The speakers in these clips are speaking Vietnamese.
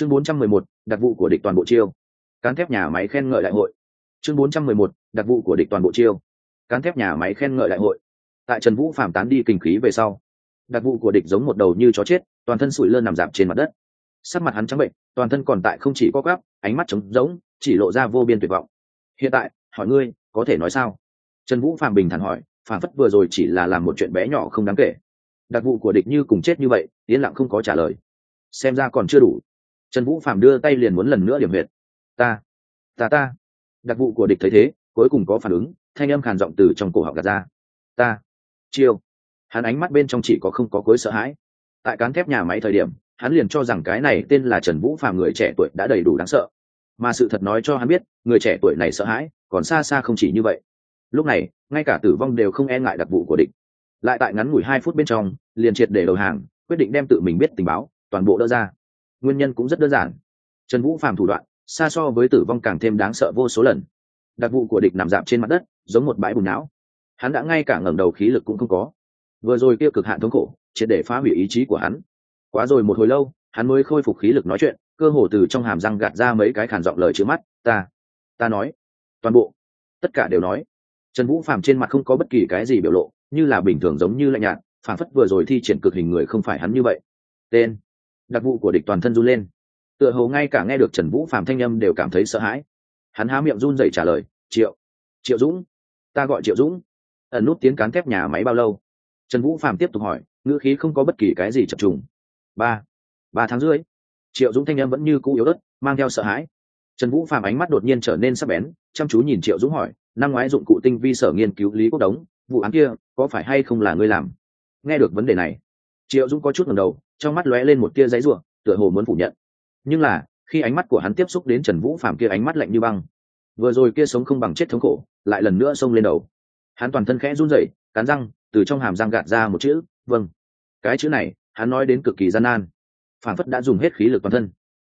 chương 411, đặc vụ của địch toàn bộ chiêu. Cán thép nhà máy khen ngợi đại hội. Chương 411, đặc vụ của địch toàn bộ chiêu. Cán thép nhà máy khen ngợi đại hội. Tại trần vũ phạm tán đi kinh khí về sau đặc vụ của địch giống một đầu như chó chết toàn thân sủi lơ nằm dạp trên mặt đất. Sắc mặt hắn trắng bệnh toàn thân còn tại không chỉ có quắp, ánh mắt trống rỗng chỉ lộ ra vô biên tuyệt vọng. Hiện tại hỏi ngươi có thể nói sao? Trần vũ phạm bình thản hỏi phản phất vừa rồi chỉ là làm một chuyện bé nhỏ không đáng kể. Đặc vụ của địch như cùng chết như vậy yên lặng không có trả lời. Xem ra còn chưa đủ trần vũ phạm đưa tay liền muốn lần nữa điểm huyệt. Ta ta ta. Đặc vụ của địch thấy thế, cuối cùng có phản ứng, thanh âm khàn giọng từ trong cổ họng gạt ra. Ta, chiêu. Hắn ánh mắt bên trong chỉ có không có cối sợ hãi. Tại cán thép nhà máy thời điểm, hắn liền cho rằng cái này tên là trần vũ Phạm người trẻ tuổi đã đầy đủ đáng sợ. Mà sự thật nói cho hắn biết, người trẻ tuổi này sợ hãi, còn xa xa không chỉ như vậy. Lúc này, ngay cả tử vong đều không e ngại đặc vụ của địch. Lại tại ngắn ngủi hai phút bên trong, liền triệt để đầu hàng, quyết định đem tự mình biết tình báo, toàn bộ đỡ ra nguyên nhân cũng rất đơn giản. Trần vũ phàm thủ đoạn, xa so với tử vong càng thêm đáng sợ vô số lần. Đặc vụ của địch nằm dạp trên mặt đất, giống một bãi bùn não. Hắn đã ngay cả ngẩng đầu khí lực cũng không có. Vừa rồi kia cực hạn thống khổ, triệt để phá hủy ý chí của hắn. Quá rồi một hồi lâu, hắn mới khôi phục khí lực nói chuyện, cơ hồ từ trong hàm răng gạt ra mấy cái khản giọng lời chữ mắt, ta ta nói, toàn bộ, tất cả đều nói. Trần vũ phàm trên mặt không có bất kỳ cái gì biểu lộ, như là bình thường giống như lạnh nhạt phản phất vừa rồi thi triển cực hình người không phải hắn như vậy. Tên đặc vụ của địch toàn thân run lên. Tựa hồ ngay cả nghe được trần vũ Phạm thanh âm đều cảm thấy sợ hãi. Hắn há miệng run dậy trả lời, triệu triệu dũng, ta gọi triệu dũng. Ẩn nút tiếng cán thép nhà máy bao lâu? Trần vũ Phạm tiếp tục hỏi, ngữ khí không có bất kỳ cái gì chập trùng. Ba ba tháng rưỡi. Triệu dũng thanh âm vẫn như cũ yếu đất mang theo sợ hãi. Trần vũ Phạm ánh mắt đột nhiên trở nên sắc bén, chăm chú nhìn triệu dũng hỏi, năm ngoái dụng cụ tinh vi sở nghiên cứu lý quốc đống, vụ án kia có phải hay không là ngươi làm? Nghe được vấn đề này triệu dũng có chút ngầm đầu, trong mắt lóe lên một tia giấy ruộng tựa hồ muốn phủ nhận. Nhưng là, khi ánh mắt của hắn tiếp xúc đến trần vũ Phạm kia ánh mắt lạnh như băng, vừa rồi kia sống không bằng chết thống khổ, lại lần nữa xông lên đầu. Hắn toàn thân khẽ run rẩy, cắn răng, từ trong hàm răng gạt ra một chữ vâng. Cái chữ này, hắn nói đến cực kỳ gian nan. Phản phất đã dùng hết khí lực toàn thân.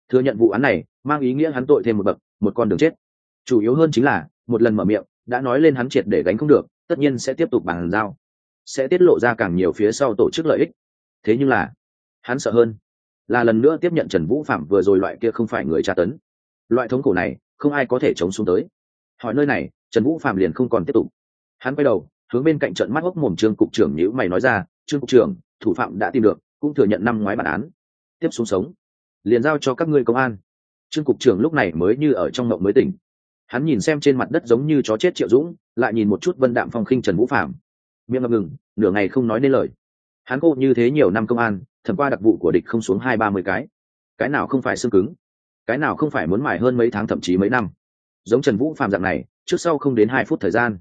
Thừa nhận vụ án này, mang ý nghĩa hắn tội thêm một bậc, một con đường chết. Chủ yếu hơn chính là, một lần mở miệng, đã nói lên hắn triệt để gánh không được, tất nhiên sẽ tiếp tục bàn giao, sẽ tiết lộ ra càng nhiều phía sau tổ chức lợi ích thế nhưng là, hắn sợ hơn. Là lần nữa tiếp nhận trần vũ phạm vừa rồi loại kia không phải người tra tấn. Loại thống khổ này, không ai có thể chống xuống tới. Hỏi nơi này, trần vũ phạm liền không còn tiếp tục. Hắn quay đầu, hướng bên cạnh trận mắt hốc mồm trương cục trưởng nhữ mày nói ra, trương cục trưởng, thủ phạm đã tìm được, cũng thừa nhận năm ngoái bản án. Tiếp xuống sống, liền giao cho các ngươi công an. Trương cục trưởng lúc này mới như ở trong mộng mới tỉnh. Hắn nhìn xem trên mặt đất giống như chó chết triệu dũng, lại nhìn một chút vân đạm phong khinh trần vũ phạm miệng ngập ngừng, nửa ngày không nói nên lời hắn cô như thế nhiều năm công an, thẩm qua đặc vụ của địch không xuống hai ba mươi cái. Cái nào không phải xương cứng? Cái nào không phải muốn mải hơn mấy tháng thậm chí mấy năm? Giống trần vũ phạm dạng này, trước sau không đến hai phút thời gian.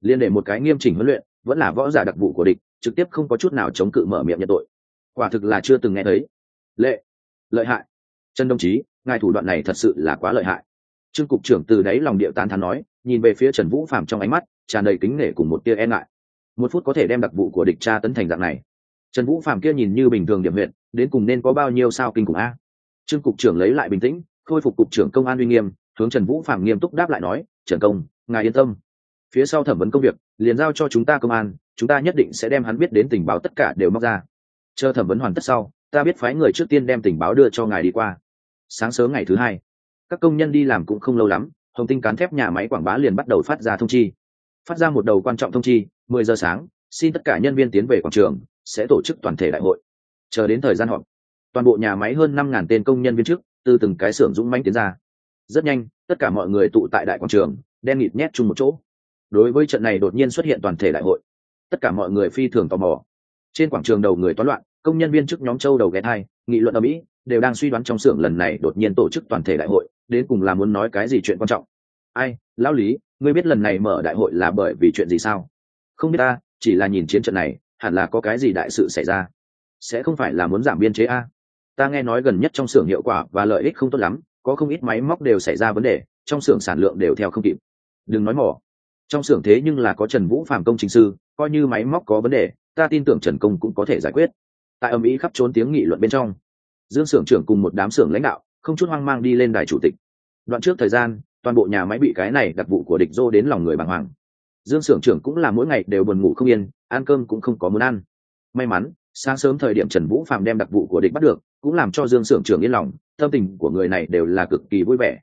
Liên để một cái nghiêm chỉnh huấn luyện, vẫn là võ giả đặc vụ của địch, trực tiếp không có chút nào chống cự mở miệng nhận tội. Quả thực là chưa từng nghe thấy. Lệ. Lợi hại. Trần đồng chí, ngài thủ đoạn này thật sự là quá lợi hại. Trương cục trưởng từ đáy lòng điệu tán thán nói, nhìn về phía trần vũ phạm trong ánh mắt, tràn đầy kính nể cùng một tia e ngại. Một phút có thể đem đặc vụ của địch tra tấn thành dạng này trần vũ phạm kia nhìn như bình thường điểm huyện đến cùng nên có bao nhiêu sao kinh cùng a? Trương cục trưởng lấy lại bình tĩnh, khôi phục cục trưởng công an uy nghiêm, hướng trần vũ phạm nghiêm túc đáp lại nói, trần công, ngài yên tâm. Phía sau thẩm vấn công việc, liền giao cho chúng ta công an, chúng ta nhất định sẽ đem hắn biết đến tình báo tất cả đều móc ra. Chờ thẩm vấn hoàn tất sau, ta biết phái người trước tiên đem tình báo đưa cho ngài đi qua. Sáng sớm ngày thứ hai, các công nhân đi làm cũng không lâu lắm, hồng tinh cán thép nhà máy quảng bá liền bắt đầu phát ra thông chi. Phát ra một đầu quan trọng thông chi, mười giờ sáng xin tất cả nhân viên tiến về quảng trường, sẽ tổ chức toàn thể đại hội. Chờ đến thời gian họp, toàn bộ nhà máy hơn năm ngàn tên công nhân viên chức từ từng cái xưởng dũng manh tiến ra. Rất nhanh, tất cả mọi người tụ tại đại quảng trường, đen nghịt nhét chung một chỗ. Đối với trận này đột nhiên xuất hiện toàn thể đại hội, tất cả mọi người phi thường tò mò. Trên quảng trường đầu người toán loạn, công nhân viên chức nhóm châu đầu ghé thai, nghị luận ở mỹ đều đang suy đoán trong xưởng lần này đột nhiên tổ chức toàn thể đại hội, đến cùng là muốn nói cái gì chuyện quan trọng. Ai, lão lý, ngươi biết lần này mở đại hội là bởi vì chuyện gì sao? Không biết ta chỉ là nhìn chiến trận này, hẳn là có cái gì đại sự xảy ra? Sẽ không phải là muốn giảm biên chế a? Ta nghe nói gần nhất trong xưởng hiệu quả và lợi ích không tốt lắm, có không ít máy móc đều xảy ra vấn đề, trong xưởng sản lượng đều theo không kịp. Đừng nói mỏ. Trong xưởng thế nhưng là có trần vũ phạm công trình sư, coi như máy móc có vấn đề, ta tin tưởng trần công cũng có thể giải quyết. Tại âm ý khắp trốn tiếng nghị luận bên trong, dương xưởng trưởng cùng một đám xưởng lãnh đạo không chút hoang mang đi lên đài chủ tịch. Đoạn trước thời gian, toàn bộ nhà máy bị cái này đặc vụ của địch dô đến lòng người bàng hoàng dương xưởng trưởng cũng là mỗi ngày đều buồn ngủ không yên, ăn cơm cũng không có muốn ăn. May mắn, sáng sớm thời điểm trần vũ phạm đem đặc vụ của địch bắt được, cũng làm cho dương xưởng trưởng yên lòng, tâm tình của người này đều là cực kỳ vui vẻ.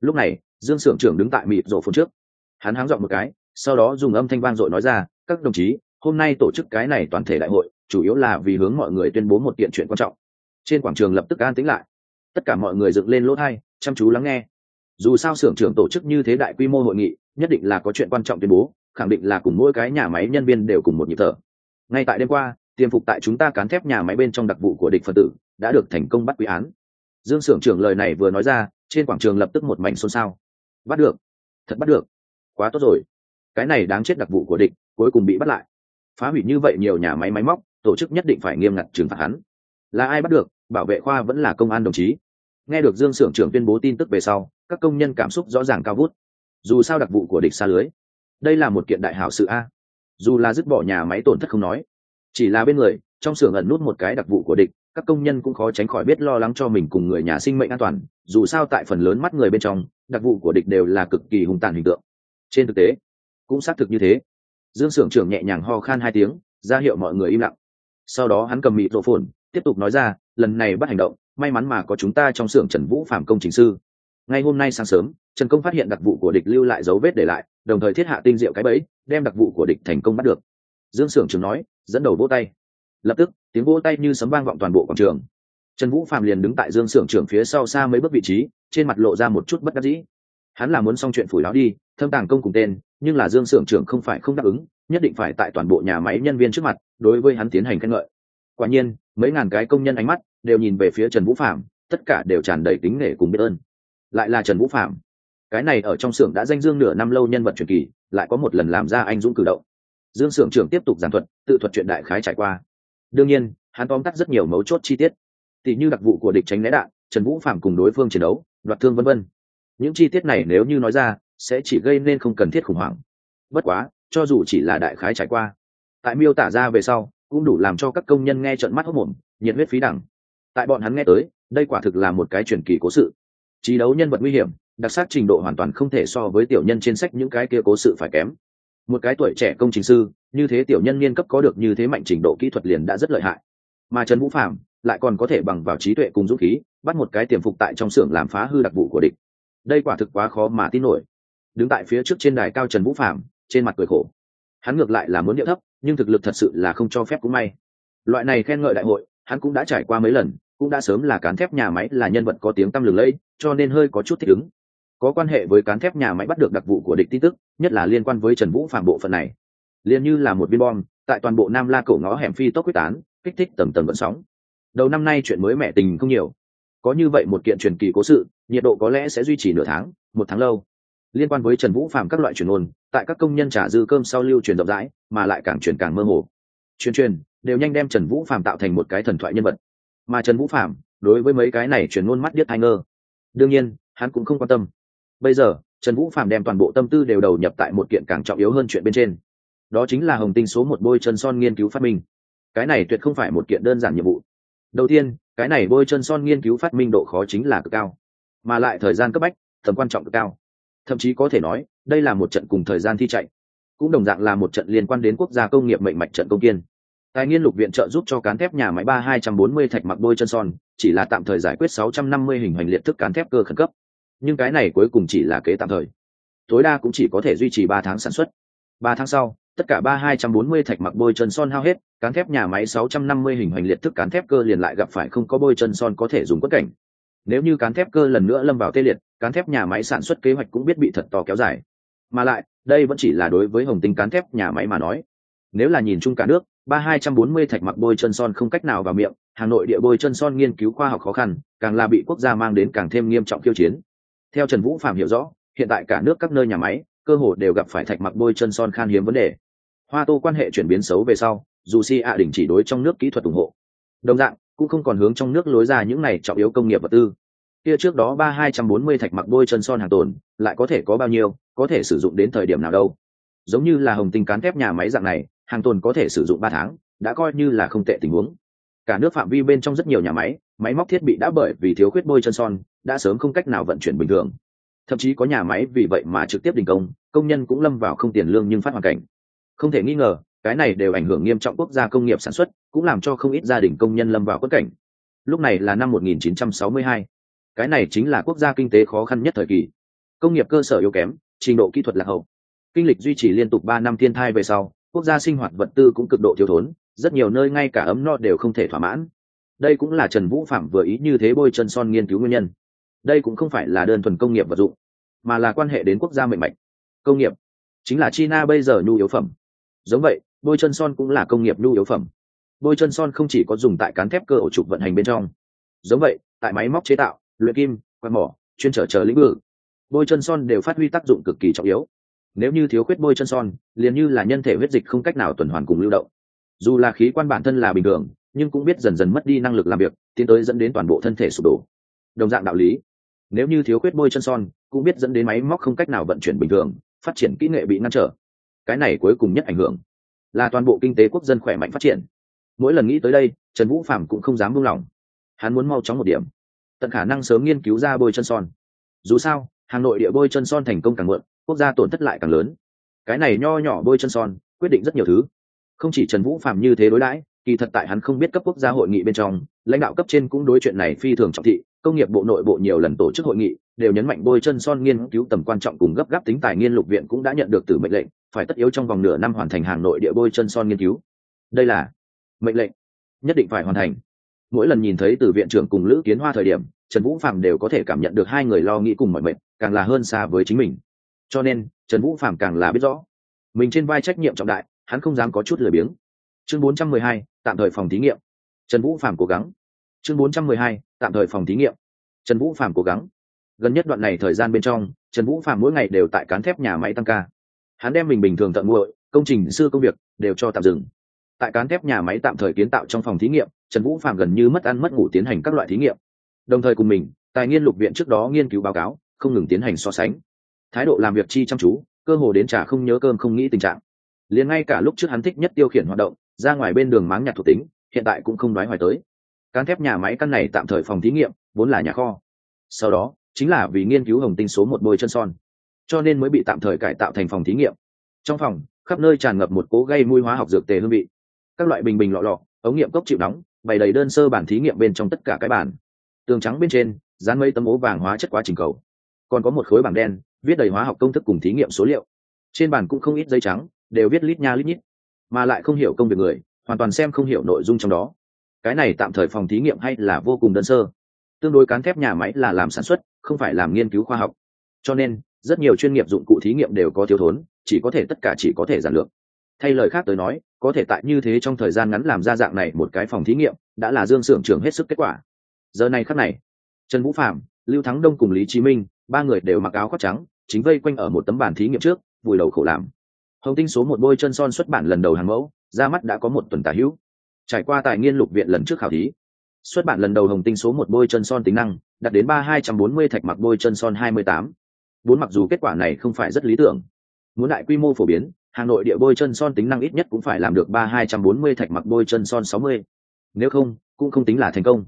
Lúc này, dương Sưởng trưởng đứng tại mịp rổ phun trước. Hắn háng dọn một cái, sau đó dùng âm thanh vang dội nói ra, các đồng chí, hôm nay tổ chức cái này toàn thể đại hội, chủ yếu là vì hướng mọi người tuyên bố một kiện chuyện quan trọng. Trên quảng trường lập tức an tĩnh lại. Tất cả mọi người dựng lên lỗ thai chăm chú lắng nghe. Dù sao xưởng trưởng tổ chức như thế đại quy mô hội nghị nhất định là có chuyện quan trọng tuyên bố, khẳng định là cùng mỗi cái nhà máy nhân viên đều cùng một nhịp thở. Ngay tại đêm qua, tiêm phục tại chúng ta cán thép nhà máy bên trong đặc vụ của địch phật tử đã được thành công bắt quy án. Dương s ư ở n g trưởng lời này vừa nói ra, trên quảng trường lập tức một mảnh xôn xao. Bắt được. Thật bắt được. Quá tốt rồi. Cái này đáng chết đặc vụ của địch, cuối cùng bị bắt lại. Phá hủy như vậy nhiều nhà máy máy móc, tổ chức nhất định phải nghiêm ngặt trừng phạt hắn. Là ai bắt được? Bảo vệ khoa vẫn là công an đồng chí. Nghe được dương s ư ở n g trưởng tuyên bố tin tức về sau, các công nhân cảm xúc rõ ràng cao vút dù sao đặc vụ của địch xa lưới. Đây là một kiện đại hảo sự a. Dù là dứt bỏ nhà máy tổn thất không nói, chỉ là bên người, trong xưởng ẩn nút một cái đặc vụ của địch, các công nhân cũng khó tránh khỏi biết lo lắng cho mình cùng người nhà sinh mệnh an toàn, dù sao tại phần lớn mắt người bên trong, đặc vụ của địch đều là cực kỳ hung tàn hình tượng. Trên thực tế, cũng xác thực như thế. Dương xưởng trưởng nhẹ nhàng ho khan hai tiếng, ra hiệu mọi người im lặng. Sau đó hắn cầm mịt rộ phồn, tiếp tục nói ra, lần này bắt hành động, may mắn mà có chúng ta trong xưởng trần vũ phạm công chính sư ngay hôm nay sáng sớm, trần công phát hiện đặc vụ của địch lưu lại dấu vết để lại, đồng thời thiết hạ tinh diệu cái bẫy, đem đặc vụ của địch thành công bắt được. Dương s ư ở n g trưởng nói, dẫn đầu vỗ tay. Lập tức, tiếng vỗ tay như sấm vang vọng toàn bộ quảng trường. Trần vũ phạm liền đứng tại dương s ư ở n g trưởng phía sau xa mấy bước vị trí, trên mặt lộ ra một chút bất đắc dĩ. Hắn là muốn xong chuyện phủi láo đi, thâm tàng công cùng tên, nhưng là dương s ư ở n g trưởng không phải không đáp ứng, nhất định phải tại toàn bộ nhà máy nhân viên trước mặt, đối với hắn tiến hành khen ngợi. Quả nhiên, mấy ngàn cái công nhân ánh mắt đều nhìn về phía trần vũ phạm tất cả đều tràn đầy tính nể cùng biết ơn lại là trần vũ phạm cái này ở trong xưởng đã danh dương nửa năm lâu nhân vật truyền kỳ, lại có một lần làm ra anh dũng cử động. Dương xưởng trưởng tiếp tục giảng thuật, tự thuật chuyện đại khái trải qua. Đương nhiên, hắn tóm tắt rất nhiều mấu chốt chi tiết. Tỷ như đặc vụ của địch tránh né đạn, trần vũ phạm cùng đối phương chiến đấu, đoạt thương vân vân. Những chi tiết này nếu như nói ra, sẽ chỉ gây nên không cần thiết khủng hoảng. Bất quá, cho dù chỉ là đại khái trải qua, tại miêu tả ra về sau, cũng đủ làm cho các công nhân nghe trận mắt hốc mồm, nhiệt huyết phí đẳng. Tại bọn hắn nghe tới, đây quả thực là một cái truyền kỳ cố sự trí đấu nhân vật nguy hiểm, đặc sắc trình độ hoàn toàn không thể so với tiểu nhân trên sách những cái kia cố sự phải kém. Một cái tuổi trẻ công trình sư, như thế tiểu nhân niên cấp có được như thế mạnh trình độ kỹ thuật liền đã rất lợi hại. Mà trần vũ phạm lại còn có thể bằng vào trí tuệ cùng dũng khí, bắt một cái tiềm phục tại trong xưởng làm phá hư đặc vụ của địch. Đây quả thực quá khó mà tin nổi. Đứng tại phía trước trên đài cao trần vũ phạm trên mặt cười khổ. Hắn ngược lại là muốn điệu thấp, nhưng thực lực thật sự là không cho phép cũng may. Loại này khen ngợi đại hội, hắn cũng đã trải qua mấy lần cũng đã sớm là cán thép nhà máy là nhân vật có tiếng tăm lừng lẫy, cho nên hơi có chút thích ứng. Có quan hệ với cán thép nhà máy bắt được đặc vụ của địch tin tức, nhất là liên quan với trần vũ phạm bộ phận này. Liền như là một viên bom, tại toàn bộ nam la cổ ngõ hẻm phi tốc quyết tán, kích thích tầm tầm vận sóng. Đầu năm nay chuyện mới mẻ tình không nhiều. Có như vậy một kiện truyền kỳ cố sự, nhiệt độ có lẽ sẽ duy trì nửa tháng, một tháng lâu. Liên quan với trần vũ phạm các loại truyền ôn, tại các công nhân trả dư cơm sau lưu truyền rộng rãi, mà lại càng truyền càng mơ hồ. Truyền truyền, đều nhanh đem trần vũ phạm tạo thành một cái thần thoại nhân vật mà trần vũ phạm đối với mấy cái này chuyển ngôn mắt điếc hai ngơ. Đương nhiên, hắn cũng không quan tâm. Bây giờ, trần vũ phạm đem toàn bộ tâm tư đều đầu nhập tại một kiện càng trọng yếu hơn chuyện bên trên. Đó chính là hồng tinh số một bôi chân son nghiên cứu phát minh. Cái này tuyệt không phải một kiện đơn giản nhiệm vụ. Đầu tiên, cái này bôi chân son nghiên cứu phát minh độ khó chính là cực cao, mà lại thời gian cấp bách, tầm quan trọng cực cao. Thậm chí có thể nói, đây là một trận cùng thời gian thi chạy, cũng đồng dạng là một trận liên quan đến quốc gia công nghiệp mệnh mạch trận công kiên tài nghiên lục viện trợ giúp cho cán thép nhà máy ba hai trăm bốn mươi thạch mặc bôi chân son, chỉ là tạm thời giải quyết sáu trăm năm mươi hình hành liệt thức cán thép cơ khẩn cấp. Nhưng cái này cuối cùng chỉ là kế tạm thời. Tối đa cũng chỉ có thể duy trì ba tháng sản xuất. Ba tháng sau, tất cả ba hai trăm bốn mươi thạch mặc bôi chân son hao hết, cán thép nhà máy sáu trăm năm mươi hình hành liệt thức cán thép cơ liền lại gặp phải không có bôi chân son có thể dùng quất cảnh. Nếu như cán thép cơ lần nữa lâm vào tê liệt, cán thép nhà máy sản xuất kế hoạch cũng biết bị thật to kéo dài. Mà lại, đây vẫn chỉ là đối với hồng tinh cán thép nhà máy mà nói. Nếu là nhìn chung cả nước ba hai trăm bốn mươi thạch mặc bôi chân son không cách nào vào miệng, hà nội địa bôi chân son nghiên cứu khoa học khó khăn, càng là bị quốc gia mang đến càng thêm nghiêm trọng khiêu chiến. Theo trần vũ phạm hiểu rõ, hiện tại cả nước các nơi nhà máy, cơ hồ đều gặp phải thạch mặc bôi chân son khan hiếm vấn đề. Hoa tô quan hệ chuyển biến xấu về sau, dù si ạ đỉnh chỉ đối trong nước kỹ thuật ủng hộ. Đồng dạng, cũng không còn hướng trong nước lối ra những này trọng yếu công nghiệp vật tư. Kia trước đó ba hai trăm bốn mươi thạch mặc bôi chân son hàng tồn, lại có thể có bao nhiêu, có thể sử dụng đến thời điểm nào đâu. Giống như là hồng tinh cán thép nhà máy dạng này hàng tồn có thể sử dụng ba tháng, đã coi như là không tệ tình huống. Cả nước phạm vi bên trong rất nhiều nhà máy máy móc thiết bị đã bởi vì thiếu khuyết bôi chân son, đã sớm không cách nào vận chuyển bình thường. Thậm chí có nhà máy vì vậy mà trực tiếp đình công công nhân cũng lâm vào không tiền lương nhưng phát hoàn cảnh. Không thể nghi ngờ, cái này đều ảnh hưởng nghiêm trọng quốc gia công nghiệp sản xuất, cũng làm cho không ít gia đình công nhân lâm vào quất cảnh. Lúc này là năm 1962. cái này chính là quốc gia kinh tế khó khăn nhất thời kỳ. Công nghiệp cơ sở yếu kém, trình độ kỹ thuật lạc hậu. Kinh lịch duy trì liên tục ba năm thiên thai về sau quốc gia sinh hoạt vật tư cũng cực độ thiếu thốn, rất nhiều nơi ngay cả ấm no đều không thể thỏa mãn. Đây cũng là trần vũ phạm vừa ý như thế bôi chân son nghiên cứu nguyên nhân. Đây cũng không phải là đơn thuần công nghiệp vật dụng, mà là quan hệ đến quốc gia mệnh mạnh công nghiệp chính là china bây giờ nhu yếu phẩm. Giống vậy, bôi chân son cũng là công nghiệp nhu yếu phẩm. Bôi chân son không chỉ có dùng tại cán thép cơ ổ trục vận hành bên trong. Giống vậy, tại máy móc chế tạo, luyện kim, quạt mỏ, chuyên trở chờ lĩnh vực, bôi chân son đều phát huy tác dụng cực kỳ trọng yếu nếu như thiếu khuyết bôi chân son, liền như là nhân thể huyết dịch không cách nào tuần hoàn cùng lưu động. Dù là khí quan bản thân là bình thường, nhưng cũng biết dần dần mất đi năng lực làm việc, tiến tới dẫn đến toàn bộ thân thể sụp đổ. Đồng dạng đạo lý. Nếu như thiếu khuyết bôi chân son, cũng biết dẫn đến máy móc không cách nào vận chuyển bình thường, phát triển kỹ nghệ bị ngăn trở. Cái này cuối cùng nhất ảnh hưởng. Là toàn bộ kinh tế quốc dân khỏe mạnh phát triển. Mỗi lần nghĩ tới đây, trần vũ phạm cũng không dám buông lỏng. Hắn muốn mau chóng một điểm. Tận khả năng sớm nghiên cứu ra bôi chân son. Dù sao, hà nội địa bôi chân son thành công càng muộn quốc gia tổn thất lại càng lớn. Cái này nho nhỏ bôi chân son, quyết định rất nhiều thứ. Không chỉ trần vũ phạm như thế đối đãi, kỳ thật tại hắn không biết cấp quốc gia hội nghị bên trong, lãnh đạo cấp trên cũng đối chuyện này phi thường trọng thị, công nghiệp bộ nội bộ nhiều lần tổ chức hội nghị, đều nhấn mạnh bôi chân son nghiên cứu tầm quan trọng cùng gấp gáp tính tài nghiên lục viện cũng đã nhận được từ mệnh lệnh, phải tất yếu trong vòng nửa năm hoàn thành hàng nội địa bôi chân son nghiên cứu. Đây là mệnh lệnh, nhất định phải hoàn thành. Mỗi lần nhìn thấy từ viện trưởng cùng lữ kiến hoa thời điểm, trần vũ phạm đều có thể cảm nhận được hai người lo nghĩ cùng mọi mệnh, càng là hơn xa với chính mình cho nên trần vũ phạm càng là biết rõ. Mình trên vai trách nhiệm trọng đại hắn không dám có chút lười biếng. Chương 412, tạm thời phòng thí nghiệm. Trần vũ phạm cố gắng. Chương 412, tạm thời phòng thí nghiệm. Trần vũ phạm cố gắng. Gần nhất đoạn này thời gian bên trong trần vũ phạm mỗi ngày đều tại cán thép nhà máy tăng ca. Hắn đem mình bình thường tận nguội công trình sư công việc đều cho tạm dừng. Tại cán thép nhà máy tạm thời kiến tạo trong phòng thí nghiệm trần vũ phạm gần như mất ăn mất ngủ tiến hành các loại thí nghiệm. Đồng thời cùng mình tài nghiên lục viện trước đó nghiên cứu báo cáo không ngừng tiến hành so sánh thái độ làm việc chi chăm chú, cơ hồ đến trả không nhớ cơm không nghĩ tình trạng. Liền ngay cả lúc trước hắn thích nhất tiêu khiển hoạt động, ra ngoài bên đường máng nhạc thuộc tính, hiện tại cũng không nói hoài tới. Cán thép nhà máy căn này tạm thời phòng thí nghiệm, vốn là nhà kho. Sau đó, chính là vì nghiên cứu hồng tinh số một bôi chân son, cho nên mới bị tạm thời cải tạo thành phòng thí nghiệm. Trong phòng, khắp nơi tràn ngập một cố gây mùi hóa học dược tề hương vị. Các loại bình bình lọ lọ, ống nghiệm cốc chịu nóng, bày đầy đơn sơ bản thí nghiệm bên trong tất cả cái bản. Tường trắng bên trên, dán mấy tấm ố vàng hóa chất quá trình cầu. Còn có một khối bảng đen viết đầy hóa học công thức cùng thí nghiệm số liệu. Trên bàn cũng không ít giấy trắng, đều viết lít nha lít nhít, mà lại không hiểu công việc người, hoàn toàn xem không hiểu nội dung trong đó. Cái này tạm thời phòng thí nghiệm hay là vô cùng đơn sơ. Tương đối cán thép nhà máy là làm sản xuất, không phải làm nghiên cứu khoa học. Cho nên, rất nhiều chuyên nghiệp dụng cụ thí nghiệm đều có thiếu thốn, chỉ có thể tất cả chỉ có thể giản lược. Thay lời khác tới nói, có thể tại như thế trong thời gian ngắn làm ra dạng này một cái phòng thí nghiệm, đã là dương s ư ở n g trưởng hết sức kết quả. Giờ này khắc này, trần vũ phạm lưu thắng đông cùng lý chí minh, ba người đều mặc áo khoác trắng chính vây quanh ở một tấm bản thí nghiệm trước, vùi đầu khổ làm. Hồng tinh số một bôi chân son xuất bản lần đầu hàng mẫu, ra mắt đã có một tuần tả hữu. Trải qua tài nghiên lục viện lần trước khảo thí, xuất bản lần đầu hồng tinh số một bôi chân son tính năng, đạt đến ba hai trăm bốn mươi thạch mặc bôi chân son hai mươi tám. Bốn mặc dù kết quả này không phải rất lý tưởng, muốn đại quy mô phổ biến, hà nội địa bôi chân son tính năng ít nhất cũng phải làm được ba hai trăm bốn mươi thạch mặc bôi chân son sáu mươi. Nếu không, cũng không tính là thành công.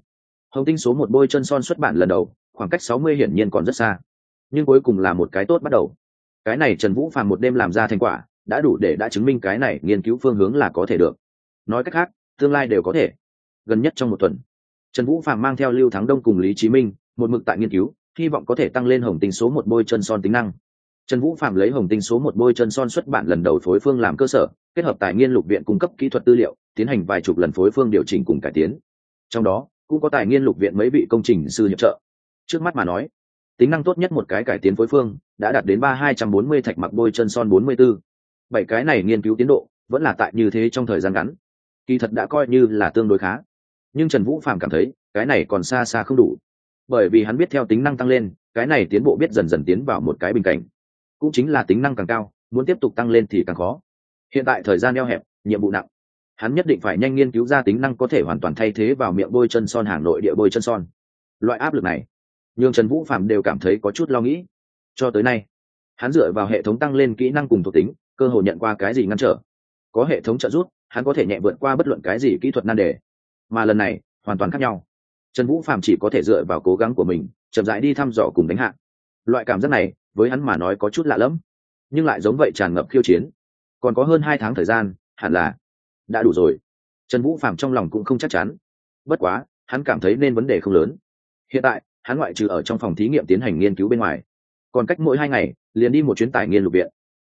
Hồng tinh số một bôi chân son xuất bản lần đầu, khoảng cách sáu mươi hiển nhiên còn rất xa nhưng cuối cùng là một cái tốt bắt đầu. Cái này trần vũ phàm một đêm làm ra thành quả, đã đủ để đã chứng minh cái này nghiên cứu phương hướng là có thể được. Nói cách khác, tương lai đều có thể. Gần nhất trong một tuần, trần vũ Phàm mang theo lưu thắng đông cùng lý chí minh, một mực tại nghiên cứu, hy vọng có thể tăng lên hồng tinh số một bôi chân son tính năng. Trần vũ phạm lấy hồng tinh số một bôi chân son xuất bản lần đầu phối phương làm cơ sở, kết hợp tài nghiên lục viện cung cấp kỹ thuật tư liệu, tiến hành vài chục lần phối phương điều chỉnh cùng cải tiến. Trong đó, cũng có tài nghiên lục viện mấy vị công trình sư hiệp trợ. Trước mắt mà nói tính năng tốt nhất một cái cải tiến phối phương, đã đạt đến ba hai trăm bốn mươi thạch mặc bôi chân son bốn mươi b ố bảy cái này nghiên cứu tiến độ, vẫn là tại như thế trong thời gian ngắn. Kỳ thật đã coi như là tương đối khá. Nhưng trần vũ phạm cảm thấy, cái này còn xa xa không đủ. Bởi vì hắn biết theo tính năng tăng lên, cái này tiến bộ biết dần dần tiến vào một cái bình cảnh. Cũng chính là tính năng càng cao, muốn tiếp tục tăng lên thì càng khó. Hiện tại thời gian eo hẹp, nhiệm vụ nặng. Hắn nhất định phải nhanh nghiên cứu ra tính năng có thể hoàn toàn thay thế vào miệng bôi chân son hàng nội địa bôi chân son. Loại áp lực này nhường trần vũ phạm đều cảm thấy có chút lo nghĩ. Cho tới nay, hắn dựa vào hệ thống tăng lên kỹ năng cùng thuộc tính, cơ hội nhận qua cái gì ngăn trở. Có hệ thống trợ giúp, hắn có thể nhẹ vượt qua bất luận cái gì kỹ thuật nan đề. Mà lần này, hoàn toàn khác nhau. Trần vũ phạm chỉ có thể dựa vào cố gắng của mình, chậm rãi đi thăm dò cùng đánh hạ. Loại cảm giác này, với hắn mà nói có chút lạ lẫm, nhưng lại giống vậy tràn ngập khiêu chiến. Còn có hơn hai tháng thời gian, hẳn là đã đủ rồi. Trần vũ phạm trong lòng cũng không chắc chắn. Bất quá, hắn cảm thấy nên vấn đề không lớn. Hiện tại hắn ngoại trừ ở trong phòng thí nghiệm tiến hành nghiên cứu bên ngoài. Còn cách mỗi hai ngày, liền đi một chuyến tài nghiên lục viện.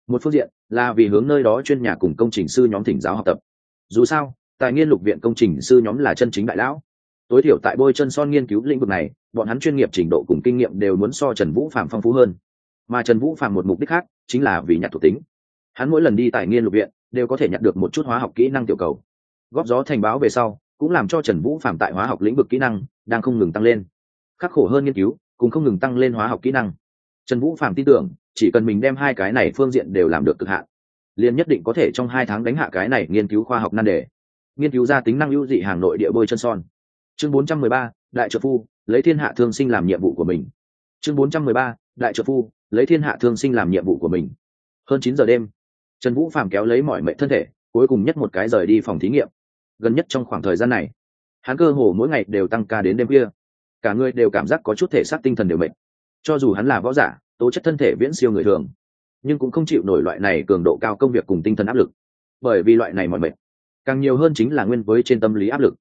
Một phương diện là vì hướng nơi đó chuyên nhà cùng công trình sư nhóm thỉnh giáo học tập. Dù sao tài nghiên lục viện công trình sư nhóm là chân chính đại lão. Tối thiểu tại bôi chân son nghiên cứu lĩnh vực này, bọn hắn chuyên nghiệp trình độ cùng kinh nghiệm đều muốn so trần vũ phạm phong phú hơn. Mà trần vũ phạm một mục đích khác chính là vì nhặt thuộc tính. Hắn mỗi lần đi tài nghiên lục viện đều có thể nhặt được một chút hóa học kỹ năng tiểu cầu. Góp gió thành báo về sau cũng làm cho trần vũ phạm tại hóa học lĩnh vực kỹ năng đang không ngừng tăng lên khắc khổ hơn nghiên cứu cũng không ngừng tăng lên hóa học kỹ năng. Trần vũ phạm tin tưởng chỉ cần mình đem hai cái này phương diện đều làm được cực hạn liền nhất định có thể trong hai tháng đánh hạ cái này nghiên cứu khoa học nan đề. Nghiên cứu ra tính năng ưu dị hàng nội địa bơi chân son. Chương 413, đại trợ phu lấy thiên hạ thương sinh làm nhiệm vụ của mình. Chương 413, đại trợ phu lấy thiên hạ thương sinh làm nhiệm vụ của mình. Hơn chín giờ đêm trần vũ phạm kéo lấy mọi mệnh thân thể cuối cùng nhất một cái rời đi phòng thí nghiệm. Gần nhất trong khoảng thời gian này hắn cơ hồ mỗi ngày đều tăng ca đến đêm kia cả người đều cảm giác có chút thể xác tinh thần đều mệt. Cho dù hắn là võ giả, tố chất thân thể viễn siêu người thường, nhưng cũng không chịu nổi loại này cường độ cao công việc cùng tinh thần áp lực. Bởi vì loại này mọi mệt, càng nhiều hơn chính là nguyên với trên tâm lý áp lực.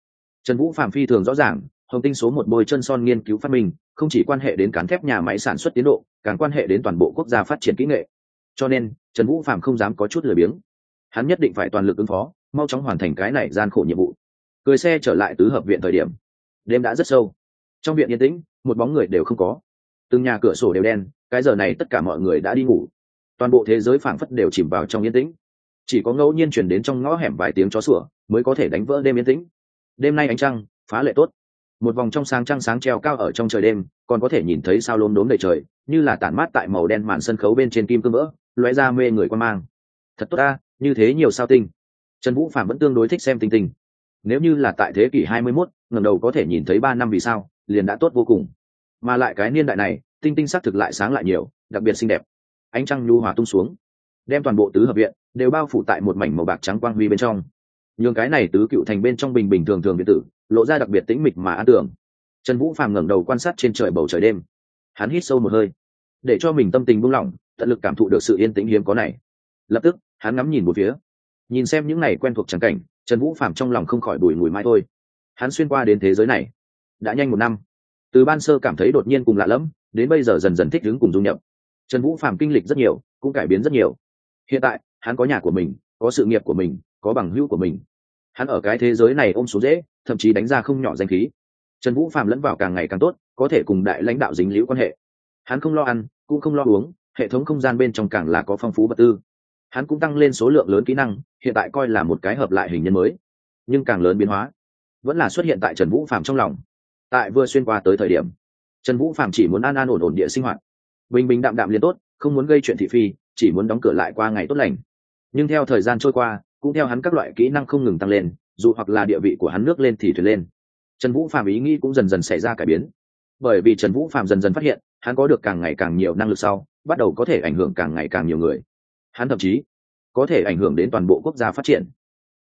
Trần vũ phạm phi thường rõ ràng, hồng tinh số một bôi chân son nghiên cứu phát minh, không chỉ quan hệ đến cán thép nhà máy sản xuất tiến độ, càng quan hệ đến toàn bộ quốc gia phát triển kỹ nghệ. Cho nên, trần vũ phạm không dám có chút lười biếng. Hắn nhất định phải toàn lực ứng phó, mau chóng hoàn thành cái này gian khổ nhiệm vụ. Cười xe trở lại tứ hợp viện thời điểm. Đêm đã rất sâu trong viện yên tĩnh một bóng người đều không có. Từng nhà cửa sổ đều đen cái giờ này tất cả mọi người đã đi ngủ. Toàn bộ thế giới phảng phất đều chìm vào trong yên tĩnh. Chỉ có ngẫu nhiên chuyển đến trong ngõ hẻm vài tiếng chó sủa mới có thể đánh vỡ đêm yên tĩnh. Đêm nay ánh trăng phá lệ tốt. Một vòng trong sáng trăng sáng treo cao ở trong trời đêm còn có thể nhìn thấy sao lốm đốm đầy trời như là tản mát tại màu đen màn sân khấu bên trên kim cương vỡ lóe ra mê người quan mang. Thật tốt ta như thế nhiều sao tinh. Trần vũ phạm vẫn tương đối thích xem tinh tinh. Nếu như là tại thế kỷ 21, ngẩng đầu có thể nhìn thấy ba năm vì sao liền đã tốt vô cùng. Mà lại cái niên đại này, tinh tinh sắc thực lại sáng lại nhiều, đặc biệt xinh đẹp. Ánh trăng nhu hòa tung xuống, đem toàn bộ tứ hợp viện đều bao phủ tại một mảnh màu bạc trắng quang huy bên trong. Nhường cái này tứ cựu thành bên trong bình bình thường thường biệt tử, lộ ra đặc biệt tĩnh mịch mà an tưởng. Trần vũ phàm ngẩng đầu quan sát trên trời bầu trời đêm. Hắn hít sâu một hơi, để cho mình tâm tình buông lỏng, tận lực cảm thụ được sự yên tĩnh hiếm có này. Lập tức, hắn ngắm nhìn một phía. Nhìn xem những này quen thuộc trắng cảnh, trần vũ phàm trong lòng không khỏi bùi mùi mai thôi. Hắn xuyên qua đến thế giới này đã nhanh một năm. Từ ban sơ cảm thấy đột nhiên cùng lạ lẫm, đến bây giờ dần dần thích ứng cùng du nhập. Trần vũ phạm kinh lịch rất nhiều, cũng cải biến rất nhiều. Hiện tại, hắn có nhà của mình, có sự nghiệp của mình, có bằng hữu của mình. Hắn ở cái thế giới này ôm số dễ, thậm chí đánh ra không nhỏ danh khí. Trần vũ phạm lẫn vào càng ngày càng tốt, có thể cùng đại lãnh đạo dính liễu quan hệ. Hắn không lo ăn, cũng không lo uống, hệ thống không gian bên trong càng là có phong phú vật tư. Hắn cũng tăng lên số lượng lớn kỹ năng, hiện tại coi là một cái hợp lại hình nhân mới. Nhưng càng lớn biến hóa, vẫn là xuất hiện tại trần vũ phạm trong lòng tại vừa xuyên qua tới thời điểm, trần vũ phạm chỉ muốn an an ổn ổn địa sinh hoạt. Bình bình đạm đạm liền tốt, không muốn gây chuyện thị phi, chỉ muốn đóng cửa lại qua ngày tốt lành. Nhưng theo thời gian trôi qua, cũng theo hắn các loại kỹ năng không ngừng tăng lên, dù hoặc là địa vị của hắn nước lên thì thuyền lên. Trần vũ phạm ý nghĩ cũng dần dần xảy ra cải biến. Bởi vì trần vũ phạm dần dần phát hiện, hắn có được càng ngày càng nhiều năng lực sau, bắt đầu có thể ảnh hưởng càng ngày càng nhiều người. Hắn thậm chí có thể ảnh hưởng đến toàn bộ quốc gia phát triển.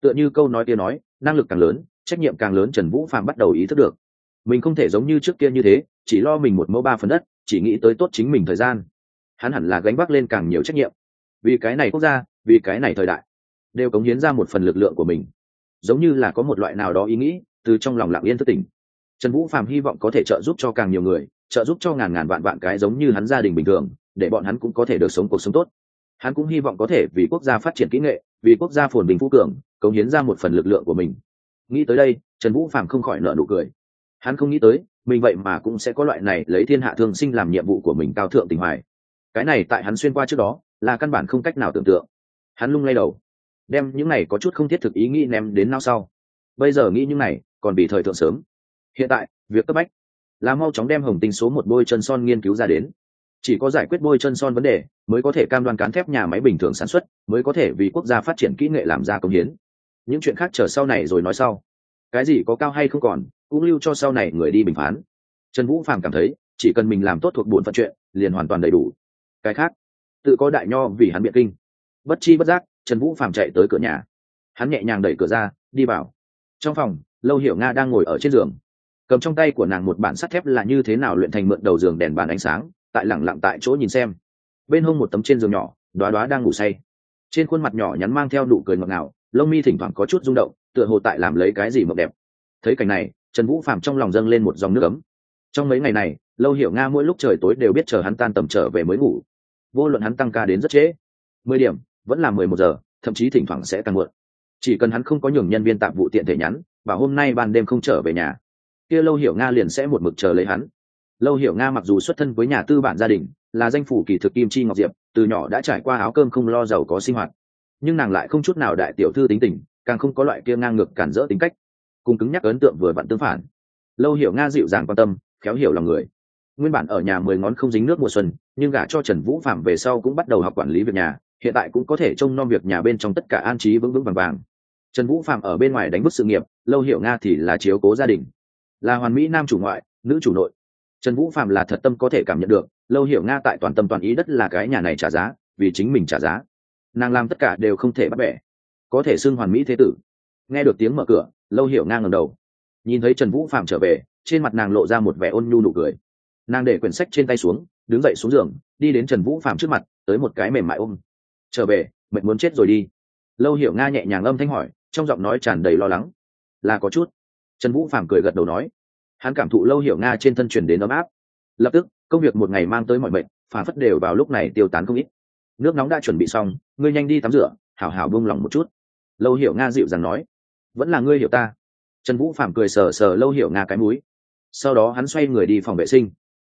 Tựa như câu nói kia nói, năng lực càng lớn, trách nhiệm càng lớn trần vũ phạm bắt đầu ý thức được mình không thể giống như trước kia như thế, chỉ lo mình một mẫu ba phần đất, chỉ nghĩ tới tốt chính mình thời gian. Hắn hẳn là gánh vác lên càng nhiều trách nhiệm. Vì cái này quốc gia, vì cái này thời đại, đều cống hiến ra một phần lực lượng của mình. Giống như là có một loại nào đó ý nghĩ, từ trong lòng lặng yên thất tình trần vũ phạm hy vọng có thể trợ giúp cho càng nhiều người, trợ giúp cho ngàn ngàn vạn vạn cái giống như hắn gia đình bình thường, để bọn hắn cũng có thể được sống cuộc sống tốt. Hắn cũng hy vọng có thể vì quốc gia phát triển kỹ nghệ, vì quốc gia phồn bình phú cường, cống hiến ra một phần lực lượng của mình. Nghĩ tới đây, trần vũ phạm không khỏi nợ nụ cười hắn không nghĩ tới, mình vậy mà cũng sẽ có loại này lấy thiên hạ thương sinh làm nhiệm vụ của mình cao thượng tình hoài. Cái này tại hắn xuyên qua trước đó, là căn bản không cách nào tưởng tượng. Hắn lung lay đầu, đem những này có chút không thiết thực ý nghĩ ném đến nao sau. Bây giờ nghĩ những này, còn bị thời thượng sớm. Hiện tại, việc cấp bách là mau chóng đem hồng tinh số một bôi chân son nghiên cứu ra đến. Chỉ có giải quyết bôi chân son vấn đề, mới có thể cam đoan cán thép nhà máy bình thường sản xuất, mới có thể vì quốc gia phát triển kỹ nghệ làm ra công hiến. Những chuyện khác chờ sau này rồi nói sau. Cái gì có cao hay không còn cũng lưu cho sau này người đi bình phán. Trần vũ phàm cảm thấy, chỉ cần mình làm tốt thuộc bổn phận chuyện, liền hoàn toàn đầy đủ. Cái khác, tự có đại nho vì hắn biện kinh. Bất chi bất giác, trần vũ phàm chạy tới cửa nhà. Hắn nhẹ nhàng đẩy cửa ra, đi vào. Trong phòng, lâu hiểu nga đang ngồi ở trên giường. Cầm trong tay của nàng một bản sắt thép là như thế nào luyện thành mượn đầu giường đèn bàn ánh sáng, tại lẳng lặng tại chỗ nhìn xem. Bên hông một tấm trên giường nhỏ, đoá đoá đang ngủ say. Trên khuôn mặt nhỏ nhắn mang theo nụ cười ngọt ngào, lông mi thỉnh thoảng có chút rung động, tựa hồ tại làm lấy cái gì mộng đẹp. Thấy cảnh này trần vũ phạm trong lòng dâng lên một dòng nước ấm. Trong mấy ngày này, lâu hiểu nga mỗi lúc trời tối đều biết chờ hắn tan tầm trở về mới ngủ. Vô luận hắn tăng ca đến rất trễ, mười điểm, vẫn là mười một giờ, thậm chí thỉnh thoảng sẽ tăng muộn. Chỉ cần hắn không có nhường nhân viên tạm vụ tiện thể nhắn và hôm nay ban đêm không trở về nhà, kia lâu hiểu nga liền sẽ một mực chờ lấy hắn. Lâu hiểu nga mặc dù xuất thân với nhà tư bản gia đình, là danh phủ kỳ thực kim chi ngọc diệp, từ nhỏ đã trải qua áo cơm không lo giàu có sinh hoạt. Nhưng nàng lại không chút nào đại tiểu thư tính tình, càng không có loại kia ngang ngược cản rỡ tính cách cùng cứng nhắc ấn tượng vừa vặn tương phản. Lâu hiểu nga dịu dàng quan tâm, khéo hiểu lòng người. Nguyên bản ở nhà mười ngón không dính nước mùa xuân, nhưng gả cho trần vũ phạm về sau cũng bắt đầu học quản lý việc nhà, hiện tại cũng có thể trông nom việc nhà bên trong tất cả an trí vững vững vàng vàng. Trần vũ phạm ở bên ngoài đánh bức sự nghiệp, lâu hiểu nga thì là chiếu cố gia đình. Là hoàn mỹ nam chủ ngoại, nữ chủ nội. Trần vũ phạm là thật tâm có thể cảm nhận được, lâu hiểu nga tại toàn tâm toàn ý đất là cái nhà này trả giá, vì chính mình trả giá. Nàng làm tất cả đều không thể bắt bẻ. Có thể xưng hoàn mỹ thế tử. Nghe được tiếng mở cửa lâu hiểu nga ngầm đầu. Nhìn thấy trần vũ phạm trở về, trên mặt nàng lộ ra một vẻ ôn nhu nụ cười. Nàng để quyển sách trên tay xuống, đứng dậy xuống giường, đi đến trần vũ phạm trước mặt, tới một cái mềm mại ôm. Trở về, mệt muốn chết rồi đi. Lâu hiểu nga nhẹ nhàng âm thanh hỏi, trong giọng nói tràn đầy lo lắng. Là có chút. Trần vũ phạm cười gật đầu nói. Hắn cảm thụ lâu hiểu nga trên thân truyền đến ấm áp. Lập tức, công việc một ngày mang tới mọi mệnh phản phất đều vào lúc này tiêu tán không ít. Nước nóng đã chuẩn bị xong, ngươi nhanh đi tắm rửa, hảo hảo bông lòng một chút. Lâu hiểu nga dịu dàng nói vẫn là ngươi hiểu ta. Trần vũ phạm cười sờ sờ lâu hiểu nga cái múi sau đó hắn xoay người đi phòng vệ sinh.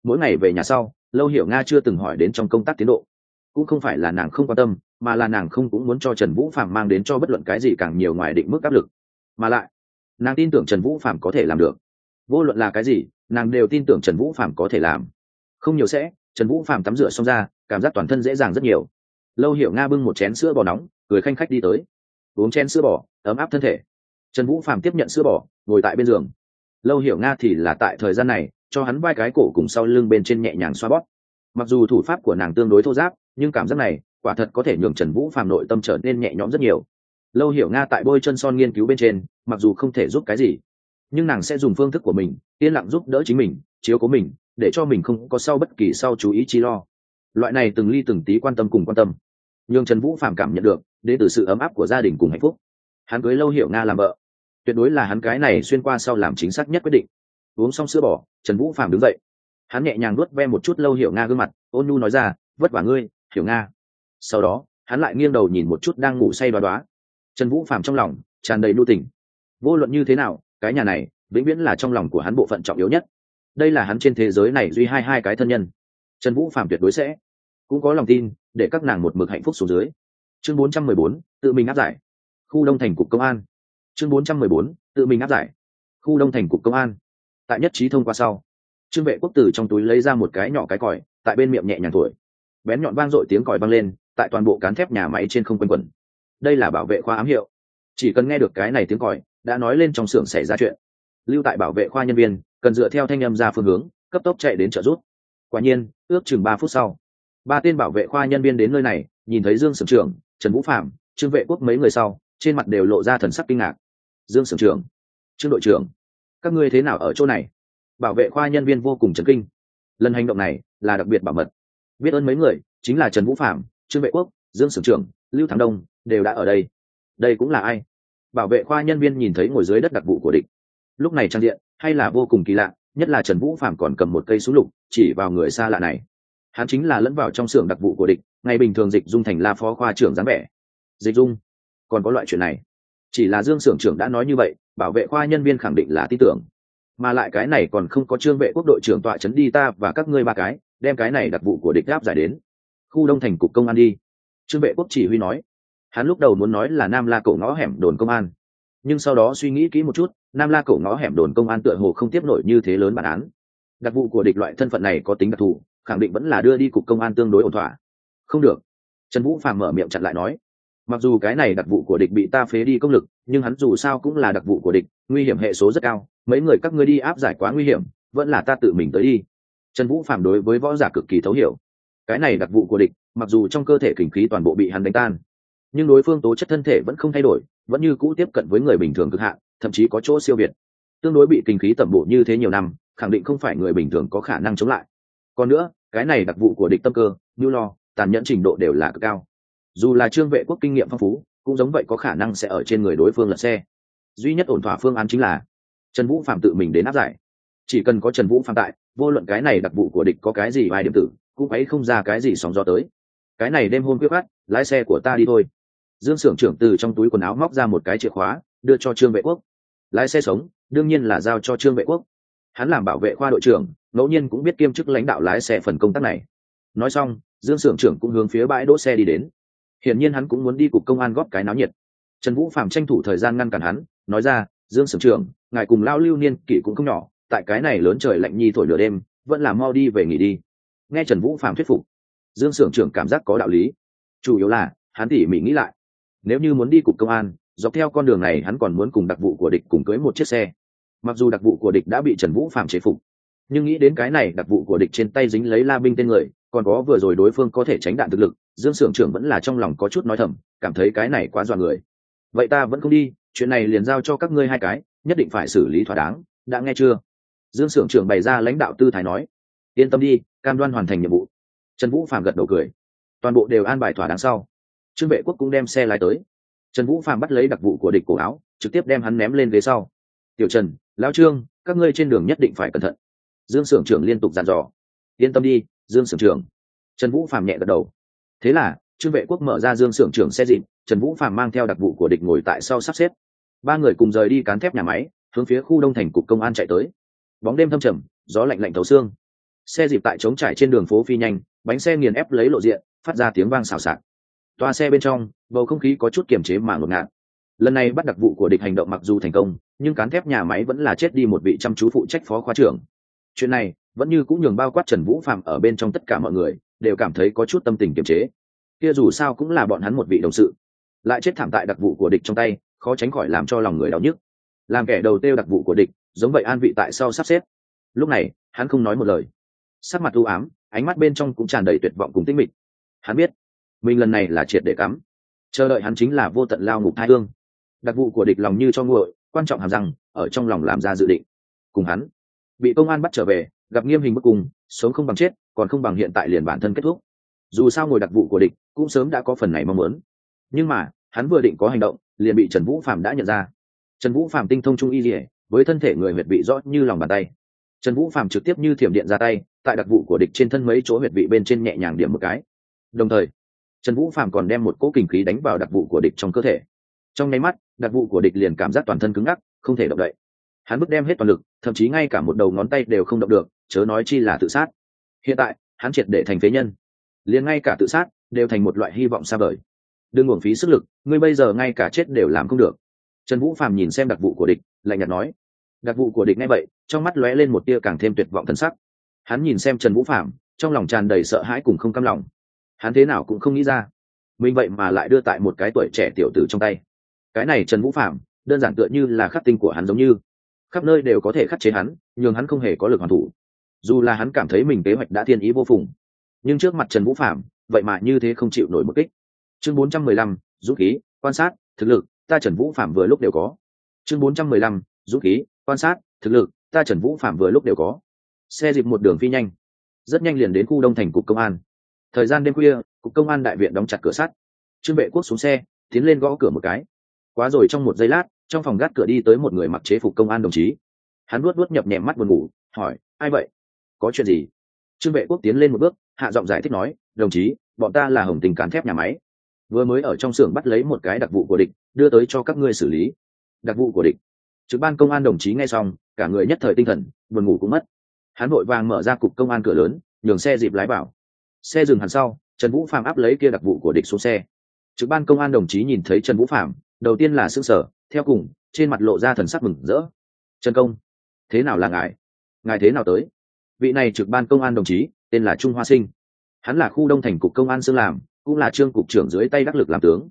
Mỗi ngày về nhà sau, lâu hiểu nga chưa từng hỏi đến trong công tác tiến độ. Cũng không phải là nàng không quan tâm, mà là nàng không cũng muốn cho trần vũ phạm mang đến cho bất luận cái gì càng nhiều ngoài định mức áp lực. Mà lại, nàng tin tưởng trần vũ phạm có thể làm được. Vô luận là cái gì, nàng đều tin tưởng trần vũ phạm có thể làm. Không nhiều sẽ, trần vũ phạm tắm rửa xong ra, cảm giác toàn thân dễ dàng rất nhiều. Lâu hiểu nga bưng một chén sữa bò nóng, cười khanh khách đi tới. Uống chén sữa bò, ấm áp thân thể trần vũ phạm tiếp nhận sữa bỏ, ngồi tại bên giường. Lâu hiểu nga thì là tại thời gian này cho hắn vai cái cổ cùng sau lưng bên trên nhẹ nhàng xoa bóp. Mặc dù thủ pháp của nàng tương đối thô giáp nhưng cảm giác này quả thật có thể nhường trần vũ phạm nội tâm trở nên nhẹ nhõm rất nhiều. Lâu hiểu nga tại bôi chân son nghiên cứu bên trên mặc dù không thể giúp cái gì nhưng nàng sẽ dùng phương thức của mình yên lặng giúp đỡ chính mình chiếu cố mình để cho mình không có sau bất kỳ sau chú ý chi lo. Loại này từng ly từng tí quan tâm cùng quan tâm Nhường trần vũ phạm cảm nhận được đến từ sự ấm áp của gia đình cùng hạnh phúc. Hắn cưới lâu hiểu nga làm vợ tuyệt đối là hắn cái này xuyên qua sau làm chính xác nhất quyết định. Uống xong sữa bỏ trần vũ phạm đứng dậy. Hắn nhẹ nhàng nuốt ve một chút lâu hiểu nga gương mặt ôn nhu nói ra vất vả ngươi hiểu nga. Sau đó hắn lại nghiêng đầu nhìn một chút đang ngủ say đoá đoá. Trần vũ phạm trong lòng tràn đầy nu tình. Vô luận như thế nào cái nhà này vĩnh viễn là trong lòng của hắn bộ phận trọng yếu nhất. Đây là hắn trên thế giới này duy hai hai cái thân nhân. Trần vũ phạm tuyệt đối sẽ cũng có lòng tin để các nàng một mực hạnh phúc xuống dưới. Chương 414, tự mình áp giải. Khu đông thành cục công an chương 414, tự mình áp giải. Khu đông thành cục công an. Tại nhất trí thông qua sau trương vệ quốc tử trong túi lấy ra một cái nhỏ cái còi tại bên miệng nhẹ nhàng thổi. Bén nhọn vang dội tiếng còi vang lên tại toàn bộ cán thép nhà máy trên không quanh quẩn. Đây là bảo vệ khoa ám hiệu. Chỉ cần nghe được cái này tiếng còi đã nói lên trong xưởng xảy ra chuyện. Lưu tại bảo vệ khoa nhân viên cần dựa theo thanh âm ra phương hướng cấp tốc chạy đến trợ rút quả nhiên ước chừng ba phút sau ba tên bảo vệ khoa nhân viên đến nơi này nhìn thấy dương sưởng trưởng trần vũ phạm trương vệ quốc mấy người sau trên mặt đều lộ ra thần sắc kinh ngạc dương sưởng trưởng. Trương đội trưởng, các ngươi thế nào ở chỗ này? Bảo vệ khoa nhân viên vô cùng chấn kinh. Lần hành động này là đặc biệt bảo mật. Biết ơn mấy người, chính là trần vũ phạm, trương vệ quốc, dương sưởng trưởng, lưu thắng đông, đều đã ở đây. Đây cũng là ai? Bảo vệ khoa nhân viên nhìn thấy ngồi dưới đất đặc vụ của địch. Lúc này trang diện hay là vô cùng kỳ lạ, nhất là trần vũ phạm còn cầm một cây súng lục, chỉ vào người xa lạ này. Hắn chính là lẫn vào trong xưởng đặc vụ của địch, ngày bình thường dịch dung thành la phó khoa trưởng dáng vẻ. Dịch dung, còn có loại chuyện này chỉ là dương xưởng trưởng đã nói như vậy, bảo vệ khoa nhân viên khẳng định là tin tưởng. Mà lại cái này còn không có trương vệ quốc đội trưởng tọa chấn đi ta và các ngươi ba cái, đem cái này đặc vụ của địch áp giải đến. Khu đông thành cục công an đi. Trương vệ quốc chỉ huy nói. Hắn lúc đầu muốn nói là nam la cổ ngõ hẻm đồn công an. Nhưng sau đó suy nghĩ kỹ một chút, nam la cổ ngõ hẻm đồn công an tựa hồ không tiếp nổi như thế lớn bản án. Đặc vụ của địch loại thân phận này có tính đặc thù, khẳng định vẫn là đưa đi cục công an tương đối ổn thỏa. Không được. Trần vũ phàm mở miệng chặn lại nói mặc dù cái này đặc vụ của địch bị ta phế đi công lực, nhưng hắn dù sao cũng là đặc vụ của địch, nguy hiểm hệ số rất cao, mấy người các ngươi đi áp giải quá nguy hiểm, vẫn là ta tự mình tới đi. Trần vũ phàm đối với võ giả cực kỳ thấu hiểu. Cái này đặc vụ của địch, mặc dù trong cơ thể kinh khí toàn bộ bị hắn đánh tan, nhưng đối phương tố chất thân thể vẫn không thay đổi, vẫn như cũ tiếp cận với người bình thường cực hạn, thậm chí có chỗ siêu việt. Tương đối bị kinh khí tẩm bổ như thế nhiều năm, khẳng định không phải người bình thường có khả năng chống lại. Còn nữa, cái này đặc vụ của địch tâm cơ như lo, tàn nhẫn trình độ đều là cực cao dù là trương vệ quốc kinh nghiệm phong phú, cũng giống vậy có khả năng sẽ ở trên người đối phương lật xe. Duy nhất ổn thỏa phương án chính là trần vũ phạm tự mình đến áp giải. Chỉ cần có trần vũ phạm tại, vô luận cái này đặc vụ của địch có cái gì vài điểm tử, cũng ấy không ra cái gì sóng gió tới. Cái này đêm hôm quyết khát, lái xe của ta đi thôi. Dương s ư ở n g trưởng từ trong túi quần áo móc ra một cái chìa khóa, đưa cho trương vệ quốc. Lái xe sống, đương nhiên là giao cho trương vệ quốc. Hắn làm bảo vệ khoa đội trưởng, ngẫu nhiên cũng biết kiêm chức lãnh đạo lái xe phần công tác này. Nói xong, dương s ư ở n g trưởng cũng hướng phía bãi đỗ xe đi đến hiển nhiên hắn cũng muốn đi cục công an góp cái náo nhiệt. Trần vũ phạm tranh thủ thời gian ngăn cản hắn, nói ra, dương Sưởng trưởng, ngài cùng lao lưu niên kỷ cũng không nhỏ, tại cái này lớn trời lạnh nhi thổi lửa đêm, vẫn là mau đi về nghỉ đi. Nghe trần vũ phạm thuyết phục, dương Sưởng trưởng cảm giác có đạo lý. Chủ yếu là, hắn tỉ mỉ nghĩ lại. Nếu như muốn đi cục công an, dọc theo con đường này hắn còn muốn cùng đặc vụ của địch cùng cưới một chiếc xe. Mặc dù đặc vụ của địch đã bị trần vũ phạm chế phục, nhưng nghĩ đến cái này, đặc vụ của địch trên tay dính lấy la binh tên người, còn có vừa rồi đối phương có thể tránh đạn thực lực dương s ư ở n g trưởng vẫn là trong lòng có chút nói thầm, cảm thấy cái này quá dọa người. Vậy ta vẫn không đi, chuyện này liền giao cho các ngươi hai cái, nhất định phải xử lý thỏa đáng, đã nghe chưa? Dương s ư ở n g trưởng bày ra lãnh đạo tư thái nói. Yên tâm đi, cam đoan hoàn thành nhiệm vụ. Trần vũ phạm gật đầu cười. Toàn bộ đều an bài thỏa đáng sau. Trương vệ quốc cũng đem xe lái tới. Trần vũ phạm bắt lấy đặc vụ của địch cổ áo, trực tiếp đem hắn ném lên ghế sau. Tiểu trần, lão trương, các ngươi trên đường nhất định phải cẩn thận. Dương s ư ở n g trưởng liên tục dàn dò. Yên tâm đi, dương s ư ở n g trưởng. Trần vũ phạm nhẹ gật đầu thế là, trương vệ quốc mở ra dương s ư ở n g trưởng xe dịp, trần vũ phạm mang theo đặc vụ của địch ngồi tại sau sắp xếp. Ba người cùng rời đi cán thép nhà máy, hướng phía khu đông thành cục công an chạy tới. Bóng đêm thâm trầm, gió lạnh lạnh thấu xương. Xe dịp tại trống trải trên đường phố phi nhanh, bánh xe nghiền ép lấy lộ diện, phát ra tiếng vang xào xạc. Toa xe bên trong, bầu không khí có chút kiềm chế mà ngột ngạt. Lần này bắt đặc vụ của địch hành động mặc dù thành công, nhưng cán thép nhà máy vẫn là chết đi một vị chăm chú phụ trách phó khoa trưởng. Chuyện này, vẫn như cũng nhường bao quát trần vũ phạm ở bên trong tất cả mọi người đều cảm thấy có chút tâm tình kiềm chế. Kia dù sao cũng là bọn hắn một vị đồng sự. Lại chết thảm tại đặc vụ của địch trong tay, khó tránh khỏi làm cho lòng người đau nhức. Làm kẻ đầu tiêu đặc vụ của địch, giống vậy an vị tại sau sắp xếp. Lúc này, hắn không nói một lời. Sắc mặt u ám, ánh mắt bên trong cũng tràn đầy tuyệt vọng cùng tinh mịch. Hắn biết, mình lần này là triệt để cắm. Chờ đợi hắn chính là vô tận lao ngục thai hương. Đặc vụ của địch lòng như cho nguội, quan trọng hàm rằng ở trong lòng làm ra dự định. Cùng hắn, bị công an bắt trở về, gặp nghiêm hình bức cùng, sống không bằng chết còn không bằng hiện tại liền bản thân kết thúc. Dù sao ngồi đặc vụ của địch cũng sớm đã có phần này mong muốn. Nhưng mà, hắn vừa định có hành động, liền bị trần vũ phạm đã nhận ra. Trần vũ phạm tinh thông trung y dỉa với thân thể người huyệt bị rõ như lòng bàn tay. Trần vũ phạm trực tiếp như thiểm điện ra tay, tại đặc vụ của địch trên thân mấy chỗ huyệt vị bên trên nhẹ nhàng điểm một cái. Đồng thời, trần vũ phạm còn đem một cỗ kinh khí đánh vào đặc vụ của địch trong cơ thể. Trong nháy mắt, đặc vụ của địch liền cảm giác toàn thân cứng ngắc, không thể động đậy. Hắn bước đem hết toàn lực, thậm chí ngay cả một đầu ngón tay đều không động được, chớ nói chi là tự sát hiện tại, hắn triệt để thành phế nhân. Liền ngay cả tự sát đều thành một loại hy vọng xa vời. Đừng uổng phí sức lực, ngươi bây giờ ngay cả chết đều làm không được. Trần vũ phạm nhìn xem đặc vụ của địch, lạnh nhạt nói. Đặc vụ của địch ngay vậy, trong mắt lóe lên một tia càng thêm tuyệt vọng thân sắc. Hắn nhìn xem trần vũ phạm trong lòng tràn đầy sợ hãi cùng không căm lòng. Hắn thế nào cũng không nghĩ ra, mình vậy mà lại đưa tại một cái tuổi trẻ tiểu tử trong tay. Cái này trần vũ phạm đơn giản tựa như là khắc tinh của hắn giống như. Khắp nơi đều có thể khắc chế hắn nhưng hắn không hề có lực hoàn thủ dù là hắn cảm thấy mình kế hoạch đã thiên ý vô phùng, nhưng trước mặt trần vũ phạm vậy mà như thế không chịu nổi một kích. Chương bốn trăm mười lăm, dũng khí, quan sát, thực lực, ta trần vũ phạm vừa lúc đều có. Chương bốn trăm mười lăm, dũng khí, quan sát, thực lực, ta trần vũ phạm vừa lúc đều có. Xe dịp một đường phi nhanh, rất nhanh liền đến khu đông thành cục công an. Thời gian đêm khuya, cục công an đại viện đóng chặt cửa sắt. Trương vệ quốc xuống xe, tiến lên gõ cửa một cái. Quá rồi trong một giây lát, trong phòng gác cửa đi tới một người mặc chế phục công an đồng chí. Hắn luốt luốt nhập nhèm mắt buồn ngủ, hỏi, ai vậy? Có chuyện gì? Trương vệ quốc tiến lên một bước hạ giọng giải thích nói đồng chí bọn ta là hồng tình cán thép nhà máy. Vừa mới ở trong xưởng bắt lấy một cái đặc vụ của địch đưa tới cho các ngươi xử lý. Đặc vụ của địch. Trực ban công an đồng chí nghe xong cả người nhất thời tinh thần buồn ngủ cũng mất. Hắn vội vàng mở ra cục công an cửa lớn nhường xe dịp lái bảo, xe dừng hẳn sau trần vũ phạm áp lấy kia đặc vụ của địch xuống xe. Trực ban công an đồng chí nhìn thấy trần vũ phạm đầu tiên là s ư n g sở theo cùng trên mặt lộ ra thần sắc mừng rỡ. Trần công thế nào là ngài? Ngài thế nào tới? Vị này trực ban công an đồng chí, tên là trung hoa sinh. Hắn là khu đông thành cục công an xương làm, cũng là trương cục trưởng dưới tay đắc lực làm tướng.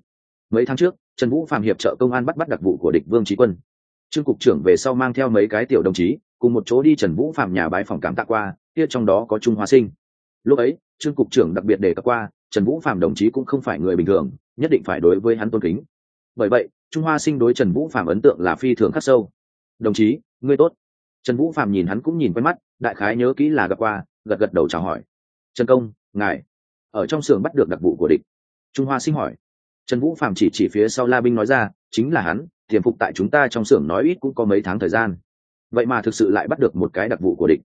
Mấy tháng trước, trần vũ phạm hiệp trợ công an bắt bắt đặc vụ của địch vương trí quân. Trương cục trưởng về sau mang theo mấy cái tiểu đồng chí, cùng một chỗ đi trần vũ phạm nhà bái phòng cảm tạ qua, kia trong đó có trung hoa sinh. Lúc ấy, trương cục trưởng đặc biệt đề cập qua, trần vũ phạm đồng chí cũng không phải người bình thường, nhất định phải đối với hắn tôn kính. Bởi vậy, trung hoa sinh đối trần vũ phạm ấn tượng là phi thường khắc sâu. Đồng chí, ngươi tốt. Trần vũ phạm nhìn hắn cũng nhìn quen mắt đại khái nhớ kỹ là gặp qua gật gật đầu chào hỏi. Trần công ngài ở trong xưởng bắt được đặc vụ của địch. Trung hoa sinh hỏi. Trần vũ phạm chỉ chỉ phía sau la binh nói ra chính là hắn tiềm phục tại chúng ta trong xưởng nói ít cũng có mấy tháng thời gian. Vậy mà thực sự lại bắt được một cái đặc vụ của địch.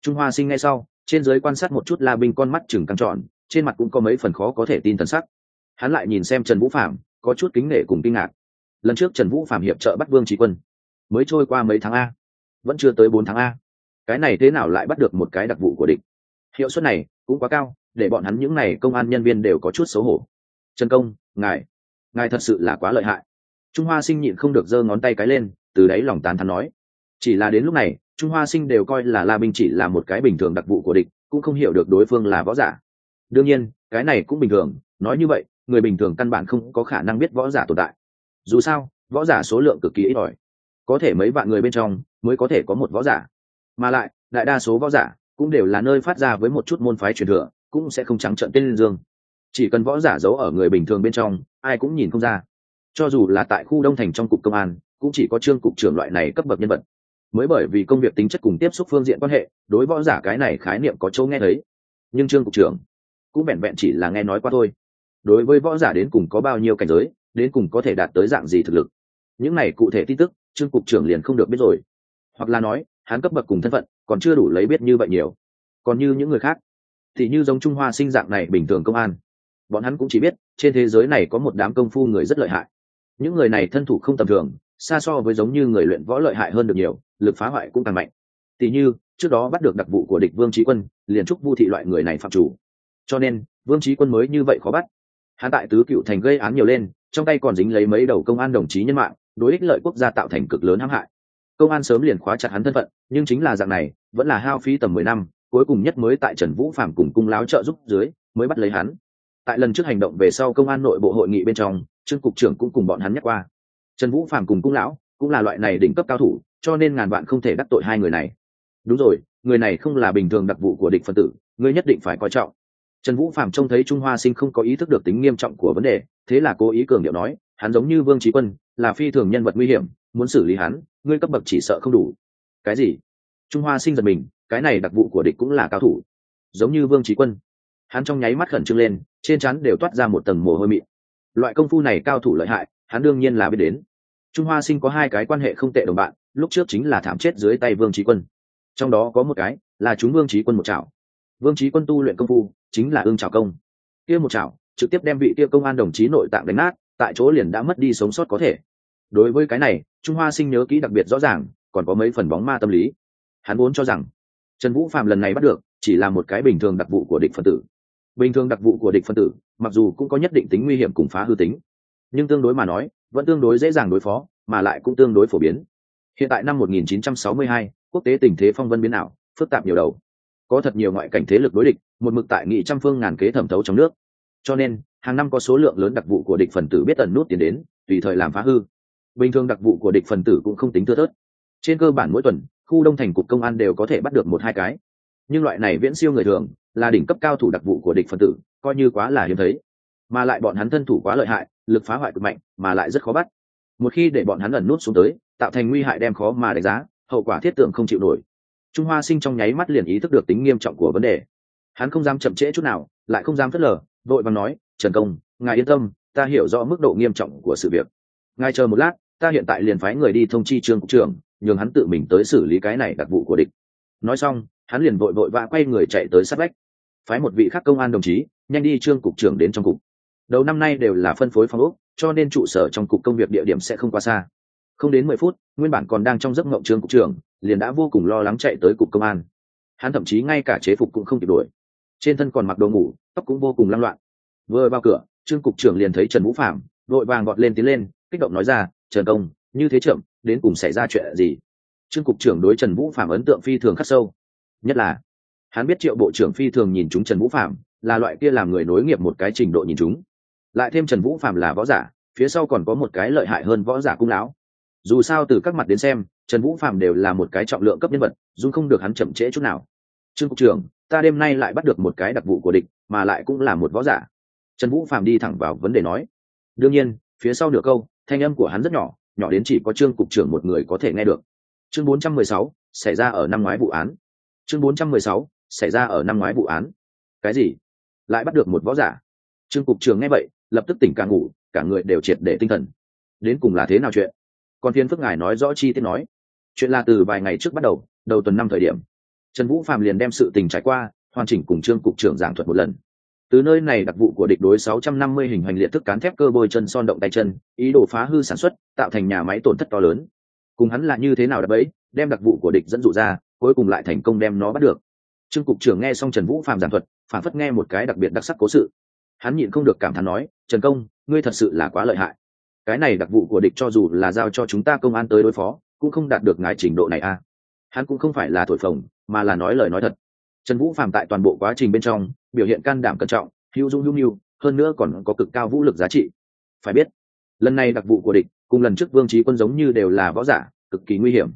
Trung hoa sinh ngay sau trên giới quan sát một chút la binh con mắt chừng căng trọn, trên mặt cũng có mấy phần khó có thể tin thần sắc. Hắn lại nhìn xem trần vũ phạm có chút kính nể cùng kinh ngạc. Lần trước trần vũ phạm hiệp trợ bắt vương trí quân mới trôi qua mấy tháng a vẫn chưa tới bốn tháng a cái này thế nào lại bắt được một cái đặc vụ của địch? Hiệu suất này cũng quá cao, để bọn hắn những n à y công an nhân viên đều có chút xấu hổ. Trần công, ngài ngài thật sự là quá lợi hại. Trung hoa sinh nhịn không được giơ ngón tay cái lên, từ đáy lòng tán thắn nói. Chỉ là đến lúc này, trung hoa sinh đều coi là la binh chỉ là một cái bình thường đặc vụ của địch, cũng không hiểu được đối phương là võ giả. Đương nhiên, cái này cũng bình thường, nói như vậy, người bình thường căn bản không có khả năng biết võ giả tồn tại. Dù sao, võ giả số lượng cực kỳ ít ỏi. Có thể mấy vạn người bên trong mới có thể có một võ giả mà lại, đại đa số võ giả cũng đều là nơi phát ra với một chút môn phái truyền thừa, cũng sẽ không trắng trợn tên liên dương. Chỉ cần võ giả giấu ở người bình thường bên trong, ai cũng nhìn không ra. Cho dù là tại khu đông thành trong cục công an, cũng chỉ có trương cục trưởng loại này cấp bậc nhân vật. Mới bởi vì công việc tính chất cùng tiếp xúc phương diện quan hệ, đối võ giả cái này khái niệm có chỗ nghe thấy. Nhưng trương cục trưởng cũng vẹn vẹn chỉ là nghe nói qua thôi. Đối với võ giả đến cùng có bao nhiêu cảnh giới, đến cùng có thể đạt tới dạng gì thực lực? Những này cụ thể tin tức, trương cục trưởng liền không được biết rồi. Hoặc là nói hắn cấp bậc cùng thân phận còn chưa đủ lấy biết như vậy nhiều. Còn như những người khác, thì như giống trung hoa sinh dạng này bình thường công an, bọn hắn cũng chỉ biết trên thế giới này có một đám công phu người rất lợi hại. Những người này thân thủ không tầm thường, xa so với giống như người luyện võ lợi hại hơn được nhiều, lực phá hoại cũng càng mạnh. Tỉ như, trước đó bắt được đặc vụ của địch vương trí quân, liền trúc vu thị loại người này phạm chủ. Cho nên, vương trí quân mới như vậy khó bắt. Hắn tại tứ cựu thành gây án nhiều lên, trong tay còn dính lấy mấy đầu công an đồng chí nhân mạng, đối ích lợi quốc gia tạo thành cực lớn hãm hại công an sớm liền khóa chặt hắn thân phận, nhưng chính là dạng này, vẫn là hao phí tầm mười năm, cuối cùng nhất mới tại trần vũ phạm cùng cung láo trợ giúp dưới, mới bắt lấy hắn. Tại lần trước hành động về sau công an nội bộ hội nghị bên trong, trương cục trưởng cũng cùng bọn hắn nhắc qua. Trần vũ phạm cùng cung lão cũng là loại này đỉnh cấp cao thủ, cho nên ngàn vạn không thể đắc tội hai người này. Đúng rồi, người này không là bình thường đặc vụ của địch phân tử ngươi nhất định phải coi trọng. Trần vũ phạm trông thấy trung hoa sinh không có ý thức được tính nghiêm trọng của vấn đề, thế là cố ý cường điệu nói, hắn giống như vương trí quân, là phi thường nhân vật nguy hiểm muốn xử lý hắn, ngươi cấp bậc chỉ sợ không đủ. Cái gì? Trung hoa sinh giật mình, cái này đặc vụ của địch cũng là cao thủ. Giống như vương trí quân. Hắn trong nháy mắt khẩn trương lên, trên chắn đều toát ra một tầng mồ hôi mịn. Loại công phu này cao thủ lợi hại, hắn đương nhiên là biết đến. Trung hoa sinh có hai cái quan hệ không tệ đồng bạn, lúc trước chính là thảm chết dưới tay vương trí quân. Trong đó có một cái là chúng vương trí quân một chảo. Vương trí quân tu luyện công phu chính là ương chảo công. Kia một chảo trực tiếp đem vị kia công an đồng chí nội tạng đánh nát, tại chỗ liền đã mất đi sống sót có thể đối với cái này trung hoa sinh nhớ kỹ đặc biệt rõ ràng còn có mấy phần bóng ma tâm lý. Hắn vốn cho rằng trần vũ phạm lần này bắt được chỉ là một cái bình thường đặc vụ của địch phân tử. Bình thường đặc vụ của địch phân tử mặc dù cũng có nhất định tính nguy hiểm cùng phá hư tính nhưng tương đối mà nói vẫn tương đối dễ dàng đối phó mà lại cũng tương đối phổ biến. Hiện tại năm 1962, quốc tế tình thế phong vân biến ảo phức tạp nhiều đầu. Có thật nhiều ngoại cảnh thế lực đối địch một mực tại nghị trăm phương ngàn kế thẩm thấu trong nước. Cho nên hàng năm có số lượng lớn đặc vụ của địch phần tử biết tần nút tiền đến tùy thời làm phá hư bình thường đặc vụ của địch phần tử cũng không tính thưa thớt. Trên cơ bản mỗi tuần, khu đông thành cục công an đều có thể bắt được một hai cái. Nhưng loại này viễn siêu người thường, là đỉnh cấp cao thủ đặc vụ của địch phần tử, coi như quá là hiếm thấy. Mà lại bọn hắn thân thủ quá lợi hại, lực phá hoại cực mạnh, mà lại rất khó bắt. Một khi để bọn hắn ẩn nút xuống tới, tạo thành nguy hại đem khó mà đánh giá, hậu quả thiết tượng không chịu nổi. Trung hoa sinh trong nháy mắt liền ý thức được tính nghiêm trọng của vấn đề. Hắn không dám chậm trễ chút nào, lại không dám phớt lờ, vội bằng nói, trần công, ngài yên tâm, ta hiểu rõ mức độ nghiêm trọng của sự việc ngài chờ một lát, ta hiện tại liền phái người đi thông chi trương cục trưởng, nhường hắn tự mình tới xử lý cái này đặc vụ của địch. Nói xong, hắn liền vội vội vã quay người chạy tới sát vách. Phái một vị khác công an đồng chí, nhanh đi trương cục trưởng đến trong cục. Đầu năm nay đều là phân phối phòng ốc, cho nên trụ sở trong cục công việc địa điểm sẽ không quá xa. Không đến mười phút, nguyên bản còn đang trong giấc ngộng trương cục trưởng, liền đã vô cùng lo lắng chạy tới cục công an. Hắn thậm chí ngay cả chế phục cũng không kịp đuổi trên thân còn mặc đồ ngủ, tóc cũng vô cùng lăng loạn. Vừa vào cửa, trương cục trưởng liền thấy trần vũ phạm đội vàng gọt lên tiến lên kích động nói ra, trần công, như thế chậm, đến cùng xảy ra chuyện gì? Trương cục trưởng đối trần vũ phạm ấn tượng phi thường khắc sâu. Nhất là, hắn biết triệu bộ trưởng phi thường nhìn chúng trần vũ phạm là loại kia làm người nối nghiệp một cái trình độ nhìn chúng. Lại thêm trần vũ phạm là võ giả, phía sau còn có một cái lợi hại hơn võ giả cung lão. Dù sao từ các mặt đến xem, trần vũ phạm đều là một cái trọng lượng cấp nhân vật, dù không được hắn chậm trễ chút nào. Trương cục trưởng, ta đêm nay lại bắt được một cái đặc vụ của địch, mà lại cũng là một võ giả. Trần vũ phạm đi thẳng vào vấn đề nói. Đương nhiên, phía sau nửa câu thanh âm của hắn rất nhỏ nhỏ đến chỉ có trương cục trưởng một người có thể nghe được. Chương 416, xảy ra ở năm ngoái vụ án. Chương 416, xảy ra ở năm ngoái vụ án. Cái gì? Lại bắt được một võ giả? Trương cục trưởng nghe vậy lập tức tỉnh cả ngủ cả người đều triệt để tinh thần. Đến cùng là thế nào chuyện? Còn thiên phước ngài nói rõ chi tiết nói. Chuyện là từ vài ngày trước bắt đầu đầu tuần năm thời điểm. Trần vũ phạm liền đem sự tình trải qua hoàn chỉnh cùng trương cục trưởng giảng thuật một lần từ nơi này đặc vụ của địch đối 650 hình hành liệt thức cán thép cơ bôi chân son động tay chân, ý đồ phá hư sản xuất, tạo thành nhà máy tổn thất to lớn. Cùng hắn là như thế nào đã bấy đem đặc vụ của địch dẫn dụ ra, cuối cùng lại thành công đem nó bắt được. Trương cục trưởng nghe xong trần vũ phạm giảng thuật, phản phất nghe một cái đặc biệt đặc sắc cố sự. Hắn nhịn không được cảm thán nói, trần công, ngươi thật sự là quá lợi hại. Cái này đặc vụ của địch cho dù là giao cho chúng ta công an tới đối phó, cũng không đạt được ngài trình độ này a à. hắn cũng không phải là thổi phồng, mà là nói lời nói thật. Trần vũ phạm tại toàn bộ quá trình bên trong biểu hiện can đảm cẩn trọng, hữu dung hữu nhu hơn nữa còn có cực cao vũ lực giá trị. Phải biết, lần này đặc vụ của địch cùng lần trước vương trí quân giống như đều là võ giả, cực kỳ nguy hiểm.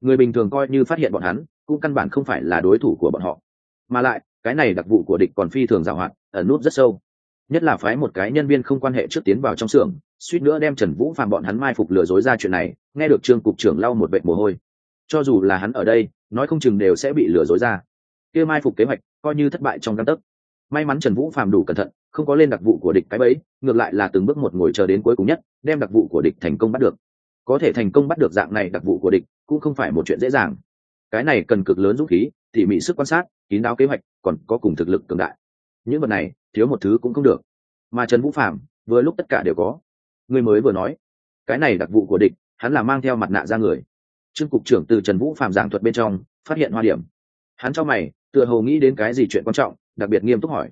Người bình thường coi như phát hiện bọn hắn, cũng căn bản không phải là đối thủ của bọn họ. Mà lại, cái này đặc vụ của địch còn phi thường giảo hoạt ẩn nút rất sâu. Nhất là phái một cái nhân viên không quan hệ trước tiến vào trong xưởng, suýt nữa đem trần vũ phạm bọn hắn mai phục lừa dối ra chuyện này, nghe được trương cục trưởng lau một vệ mồ hôi. Cho dù là hắn ở đây, nói không chừng đều sẽ bị lừa dối ra. Kia mai phục kế hoạch coi như thất bại trong căn tấc may mắn trần vũ phạm đủ cẩn thận, không có lên đặc vụ của địch cái bẫy, ngược lại là từng bước một ngồi chờ đến cuối cùng nhất, đem đặc vụ của địch thành công bắt được. Có thể thành công bắt được dạng này đặc vụ của địch cũng không phải một chuyện dễ dàng. Cái này cần cực lớn dũng khí, tỉ mỉ sức quan sát, kín đáo kế hoạch, còn có cùng thực lực cường đại. Những vật này, thiếu một thứ cũng không được. Mà trần vũ phạm vừa lúc tất cả đều có. Người mới vừa nói, cái này đặc vụ của địch, hắn là mang theo mặt nạ ra người. Trương cục trưởng từ trần vũ phạm giảng thuật bên trong, phát hiện hoa điểm. Hắn cho mày, tựa hồ nghĩ đến cái gì chuyện quan trọng đặc biệt nghiêm túc hỏi.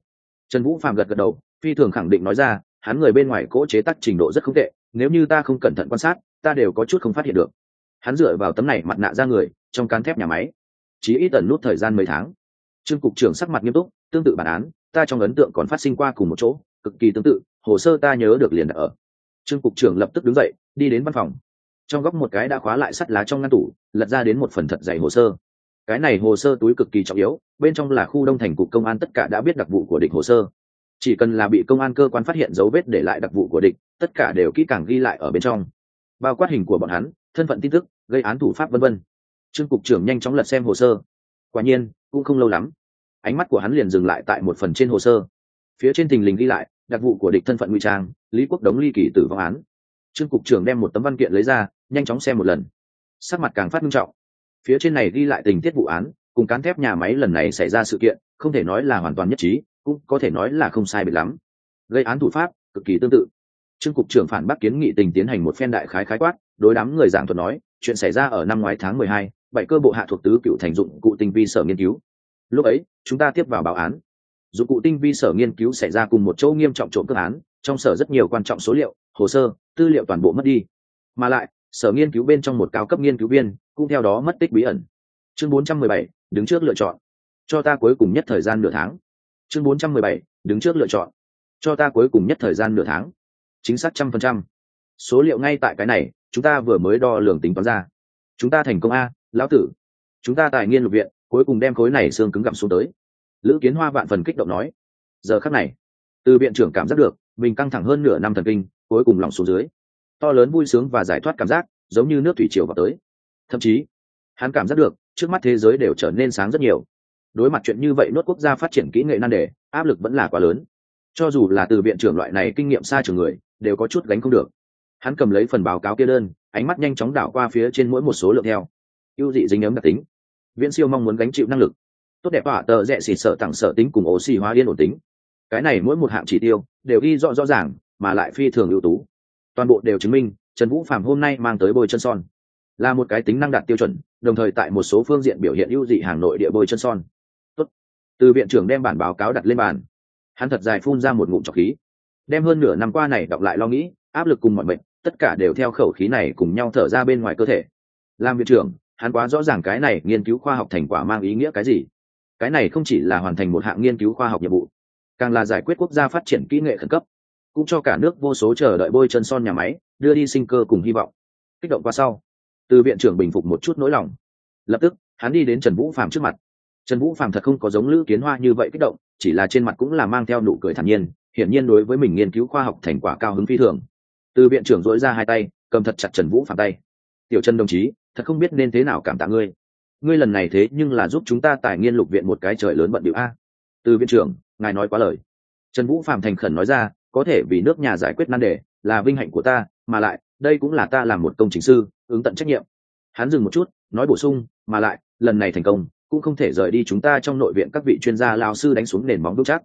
Trần vũ phàm gật gật đầu, phi thường khẳng định nói ra, hắn người bên ngoài cỗ chế tác trình độ rất không tệ, nếu như ta không cẩn thận quan sát, ta đều có chút không phát hiện được. Hắn dựa vào tấm này mặt nạ ra người, trong cán thép nhà máy. Chỉ ít tần nút thời gian mấy tháng. Trương cục trưởng sắc mặt nghiêm túc, tương tự bản án, ta trong ấn tượng còn phát sinh qua cùng một chỗ, cực kỳ tương tự, hồ sơ ta nhớ được liền ở. Trương cục trưởng lập tức đứng dậy, đi đến văn phòng. Trong góc một cái đã khóa lại sắt lá trong ngăn tủ, lật ra đến một phần thật dày hồ sơ cái này hồ sơ túi cực kỳ trọng yếu, bên trong là khu đông thành cục công an tất cả đã biết đặc vụ của địch hồ sơ. Chỉ cần là bị công an cơ quan phát hiện dấu vết để lại đặc vụ của địch, tất cả đều kỹ càng ghi lại ở bên trong. Bao quát hình của bọn hắn, thân phận tin tức, gây án thủ pháp vân vân. Trương cục trưởng nhanh chóng lật xem hồ sơ. Quả nhiên, cũng không lâu lắm, ánh mắt của hắn liền dừng lại tại một phần trên hồ sơ. Phía trên tình lình ghi lại, đặc vụ của địch thân phận nguy trang, lý quốc đống ly kỳ tử vong án. Trương cục trưởng đem một tấm văn kiện lấy ra, nhanh chóng xem một lần. Sắc mặt càng phát nghiêm trọng phía trên này ghi lại tình tiết vụ án, cùng cán thép nhà máy lần này xảy ra sự kiện, không thể nói là hoàn toàn nhất trí, cũng có thể nói là không sai biệt lắm. Gây án thủ pháp, cực kỳ tương tự. Trương cục trưởng phản bác kiến nghị tình tiến hành một phen đại khái khái quát, đối đám người giảng thuật nói, chuyện xảy ra ở năm ngoái tháng mười hai, bảy cơ bộ hạ thuộc tứ cựu thành dụng cụ tinh vi sở nghiên cứu. Lúc ấy, chúng ta tiếp vào báo án. Dụng cụ tinh vi sở nghiên cứu xảy ra cùng một chỗ nghiêm trọng trộm cướp án, trong sở rất nhiều quan trọng số liệu, hồ sơ, tư liệu toàn bộ mất đi. Mà lại, sở nghiên cứu bên trong một cao cấp nghiên cứu viên cũng theo đó mất tích bí ẩn. Chương 417, đứng trước lựa chọn. Cho ta cuối cùng nhất thời gian nửa tháng. Chương 417, đứng trước lựa chọn. Cho ta cuối cùng nhất thời gian nửa tháng. Chính xác trăm phần trăm. Số liệu ngay tại cái này chúng ta vừa mới đo lường tính toán ra. Chúng ta thành công a lão tử. Chúng ta tài nghiên lục viện cuối cùng đem khối này xương cứng gặm xuống tới. Lữ kiến hoa vạn phần kích động nói. Giờ khắc này từ viện trưởng cảm giác được mình căng thẳng hơn nửa năm thần kinh cuối cùng lòng xuống dưới. To lớn vui sướng và giải thoát cảm giác giống như nước thủy triều vào tới thậm chí hắn cảm giác được trước mắt thế giới đều trở nên sáng rất nhiều. Đối mặt chuyện như vậy nuốt quốc gia phát triển kỹ nghệ nan đề, áp lực vẫn là quá lớn. Cho dù là từ viện trưởng loại này kinh nghiệm xa trường người, đều có chút gánh không được. Hắn cầm lấy phần báo cáo kia đơn, ánh mắt nhanh chóng đảo qua phía trên mỗi một số lượng theo. Ưu dị dính ấm đặc tính. Viễn siêu mong muốn gánh chịu năng lực. Tốt đẹp hỏa tờ rẽ xịt sợ tặng sợ tính cùng oxy hóa yên ổn tính. Cái này mỗi một hạng chỉ tiêu, đều ghi rõ rõ ràng, mà lại phi thường ưu tú. Toàn bộ đều chứng minh, trần vũ phạm hôm nay mang tới bôi chân son là một cái tính năng đạt tiêu chuẩn, đồng thời tại một số phương diện biểu hiện ưu dị hàng nội địa bôi chân son. Tốt. từ viện trưởng đem bản báo cáo đặt lên bàn. Hắn thật dài phun ra một ngụm trọc khí. Đem hơn nửa năm qua này đọc lại lo nghĩ, áp lực cùng mọi bệnh tất cả đều theo khẩu khí này cùng nhau thở ra bên ngoài cơ thể. Làm viện trưởng, hắn quá rõ ràng cái này nghiên cứu khoa học thành quả mang ý nghĩa cái gì. Cái này không chỉ là hoàn thành một hạng nghiên cứu khoa học nhiệm vụ, càng là giải quyết quốc gia phát triển kỹ nghệ khẩn cấp, cũng cho cả nước vô số chờ đợi bôi chân son nhà máy, đưa đi sinh cơ cùng hy vọng. Kích động qua sau từ viện trưởng bình phục một chút nỗi lòng. Lập tức, hắn đi đến trần vũ phạm trước mặt. Trần vũ phạm thật không có giống lữ kiến hoa như vậy kích động, chỉ là trên mặt cũng là mang theo nụ cười thản nhiên, hiển nhiên đối với mình nghiên cứu khoa học thành quả cao hứng phi thường. Từ viện trưởng dỗi ra hai tay, cầm thật chặt trần vũ phạm tay. Tiểu trần đồng chí, thật không biết nên thế nào cảm tạ ngươi. Ngươi lần này thế nhưng là giúp chúng ta tài nghiên lục viện một cái trời lớn bận điệu a. Từ viện trưởng, ngài nói quá lời. Trần vũ phạm thành khẩn nói ra, có thể vì nước nhà giải quyết nan đề là vinh hạnh của ta, mà lại đây cũng là ta làm một công chính sư, ứng tận trách nhiệm. Hắn dừng một chút, nói bổ sung, mà lại, lần này thành công, cũng không thể rời đi chúng ta trong nội viện các vị chuyên gia lao sư đánh xuống nền móng vững chắc.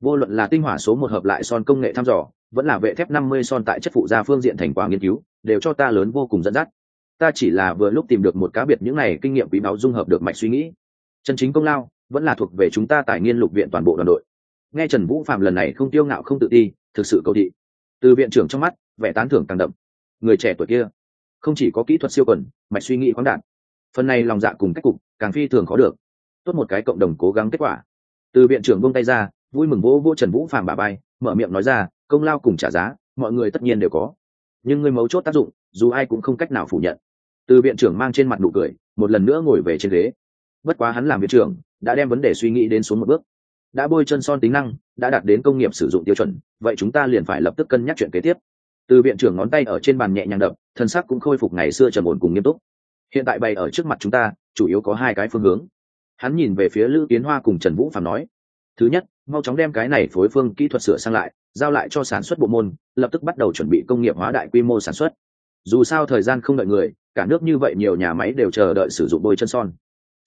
Vô luận là tinh hỏa số một hợp lại son công nghệ thăm dò, vẫn là vệ thép năm mươi son tại chất phụ gia phương diện thành quả nghiên cứu, đều cho ta lớn vô cùng dẫn dắt. Ta chỉ là vừa lúc tìm được một cá biệt những này kinh nghiệm quý báu dung hợp được mạch suy nghĩ. Chân chính công lao, vẫn là thuộc về chúng ta tài nghiên lục viện toàn bộ đoàn đội. Nghe trần vũ phạm lần này không tiêu ngạo không tự ti, thực sự cầu thị. Từ viện trưởng trong mắt, vẻ tán thưởng càng đậm người trẻ tuổi kia. Không chỉ có kỹ thuật siêu quần, mạch suy nghĩ khoáng đạt. Phần này lòng dạ cùng cách cục, càng phi thường khó được. Tốt một cái cộng đồng cố gắng kết quả. Từ viện trưởng buông tay ra, vui mừng vỗ vỗ trần vũ phạm bà bay mở miệng nói ra, công lao cùng trả giá, mọi người tất nhiên đều có. Nhưng người mấu chốt tác dụng, dù ai cũng không cách nào phủ nhận. Từ viện trưởng mang trên mặt nụ cười, một lần nữa ngồi về trên ghế. Bất quá hắn làm viện trưởng, đã đem vấn đề suy nghĩ đến xuống một bước. Đã bôi chân son tính năng, đã đạt đến công nghiệp sử dụng tiêu chuẩn, vậy chúng ta liền phải lập tức cân nhắc chuyện kế tiếp từ viện trưởng ngón tay ở trên bàn nhẹ nhàng đập, thân sắc cũng khôi phục ngày xưa trầm ổn cùng nghiêm túc. Hiện tại bày ở trước mặt chúng ta, chủ yếu có hai cái phương hướng. Hắn nhìn về phía lữ kiến hoa cùng trần vũ phạm nói, thứ nhất, mau chóng đem cái này phối phương kỹ thuật sửa sang lại, giao lại cho sản xuất bộ môn, lập tức bắt đầu chuẩn bị công nghiệp hóa đại quy mô sản xuất. Dù sao thời gian không đợi người, cả nước như vậy nhiều nhà máy đều chờ đợi sử dụng bôi chân son.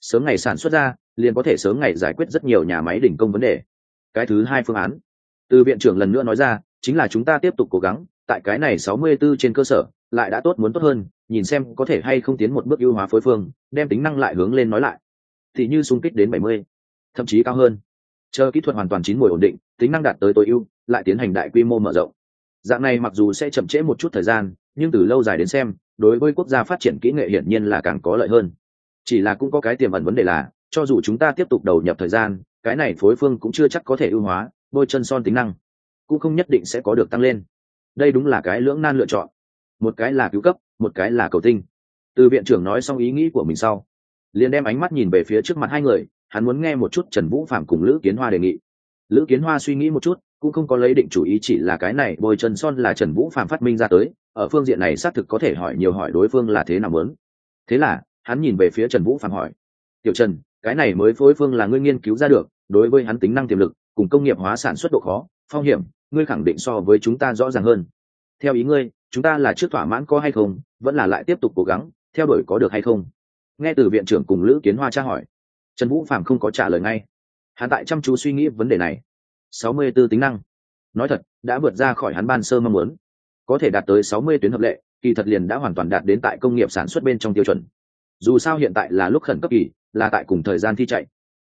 Sớm ngày sản xuất ra, liền có thể sớm ngày giải quyết rất nhiều nhà máy đỉnh công vấn đề. Cái thứ hai phương án. Từ viện trưởng lần nữa nói ra, chính là chúng ta tiếp tục cố gắng tại cái này sáu mươi 64 trên cơ sở, lại đã tốt muốn tốt hơn, nhìn xem có thể hay không tiến một bước ưu hóa phối phương, đem tính năng lại hướng lên nói lại. Thì như xung kích đến bảy mươi, thậm chí cao hơn. Chờ kỹ thuật hoàn toàn chín mùi ổn định, tính năng đạt tới tối ưu, lại tiến hành đại quy mô mở rộng. Dạng này mặc dù sẽ chậm trễ một chút thời gian, nhưng từ lâu dài đến xem, đối với quốc gia phát triển kỹ nghệ hiển nhiên là càng có lợi hơn. Chỉ là cũng có cái tiềm ẩn vấn đề là, cho dù chúng ta tiếp tục đầu nhập thời gian, cái này phối phương cũng chưa chắc có thể ưu hóa, bôi chân son tính năng cũng không nhất định sẽ có được tăng lên đây đúng là cái lưỡng nan lựa chọn. Một cái là cứu cấp, một cái là cầu tinh. Từ viện trưởng nói xong ý nghĩ của mình sau, liền đem ánh mắt nhìn về phía trước mặt hai người, hắn muốn nghe một chút trần vũ phạm cùng lữ kiến hoa đề nghị. Lữ kiến hoa suy nghĩ một chút, cũng không có lấy định chủ ý chỉ là cái này bôi chân son là trần vũ phạm phát minh ra tới, ở phương diện này xác thực có thể hỏi nhiều hỏi đối phương là thế nào muốn. Thế là, hắn nhìn về phía trần vũ phạm hỏi, tiểu trần, cái này mới phối phương là ngươi nghiên cứu ra được, đối với hắn tính năng tiềm lực, cùng công nghiệp hóa sản xuất độ khó, phong hiểm ngươi khẳng định so với chúng ta rõ ràng hơn. Theo ý ngươi, chúng ta là trước thỏa mãn có hay không, vẫn là lại tiếp tục cố gắng, theo đuổi có được hay không? Nghe từ viện trưởng cùng lữ kiến hoa tra hỏi. Trần vũ phạm không có trả lời ngay. Hắn tại chăm chú suy nghĩ vấn đề này. Sáu mươi 64 tính năng. Nói thật, đã vượt ra khỏi hắn ban sơ mong muốn. Có thể đạt tới sáu mươi tuyến hợp lệ, kỳ thật liền đã hoàn toàn đạt đến tại công nghiệp sản xuất bên trong tiêu chuẩn. Dù sao hiện tại là lúc khẩn cấp kỳ, là tại cùng thời gian thi chạy.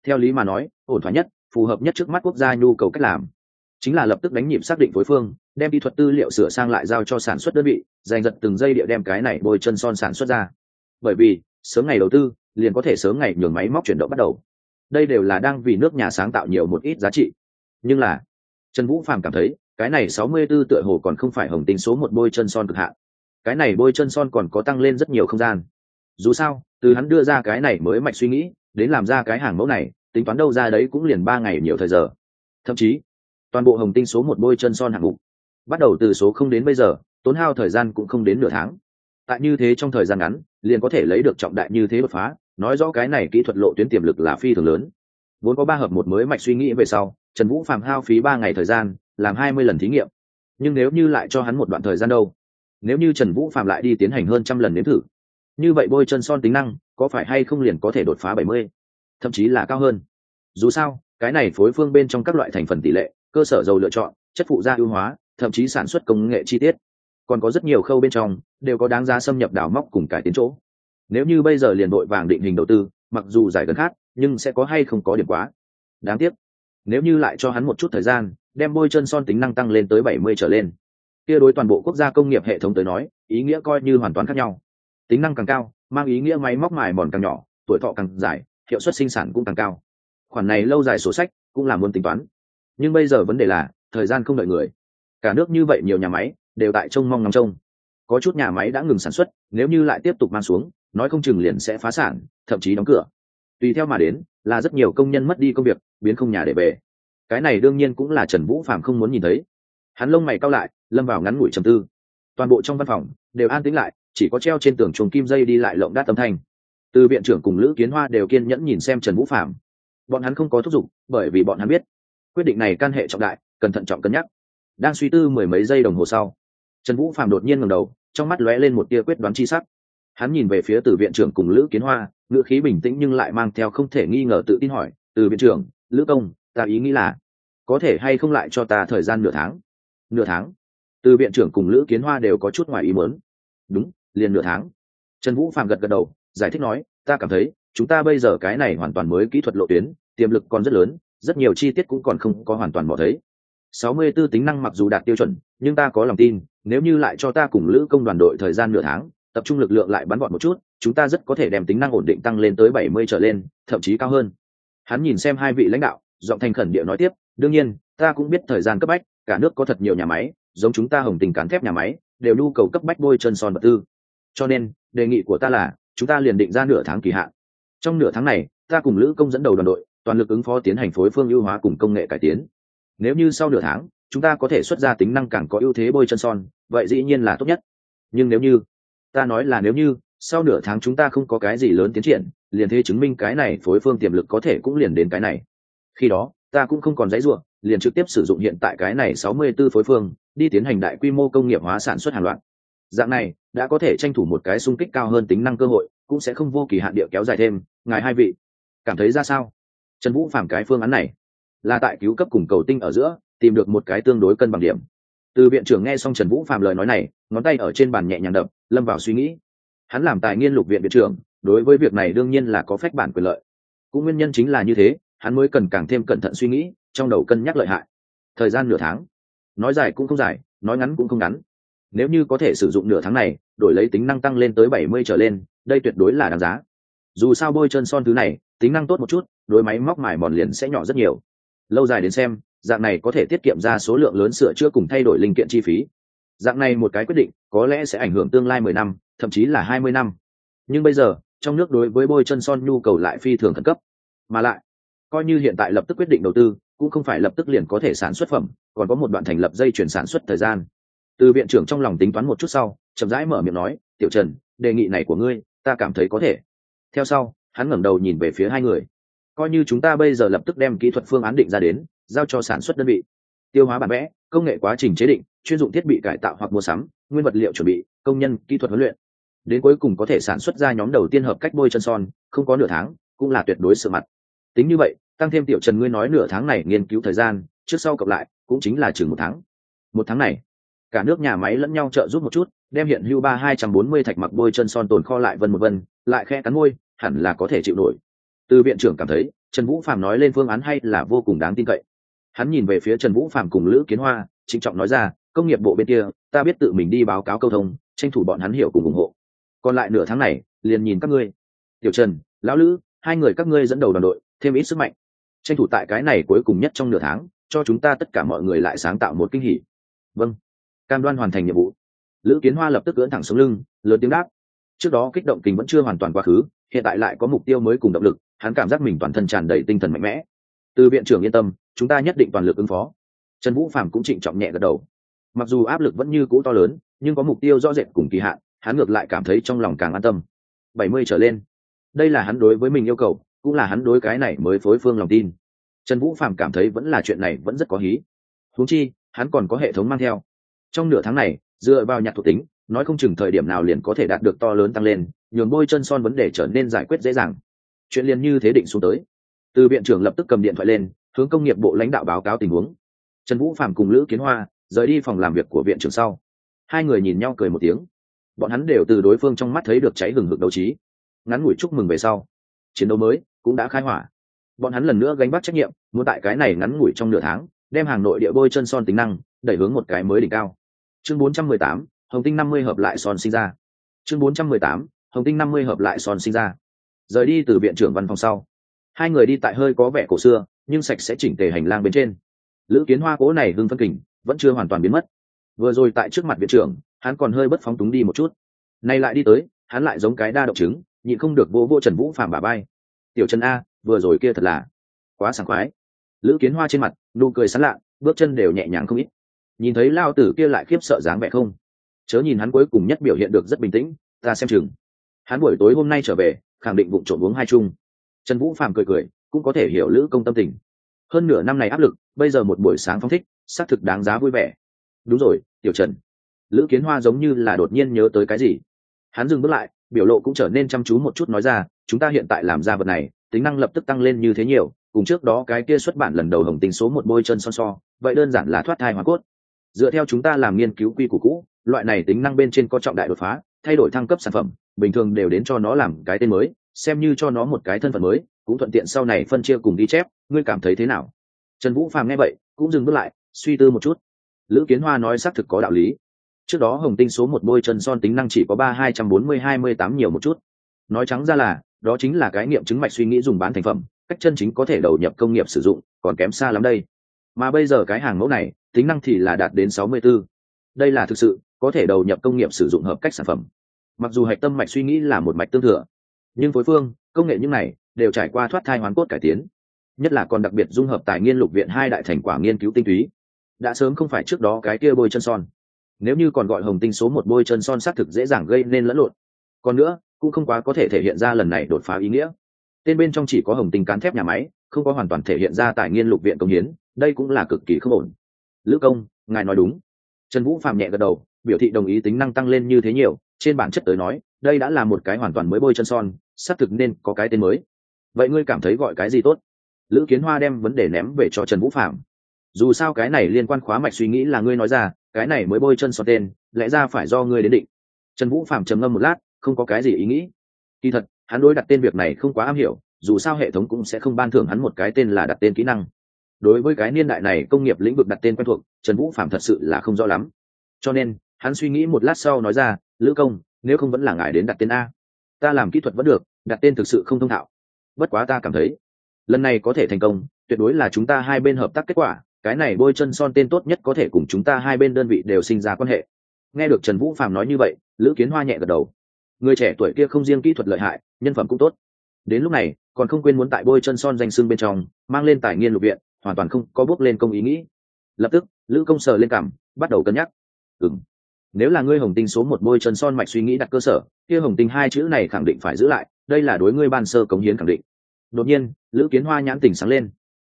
Theo lý mà nói, ổn thỏa nhất, phù hợp nhất trước mắt quốc gia nhu cầu cách làm chính là lập tức đánh nhịp xác định phối phương, đem kỹ thuật tư liệu sửa sang lại giao cho sản xuất đơn vị, giành giật từng giây địa đem cái này bôi chân son sản xuất ra. Bởi vì, sớm ngày đầu tư, liền có thể sớm ngày nhường máy móc chuyển động bắt đầu. Đây đều là đang vì nước nhà sáng tạo nhiều một ít giá trị. Nhưng là, trần vũ phàm cảm thấy, cái này sáu mươi 64 tựa hồ còn không phải hồng tính số một bôi chân son cực hạn. Cái này bôi chân son còn có tăng lên rất nhiều không gian. Dù sao, từ hắn đưa ra cái này mới mạch suy nghĩ, đến làm ra cái hàng mẫu này, tính toán đâu ra đấy cũng liền ba ngày nhiều thời giờ. Thậm chí toàn bộ hồng tinh số một bôi chân son hạng mục. Bắt đầu từ số không đến bây giờ, tốn hao thời gian cũng không đến nửa tháng. Tại như thế trong thời gian ngắn, liền có thể lấy được trọng đại như thế đột phá, nói rõ cái này kỹ thuật lộ tuyến tiềm lực là phi thường lớn. Vốn có ba hợp một mới mạch suy nghĩ về sau, trần vũ phạm hao phí ba ngày thời gian, làm hai mươi lần thí nghiệm. Nhưng nếu như lại cho hắn một đoạn thời gian đâu? Nếu như trần vũ phạm lại đi tiến hành hơn trăm lần nếm thử, như vậy bôi chân son tính năng có phải hay không liền có thể đột phá bảy mươi, thậm chí là cao hơn? Dù sao, cái này phối phương bên trong các loại thành phần tỷ lệ cơ sở dầu lựa chọn, chất phụ gia ưu hóa, thậm chí sản xuất công nghệ chi tiết. Còn có rất nhiều khâu bên trong đều có đáng giá xâm nhập đảo móc cùng cải tiến chỗ. Nếu như bây giờ liền đội vàng định hình đầu tư, mặc dù giải gần khác nhưng sẽ có hay không có điểm quá. Đáng tiếc, nếu như lại cho hắn một chút thời gian, đem bôi chân son tính năng tăng lên tới bảy mươi trở lên. Kia đối toàn bộ quốc gia công nghiệp hệ thống tới nói, ý nghĩa coi như hoàn toàn khác nhau. Tính năng càng cao, mang ý nghĩa máy móc mài mòn càng nhỏ, tuổi thọ càng dài, hiệu suất sinh sản cũng càng cao. Khoản này lâu dài sổ sách cũng là muốn tính toán nhưng bây giờ vấn đề là, thời gian không đợi người. Cả nước như vậy nhiều nhà máy, đều tại trông mong ngắm trông. Có chút nhà máy đã ngừng sản xuất, nếu như lại tiếp tục mang xuống, nói không chừng liền sẽ phá sản, thậm chí đóng cửa. Tùy theo mà đến, là rất nhiều công nhân mất đi công việc, biến không nhà để về. Cái này đương nhiên cũng là trần vũ phạm không muốn nhìn thấy. Hắn lông mày cao lại, lâm vào ngắn ngủi trầm tư. Toàn bộ trong văn phòng, đều an tĩnh lại, chỉ có treo trên tường chuồng kim dây đi lại lộng đát tâm thanh. Từ viện trưởng cùng lữ kiến hoa đều kiên nhẫn nhìn xem trần vũ phạm bọn hắn không có thúc giục, bởi vì bọn hắn biết quyết định này can hệ trọng đại cần thận trọng cân nhắc. Đang suy tư mười mấy giây đồng hồ sau, trần vũ phạm đột nhiên ngẩng đầu, trong mắt lóe lên một tia quyết đoán chi sắc. Hắn nhìn về phía từ viện trưởng cùng lữ kiến hoa, ngữ khí bình tĩnh nhưng lại mang theo không thể nghi ngờ tự tin hỏi, từ viện trưởng, lữ công, ta ý nghĩ là có thể hay không lại cho ta thời gian nửa tháng? Nửa tháng? Từ viện trưởng cùng lữ kiến hoa đều có chút ngoài ý mớn đúng, liền nửa tháng. Trần vũ phạm gật gật đầu, giải thích nói, ta cảm thấy, chúng ta bây giờ cái này hoàn toàn mới kỹ thuật lộ tuyến, tiềm lực còn rất lớn rất nhiều chi tiết cũng còn không có hoàn toàn bỏ thấy. 64 tính năng mặc dù đạt tiêu chuẩn, nhưng ta có lòng tin, nếu như lại cho ta cùng lữ công đoàn đội thời gian nửa tháng, tập trung lực lượng lại bắn gọn một chút, chúng ta rất có thể đem tính năng ổn định tăng lên tới 70 trở lên, thậm chí cao hơn. Hắn nhìn xem hai vị lãnh đạo, giọng thành khẩn địa nói tiếp, đương nhiên, ta cũng biết thời gian cấp bách, cả nước có thật nhiều nhà máy, giống chúng ta hồng tình cán thép nhà máy, đều nhu cầu cấp bách bôi chân son vật tư. Cho nên, đề nghị của ta là, chúng ta liền định ra nửa tháng kỳ hạn. Trong nửa tháng này, ta cùng lữ công dẫn đầu đoàn đội toàn lực ứng phó tiến hành phối phương ưu hóa cùng công nghệ cải tiến. Nếu như sau nửa tháng, chúng ta có thể xuất ra tính năng càng có ưu thế bôi chân son, vậy dĩ nhiên là tốt nhất. Nhưng nếu như, ta nói là nếu như, sau nửa tháng chúng ta không có cái gì lớn tiến triển, liền thế chứng minh cái này phối phương tiềm lực có thể cũng liền đến cái này. Khi đó, ta cũng không còn dãy ruộng liền trực tiếp sử dụng hiện tại cái này 64 phối phương, đi tiến hành đại quy mô công nghiệp hóa sản xuất hàng loạt. Dạng này, đã có thể tranh thủ một cái xung kích cao hơn tính năng cơ hội, cũng sẽ không vô kỳ hạn địa kéo dài thêm. Ngài hai vị, cảm thấy ra sao? Trần vũ phạm cái phương án này, là tại cứu cấp cùng cầu tinh ở giữa, tìm được một cái tương đối cân bằng điểm. Từ viện trưởng nghe xong trần vũ phạm lời nói này, ngón tay ở trên bàn nhẹ nhàng đập, lâm vào suy nghĩ. Hắn làm tài nghiên lục viện viện trưởng, đối với việc này đương nhiên là có phép bản quyền lợi. Cũng nguyên nhân chính là như thế, hắn mới cần càng thêm cẩn thận suy nghĩ, trong đầu cân nhắc lợi hại. Thời gian nửa tháng, nói dài cũng không dài, nói ngắn cũng không ngắn. Nếu như có thể sử dụng nửa tháng này, đổi lấy tính năng tăng lên tới bảy mươi trở lên, đây tuyệt đối là đáng giá dù sao bôi chân son thứ này, tính năng tốt một chút, đối máy móc mài mòn liền sẽ nhỏ rất nhiều. Lâu dài đến xem, dạng này có thể tiết kiệm ra số lượng lớn sửa chữa cùng thay đổi linh kiện chi phí. Dạng này một cái quyết định, có lẽ sẽ ảnh hưởng tương lai mười năm, thậm chí là hai mươi năm. Nhưng bây giờ, trong nước đối với bôi chân son nhu cầu lại phi thường khẩn cấp. Mà lại, coi như hiện tại lập tức quyết định đầu tư, cũng không phải lập tức liền có thể sản xuất phẩm, còn có một đoạn thành lập dây chuyển sản xuất thời gian. Từ viện trưởng trong lòng tính toán một chút sau, chậm rãi mở miệng nói, tiểu trần, đề nghị này của ngươi, ta cảm thấy có thể theo sau, hắn ngẩng đầu nhìn về phía hai người. Coi như chúng ta bây giờ lập tức đem kỹ thuật phương án định ra đến, giao cho sản xuất đơn vị. Tiêu hóa bản vẽ, công nghệ quá trình chế định, chuyên dụng thiết bị cải tạo hoặc mua sắm, nguyên vật liệu chuẩn bị, công nhân, kỹ thuật huấn luyện. Đến cuối cùng có thể sản xuất ra nhóm đầu tiên hợp cách bôi chân son, không có nửa tháng, cũng là tuyệt đối sự mặt. Tính như vậy, tăng thêm tiểu trần ngươi nói nửa tháng này nghiên cứu thời gian, trước sau cộng lại, cũng chính là chừng một tháng. Một tháng này cả nước nhà máy lẫn nhau trợ giúp một chút, đem hiện hưu ba hai trăm bốn mươi thạch mặc bôi chân son tồn kho lại vân một vân, lại khe cắn môi, hẳn là có thể chịu nổi. Từ viện trưởng cảm thấy, trần vũ phạm nói lên phương án hay là vô cùng đáng tin cậy. Hắn nhìn về phía trần vũ phạm cùng lữ kiến hoa, trịnh trọng nói ra, công nghiệp bộ bên kia, ta biết tự mình đi báo cáo câu thông, tranh thủ bọn hắn hiểu cùng ủng hộ. Còn lại nửa tháng này, liền nhìn các ngươi. Tiểu trần, lão lữ, hai người các ngươi dẫn đầu đoàn đội, thêm ít sức mạnh. Tranh thủ tại cái này cuối cùng nhất trong nửa tháng, cho chúng ta tất cả mọi người lại sáng tạo một kinh hỉ. Vâng cam đoan hoàn thành nhiệm vụ. Lữ kiến hoa lập tức cưỡn thẳng xuống lưng, lớn tiếng đáp. Trước đó kích động kình vẫn chưa hoàn toàn quá khứ, hiện tại lại có mục tiêu mới cùng động lực, hắn cảm giác mình toàn thân tràn đầy tinh thần mạnh mẽ. Từ viện trưởng yên tâm, chúng ta nhất định toàn lực ứng phó. Trần vũ phạm cũng trịnh trọng nhẹ gật đầu. Mặc dù áp lực vẫn như cũ to lớn, nhưng có mục tiêu rõ rệt cùng kỳ hạn, hắn ngược lại cảm thấy trong lòng càng an tâm. Bảy mươi trở lên. Đây là hắn đối với mình yêu cầu, cũng là hắn đối cái này mới phối phương lòng tin. Trần vũ phạm cảm thấy vẫn là chuyện này vẫn rất có hí. Huống chi, hắn còn có hệ thống mang theo trong nửa tháng này, dựa vào nhạc thuộc tính, nói không chừng thời điểm nào liền có thể đạt được to lớn tăng lên, nhường bôi chân son vấn đề trở nên giải quyết dễ dàng. Chuyện liền như thế định xuống tới. Từ viện trưởng lập tức cầm điện thoại lên, hướng công nghiệp bộ lãnh đạo báo cáo tình huống. Trần vũ phạm cùng lữ kiến hoa rời đi phòng làm việc của viện trưởng sau. Hai người nhìn nhau cười một tiếng. Bọn hắn đều từ đối phương trong mắt thấy được cháy hừng hực đấu trí. Ngắn ngủi chúc mừng về sau, chiến đấu mới cũng đã khai hỏa. Bọn hắn lần nữa gánh bắt trách nhiệm, muốn tại cái này ngắn ngủi trong nửa tháng, đem hàng nội địa bôi chân son tính năng đẩy hướng một cái mới đỉnh cao. Chương 418, hồng tinh 50 hợp lại son sinh ra. Chương 418, hồng tinh 50 hợp lại son sinh ra. Rời đi từ viện trưởng văn phòng sau hai người đi tại hơi có vẻ cổ xưa nhưng sạch sẽ chỉnh tề hành lang bên trên. Lữ kiến hoa cố này hưng phân kình vẫn chưa hoàn toàn biến mất. Vừa rồi tại trước mặt viện trưởng hắn còn hơi bất phóng túng đi một chút. Nay lại đi tới hắn lại giống cái đa động chứng nhịn không được vô vô trần vũ phàm bà bay tiểu trần a vừa rồi kia thật là quá sảng khoái. Lữ kiến hoa trên mặt nụ cười sán lạ bước chân đều nhẹ nhàng không ít nhìn thấy lao tử kia lại khiếp sợ dáng vẻ không? Chớ nhìn hắn cuối cùng nhất biểu hiện được rất bình tĩnh, ta xem chừng. Hắn buổi tối hôm nay trở về, khẳng định vụ trộm uống hai chung. Trần vũ phàm cười cười, cũng có thể hiểu lữ công tâm tình. Hơn nửa năm này áp lực, bây giờ một buổi sáng phong thích, xác thực đáng giá vui vẻ. Đúng rồi, tiểu trần. Lữ kiến hoa giống như là đột nhiên nhớ tới cái gì. Hắn dừng bước lại, biểu lộ cũng trở nên chăm chú một chút nói ra, chúng ta hiện tại làm ra vật này, tính năng lập tức tăng lên như thế nhiều, cùng trước đó cái kia xuất bản lần đầu hồng tính số một bôi chân son so, vậy đơn giản là thoát thai hoa cốt dựa theo chúng ta làm nghiên cứu quy củ cũ, loại này tính năng bên trên có trọng đại đột phá, thay đổi thăng cấp sản phẩm, bình thường đều đến cho nó làm cái tên mới, xem như cho nó một cái thân phận mới, cũng thuận tiện sau này phân chia cùng ghi chép, ngươi cảm thấy thế nào? Trần vũ phàm nghe vậy, cũng dừng bước lại, suy tư một chút. Lữ kiến hoa nói xác thực có đạo lý. Trước đó hồng tinh số một bôi chân son tính năng chỉ có ba hai trăm bốn mươi hai mươi tám nhiều một chút. Nói trắng ra là, đó chính là cái nghiệm chứng mạch suy nghĩ dùng bán thành phẩm, cách chân chính có thể đầu nhập công nghiệp sử dụng, còn kém xa lắm đây mà bây giờ cái hàng mẫu này, tính năng thì là đạt đến 64. đây là thực sự, có thể đầu nhập công nghiệp sử dụng hợp cách sản phẩm. Mặc dù hạch tâm mạch suy nghĩ là một mạch tương thừa, nhưng phối phương, công nghệ như này, đều trải qua thoát thai hoàn cốt cải tiến. Nhất là còn đặc biệt dung hợp tài nghiên lục viện hai đại thành quả nghiên cứu tinh túy. Đã sớm không phải trước đó cái kia bôi chân son. Nếu như còn gọi hồng tinh số một bôi chân son xác thực dễ dàng gây nên lẫn lộn. Còn nữa, cũng không quá có thể thể hiện ra lần này đột phá ý nghĩa. Tên bên trong chỉ có hồng tinh cán thép nhà máy, không có hoàn toàn thể hiện ra tài nghiên lục viện công hiến đây cũng là cực kỳ không ổn. Lữ công, ngài nói đúng. Trần vũ phạm nhẹ gật đầu, biểu thị đồng ý tính năng tăng lên như thế nhiều, trên bản chất tới nói, đây đã là một cái hoàn toàn mới bôi chân son, xác thực nên có cái tên mới. Vậy ngươi cảm thấy gọi cái gì tốt? Lữ kiến hoa đem vấn đề ném về cho trần vũ phạm dù sao cái này liên quan khóa mạch suy nghĩ là ngươi nói ra, cái này mới bôi chân son tên, lẽ ra phải do ngươi đến định. Trần vũ phạm trầm ngâm một lát, không có cái gì ý nghĩ. Kỳ thật, hắn đối đặt tên việc này không quá am hiểu, dù sao hệ thống cũng sẽ không ban thưởng hắn một cái tên là đặt tên kỹ năng đối với cái niên đại này công nghiệp lĩnh vực đặt tên quen thuộc, trần vũ phạm thật sự là không rõ lắm. Cho nên, hắn suy nghĩ một lát sau nói ra, lữ công, nếu không vẫn là ngài đến đặt tên a. Ta làm kỹ thuật vẫn được, đặt tên thực sự không thông thạo. Bất quá ta cảm thấy, lần này có thể thành công, tuyệt đối là chúng ta hai bên hợp tác kết quả, cái này bôi chân son tên tốt nhất có thể cùng chúng ta hai bên đơn vị đều sinh ra quan hệ. Nghe được trần vũ phạm nói như vậy, lữ kiến hoa nhẹ gật đầu. Người trẻ tuổi kia không riêng kỹ thuật lợi hại, nhân phẩm cũng tốt. Đến lúc này, còn không quên muốn tại bôi chân son danh xưng bên trong, mang lên tài nghiên lục viện hoàn toàn không có bước lên công ý nghĩ. Lập tức, lữ công sờ lên cảm, bắt đầu cân nhắc. Ừng nếu là ngươi hồng tinh số một môi chân son mạch suy nghĩ đặt cơ sở, kia hồng tinh hai chữ này khẳng định phải giữ lại, đây là đối ngươi ban sơ cống hiến khẳng định. Đột nhiên, lữ kiến hoa nhãn tỉnh sáng lên.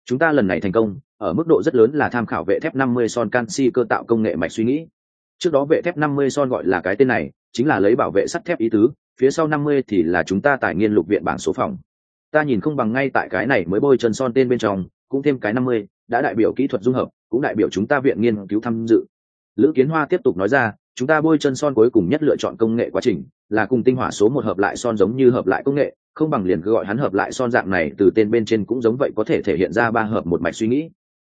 Chúng ta lần này thành công, ở mức độ rất lớn là tham khảo vệ thép 50 son canxi cơ tạo công nghệ mạch suy nghĩ. Trước đó vệ thép 50 son gọi là cái tên này, chính là lấy bảo vệ sắt thép ý tứ, phía sau 50 thì là chúng ta tài nghiên lục viện bảng số phòng. Ta nhìn không bằng ngay tại cái này mới bôi chân son tên bên trong cũng thêm cái 50, đã đại biểu kỹ thuật dung hợp cũng đại biểu chúng ta viện nghiên cứu tham dự. Lữ kiến hoa tiếp tục nói ra chúng ta bôi chân son cuối cùng nhất lựa chọn công nghệ quá trình là cùng tinh hỏa số một hợp lại son giống như hợp lại công nghệ không bằng liền cứ gọi hắn hợp lại son dạng này từ tên bên trên cũng giống vậy có thể thể hiện ra ba hợp một mạch suy nghĩ.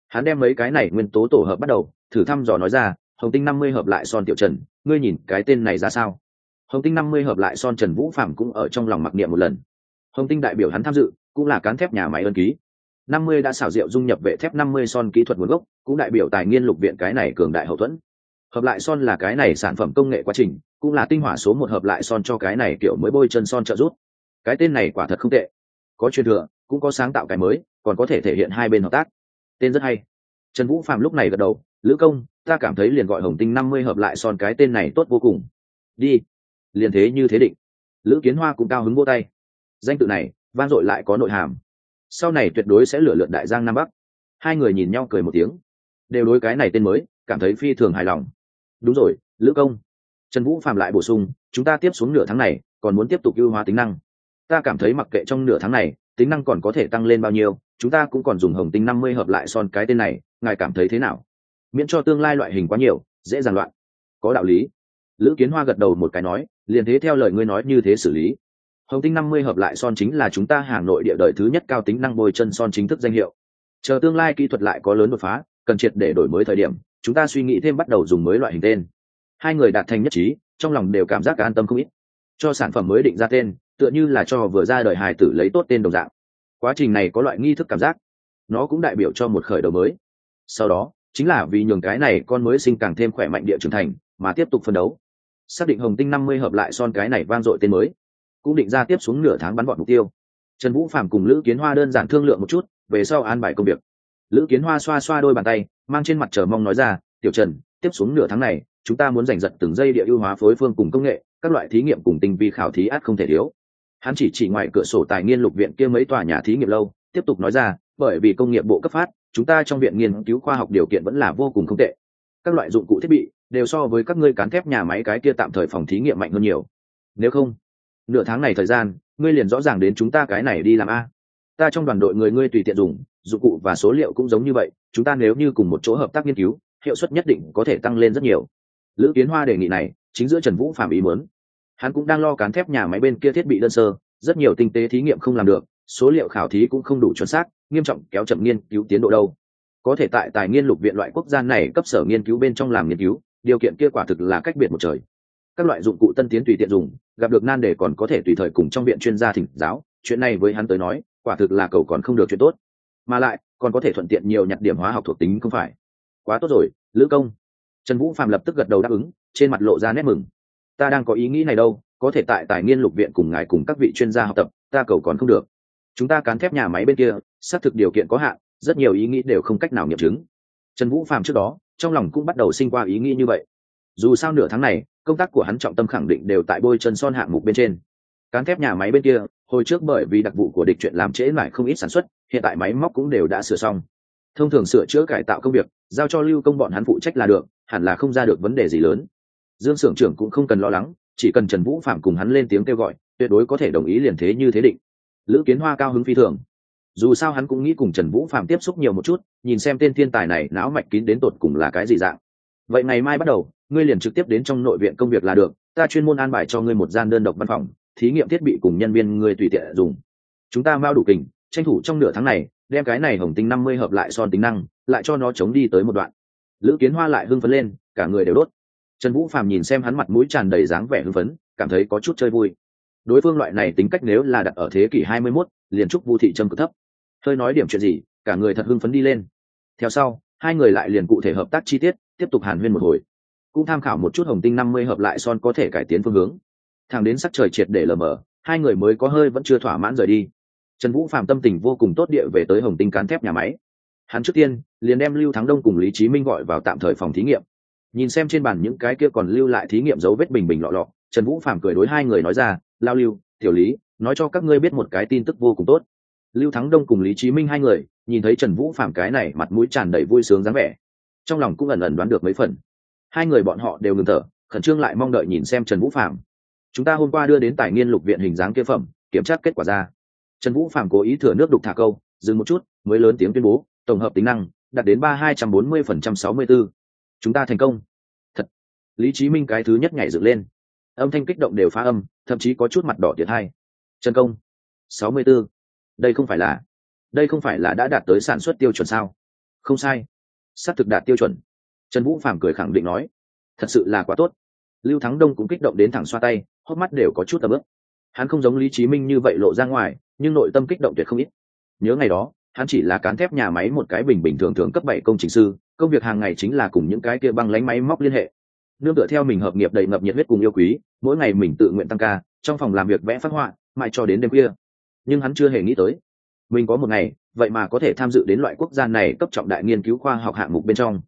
Hắn đem mấy cái này nguyên tố tổ hợp bắt đầu thử thăm dò nói ra hồng tinh năm mươi hợp lại son tiểu trần ngươi nhìn cái tên này ra sao? Hồng tinh năm mươi hợp lại son trần vũ phạm cũng ở trong lòng mặc niệm một lần. Hồng tinh đại biểu hắn tham dự cũng là cán thép nhà máy ân ký năm mươi đã xảo diệu dung nhập vệ thép năm mươi son kỹ thuật nguồn gốc, cũng đại biểu tài nghiên lục viện cái này cường đại hậu thuẫn. Hợp lại son là cái này sản phẩm công nghệ quá trình, cũng là tinh hỏa số một hợp lại son cho cái này kiểu mới bôi chân son trợ giúp. Cái tên này quả thật không tệ. Có truyền thừa, cũng có sáng tạo cái mới, còn có thể thể hiện hai bên hợp tác. Tên rất hay. Trần vũ phạm lúc này gật đầu, lữ công, ta cảm thấy liền gọi hồng tinh năm mươi hợp lại son cái tên này tốt vô cùng. Đi. Liền thế như thế định. Lữ kiến hoa cũng cao hứng vô tay. Danh tự này, vang dội lại có nội hàm sau này tuyệt đối sẽ lựa lượn đại giang nam bắc. Hai người nhìn nhau cười một tiếng. Đều đối cái này tên mới, cảm thấy phi thường hài lòng. Đúng rồi, lữ công. Trần vũ phạm lại bổ sung, chúng ta tiếp xuống nửa tháng này, còn muốn tiếp tục ưu hóa tính năng. Ta cảm thấy mặc kệ trong nửa tháng này, tính năng còn có thể tăng lên bao nhiêu, chúng ta cũng còn dùng hồng tinh năm mươi hợp lại son cái tên này, ngài cảm thấy thế nào? Miễn cho tương lai loại hình quá nhiều, dễ dàng loạn. Có đạo lý. Lữ kiến hoa gật đầu một cái nói, liền thế theo lời ngươi nói như thế xử lý hồng tinh năm mươi hợp lại son chính là chúng ta hà nội địa đời thứ nhất cao tính năng bôi chân son chính thức danh hiệu. Chờ tương lai kỹ thuật lại có lớn đột phá, cần triệt để đổi mới thời điểm, chúng ta suy nghĩ thêm bắt đầu dùng mới loại hình tên. Hai người đạt thành nhất trí, trong lòng đều cảm giác an tâm không ít. Cho sản phẩm mới định ra tên, tựa như là cho vừa ra đời hài tử lấy tốt tên đồng dạng. Quá trình này có loại nghi thức cảm giác. Nó cũng đại biểu cho một khởi đầu mới. Sau đó, chính là vì nhường cái này con mới sinh càng thêm khỏe mạnh địa trưởng thành, mà tiếp tục phân đấu. Xác định hồng tinh năm mươi hợp lại son cái này vang dội tên mới cũng định ra tiếp xuống nửa tháng bắn bọn mục tiêu. Trần vũ phạm cùng lữ kiến hoa đơn giản thương lượng một chút, về sau an bài công việc. Lữ kiến hoa xoa xoa đôi bàn tay, mang trên mặt chờ mong nói ra, tiểu trần, tiếp xuống nửa tháng này, chúng ta muốn giành giật từng giây địa ưu hóa phối phương cùng công nghệ, các loại thí nghiệm cùng tinh vi khảo thí át không thể thiếu. Hắn chỉ chỉ ngoài cửa sổ tài nghiên lục viện kia mấy tòa nhà thí nghiệm lâu, tiếp tục nói ra, bởi vì công nghiệp bộ cấp phát, chúng ta trong viện nghiên cứu khoa học điều kiện vẫn là vô cùng không tệ. Các loại dụng cụ thiết bị đều so với các ngươi cán thép nhà máy cái kia tạm thời phòng thí nghiệm mạnh hơn nhiều. Nếu không nửa tháng này thời gian, ngươi liền rõ ràng đến chúng ta cái này đi làm a. Ta trong đoàn đội người ngươi tùy tiện dùng, dụng cụ và số liệu cũng giống như vậy, chúng ta nếu như cùng một chỗ hợp tác nghiên cứu, hiệu suất nhất định có thể tăng lên rất nhiều. Lữ kiến hoa đề nghị này, chính giữa trần vũ phạm ý muốn. Hắn cũng đang lo cán thép nhà máy bên kia thiết bị đơn sơ, rất nhiều tinh tế thí nghiệm không làm được, số liệu khảo thí cũng không đủ chuẩn xác, nghiêm trọng kéo chậm nghiên cứu tiến độ đâu. Có thể tại tài nghiên lục viện loại quốc gia này cấp sở nghiên cứu bên trong làm nghiên cứu, điều kiện kia quả thực là cách biệt một trời các loại dụng cụ tân tiến tùy tiện dùng, gặp được nan đề còn có thể tùy thời cùng trong viện chuyên gia thỉnh giáo, chuyện này với hắn tới nói, quả thực là cầu còn không được chuyện tốt. Mà lại, còn có thể thuận tiện nhiều nhặt điểm hóa học thuộc tính không phải. Quá tốt rồi, lữ công. Trần vũ phạm lập tức gật đầu đáp ứng, trên mặt lộ ra nét mừng. Ta đang có ý nghĩ này đâu, có thể tại tài nghiên lục viện cùng ngài cùng các vị chuyên gia học tập, ta cầu còn không được. Chúng ta cán thép nhà máy bên kia, xác thực điều kiện có hạn, rất nhiều ý nghĩ đều không cách nào nghiệm chứng. Trần vũ phạm trước đó, trong lòng cũng bắt đầu sinh qua ý nghĩ như vậy. Dù sao nửa tháng này công tác của hắn trọng tâm khẳng định đều tại bôi chân son hạng mục bên trên. Cán thép nhà máy bên kia, hồi trước bởi vì đặc vụ của địch chuyện làm trễ lại không ít sản xuất, hiện tại máy móc cũng đều đã sửa xong. Thông thường sửa chữa cải tạo công việc, giao cho lưu công bọn hắn phụ trách là được, hẳn là không ra được vấn đề gì lớn. Dương s ư ở n g trưởng cũng không cần lo lắng, chỉ cần trần vũ phạm cùng hắn lên tiếng kêu gọi, tuyệt đối có thể đồng ý liền thế như thế định. Lữ kiến hoa cao hứng phi thường. Dù sao hắn cũng nghĩ cùng trần vũ phạm tiếp xúc nhiều một chút, nhìn xem tên thiên tài này não mạch kín đến tột cùng là cái gì dạng. Vậy ngày mai bắt đầu ngươi liền trực tiếp đến trong nội viện công việc là được ta chuyên môn an bài cho ngươi một gian đơn độc văn phòng thí nghiệm thiết bị cùng nhân viên ngươi tùy tiện dùng. Chúng ta mau đủ kình tranh thủ trong nửa tháng này đem cái này hồng tính năm mươi hợp lại son tính năng lại cho nó chống đi tới một đoạn. Lữ kiến hoa lại hưng phấn lên cả người đều đốt. Trần vũ phàm nhìn xem hắn mặt mũi tràn đầy dáng vẻ hưng phấn cảm thấy có chút chơi vui. Đối phương loại này tính cách nếu là đặt ở thế kỷ hai mươi 21, liền trúc vu thị trâm cực thấp. Hơi nói điểm chuyện gì cả người thật hưng phấn đi lên. Theo sau hai người lại liền cụ thể hợp tác chi tiết tiếp tục hàn huyên một hồi cũng tham khảo một chút hồng tinh năm mươi hợp lại son có thể cải tiến phương hướng. Thẳng đến sắc trời triệt để lờ mờ, hai người mới có hơi vẫn chưa thỏa mãn rời đi. Trần vũ phạm tâm tình vô cùng tốt địa về tới hồng tinh cán thép nhà máy. Hắn trước tiên liền đem lưu thắng đông cùng lý trí minh gọi vào tạm thời phòng thí nghiệm. Nhìn xem trên bàn những cái kia còn lưu lại thí nghiệm dấu vết bình bình lọ lọ, trần vũ phạm cười đối hai người nói ra, lao lưu, tiểu lý, nói cho các ngươi biết một cái tin tức vô cùng tốt. Lưu thắng đông cùng lý trí minh hai người nhìn thấy trần vũ phạm cái này mặt mũi tràn đầy vui sướng dáng vẻ, trong lòng cũng ẩn ẩn đoán được mấy phần hai người bọn họ đều ngừng thở, khẩn trương lại mong đợi nhìn xem trần vũ phạm chúng ta hôm qua đưa đến tài nghiên lục viện hình dáng kia phẩm, kiểm tra kết quả ra. Trần vũ phạm cố ý thừa nước đục thả câu, dừng một chút, mới lớn tiếng tuyên bố, tổng hợp tính năng, đạt đến ba hai trăm bốn mươi phần trăm sáu mươi b ố chúng ta thành công. Thật. Lý trí minh cái thứ nhất nhảy dựng lên. Âm thanh kích động đều phá âm, thậm chí có chút mặt đỏ tiệt hai. Trần công. Sáu mươi b ố đây không phải là, đây không phải là đã đạt tới sản xuất tiêu chuẩn sao? Không sai. S á c thực đạt tiêu chuẩn trần vũ Phàm cười khẳng định nói, thật sự là quá tốt. Lưu thắng đông cũng kích động đến thẳng xoa tay, hốc mắt đều có chút tầm ướp hắn không giống lý trí minh như vậy lộ ra ngoài, nhưng nội tâm kích động tuyệt không ít. Nhớ ngày đó, hắn chỉ là cán thép nhà máy một cái bình bình thường thường cấp bảy công trình sư, công việc hàng ngày chính là cùng những cái kia băng lánh máy móc liên hệ. Nương tựa theo mình hợp nghiệp đầy ngập nhiệt huyết cùng yêu quý, mỗi ngày mình tự nguyện tăng ca, trong phòng làm việc vẽ phát họa, mãi cho đến đêm khuya. Nhưng hắn chưa hề nghĩ tới, mình có một ngày, vậy mà có thể tham dự đến loại quốc gia này cấp trọng đại nghiên cứu khoa học hạng mục bên trong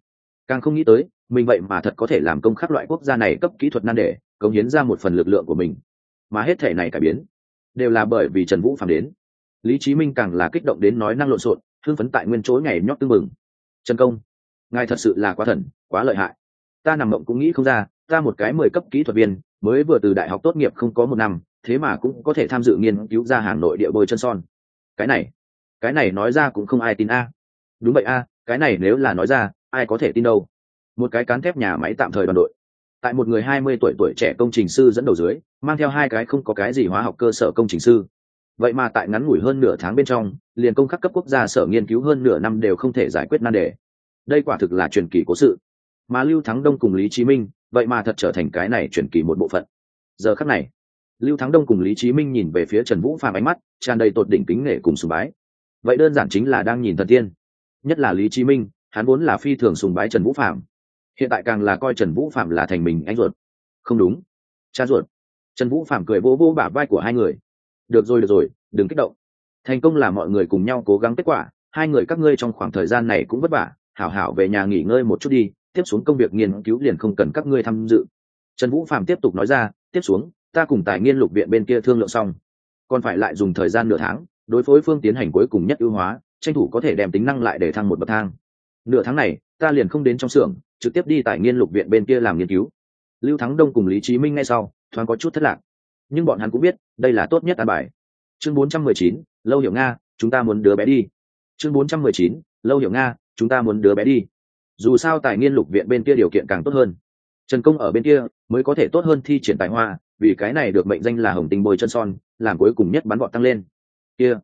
càng không nghĩ tới, mình vậy mà thật có thể làm công khắc loại quốc gia này cấp kỹ thuật nan đề, cống hiến ra một phần lực lượng của mình. Mà hết thể này cải biến, đều là bởi vì trần vũ phạm đến. Lý trí minh càng là kích động đến nói năng lộn xộn, thương phấn tại nguyên chối ngày nhóc tư mừng. Trần công, ngài thật sự là quá thần, quá lợi hại. Ta nằm mộng cũng nghĩ không ra, ta một cái mười cấp kỹ thuật viên, mới vừa từ đại học tốt nghiệp không có một năm, thế mà cũng có thể tham dự nghiên cứu ra hà nội địa bôi chân son. Cái này cái này nói ra cũng không ai tin a. Đúng vậy a, cái này nếu là nói ra ai có thể tin đâu. Một cái cán thép nhà máy tạm thời đoàn đội. Tại một người hai mươi tuổi tuổi trẻ công trình sư dẫn đầu dưới, mang theo hai cái không có cái gì hóa học cơ sở công trình sư. Vậy mà tại ngắn ngủi hơn nửa tháng bên trong, liền công khắc cấp quốc gia sở nghiên cứu hơn nửa năm đều không thể giải quyết nan đề. Đây quả thực là truyền kỳ cố sự. Mà lưu thắng đông cùng lý chí minh, vậy mà thật trở thành cái này truyền kỳ một bộ phận. Giờ khắc này, lưu thắng đông cùng lý chí minh nhìn về phía trần vũ phàm ánh mắt, tràn đầy tột đỉnh kính nể cùng sùng bái. Vậy đơn giản chính là đang nhìn thần tiên. Nhất là lý chí minh hắn vốn là phi thường sùng bái trần vũ phạm hiện tại càng là coi trần vũ phạm là thành mình anh ruột. Không đúng, cha ruột. Trần vũ phạm cười vô vô bả vai của hai người. Được rồi được rồi, đừng kích động. Thành công là mọi người cùng nhau cố gắng kết quả, hai người các ngươi trong khoảng thời gian này cũng vất vả, hảo hảo về nhà nghỉ ngơi một chút đi, tiếp xuống công việc nghiên cứu liền không cần các ngươi tham dự. Trần vũ phạm tiếp tục nói ra, tiếp xuống, ta cùng tài nghiên lục viện bên kia thương lượng xong. Còn phải lại dùng thời gian nửa tháng, đối phối phương tiến hành cuối cùng nhất ưu hóa, tranh thủ có thể đem tính năng lại để thăng một bậc thang nửa tháng này ta liền không đến trong xưởng trực tiếp đi tại nghiên lục viện bên kia làm nghiên cứu. Lưu thắng đông cùng lý trí minh ngay sau thoáng có chút thất lạc. Nhưng bọn hắn cũng biết đây là tốt nhất an bài. Chương 419, lâu hiểu nga chúng ta muốn đứa bé đi. Chương 419, lâu hiểu nga chúng ta muốn đứa bé đi. Dù sao tài nghiên lục viện bên kia điều kiện càng tốt hơn. Trần công ở bên kia mới có thể tốt hơn thi triển tài hoa vì cái này được mệnh danh là hồng tinh bôi chân son làm cuối cùng nhất bắn bọn tăng lên. Kia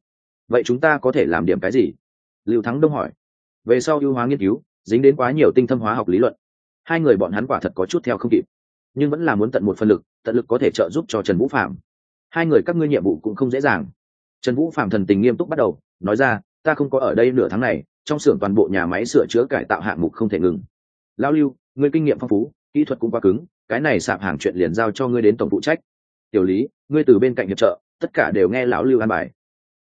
vậy chúng ta có thể làm điểm cái gì? Lưu thắng đông hỏi về sau ưu hóa nghiên cứu, dính đến quá nhiều tinh thâm hóa học lý luận. Hai người bọn hắn quả thật có chút theo không kịp, nhưng vẫn là muốn tận một phần lực, tận lực có thể trợ giúp cho trần vũ phạm hai người các ngươi nhiệm vụ cũng không dễ dàng. Trần vũ phạm thần tình nghiêm túc bắt đầu, nói ra, ta không có ở đây nửa tháng này, trong xưởng toàn bộ nhà máy sửa chữa cải tạo hạng mục không thể ngừng. Lao lưu, ngươi kinh nghiệm phong phú, kỹ thuật cũng quá cứng, cái này sạp hàng chuyện liền giao cho ngươi đến tổng phụ trách. Tiểu lý, ngươi từ bên cạnh hiệp trợ, tất cả đều nghe lão lưu an bài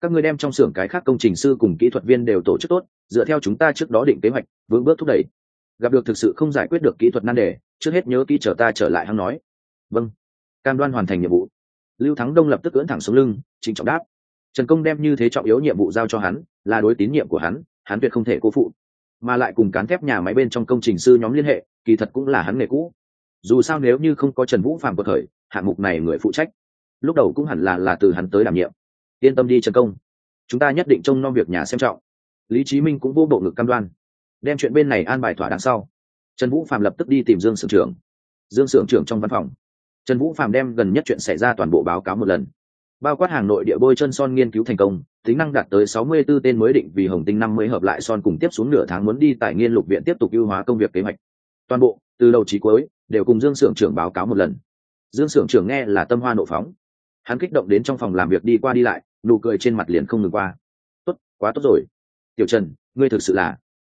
các ngươi đem trong xưởng cái khác công trình sư cùng kỹ thuật viên đều tổ chức tốt, dựa theo chúng ta trước đó định kế hoạch, vững bước thúc đẩy. Gặp được thực sự không giải quyết được kỹ thuật nan đề, trước hết nhớ kỹ chờ ta trở lại hắn nói. Vâng. Cam đoan hoàn thành nhiệm vụ. Lưu thắng đông lập tức cưỡn thẳng xuống lưng chính trọng đáp. Trần công đem như thế trọng yếu nhiệm vụ giao cho hắn, là đối tín nhiệm của hắn hắn tuyệt không thể cố phụ. Mà lại cùng cán thép nhà máy bên trong công trình sư nhóm liên hệ, kỳ thật cũng là hắn nghề cũ. Dù sao nếu như không có trần vũ phạm cuộc khởi, hạng mục này người phụ trách, lúc đầu cũng hẳn là là từ hắn tới đảm nhiệm yên tâm đi trần công. Chúng ta nhất định trông nom việc nhà xem trọng. Lý chí minh cũng vô bộ ngực cam đoan. Đem chuyện bên này an bài thỏa đằng sau, trần vũ phạm lập tức đi tìm dương s ư ở n g trưởng. Dương s ư ở n g trưởng trong văn phòng. Trần vũ phạm đem gần nhất chuyện xảy ra toàn bộ báo cáo một lần. Bao quát hàng nội địa bôi chân son nghiên cứu thành công, tính năng đạt tới 64 tên mới định vì hồng tinh năm mươi hợp lại son cùng tiếp xuống nửa tháng muốn đi tại nghiên lục viện tiếp tục ưu hóa công việc kế hoạch. Toàn bộ, từ đầu chí cuối, đều cùng dương s ư ở n g trưởng báo cáo một lần. Dương s ư ở n g trưởng nghe là tâm hoa nộ phóng hắn kích động đến trong phòng làm việc đi qua đi lại, nụ cười trên mặt liền không ngừng qua. Tốt, quá tốt rồi. Tiểu trần, ngươi thực sự là,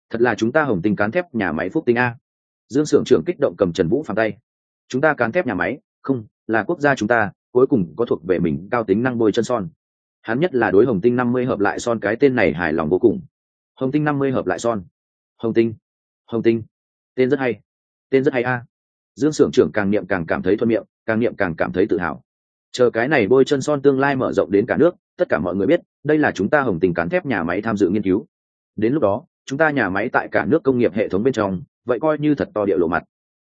thật là chúng ta hồng tinh cán thép nhà máy phúc tinh a. Dương s ư ở n g trưởng kích động cầm trần vũ phản tay. Chúng ta cán thép nhà máy, không, là quốc gia chúng ta, cuối cùng có thuộc về mình cao tính năng bôi chân son. Hắn nhất là đối hồng tinh năm mươi hợp lại son cái tên này hài lòng vô cùng. Hồng tinh năm mươi hợp lại son. Hồng tinh hồng tinh, tên rất hay, tên rất hay a. Dương s ư ở n g trưởng càng niệm càng cảm thấy thuận miệng, càng niệm càng cảm thấy tự hào chờ cái này bôi chân son tương lai mở rộng đến cả nước, tất cả mọi người biết, đây là chúng ta hồng tình cán thép nhà máy tham dự nghiên cứu. Đến lúc đó, chúng ta nhà máy tại cả nước công nghiệp hệ thống bên trong, vậy coi như thật to địa lộ mặt.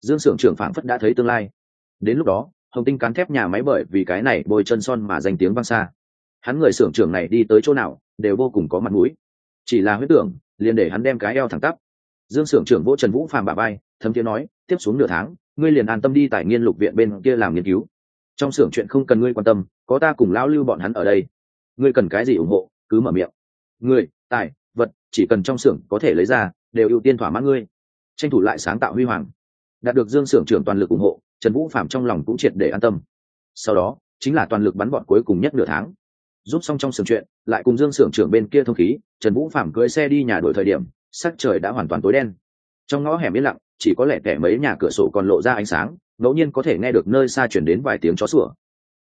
Dương s ư ở n g trưởng phảng phất đã thấy tương lai. Đến lúc đó, hồng tinh cán thép nhà máy bởi vì cái này bôi chân son mà danh tiếng vang xa. Hắn người s ư ở n g trưởng này đi tới chỗ nào, đều vô cùng có mặt mũi. Chỉ là huyết tưởng, liền để hắn đem cái eo thẳng tắp. Dương s ư ở n g trưởng vỗ trần vũ phàm bà bay thấm tiếng nói, tiếp xuống nửa tháng, ngươi liền an tâm đi tại nghiên lục viện bên kia làm nghiên cứu trong xưởng chuyện không cần ngươi quan tâm, có ta cùng lão lưu bọn hắn ở đây. Ngươi cần cái gì ủng hộ, cứ mở miệng. Ngươi, tài, vật, chỉ cần trong xưởng có thể lấy ra, đều ưu tiên thỏa mãn ngươi. Tranh thủ lại sáng tạo huy hoàng. Đạt được dương xưởng trưởng toàn lực ủng hộ, trần vũ phạm trong lòng cũng triệt để an tâm. Sau đó, chính là toàn lực bắn bọn cuối cùng nhất nửa tháng. Giúp xong trong xưởng chuyện, lại cùng dương xưởng trưởng bên kia thông khí, trần vũ phạm cưỡi xe đi nhà đổi thời điểm, sắc trời đã hoàn toàn tối đen. Trong ngõ hẻm yên lặng, chỉ có lẻ tẻ mấy nhà cửa sổ còn lộ ra ánh sáng ngẫu nhiên có thể nghe được nơi xa chuyển đến vài tiếng chó sủa.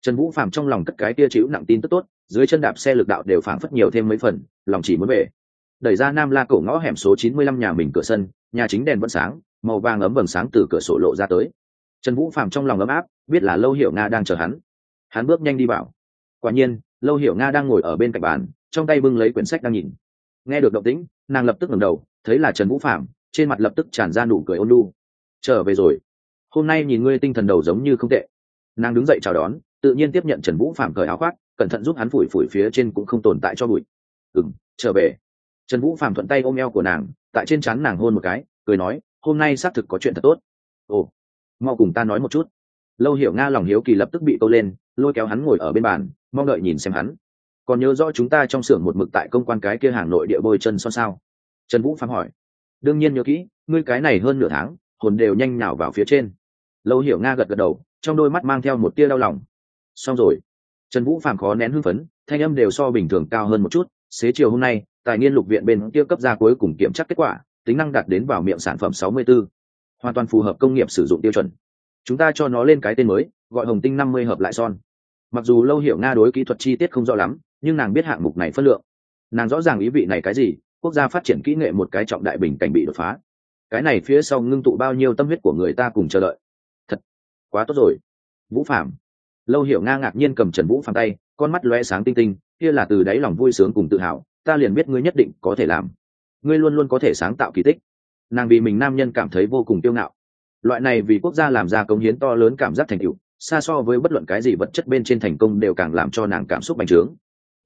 Trần vũ Phàm trong lòng cất cái kia chịu nặng tin tức tốt, dưới chân đạp xe lực đạo đều phảng phất nhiều thêm mấy phần, lòng chỉ muốn về. Đẩy ra nam la cổ ngõ hẻm số 95 nhà mình cửa sân, nhà chính đèn vẫn sáng, màu vàng ấm vầng sáng từ cửa sổ lộ ra tới. Trần vũ Phàm trong lòng ấm áp, biết là lâu hiểu nga đang chờ hắn. Hắn bước nhanh đi vào. Quả nhiên, lâu hiểu nga đang ngồi ở bên cạnh bàn, trong tay bưng lấy quyển sách đang nhìn. Nghe được động tĩnh, nàng lập tức ngẩng đầu, thấy là trần vũ phạm trên mặt lập tức tràn ra nụ cười ôn lu trở về rồi hôm nay nhìn ngươi tinh thần đầu giống như không tệ. Nàng đứng dậy chào đón, tự nhiên tiếp nhận trần vũ phạm cởi áo khoác, cẩn thận giúp hắn phủi phủi phía trên cũng không tồn tại cho bụi. Ừng trở về. Trần vũ phàm thuận tay ôm eo của nàng, tại trên chắn nàng hôn một cái, cười nói, hôm nay xác thực có chuyện thật tốt. Ồ, mau cùng ta nói một chút. Lâu hiểu nga lòng hiếu kỳ lập tức bị câu lên, lôi kéo hắn ngồi ở bên bàn, mong đợi nhìn xem hắn. Còn nhớ rõ chúng ta trong xưởng một mực tại công quan cái kia hàng nội địa bôi chân son sao? Trần vũ phàm hỏi. Đương nhiên nhớ kỹ, ngươi cái này hơn nửa tháng, hồn đều nhanh nhào vào phía trên lâu hiểu nga gật gật đầu, trong đôi mắt mang theo một tia đau lòng. Xong rồi. Trần vũ phàm khó nén hưng phấn, thanh âm đều so bình thường cao hơn một chút. Xế chiều hôm nay, tài nghiên lục viện bên kia cấp ra cuối cùng kiểm tra kết quả, tính năng đạt đến vào miệng sản phẩm 64. hoàn toàn phù hợp công nghiệp sử dụng tiêu chuẩn. Chúng ta cho nó lên cái tên mới, gọi hồng tinh 50 hợp lại son. Mặc dù lâu hiểu nga đối kỹ thuật chi tiết không rõ lắm, nhưng nàng biết hạng mục này phân lượng. Nàng rõ ràng ý vị này cái gì, quốc gia phát triển kỹ nghệ một cái trọng đại bình cảnh bị đột phá. Cái này phía sau ngưng tụ bao nhiêu tâm huyết của người ta cùng chờ đợi quá tốt rồi. Vũ phạm lâu hiểu nga ngạc nhiên cầm trần vũ phàm tay, con mắt lóe sáng tinh tinh, kia là từ đáy lòng vui sướng cùng tự hào, ta liền biết ngươi nhất định có thể làm. Ngươi luôn luôn có thể sáng tạo kỳ tích. Nàng vì mình nam nhân cảm thấy vô cùng kiêu ngạo. Loại này vì quốc gia làm ra công hiến to lớn cảm giác thành tựu, xa so với bất luận cái gì vật chất bên trên thành công đều càng làm cho nàng cảm xúc bành trướng.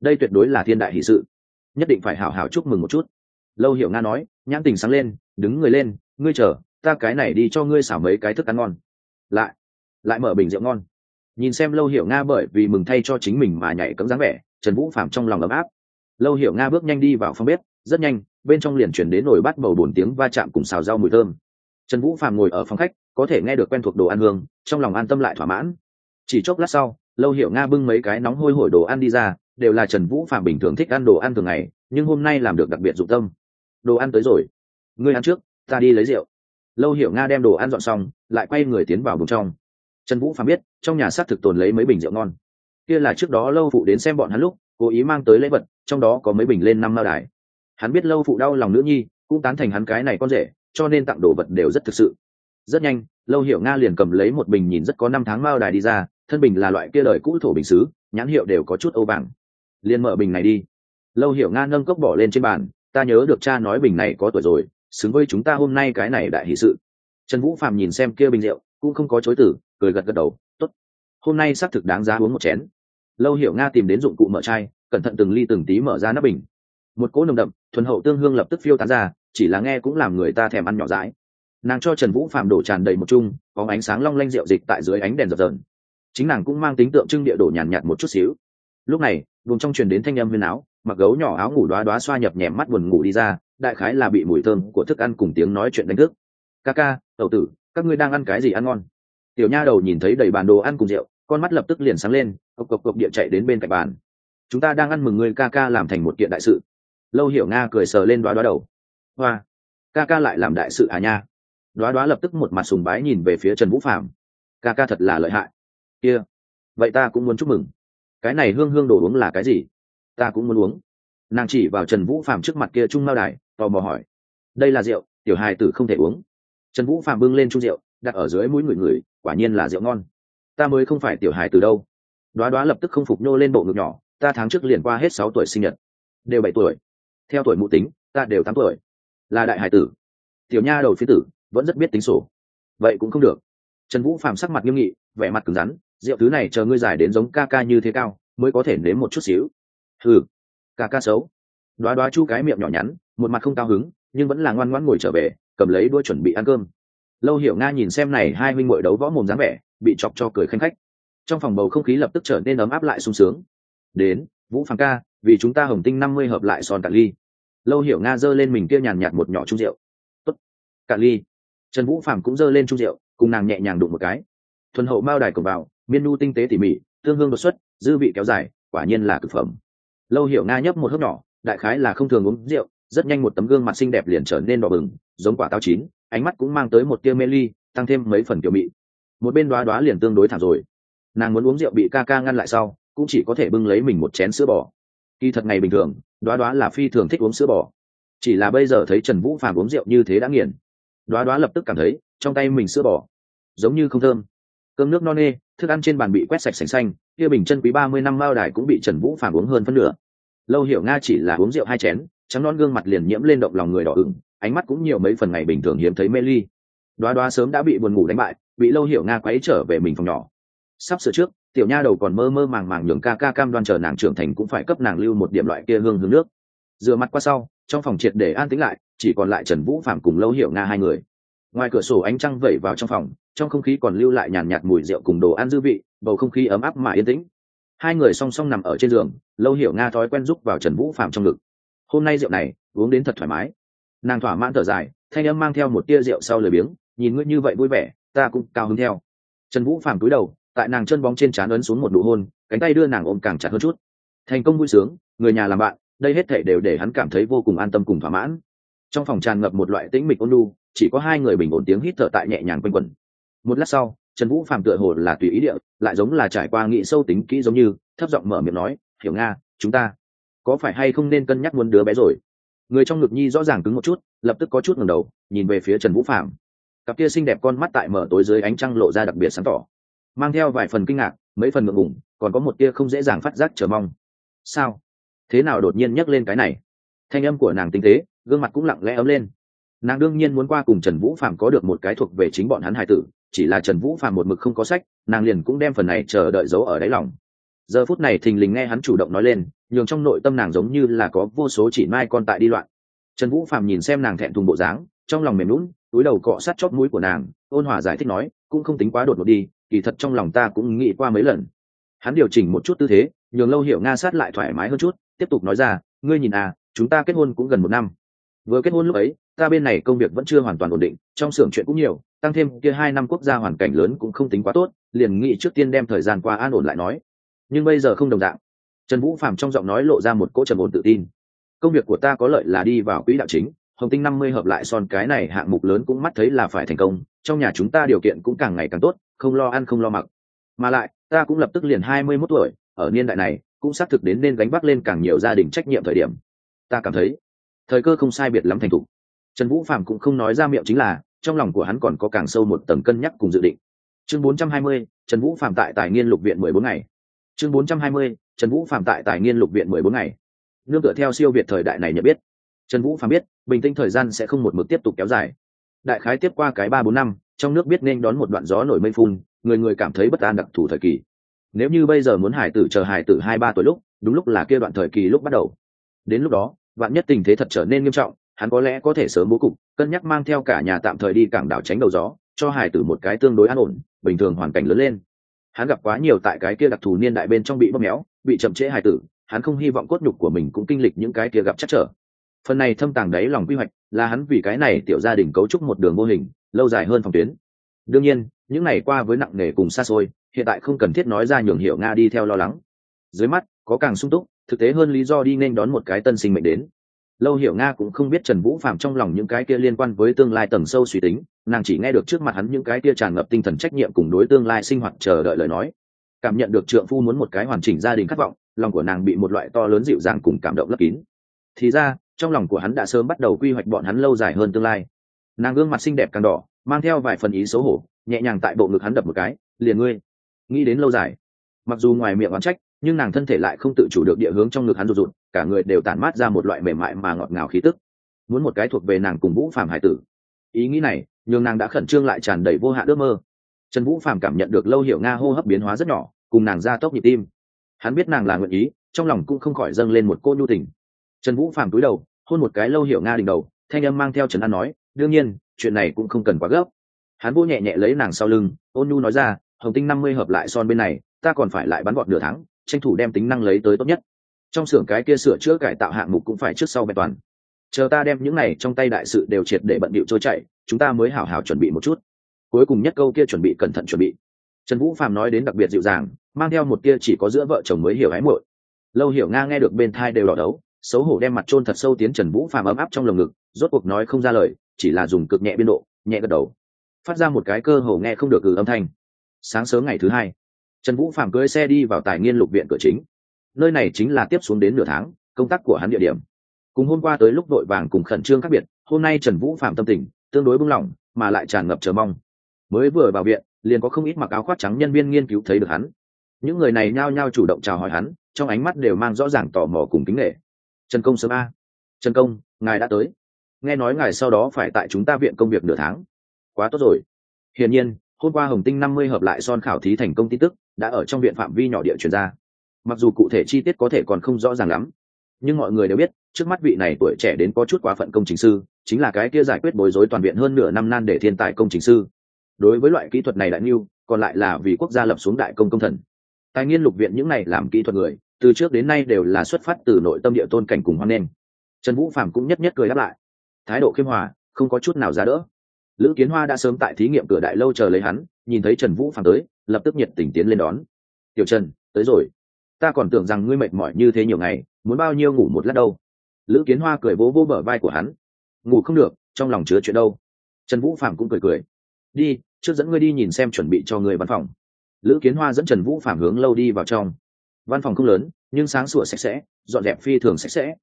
Đây tuyệt đối là thiên đại hỷ sự. Nhất định phải hào hào chúc mừng một chút. Lâu hiểu nga nói, nhãn tình sáng lên, đứng người lên, ngươi chờ, ta cái này đi cho ngươi xảo mấy cái thức ăn ngon. Lại lại mở bình rượu ngon. Nhìn xem lâu hiểu nga bởi vì mừng thay cho chính mình mà nhảy cấm dáng vẻ, trần vũ phạm trong lòng ấm áp. Lâu hiểu nga bước nhanh đi vào phòng bếp, rất nhanh, bên trong liền chuyển đến nồi bát bầu bồn tiếng va chạm cùng xào rau mùi thơm. Trần vũ phạm ngồi ở phòng khách, có thể nghe được quen thuộc đồ ăn hương, trong lòng an tâm lại thỏa mãn. Chỉ chốc lát sau, lâu hiểu nga bưng mấy cái nóng hôi hổi đồ ăn đi ra, đều là trần vũ phạm bình thường thích ăn đồ ăn thường ngày, nhưng hôm nay làm được đặc biệt dụng tâm. Đồ ăn tới rồi. Ngươi ăn trước, ta đi lấy rượu. Lâu hiểu nga đem đồ ăn dọn xong, lại quay người tiến vào vùng trong trần vũ phàm biết, trong nhà xác thực tồn lấy mấy bình rượu ngon. Kia là trước đó lâu phụ đến xem bọn hắn lúc, cố ý mang tới lễ vật, trong đó có mấy bình lên năm mao đài. Hắn biết lâu phụ đau lòng nữ nhi, cũng tán thành hắn cái này con rể, cho nên tặng đồ vật đều rất thực sự. Rất nhanh, lâu hiểu nga liền cầm lấy một bình nhìn rất có năm tháng mao đài đi ra, thân bình là loại kia đời cũ thổ bình xứ, nhãn hiệu đều có chút âu vàng. Liền mở bình này đi. Lâu hiểu nga nâng cốc bỏ lên trên bàn, ta nhớ được cha nói bình này có tuổi rồi, xứng với chúng ta hôm nay cái này đại hỷ sự. Trần vũ phạm nhìn xem kia bình rượu, cũng không có chối tử cười gật gật đầu tốt. Hôm nay xác thực đáng giá uống một chén. Lâu hiểu nga tìm đến dụng cụ mở chai cẩn thận từng ly từng tí mở ra nắp bình. Một cỗ nồng đậm thuần hậu tương hương lập tức phiêu tán ra chỉ là nghe cũng làm người ta thèm ăn nhỏ rãi nàng cho trần vũ phạm đổ tràn đầy một chung có ánh sáng long lanh rượu dịch tại dưới ánh đèn dập dờn. Chính nàng cũng mang tính tượng trưng địa đổ nhàn nhạt, nhạt một chút xíu. Lúc này vùng trong truyền đến thanh âm huyền áo mặc gấu nhỏ áo ngủ đoá đoá xoa nhập nhèm mắt buồn ngủ đi ra đại khái là bị mùi thơm của thức ăn cùng tiếng nói chuyện đánh thức. Ca ca tẩu tử các ngươi đang ăn cái gì ăn ngon? Tiểu nha đầu nhìn thấy đầy bàn đồ ăn cùng rượu, con mắt lập tức liền sáng lên, cộc cộc cộc địa chạy đến bên cạnh bàn. Chúng ta đang ăn mừng người ca ca làm thành một kiện đại sự. Lâu hiểu nga cười sờ lên đoá đoá đầu. Hoa, ca ca lại làm đại sự à nha? Đoá đoá lập tức một mặt sùng bái nhìn về phía trần vũ phạm ca ca thật là lợi hại. Kia、yeah. vậy ta cũng muốn chúc mừng. Cái này hương hương đồ uống là cái gì? Ta cũng muốn uống. Nàng chỉ vào trần vũ phạm trước mặt kia trung mao đài, tò mò hỏi. Đây là rượu, tiểu hài tử không thể uống. Trần vũ phạm bưng lên chung rượu đặt ở dưới mũi người người, quả nhiên là rượu ngon. Ta mới không phải tiểu hài từ đâu. Đoá đoá lập tức không phục nhô lên bộ ngực nhỏ, ta tháng trước liền qua hết sáu tuổi sinh nhật. Đều bảy tuổi. Theo tuổi mụ tính, ta đều tám tuổi. Là đại hải tử. Tiểu nha đầu phía tử, vẫn rất biết tính sổ. Vậy cũng không được. Trần vũ phạm sắc mặt nghiêm nghị, vẻ mặt cứng rắn, rượu thứ này chờ ngươi giải đến giống ca ca như thế cao, mới có thể nếm một chút xíu. Ừ ca ca xấu. Đoá đoá chu cái miệng nhỏ nhắn, một mặt không cao hứng, nhưng vẫn là ngoan ngoãn ngồi trở về, cầm lấy đũa chuẩn bị ăn cơm lâu hiểu nga nhìn xem này hai huynh ngội đấu võ mồm dáng vẻ, bị chọc cho cười khanh khách. Trong phòng bầu không khí lập tức trở nên ấm áp lại sung sướng. Đến, vũ phàng ca, vì chúng ta hồng tinh năm mươi hợp lại son cả ly. Lâu hiểu nga giơ lên mình kia nhàn nhạt một nhỏ chung rượu. Tốt cả ly. Trần vũ phàm cũng giơ lên chung rượu, cùng nàng nhẹ nhàng đụng một cái. Thuần hậu mao đài cổng vào, miên nu tinh tế tỉ mỉ, tương hương đột xuất, dư vị kéo dài, quả nhiên là cực phẩm. Lâu hiểu nga nhấp một hớp nhỏ, đại khái là không thường uống rượu, rất nhanh một tấm gương mặt xinh đẹp liền trở nên đỏ bừng, giống quả táo chín ánh mắt cũng mang tới một tia mê ly, tăng thêm mấy phần kiểu mị. Một bên đoá đoá liền tương đối thảm rồi. Nàng muốn uống rượu bị ca ca ngăn lại sau, cũng chỉ có thể bưng lấy mình một chén sữa bò. Kỳ thật ngày bình thường, đoá đoá là phi thường thích uống sữa bò. Chỉ là bây giờ thấy trần vũ phàm uống rượu như thế đã nghiền. Đoá đoá lập tức cảm thấy, trong tay mình sữa bò, giống như không thơm. Cơm nước no nê, thức ăn trên bàn bị quét sạch sành xanh, kia bình chân quý ba mươi năm mao đài cũng bị trần vũ phàm uống hơn phân nửa. Lâu hiểu nga chỉ là uống rượu hai chén, trắng non gương mặt liền nhiễm lên động lòng người đỏ ửng ánh mắt cũng nhiều mấy phần ngày bình thường hiếm thấy mê ly. Đoá đoá sớm đã bị buồn ngủ đánh bại, bị lâu hiểu nga quấy trở về mình phòng nhỏ. Sắp sửa trước, tiểu nha đầu còn mơ mơ màng màng nhường ca ca cam đoan chờ nàng trưởng thành cũng phải cấp nàng lưu một điểm loại kia hương hướng nước. Rửa mặt qua sau, trong phòng triệt để an tĩnh lại, chỉ còn lại trần vũ phạm cùng lâu hiểu nga hai người. Ngoài cửa sổ ánh trăng vẩy vào trong phòng, trong không khí còn lưu lại nhàn nhạt mùi rượu cùng đồ ăn dư vị, bầu không khí ấm áp mà yên tĩnh. Hai người song song nằm ở trên giường, lâu hiểu nga thói quen giúp vào trần vũ phạm trong ngực. Hôm nay rượu này, uống đến thật thoải mái nàng thỏa mãn thở dài, thanh âm mang theo một tia rượu sau lời biếng, nhìn ngươi như vậy vui vẻ, ta cũng cao hứng theo. Trần vũ phàm cúi đầu, tại nàng chân bóng trên trán ấn xuống một nụ hôn, cánh tay đưa nàng ôm càng chặt hơn chút. Thành công vui sướng, người nhà làm bạn, đây hết thể đều để hắn cảm thấy vô cùng an tâm cùng thỏa mãn. Trong phòng tràn ngập một loại tĩnh mịch ôn lu chỉ có hai người bình ổn tiếng hít thở tại nhẹ nhàng quanh quẩn. Một lát sau, trần vũ phàm tựa hồ là tùy ý địa, lại giống là trải qua nghị sâu tính kỹ giống như, thấp giọng mở miệng nói, hiểu nga, chúng ta có phải hay không nên cân nhắc muốn đứa bé rồi? Người trong ngực nhi rõ ràng cứng một chút, lập tức có chút ngẩng đầu, nhìn về phía trần vũ phạm cặp kia xinh đẹp con mắt tại mở tối dưới ánh trăng lộ ra đặc biệt sáng tỏ, mang theo vài phần kinh ngạc, mấy phần ngượng ngủng còn có một tia không dễ dàng phát giác chờ mong. Sao? Thế nào đột nhiên nhắc lên cái này? Thanh âm của nàng tinh tế, gương mặt cũng lặng lẽ ấm lên. Nàng đương nhiên muốn qua cùng trần vũ phạm có được một cái thuộc về chính bọn hắn hải tử, chỉ là trần vũ phạm một mực không có sách, nàng liền cũng đem phần này chờ đợi giấu ở đáy lòng giờ phút này thình lình nghe hắn chủ động nói lên, nhường trong nội tâm nàng giống như là có vô số chỉ mai con tại đi loạn. Trần vũ phàm nhìn xem nàng thẹn thùng bộ dáng, trong lòng mềm lún túi đầu cọ sát chót mũi của nàng, ôn hòa giải thích nói, cũng không tính quá đột ngột đi, kỳ thật trong lòng ta cũng nghĩ qua mấy lần. Hắn điều chỉnh một chút tư thế, nhường lâu hiểu nga sát lại thoải mái hơn chút, tiếp tục nói ra, ngươi nhìn à chúng ta kết hôn cũng gần một năm. Vừa kết hôn lúc ấy, ta bên này công việc vẫn chưa hoàn toàn ổn định, trong xưởng chuyện cũng nhiều, tăng thêm kia hai năm quốc gia hoàn cảnh lớn cũng không tính quá tốt, liền nghĩ trước tiên đem thời gian qua an ổn lại nói nhưng bây giờ không đồng dạng. Trần vũ phạm trong giọng nói lộ ra một cỗ trầm ổn tự tin. Công việc của ta có lợi là đi vào quỹ đạo chính hồng tinh năm mươi hợp lại son cái này hạng mục lớn cũng mắt thấy là phải thành công trong nhà chúng ta điều kiện cũng càng ngày càng tốt không lo ăn không lo mặc. Mà lại ta cũng lập tức liền hai mươi mốt tuổi ở niên đại này cũng xác thực đến nên gánh vác lên càng nhiều gia đình trách nhiệm thời điểm. Ta cảm thấy thời cơ không sai biệt lắm thành thục. Trần vũ phạm cũng không nói ra miệng chính là trong lòng của hắn còn có càng sâu một tầng cân nhắc cùng dự định. Chương 420, trần vũ phạm tại tài nghiên lục viện mười bốn ngày chương 420, trần vũ phạm tại tài nghiên lục viện mười bốn ngày. Nương tựa theo siêu việt thời đại này nhận biết. Trần vũ phạm biết bình tĩnh thời gian sẽ không một mực tiếp tục kéo dài. Đại khái tiếp qua cái ba bốn năm trong nước biết nên đón một đoạn gió nổi mây phun người người cảm thấy bất an đặc thù thời kỳ. Nếu như bây giờ muốn hải tử chờ hải tử hai ba tuổi lúc đúng lúc là kia đoạn thời kỳ lúc bắt đầu. Đến lúc đó vạn nhất tình thế thật trở nên nghiêm trọng hắn có lẽ có thể sớm bố cục cân nhắc mang theo cả nhà tạm thời đi cảng đảo tránh đầu gió cho hải tử một cái tương đối an ổn bình thường hoàn cảnh lớn lên hắn gặp quá nhiều tại cái kia đặc thù niên đại bên trong bị bóp méo, bị chậm trễ hài tử, hắn không hy vọng cốt nhục của mình cũng kinh lịch những cái kia gặp chắc trở. Phần này thâm tàng đáy lòng quy hoạch là hắn vì cái này tiểu gia đình cấu trúc một đường mô hình, lâu dài hơn phòng tuyến. Đương nhiên, những ngày qua với nặng nề cùng xa xôi, hiện tại không cần thiết nói ra nhường hiệu nga đi theo lo lắng. Dưới mắt, có càng sung túc, thực tế hơn lý do đi nên đón một cái tân sinh mệnh đến. Lâu hiểu nga cũng không biết trần vũ phạm trong lòng những cái kia liên quan với tương lai tầng sâu suy tính nàng chỉ nghe được trước mặt hắn những cái tia tràn ngập tinh thần trách nhiệm cùng đối tương lai sinh hoạt chờ đợi lời nói. Cảm nhận được trượng phu muốn một cái hoàn chỉnh gia đình khát vọng, lòng của nàng bị một loại to lớn dịu dàng cùng cảm động lấp kín. Thì ra, trong lòng của hắn đã sớm bắt đầu quy hoạch bọn hắn lâu dài hơn tương lai. Nàng gương mặt xinh đẹp càng đỏ, mang theo vài phần ý xấu hổ, nhẹ nhàng tại bộ ngực hắn đập một cái, liền ngươi, nghĩ đến lâu dài. Mặc dù ngoài miệng oán trách, nhưng nàng thân thể lại không tự chủ được địa hướng trong ngực hắn rụt rụt, cả người đều tản mát ra một loại mềm mại mà ngọt ngào khí tức. Muốn một cái thuộc về nàng cùng vũ phàm hải tử. Ý nghĩ này nhường nàng đã khẩn trương lại tràn đầy vô hạn ước mơ. Trần vũ phạm cảm nhận được lâu hiểu nga hô hấp biến hóa rất nhỏ, cùng nàng ra tốc nhịp tim. Hắn biết nàng là nguyện ý, trong lòng cũng không khỏi dâng lên một cô nhu tình. Trần vũ phạm cúi đầu, hôn một cái lâu hiểu nga đỉnh đầu, thanh âm mang theo trần an nói, đương nhiên, chuyện này cũng không cần quá gấp. Hắn vô nhẹ nhẹ lấy nàng sau lưng, ôn nhu nói ra, hồng tinh năm mươi hợp lại son bên này, ta còn phải lại bắn gọn nửa tháng, tranh thủ đem tính năng lấy tới tốt nhất. Trong xưởng cái kia sửa chữa cải tạo hạng mục cũng phải trước sau bài toàn. Chờ ta đem những này trong tay đại sự đều triệt để bận bịu trôi chạy chúng ta mới hảo hảo chuẩn bị một chút. Cuối cùng nhất câu kia chuẩn bị cẩn thận chuẩn bị. Trần vũ phạm nói đến đặc biệt dịu dàng, mang theo một kia chỉ có giữa vợ chồng mới hiểu hái muội. Lâu hiểu nga nghe được bên thai đều đỏ đấu, xấu hổ đem mặt trôn thật sâu tiến trần vũ phạm ấm áp trong lồng ngực, rốt cuộc nói không ra lời, chỉ là dùng cực nhẹ biên độ, nhẹ gật đầu. Phát ra một cái cơ hồ nghe không được từ âm thanh. Sáng sớm ngày thứ hai, trần vũ phạm cưới xe đi vào tài nghiên lục viện cửa chính. Nơi này chính là tiếp xuống đến nửa tháng, công tác của hắn địa điểm. Cùng hôm qua tới lúc đội vàng cùng khẩn trương khác biệt, hôm nay trần vũ phạm tâm tình tương đối bung lỏng, mà lại tràn ngập chờ mong. Mới vừa vào viện, liền có không ít mặc áo khoác trắng nhân viên nghiên cứu thấy được hắn. Những người này nhao nhao chủ động chào hỏi hắn, trong ánh mắt đều mang rõ ràng tò mò cùng kính nghệ trần công sớm a. Trần công, ngài đã tới. Nghe nói ngài sau đó phải tại chúng ta viện công việc nửa tháng. Quá tốt rồi. Hiển nhiên, hôm qua hồng tinh năm mươi hợp lại son khảo thí thành công tin tức, đã ở trong viện phạm vi nhỏ địa chuyển ra. Mặc dù cụ thể chi tiết có thể còn không rõ ràng lắm, nhưng mọi người đều biết trước mắt vị này tuổi trẻ đến có chút quá phận công trình sư, chính là cái kia giải quyết bối rối toàn viện hơn nửa năm nan để thiên tài công trình sư. Đối với loại kỹ thuật này đại niu còn lại là vì quốc gia lập xuống đại công công thần. Tài nghiên lục viện những này làm kỹ thuật người, từ trước đến nay đều là xuất phát từ nội tâm địa tôn cảnh cùng hoan nghênh. Trần vũ phạm cũng nhất nhất cười đáp lại. Thái độ khiêm hòa, không có chút nào giá đỡ. Lữ kiến hoa đã sớm tại thí nghiệm cửa đại lâu chờ lấy hắn, nhìn thấy trần vũ phạm tới, lập tức nhiệt tình tiến lên đón. Tiểu trần, tới rồi. Ta còn tưởng rằng ngươi mệt mỏi như thế nhiều ngày, muốn bao nhiêu ngủ một lát đâu? Lữ kiến hoa cười vỗ vỗ bờ vai của hắn. Ngủ không được, trong lòng chứa chuyện đâu. Trần vũ phạm cũng cười cười. Đi, trước dẫn ngươi đi nhìn xem chuẩn bị cho người văn phòng. Lữ kiến hoa dẫn trần vũ phạm hướng lâu đi vào trong. Văn phòng không lớn, nhưng sáng sủa sạch sẽ, dọn dẹp phi thường sạch sẽ.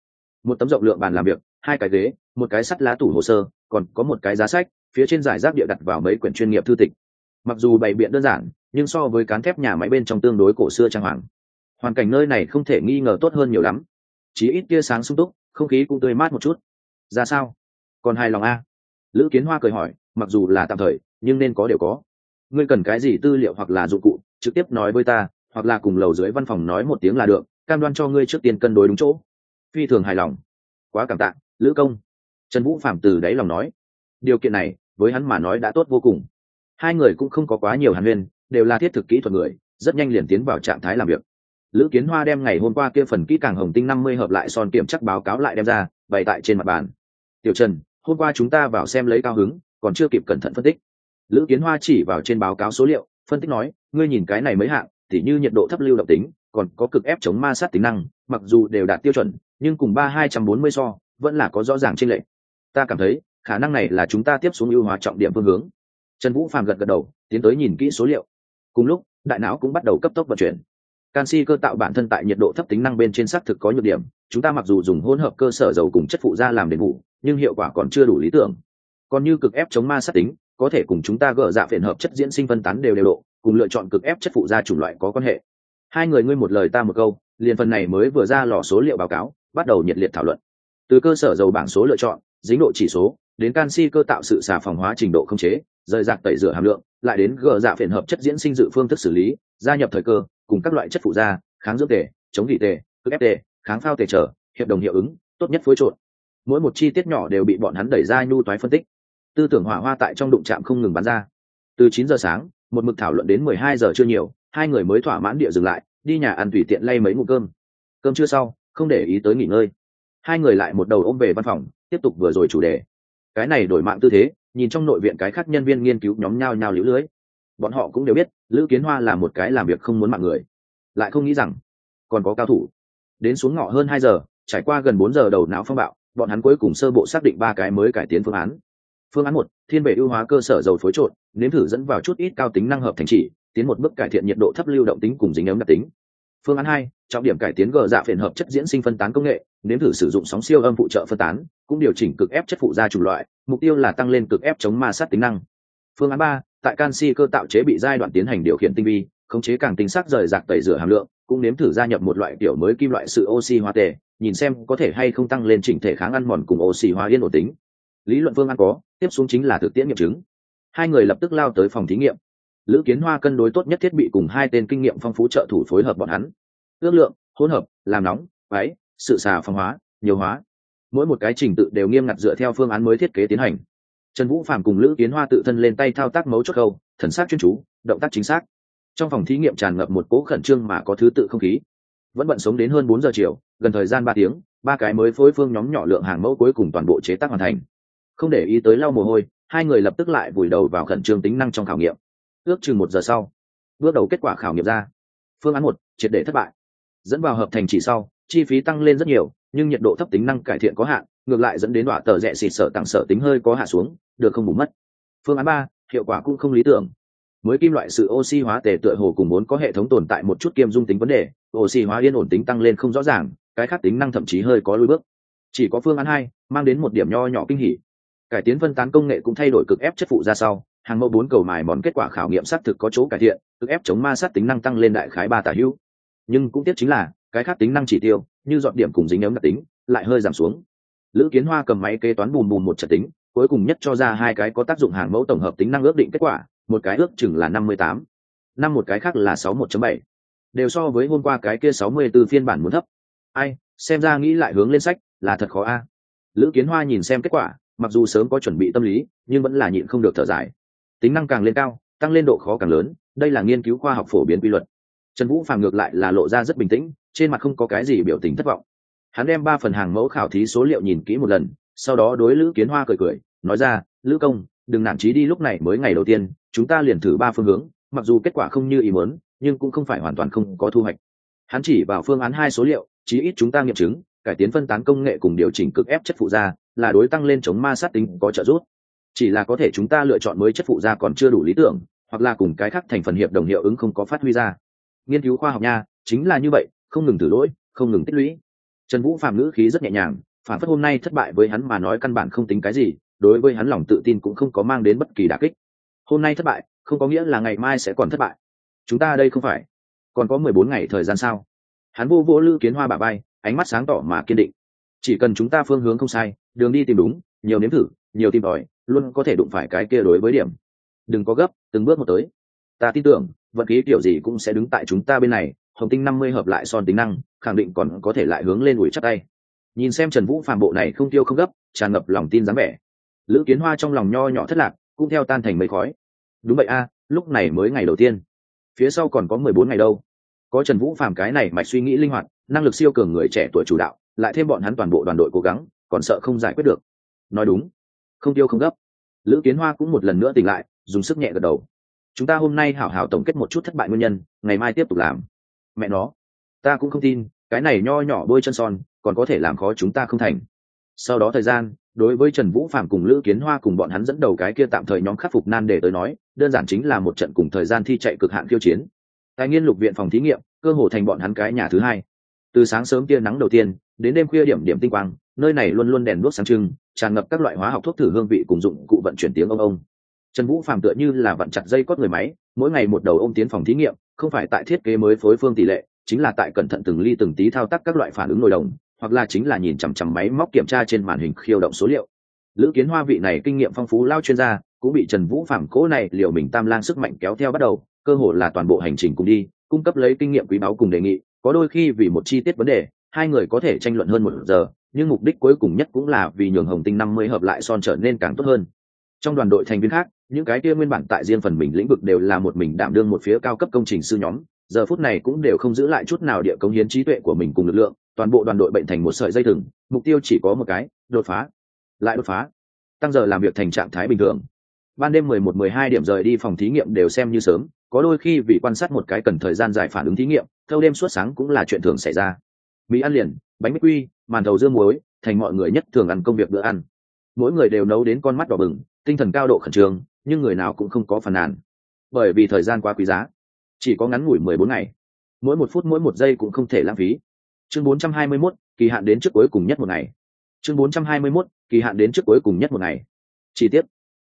Một tấm rộng lượng bàn làm việc, hai cái ghế, một cái sắt lá tủ hồ sơ, còn có một cái giá sách, phía trên giải rác địa đặt vào mấy quyển chuyên nghiệp thư tịch. Mặc dù bày biện đơn giản, nhưng so với cán thép nhà máy bên trong tương đối cổ xưa trang hoàng. Hoàn cảnh nơi này không thể nghi ngờ tốt hơn nhiều lắm. Chỉ ít tia sáng sung túc không khí cũng tươi mát một chút. Ra sao? Còn hài lòng a lữ kiến hoa cười hỏi, mặc dù là tạm thời, nhưng nên có đều có. Ngươi cần cái gì tư liệu hoặc là dụng cụ, trực tiếp nói với ta, hoặc là cùng lầu dưới văn phòng nói một tiếng là được, cam đoan cho ngươi trước tiên cân đối đúng chỗ. Phi thường hài lòng. Quá cảm tạ, lữ công. Trần vũ phạm từ đáy lòng nói, điều kiện này, với hắn mà nói đã tốt vô cùng. Hai người cũng không có quá nhiều hàn huyên, đều là thiết thực kỹ thuật người, rất nhanh liền tiến vào trạng thái làm việc lữ kiến hoa đem ngày hôm qua kia phần kỹ càng hồng tinh năm mươi hợp lại son kiểm chắc báo cáo lại đem ra, bày tại trên mặt bàn. Tiểu trần, hôm qua chúng ta vào xem lấy cao hứng, còn chưa kịp cẩn thận phân tích. Lữ kiến hoa chỉ vào trên báo cáo số liệu, phân tích nói, ngươi nhìn cái này mới hạng thì như nhiệt độ thấp lưu động tính, còn có cực ép chống ma sát tính năng, mặc dù đều đạt tiêu chuẩn, nhưng cùng ba hai trăm bốn mươi so, vẫn là có rõ ràng trên lệ ta cảm thấy, khả năng này là chúng ta tiếp xuống ưu hóa trọng điểm phương hướng. Trần vũ phàm gật gật đầu, tiến tới nhìn kỹ số liệu. Cùng lúc, đại não cũng bắt đầu cấp tốc vận chuyển canxi cơ tạo bản thân tại nhiệt độ thấp tính năng bên trên xác thực có nhược điểm, chúng ta mặc dù dùng hỗn hợp cơ sở dầu cùng chất phụ da làm đền bù, nhưng hiệu quả còn chưa đủ lý tưởng. Còn như cực ép chống ma sát tính, có thể cùng chúng ta gỡ dạ phiền hợp chất diễn sinh phân tán đều đều độ, cùng lựa chọn cực ép chất phụ da chủng loại có quan hệ. Hai người ngươi một lời ta một câu, liền phần này mới vừa ra lò số liệu báo cáo, bắt đầu nhiệt liệt thảo luận. Từ cơ sở dầu bảng số lựa chọn, dính độ chỉ số, đến canxi cơ tạo sự xà phòng hóa trình độ không chế, rời rạc tẩy rửa hàm lượng, lại đến gỡ dạ phiền hợp chất diễn sinh dự phương thức xử lý, gia nhập thời cơ cùng các loại chất phụ da, kháng dưỡng tề, chống dị tề, cực ép tề, kháng phao tề trở, hiệp đồng hiệu ứng, tốt nhất phối trộn. Mỗi một chi tiết nhỏ đều bị bọn hắn đẩy ra nhu toái phân tích. Tư tưởng hỏa hoa tại trong đụng chạm không ngừng bắn ra. Từ chín giờ sáng, một mực thảo luận đến mười hai giờ chưa nhiều, hai người mới thỏa mãn địa dừng lại, đi nhà ăn tùy tiện lay mấy ngụm cơm. Cơm chưa sau, không để ý tới nghỉ ngơi. Hai người lại một đầu ôm về văn phòng, tiếp tục vừa rồi chủ đề. Cái này đổi mạng tư thế, nhìn trong nội viện cái khác nhân viên nghiên cứu nhóm nhao nhao lũ lưới. Bọn họ cũng đều biết lữ kiến hoa là một cái làm việc không muốn mạng người, lại không nghĩ rằng còn có cao thủ. Đến xuống ngọ hơn hai giờ, trải qua gần bốn giờ đầu não phong bạo, bọn hắn cuối cùng sơ bộ xác định ba cái mới cải tiến phương án. Phương án một, thiên vệ ưu hóa cơ sở dầu phối trộn, nếm thử dẫn vào chút ít cao tính năng hợp thành chỉ, tiến một bước cải thiện nhiệt độ thấp lưu động tính cùng dính ấm đặc tính. Phương án hai, trọng điểm cải tiến gờ dạ phiền hợp chất diễn sinh phân tán công nghệ, nếm thử sử dụng sóng siêu âm phụ trợ phân tán, cũng điều chỉnh cực ép chất phụ gia chủng loại, mục tiêu là tăng lên cực ép chống ma sát tính năng. Phương án ba tại canxi cơ tạo chế bị giai đoạn tiến hành điều khiển tinh vi, khống chế càng tinh sắc rời rạc tẩy rửa hàm lượng, cũng nếm thử gia nhập một loại kiểu mới kim loại sự oxy hóa tề, nhìn xem có thể hay không tăng lên chỉnh thể kháng ăn mòn cùng oxy hóa yên ổn tính. Lý luận phương ăn có, tiếp xuống chính là thực tiễn nghiệm chứng. Hai người lập tức lao tới phòng thí nghiệm. Lữ kiến hoa cân đối tốt nhất thiết bị cùng hai tên kinh nghiệm phong phú trợ thủ phối hợp bọn hắn. Ước lượng, hỗn hợp, làm nóng, váy, sự xà phong hóa, nhiều hóa. Mỗi một cái trình tự đều nghiêm ngặt dựa theo phương án mới thiết kế tiến hành trần vũ phạm cùng lữ kiến hoa tự thân lên tay thao tác mấu chốt khâu, thần sát chuyên chú, động tác chính xác. Trong phòng thí nghiệm tràn ngập một cỗ khẩn trương mà có thứ tự không khí. Vẫn bận sống đến hơn bốn giờ chiều, gần thời gian ba tiếng, ba cái mới phối phương nhóm nhỏ lượng hàng mẫu cuối cùng toàn bộ chế tác hoàn thành. Không để ý tới lau mồ hôi, hai người lập tức lại vùi đầu vào khẩn trương tính năng trong khảo nghiệm. Ước chừng một giờ sau, bước đầu kết quả khảo nghiệm ra. Phương án một, triệt để thất bại. Dẫn vào hợp thành chỉ sau, chi phí tăng lên rất nhiều, nhưng nhiệt độ thấp tính năng cải thiện có hạn ngược lại dẫn đến đọa tờ rẽ xịt sợ tặng sợ tính hơi có hạ xuống, được không bù mất. Phương án ba, hiệu quả cũng không lý tưởng. Mới kim loại sự oxy hóa tề tựa hồ cùng muốn có hệ thống tồn tại một chút kiêm dung tính vấn đề, oxy hóa yên ổn tính tăng lên không rõ ràng, cái khác tính năng thậm chí hơi có lối bước. Chỉ có phương án hai, mang đến một điểm nho nhỏ kinh hỉ. Cải tiến phân tán công nghệ cũng thay đổi cực ép chất phụ ra sau, hàng mẫu bốn cầu mài mòn kết quả khảo nghiệm xác thực có chỗ cải thiện, cực ép chống ma sát tính năng tăng lên đại khái ba tả hữu. Nhưng cũng tiếc chính là, cái khác tính năng chỉ tiêu, như dọn điểm cùng dính ấm đặc tính, lại hơi giảm xuống lữ kiến hoa cầm máy kế toán bùm bùm một trận tính, cuối cùng nhất cho ra hai cái có tác dụng hàng mẫu tổng hợp tính năng ước định kết quả, một cái ước chừng là năm mươi tám, năm một cái khác là sáu một bảy. Đều so với hôm qua cái kia sáu mươi b ố phiên bản muốn thấp. Ai, xem ra nghĩ lại hướng lên sách, là thật khó a. Lữ kiến hoa nhìn xem kết quả, mặc dù sớm có chuẩn bị tâm lý, nhưng vẫn là nhịn không được thở dài. Tính năng càng lên cao, tăng lên độ khó càng lớn, đây là nghiên cứu khoa học phổ biến quy luật. Trần vũ phàm ngược lại là lộ ra rất bình tĩnh, trên mặt không có cái gì biểu tình thất vọng hắn đem ba phần hàng mẫu khảo thí số liệu nhìn kỹ một lần, sau đó đối lữ kiến hoa cười cười, nói ra, lữ công, đừng nản trí đi lúc này mới ngày đầu tiên, chúng ta liền thử ba phương hướng, mặc dù kết quả không như ý muốn, nhưng cũng không phải hoàn toàn không có thu hoạch. Hắn chỉ vào phương án hai số liệu, chí ít chúng ta nghiệm chứng, cải tiến phân tán công nghệ cùng điều chỉnh cực ép chất phụ da, là đối tăng lên chống ma sát tính có trợ giúp. Chỉ là có thể chúng ta lựa chọn mới chất phụ da còn chưa đủ lý tưởng, hoặc là cùng cái khác thành phần hiệp đồng hiệu ứng không có phát huy ra. Nghiên cứu khoa học nha, chính là như vậy, không ngừng thử lỗi, không ngừng tích lũy trần vũ phàm ngữ khí rất nhẹ nhàng, phản phất hôm nay thất bại với hắn mà nói căn bản không tính cái gì, đối với hắn lòng tự tin cũng không có mang đến bất kỳ đà kích. Hôm nay thất bại, không có nghĩa là ngày mai sẽ còn thất bại. Chúng ta đây không phải. Còn có mười bốn ngày thời gian sao? Hắn vô vô lưu kiến hoa bà bay ánh mắt sáng tỏ mà kiên định. Chỉ cần chúng ta phương hướng không sai, đường đi tìm đúng, nhiều nếm thử, nhiều tìm tòi, luôn có thể đụng phải cái kia đối với điểm. Đừng có gấp, từng bước một tới. Ta tin tưởng, vận khí kiểu gì cũng sẽ đứng tại chúng ta bên này hồng tinh năm mươi hợp lại son tính năng, khẳng định còn có thể lại hướng lên ủi chắc tay. Nhìn xem trần vũ phàm bộ này không tiêu không gấp, tràn ngập lòng tin dáng vẻ. Lữ kiến hoa trong lòng nho nhỏ thất lạc, cũng theo tan thành mấy khói. Đúng vậy a, lúc này mới ngày đầu tiên. Phía sau còn có mười bốn ngày đâu. Có trần vũ phàm cái này mạch suy nghĩ linh hoạt, năng lực siêu cường người trẻ tuổi chủ đạo, lại thêm bọn hắn toàn bộ đoàn đội cố gắng, còn sợ không giải quyết được. Nói đúng, không tiêu không gấp. Lữ kiến hoa cũng một lần nữa tỉnh lại, dùng sức nhẹ gật đầu. Chúng ta hôm nay hảo hảo tổng kết một chút thất bại nguyên nhân, ngày mai tiếp tục làm mẹ nó, ta cũng không tin, cái này nho nhỏ bôi chân son, còn có thể làm khó chúng ta không thành. Sau đó thời gian, đối với trần vũ phạm cùng lữ kiến hoa cùng bọn hắn dẫn đầu cái kia tạm thời nhóm khắc phục nan để tới nói, đơn giản chính là một trận cùng thời gian thi chạy cực hạn khiêu chiến. Tài nghiên lục viện phòng thí nghiệm, cơ hồ thành bọn hắn cái nhà thứ hai. Từ sáng sớm tia nắng đầu tiên, đến đêm khuya điểm điểm tinh quang, nơi này luôn luôn đèn đuốc sáng trưng, tràn ngập các loại hóa học thuốc thử hương vị cùng dụng cụ vận chuyển tiếng ông ông. Trần vũ phạm tựa như là vận chặt dây cót người máy, mỗi ngày một đầu ôm tiến phòng thí nghiệm không phải tại thiết kế mới phối phương tỷ lệ, chính là tại cẩn thận từng ly từng tí thao tác các loại phản ứng nổi đồng, hoặc là chính là nhìn chằm chằm máy móc kiểm tra trên màn hình khiêu động số liệu. Lữ kiến hoa vị này kinh nghiệm phong phú lao chuyên gia, cũng bị trần vũ phạm cố này liệu mình tam lang sức mạnh kéo theo bắt đầu, cơ hội là toàn bộ hành trình cùng đi, cung cấp lấy kinh nghiệm quý báu cùng đề nghị, có đôi khi vì một chi tiết vấn đề, hai người có thể tranh luận hơn một giờ, nhưng mục đích cuối cùng nhất cũng là vì nhường hồng tinh năm mươi hợp lại son trở nên càng tốt hơn. Trong đoàn đội thành viên khác những cái kia nguyên bản tại riêng phần mình lĩnh vực đều là một mình đảm đương một phía cao cấp công trình sư nhóm, giờ phút này cũng đều không giữ lại chút nào địa công hiến trí tuệ của mình cùng lực lượng, toàn bộ đoàn đội bệnh thành một sợi dây thừng, mục tiêu chỉ có một cái, đột phá. Lại đột phá. Tăng giờ làm việc thành trạng thái bình thường. Ban đêm mười một, mười hai điểm rời đi phòng thí nghiệm đều xem như sớm, có đôi khi vì quan sát một cái cần thời gian dài phản ứng thí nghiệm, thâu đêm suốt sáng cũng là chuyện thường xảy ra. Mỹ ăn liền, bánh bích quy, màn thầu dưa muối, thành mọi người nhất thường ăn công việc bữa ăn. Mỗi người đều nấu đến con mắt đỏ bừng, tinh thần cao độ khẩn trương nhưng người nào cũng không có phần nàn. Bởi vì thời gian quá quý giá chỉ có ngắn ngủi mười bốn ngày mỗi một phút mỗi một giây cũng không thể lãng phí. Chương bốn trăm hai mươi 421, kỳ hạn đến trước cuối cùng nhất một ngày. Chương bốn trăm hai mươi 421, kỳ hạn đến trước cuối cùng nhất một ngày. Chi tiết.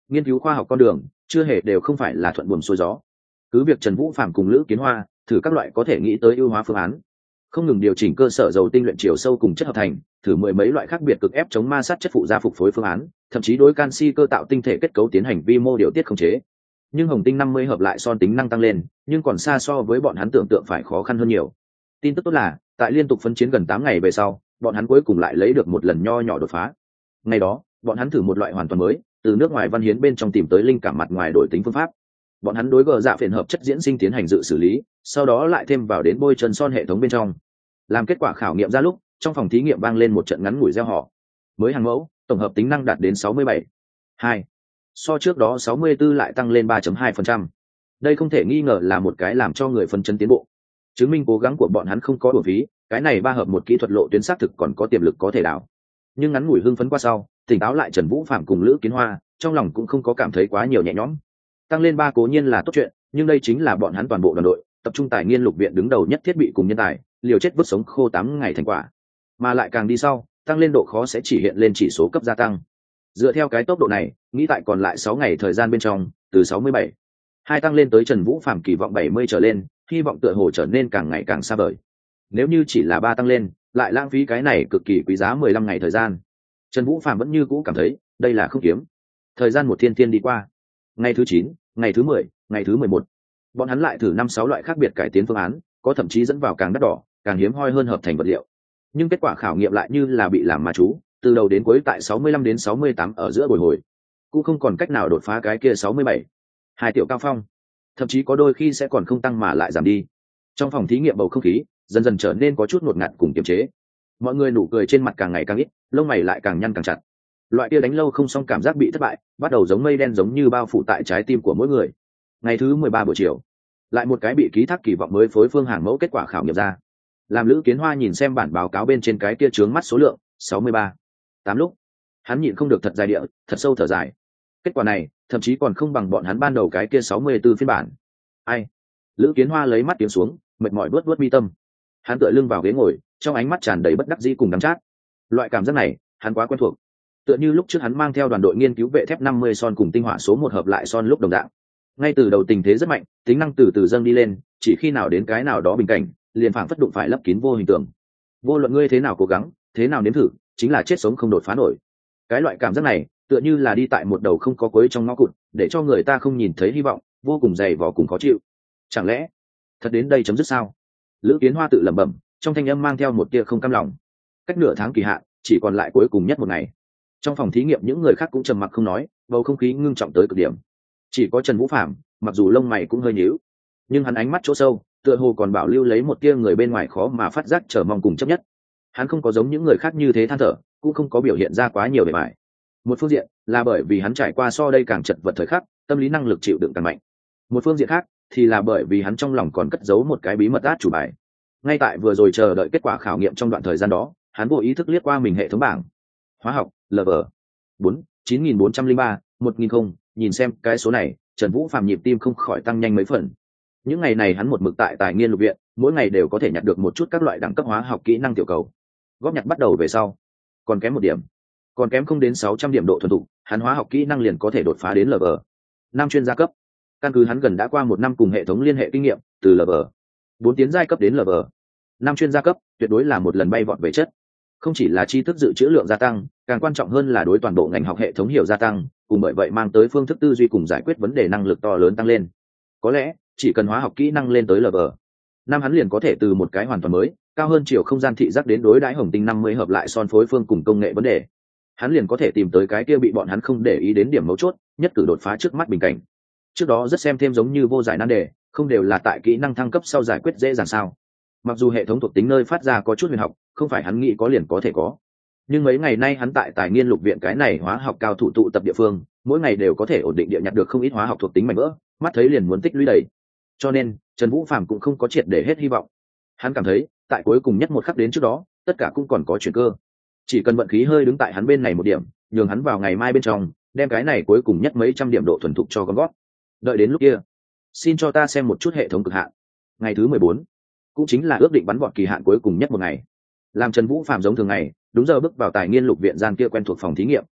Nghiên cứu khoa học con đường chưa hề đều không phải là thuận buồm xuôi gió. Cứ việc trần vũ phạm cùng lữ kiến hoa thử các loại có thể nghĩ tới ưu hóa phương án. Không ngừng điều chỉnh cơ sở dầu tinh luyện chiều sâu cùng chất hợp thành thử mười mấy loại khác biệt cực ép chống ma sát chất phụ gia phục phối phương án thậm chí đối canxi cơ tạo tinh thể kết cấu tiến hành vi mô điều tiết khống chế. Nhưng hồng tinh năm mươi hợp lại son tính năng tăng lên, nhưng còn xa so với bọn hắn tưởng tượng phải khó khăn hơn nhiều. Tin tức tốt là, tại liên tục phân chiến gần tám ngày về sau, bọn hắn cuối cùng lại lấy được một lần nho nhỏ đột phá. Ngày đó, bọn hắn thử một loại hoàn toàn mới, từ nước ngoài văn hiến bên trong tìm tới linh cảm mặt ngoài đổi tính phương pháp. Bọn hắn đối gờ dạ phiền hợp chất diễn sinh tiến hành dự xử lý, sau đó lại thêm vào đến bôi chân son hệ thống bên trong. Làm kết quả khảo nghiệm ra lúc, trong phòng thí nghiệm vang lên một trận ngắn ngủi gieo họ. Mới hàng mẫu tổng hợp tính năng đạt đến 67. 2. so trước đó 64 lại tăng lên 3.2%. đây không thể nghi ngờ là một cái làm cho người phân chấn tiến bộ chứng minh cố gắng của bọn hắn không có đổ phí, cái này ba hợp một kỹ thuật lộ tuyến xác thực còn có tiềm lực có thể đảo nhưng ngắn ngủi hưng phấn qua sau, tỉnh táo lại trần vũ phạm cùng lữ kiến hoa, trong lòng cũng không có cảm thấy quá nhiều nhẹ nhõm tăng lên ba cố nhiên là tốt chuyện, nhưng đây chính là bọn hắn toàn bộ đoàn đội, tập trung tài nghiên lục viện đứng đầu nhất thiết bị cùng nhân tài, liều chết vứt sống khô tám ngày thành quả mà lại càng đi sau tăng lên độ khó sẽ chỉ hiện lên chỉ số cấp gia tăng. Dựa theo cái tốc độ này, nghĩ tại còn lại sáu ngày thời gian bên trong, từ sáu mươi bảy, hai tăng lên tới trần vũ phạm kỳ vọng bảy mươi trở lên, hy vọng tựa hồ trở nên càng ngày càng xa vời. Nếu như chỉ là ba tăng lên, lại lãng phí cái này cực kỳ quý giá mười lăm ngày thời gian. Trần vũ phạm vẫn như cũ cảm thấy, đây là không kiếm. Thời gian một thiên thiên đi qua. Ngày thứ chín, ngày thứ mười, ngày thứ mười một. Bọn hắn lại thử năm sáu loại khác biệt cải tiến phương án, có thậm chí dẫn vào càng đắt đỏ, càng hiếm hoi hơn hợp thành vật liệu nhưng kết quả khảo nghiệm lại như là bị làm ma chú, từ đầu đến cuối tại 65 đến 68 ở giữa bồi hồi, cũng không còn cách nào đột phá cái kia 67. hai tiểu cao phong, thậm chí có đôi khi sẽ còn không tăng mà lại giảm đi. Trong phòng thí nghiệm bầu không khí, dần dần trở nên có chút ngột ngạt cùng kiềm chế. Mọi người nụ cười trên mặt càng ngày càng ít, lông mày lại càng nhăn càng chặt. Loại kia đánh lâu không xong cảm giác bị thất bại, bắt đầu giống mây đen giống như bao phủ tại trái tim của mỗi người. Ngày thứ mười ba buổi chiều, lại một cái bị ký thác kỳ vọng mới phối phương hàng mẫu kết quả khảo nghiệm ra làm lữ kiến hoa nhìn xem bản báo cáo bên trên cái kia trướng mắt số lượng, sáu mươi ba, tám lúc. Hắn nhịn không được thật dài địa, thật sâu thở dài. Kết quả này, thậm chí còn không bằng bọn hắn ban đầu cái kia sáu mươi b ố phiên bản. Ai? Lữ kiến hoa lấy mắt tiếng xuống, mệt mỏi đuốt đuốt mi tâm. Hắn tựa lưng vào ghế ngồi, trong ánh mắt tràn đầy bất đắc dĩ cùng đắm chát. Loại cảm giác này, hắn quá quen thuộc. Tựa như lúc trước hắn mang theo đoàn đội nghiên cứu vệ thép năm mươi son cùng tinh hỏa số một hợp lại son lúc đồng dạng. Ngay từ đầu tình thế rất mạnh, tính năng từ từ dâng đi lên, chỉ khi nào đến cái nào đó bình cảnh liền phảng phất đụng phải lấp kín vô hình tượng. Vô luận ngươi thế nào cố gắng, thế nào nếm thử, chính là chết sống không đột phá nổi. Cái loại cảm giác này, tựa như là đi tại một đầu không có cuối trong ngõ cụt, để cho người ta không nhìn thấy hy vọng, vô cùng dày vò cùng khó chịu. Chẳng lẽ, thật đến đây chấm dứt sao? Lữ kiến hoa tự lẩm bẩm, trong thanh âm mang theo một tia không cam lòng. Cách nửa tháng kỳ hạn, chỉ còn lại cuối cùng nhất một ngày. Trong phòng thí nghiệm những người khác cũng trầm mặc không nói, bầu không khí ngưng trọng tới cực điểm. Chỉ có trần vũ phạm mặc dù lông mày cũng hơi nhíu, nhưng hắn ánh mắt chỗ sâu tựa hồ còn bảo lưu lấy một tia người bên ngoài khó mà phát giác chờ mong cùng chấp nhất. Hắn không có giống những người khác như thế than thở, cũng không có biểu hiện ra quá nhiều bề bài. Một phương diện là bởi vì hắn trải qua so đây càng chật vật thời khắc, tâm lý năng lực chịu đựng càng mạnh. Một phương diện khác thì là bởi vì hắn trong lòng còn cất giấu một cái bí mật át chủ bài. Ngay tại vừa rồi chờ đợi kết quả khảo nghiệm trong đoạn thời gian đó, hắn vô ý thức liếc qua mình hệ thống bảng. Hóa học lv bốn, chín nghìn bốn trăm linh ba, một nghìn không, nhìn xem cái số này, trần vũ phạm nhịp tim không khỏi tăng nhanh mấy phần những ngày này hắn một mực tại tài nghiên lục viện, mỗi ngày đều có thể nhặt được một chút các loại đẳng cấp hóa học kỹ năng tiểu cầu. Góp nhặt bắt đầu về sau, còn kém một điểm, còn kém không đến sáu trăm điểm độ thuần thục, hắn hóa học kỹ năng liền có thể đột phá đến lv năm chuyên gia cấp. Căn cứ hắn gần đã qua một năm cùng hệ thống liên hệ kinh nghiệm, từ lv bốn tiến giai cấp đến lv năm chuyên gia cấp, tuyệt đối là một lần bay vọt về chất. Không chỉ là tri thức dự trữ lượng gia tăng, càng quan trọng hơn là đối toàn bộ ngành học hệ thống hiểu gia tăng, cùng bởi vậy mang tới phương thức tư duy cùng giải quyết vấn đề năng lực to lớn tăng lên. Có lẽ chỉ cần hóa học kỹ năng lên tới lv năm hắn liền có thể từ một cái hoàn toàn mới, cao hơn chiều không gian thị giác đến đối đãi hồng tinh năm mươi hợp lại son phối phương cùng công nghệ vấn đề. Hắn liền có thể tìm tới cái kia bị bọn hắn không để ý đến điểm mấu chốt, nhất cử đột phá trước mắt bình cảnh. Trước đó rất xem thêm giống như vô giải nan đề, không đều là tại kỹ năng thăng cấp sau giải quyết dễ dàng sao. Mặc dù hệ thống thuộc tính nơi phát ra có chút huyền học, không phải hắn nghĩ có liền có thể có. Nhưng mấy ngày nay hắn tại tài nghiên lục viện cái này hóa học cao thủ tụ tập địa phương, mỗi ngày đều có thể ổn định địa nhặt được không ít hóa học thuộc tính mạnh vỡ, mắt thấy liền muốn tích lũy đầy cho nên, trần vũ phạm cũng không có triệt để hết hy vọng. Hắn cảm thấy, tại cuối cùng nhất một khắc đến trước đó, tất cả cũng còn có chuyện cơ. Chỉ cần vận khí hơi đứng tại hắn bên này một điểm, nhường hắn vào ngày mai bên trong, đem cái này cuối cùng nhất mấy trăm điểm độ thuần thục cho con gót đợi đến lúc kia, xin cho ta xem một chút hệ thống cực hạn. Ngày thứ mười bốn, cũng chính là ước định bắn bọn kỳ hạn cuối cùng nhất một ngày. Làm trần vũ phạm giống thường ngày, đúng giờ bước vào tài nghiên lục viện gian kia quen thuộc phòng thí nghiệm.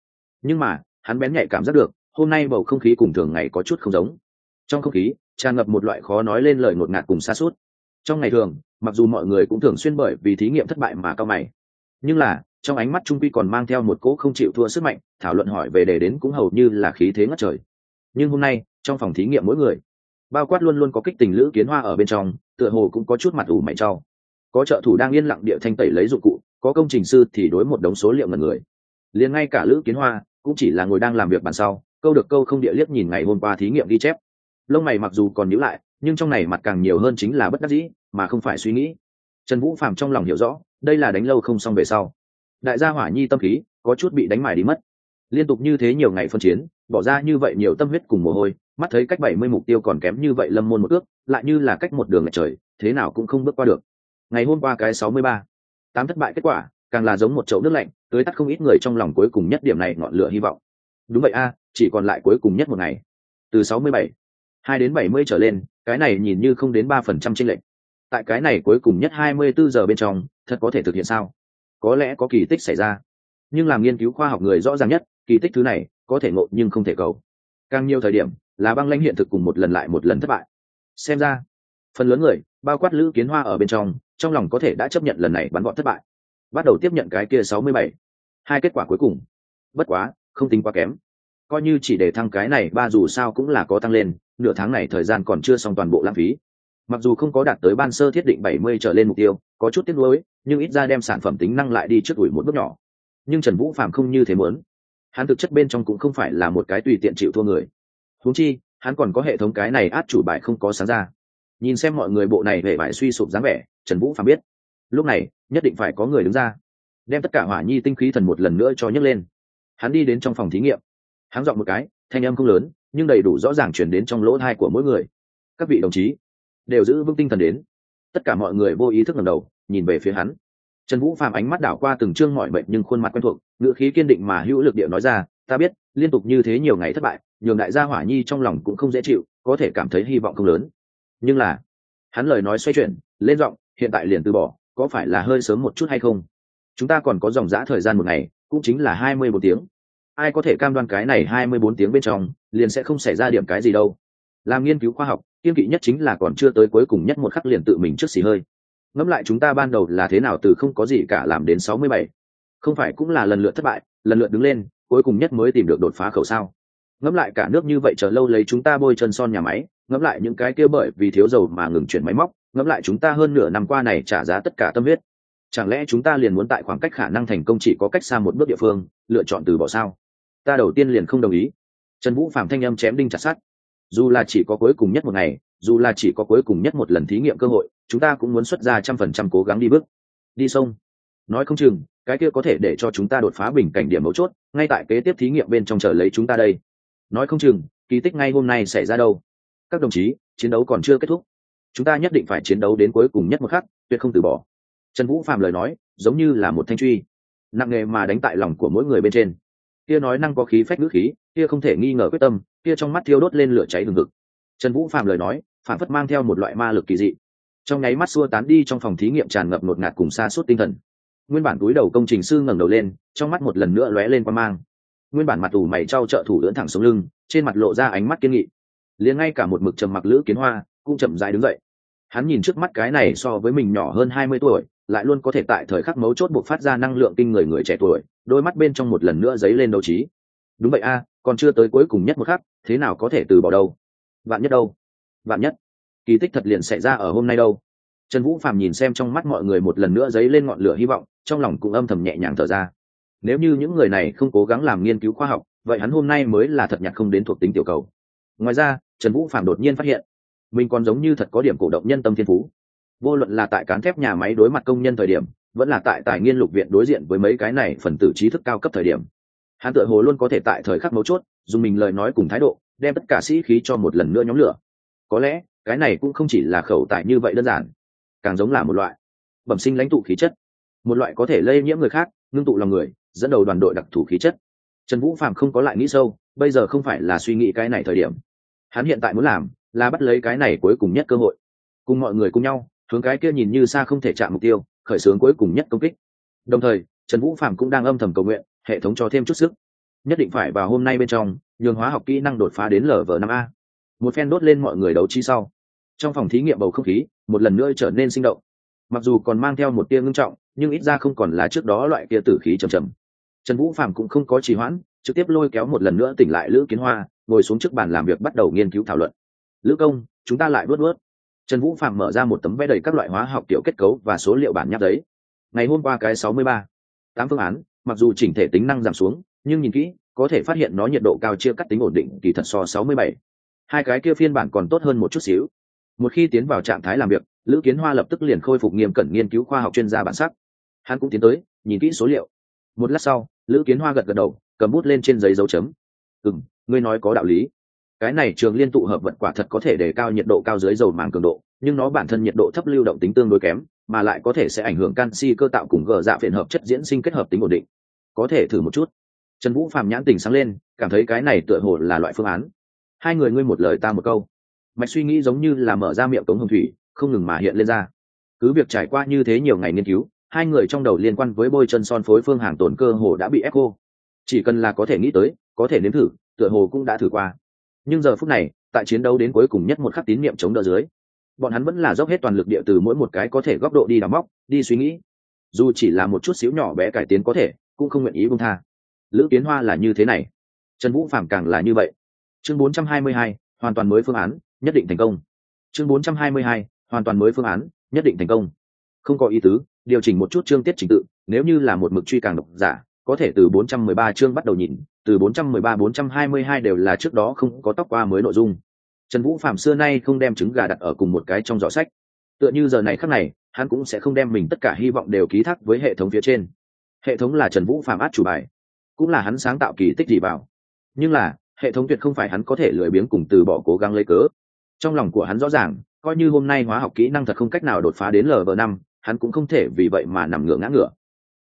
Nhưng mà, hắn bén nhạy cảm giác được, hôm nay bầu không khí cùng thường ngày có chút không giống trong không khí, tràn ngập một loại khó nói lên lời ngột ngạt cùng xa suốt trong ngày thường, mặc dù mọi người cũng thường xuyên bởi vì thí nghiệm thất bại mà cao mày. Nhưng là, trong ánh mắt trung quy còn mang theo một cỗ không chịu thua sức mạnh, thảo luận hỏi về đề đến cũng hầu như là khí thế ngất trời. Nhưng hôm nay, trong phòng thí nghiệm mỗi người, bao quát luôn luôn có kích tình lữ kiến hoa ở bên trong, tựa hồ cũng có chút mặt ủ mày trao có trợ thủ đang yên lặng địa thanh tẩy lấy dụng cụ, có công trình sư thì đối một đống số liệu ngần người. Liền ngay cả lữ kiến hoa, cũng chỉ là ngồi đang làm việc bàn sau, câu được câu không địa liếc nhìn ngày hôm qua thí nghiệm ghi chép lông mày mặc dù còn nhíu lại, nhưng trong này mặt càng nhiều hơn chính là bất đắc dĩ, mà không phải suy nghĩ. Trần vũ phàm trong lòng hiểu rõ, đây là đánh lâu không xong về sau. Đại gia hỏa nhi tâm khí, có chút bị đánh mải đi mất. Liên tục như thế nhiều ngày phân chiến, bỏ ra như vậy nhiều tâm huyết cùng mồ hôi, mắt thấy cách bảy mươi mục tiêu còn kém như vậy lâm môn một ước, lại như là cách một đường trời, thế nào cũng không bước qua được. Ngày hôm qua cái sáu mươi ba, tám thất bại kết quả, càng là giống một chậu nước lạnh, tưới tắt không ít người trong lòng cuối cùng nhất điểm này ngọn lửa hy vọng. Đúng vậy a, chỉ còn lại cuối cùng nhất một ngày. Từ sáu mươi bảy hai đến bảy mươi trở lên, cái này nhìn như không đến ba phần trăm tranh lệch. Tại cái này cuối cùng nhất hai mươi bốn giờ bên trong, thật có thể thực hiện sao? Có lẽ có kỳ tích xảy ra. Nhưng làm nghiên cứu khoa học người rõ ràng nhất, kỳ tích thứ này có thể ngộ nhưng không thể cầu. Càng nhiều thời điểm, là băng lãnh hiện thực cùng một lần lại một lần thất bại. Xem ra, phần lớn người, bao quát lữ kiến hoa ở bên trong trong lòng có thể đã chấp nhận lần này bắn gọn thất bại. Bắt đầu tiếp nhận cái kia sáu mươi bảy. Hai kết quả cuối cùng. Bất quá, không tính quá kém. Coi như chỉ để thăng cái này, ba dù sao cũng là có tăng lên nửa tháng này thời gian còn chưa xong toàn bộ lãng phí. Mặc dù không có đạt tới ban sơ thiết định bảy mươi trở lên mục tiêu, có chút tiếc nuối, nhưng ít ra đem sản phẩm tính năng lại đi trước đuổi một bước nhỏ. Nhưng trần vũ phạm không như thế muốn. Hắn thực chất bên trong cũng không phải là một cái tùy tiện chịu thua người. Huống chi, hắn còn có hệ thống cái này át chủ bài không có sáng ra. Nhìn xem mọi người bộ này hệ bài suy sụp dáng vẻ, trần vũ phạm biết. Lúc này, nhất định phải có người đứng ra. Đem tất cả hỏa nhi tinh khí thần một lần nữa cho nhấc lên. Hắn đi đến trong phòng thí nghiệm. Hắn dọn một cái, thanh âm không lớn nhưng đầy đủ rõ ràng chuyển đến trong lỗ thai của mỗi người. Các vị đồng chí đều giữ vững tinh thần đến. Tất cả mọi người vô ý thức ngầm đầu, nhìn về phía hắn. Trần vũ phạm ánh mắt đảo qua từng chương mọi mệnh nhưng khuôn mặt quen thuộc, ngữ khí kiên định mà hữu lực điệu nói ra, ta biết, liên tục như thế nhiều ngày thất bại, nhường đại gia hỏa nhi trong lòng cũng không dễ chịu, có thể cảm thấy hy vọng không lớn. Nhưng là, hắn lời nói xoay chuyển, lên giọng, hiện tại liền từ bỏ, có phải là hơi sớm một chút hay không? Chúng ta còn có dòng giã thời gian một ngày, cũng chính là hai mươi một tiếng. Ai có thể cam đoan cái này hai mươi bốn tiếng bên trong liền sẽ không xảy ra điểm cái gì đâu. Làm nghiên cứu khoa học, kiên kỵ nhất chính là còn chưa tới cuối cùng nhất một khắc liền tự mình trước xì hơi. Ngẫm lại chúng ta ban đầu là thế nào từ không có gì cả làm đến sáu mươi bảy. Không phải cũng là lần lượt thất bại, lần lượt đứng lên, cuối cùng nhất mới tìm được đột phá khẩu sao. Ngẫm lại cả nước như vậy chờ lâu lấy chúng ta bôi chân son nhà máy, ngẫm lại những cái kia bởi vì thiếu dầu mà ngừng chuyển máy móc, ngẫm lại chúng ta hơn nửa năm qua này trả giá tất cả tâm huyết. Chẳng lẽ chúng ta liền muốn tại khoảng cách khả năng thành công chỉ có cách xa một bước địa phương, lựa chọn từ bỏ sao? Ta đầu tiên liền không đồng ý trần vũ phạm thanh âm chém đinh chặt sát dù là chỉ có cuối cùng nhất một ngày, dù là chỉ có cuối cùng nhất một lần thí nghiệm cơ hội, chúng ta cũng muốn xuất ra trăm phần trăm cố gắng đi bước. Đi sông. Nói không chừng, cái kia có thể để cho chúng ta đột phá bình cảnh điểm mấu chốt, ngay tại kế tiếp thí nghiệm bên trong chờ lấy chúng ta đây. Nói không chừng, kỳ tích ngay hôm nay xảy ra đâu. Các đồng chí, chiến đấu còn chưa kết thúc. Chúng ta nhất định phải chiến đấu đến cuối cùng nhất một khắc, tuyệt không từ bỏ. Trần vũ phạm lời nói, giống như là một thanh truy. Nặng nề mà đánh tại lòng của mỗi người bên trên kia nói năng có khí phách ngữ khí, kia không thể nghi ngờ quyết tâm, kia trong mắt thiêu đốt lên lửa cháy hừng hực. Trần vũ phạm lời nói, phản phất mang theo một loại ma lực kỳ dị. Trong nháy mắt xua tán đi trong phòng thí nghiệm tràn ngập ngột ngạt cùng xa suốt tinh thần. Nguyên bản túi đầu công trình sư ngẩng đầu lên, trong mắt một lần nữa lóe lên qua mang. Nguyên bản mặt ủ mày trao trợ thủ lưỡn thẳng xuống lưng, trên mặt lộ ra ánh mắt kiên nghị. Liền ngay cả một mực trầm mặc lữ kiến hoa, cũng chậm dài đứng dậy hắn nhìn trước mắt cái này so với mình nhỏ hơn hai mươi tuổi, lại luôn có thể tại thời khắc mấu chốt buộc phát ra năng lượng kinh người người trẻ tuổi, đôi mắt bên trong một lần nữa dấy lên đấu trí. Đúng vậy a, còn chưa tới cuối cùng nhất một khắc, thế nào có thể từ bỏ đâu? Vạn nhất đâu? Vạn nhất. Kỳ tích thật liền xảy ra ở hôm nay đâu? Trần vũ phàm nhìn xem trong mắt mọi người một lần nữa dấy lên ngọn lửa hy vọng, trong lòng cũng âm thầm nhẹ nhàng thở ra. Nếu như những người này không cố gắng làm nghiên cứu khoa học, vậy hắn hôm nay mới là thật nhặt không đến thuộc tính tiểu cầu. Ngoài ra, trần vũ phạm đột nhiên phát hiện mình còn giống như thật có điểm cổ động nhân tâm thiên phú. Vô luận là tại cán thép nhà máy đối mặt công nhân thời điểm, vẫn là tại tài nghiên lục viện đối diện với mấy cái này phần tử trí thức cao cấp thời điểm. Hắn tự hồ luôn có thể tại thời khắc mấu chốt, dùng mình lời nói cùng thái độ, đem tất cả sĩ khí cho một lần nữa nhóm lửa. Có lẽ, cái này cũng không chỉ là khẩu tài như vậy đơn giản, càng giống là một loại bẩm sinh lãnh tụ khí chất. Một loại có thể lây nhiễm người khác, ngưng tụ lòng người, dẫn đầu đoàn đội đặc thù khí chất. Trần vũ phạm không có lại nghĩ sâu, bây giờ không phải là suy nghĩ cái này thời điểm. Hắn hiện tại muốn làm là bắt lấy cái này cuối cùng nhất cơ hội. Cùng mọi người cùng nhau, hướng cái kia nhìn như xa không thể chạm mục tiêu, khởi xướng cuối cùng nhất công kích. Đồng thời, trần vũ phạm cũng đang âm thầm cầu nguyện, hệ thống cho thêm chút sức. Nhất định phải vào hôm nay bên trong, nhường hóa học kỹ năng đột phá đến lv năm a. Một phen đốt lên mọi người đấu chi sau. Trong phòng thí nghiệm bầu không khí, một lần nữa trở nên sinh động. Mặc dù còn mang theo một tia ngưng trọng, nhưng ít ra không còn là trước đó loại kia tử khí trầm trầm trần vũ phạm cũng không có trì hoãn, trực tiếp lôi kéo một lần nữa tỉnh lại lữ kiến hoa, ngồi xuống trước bàn làm việc bắt đầu nghiên cứu thảo luận lữ công, chúng ta lại vớt vớt trần vũ phạm mở ra một tấm vé đầy các loại hóa học tiểu kết cấu và số liệu bản nháp giấy ngày hôm qua cái sáu mươi ba, tám phương án, mặc dù chỉnh thể tính năng giảm xuống, nhưng nhìn kỹ, có thể phát hiện nó nhiệt độ cao chia cắt tính ổn định, kỳ thật so sáu mươi bảy. Hai cái kia phiên bản còn tốt hơn một chút xíu. Một khi tiến vào trạng thái làm việc, lữ kiến hoa lập tức liền khôi phục nghiêm cẩn nghiên cứu khoa học chuyên gia bản sắc. Hắn cũng tiến tới, nhìn kỹ số liệu. Một lát sau, lữ kiến hoa gật gật đầu, cầm bút lên trên giấy dấu chấm. Ừ m ngươi nói có đạo lý cái này trường liên tụ hợp vận quả thật có thể đề cao nhiệt độ cao dưới dầu màng cường độ, nhưng nó bản thân nhiệt độ thấp lưu động tính tương đối kém, mà lại có thể sẽ ảnh hưởng canxi cơ tạo cùng gờ dạ phiện hợp chất diễn sinh kết hợp tính ổn định. Có thể thử một chút. Trần vũ phạm nhãn tình sáng lên, cảm thấy cái này tựa hồ là loại phương án. Hai người ngươi một lời ta một câu. Mạch suy nghĩ giống như là mở ra miệng cống hồng thủy, không ngừng mà hiện lên ra. Cứ việc trải qua như thế nhiều ngày nghiên cứu, hai người trong đầu liên quan với bôi chân son phối phương hàng tồn cơ hồ đã bị ép cô chỉ cần là có thể nghĩ tới, có thể nếm thử, tựa hồ cũng đã thử qua nhưng giờ phút này tại chiến đấu đến cuối cùng nhất một khắc tín niệm chống đỡ dưới bọn hắn vẫn là dốc hết toàn lực địa từ mỗi một cái có thể góc độ đi đắm móc đi suy nghĩ. Dù chỉ là một chút xíu nhỏ bé cải tiến có thể cũng không nguyện ý bông tha. Lữ kiến hoa là như thế này. Trần vũ phạm càng là như vậy. Chương 422, hoàn toàn mới phương án nhất định thành công. Chương 422, hoàn toàn mới phương án nhất định thành công. Không có ý tứ điều chỉnh một chút chương tiết trình tự nếu như là một mực truy càng độc giả có thể từ 413 chương bắt đầu nhìn, từ 413-422 đều là trước đó không có tóc qua mới nội dung. Trần vũ phạm xưa nay không đem trứng gà đặt ở cùng một cái trong giỏ sách. Tựa như giờ này khắc này, hắn cũng sẽ không đem mình tất cả hy vọng đều ký thác với hệ thống phía trên. Hệ thống là trần vũ phạm át chủ bài, cũng là hắn sáng tạo kỳ tích gì bảo. Nhưng là, hệ thống tuyệt không phải hắn có thể lười biếng cùng từ bỏ cố gắng lấy cớ. Trong lòng của hắn rõ ràng, coi như hôm nay hóa học kỹ năng thật không cách nào đột phá đến lv năm, hắn cũng không thể vì vậy mà nằm ngửa ngã ngửa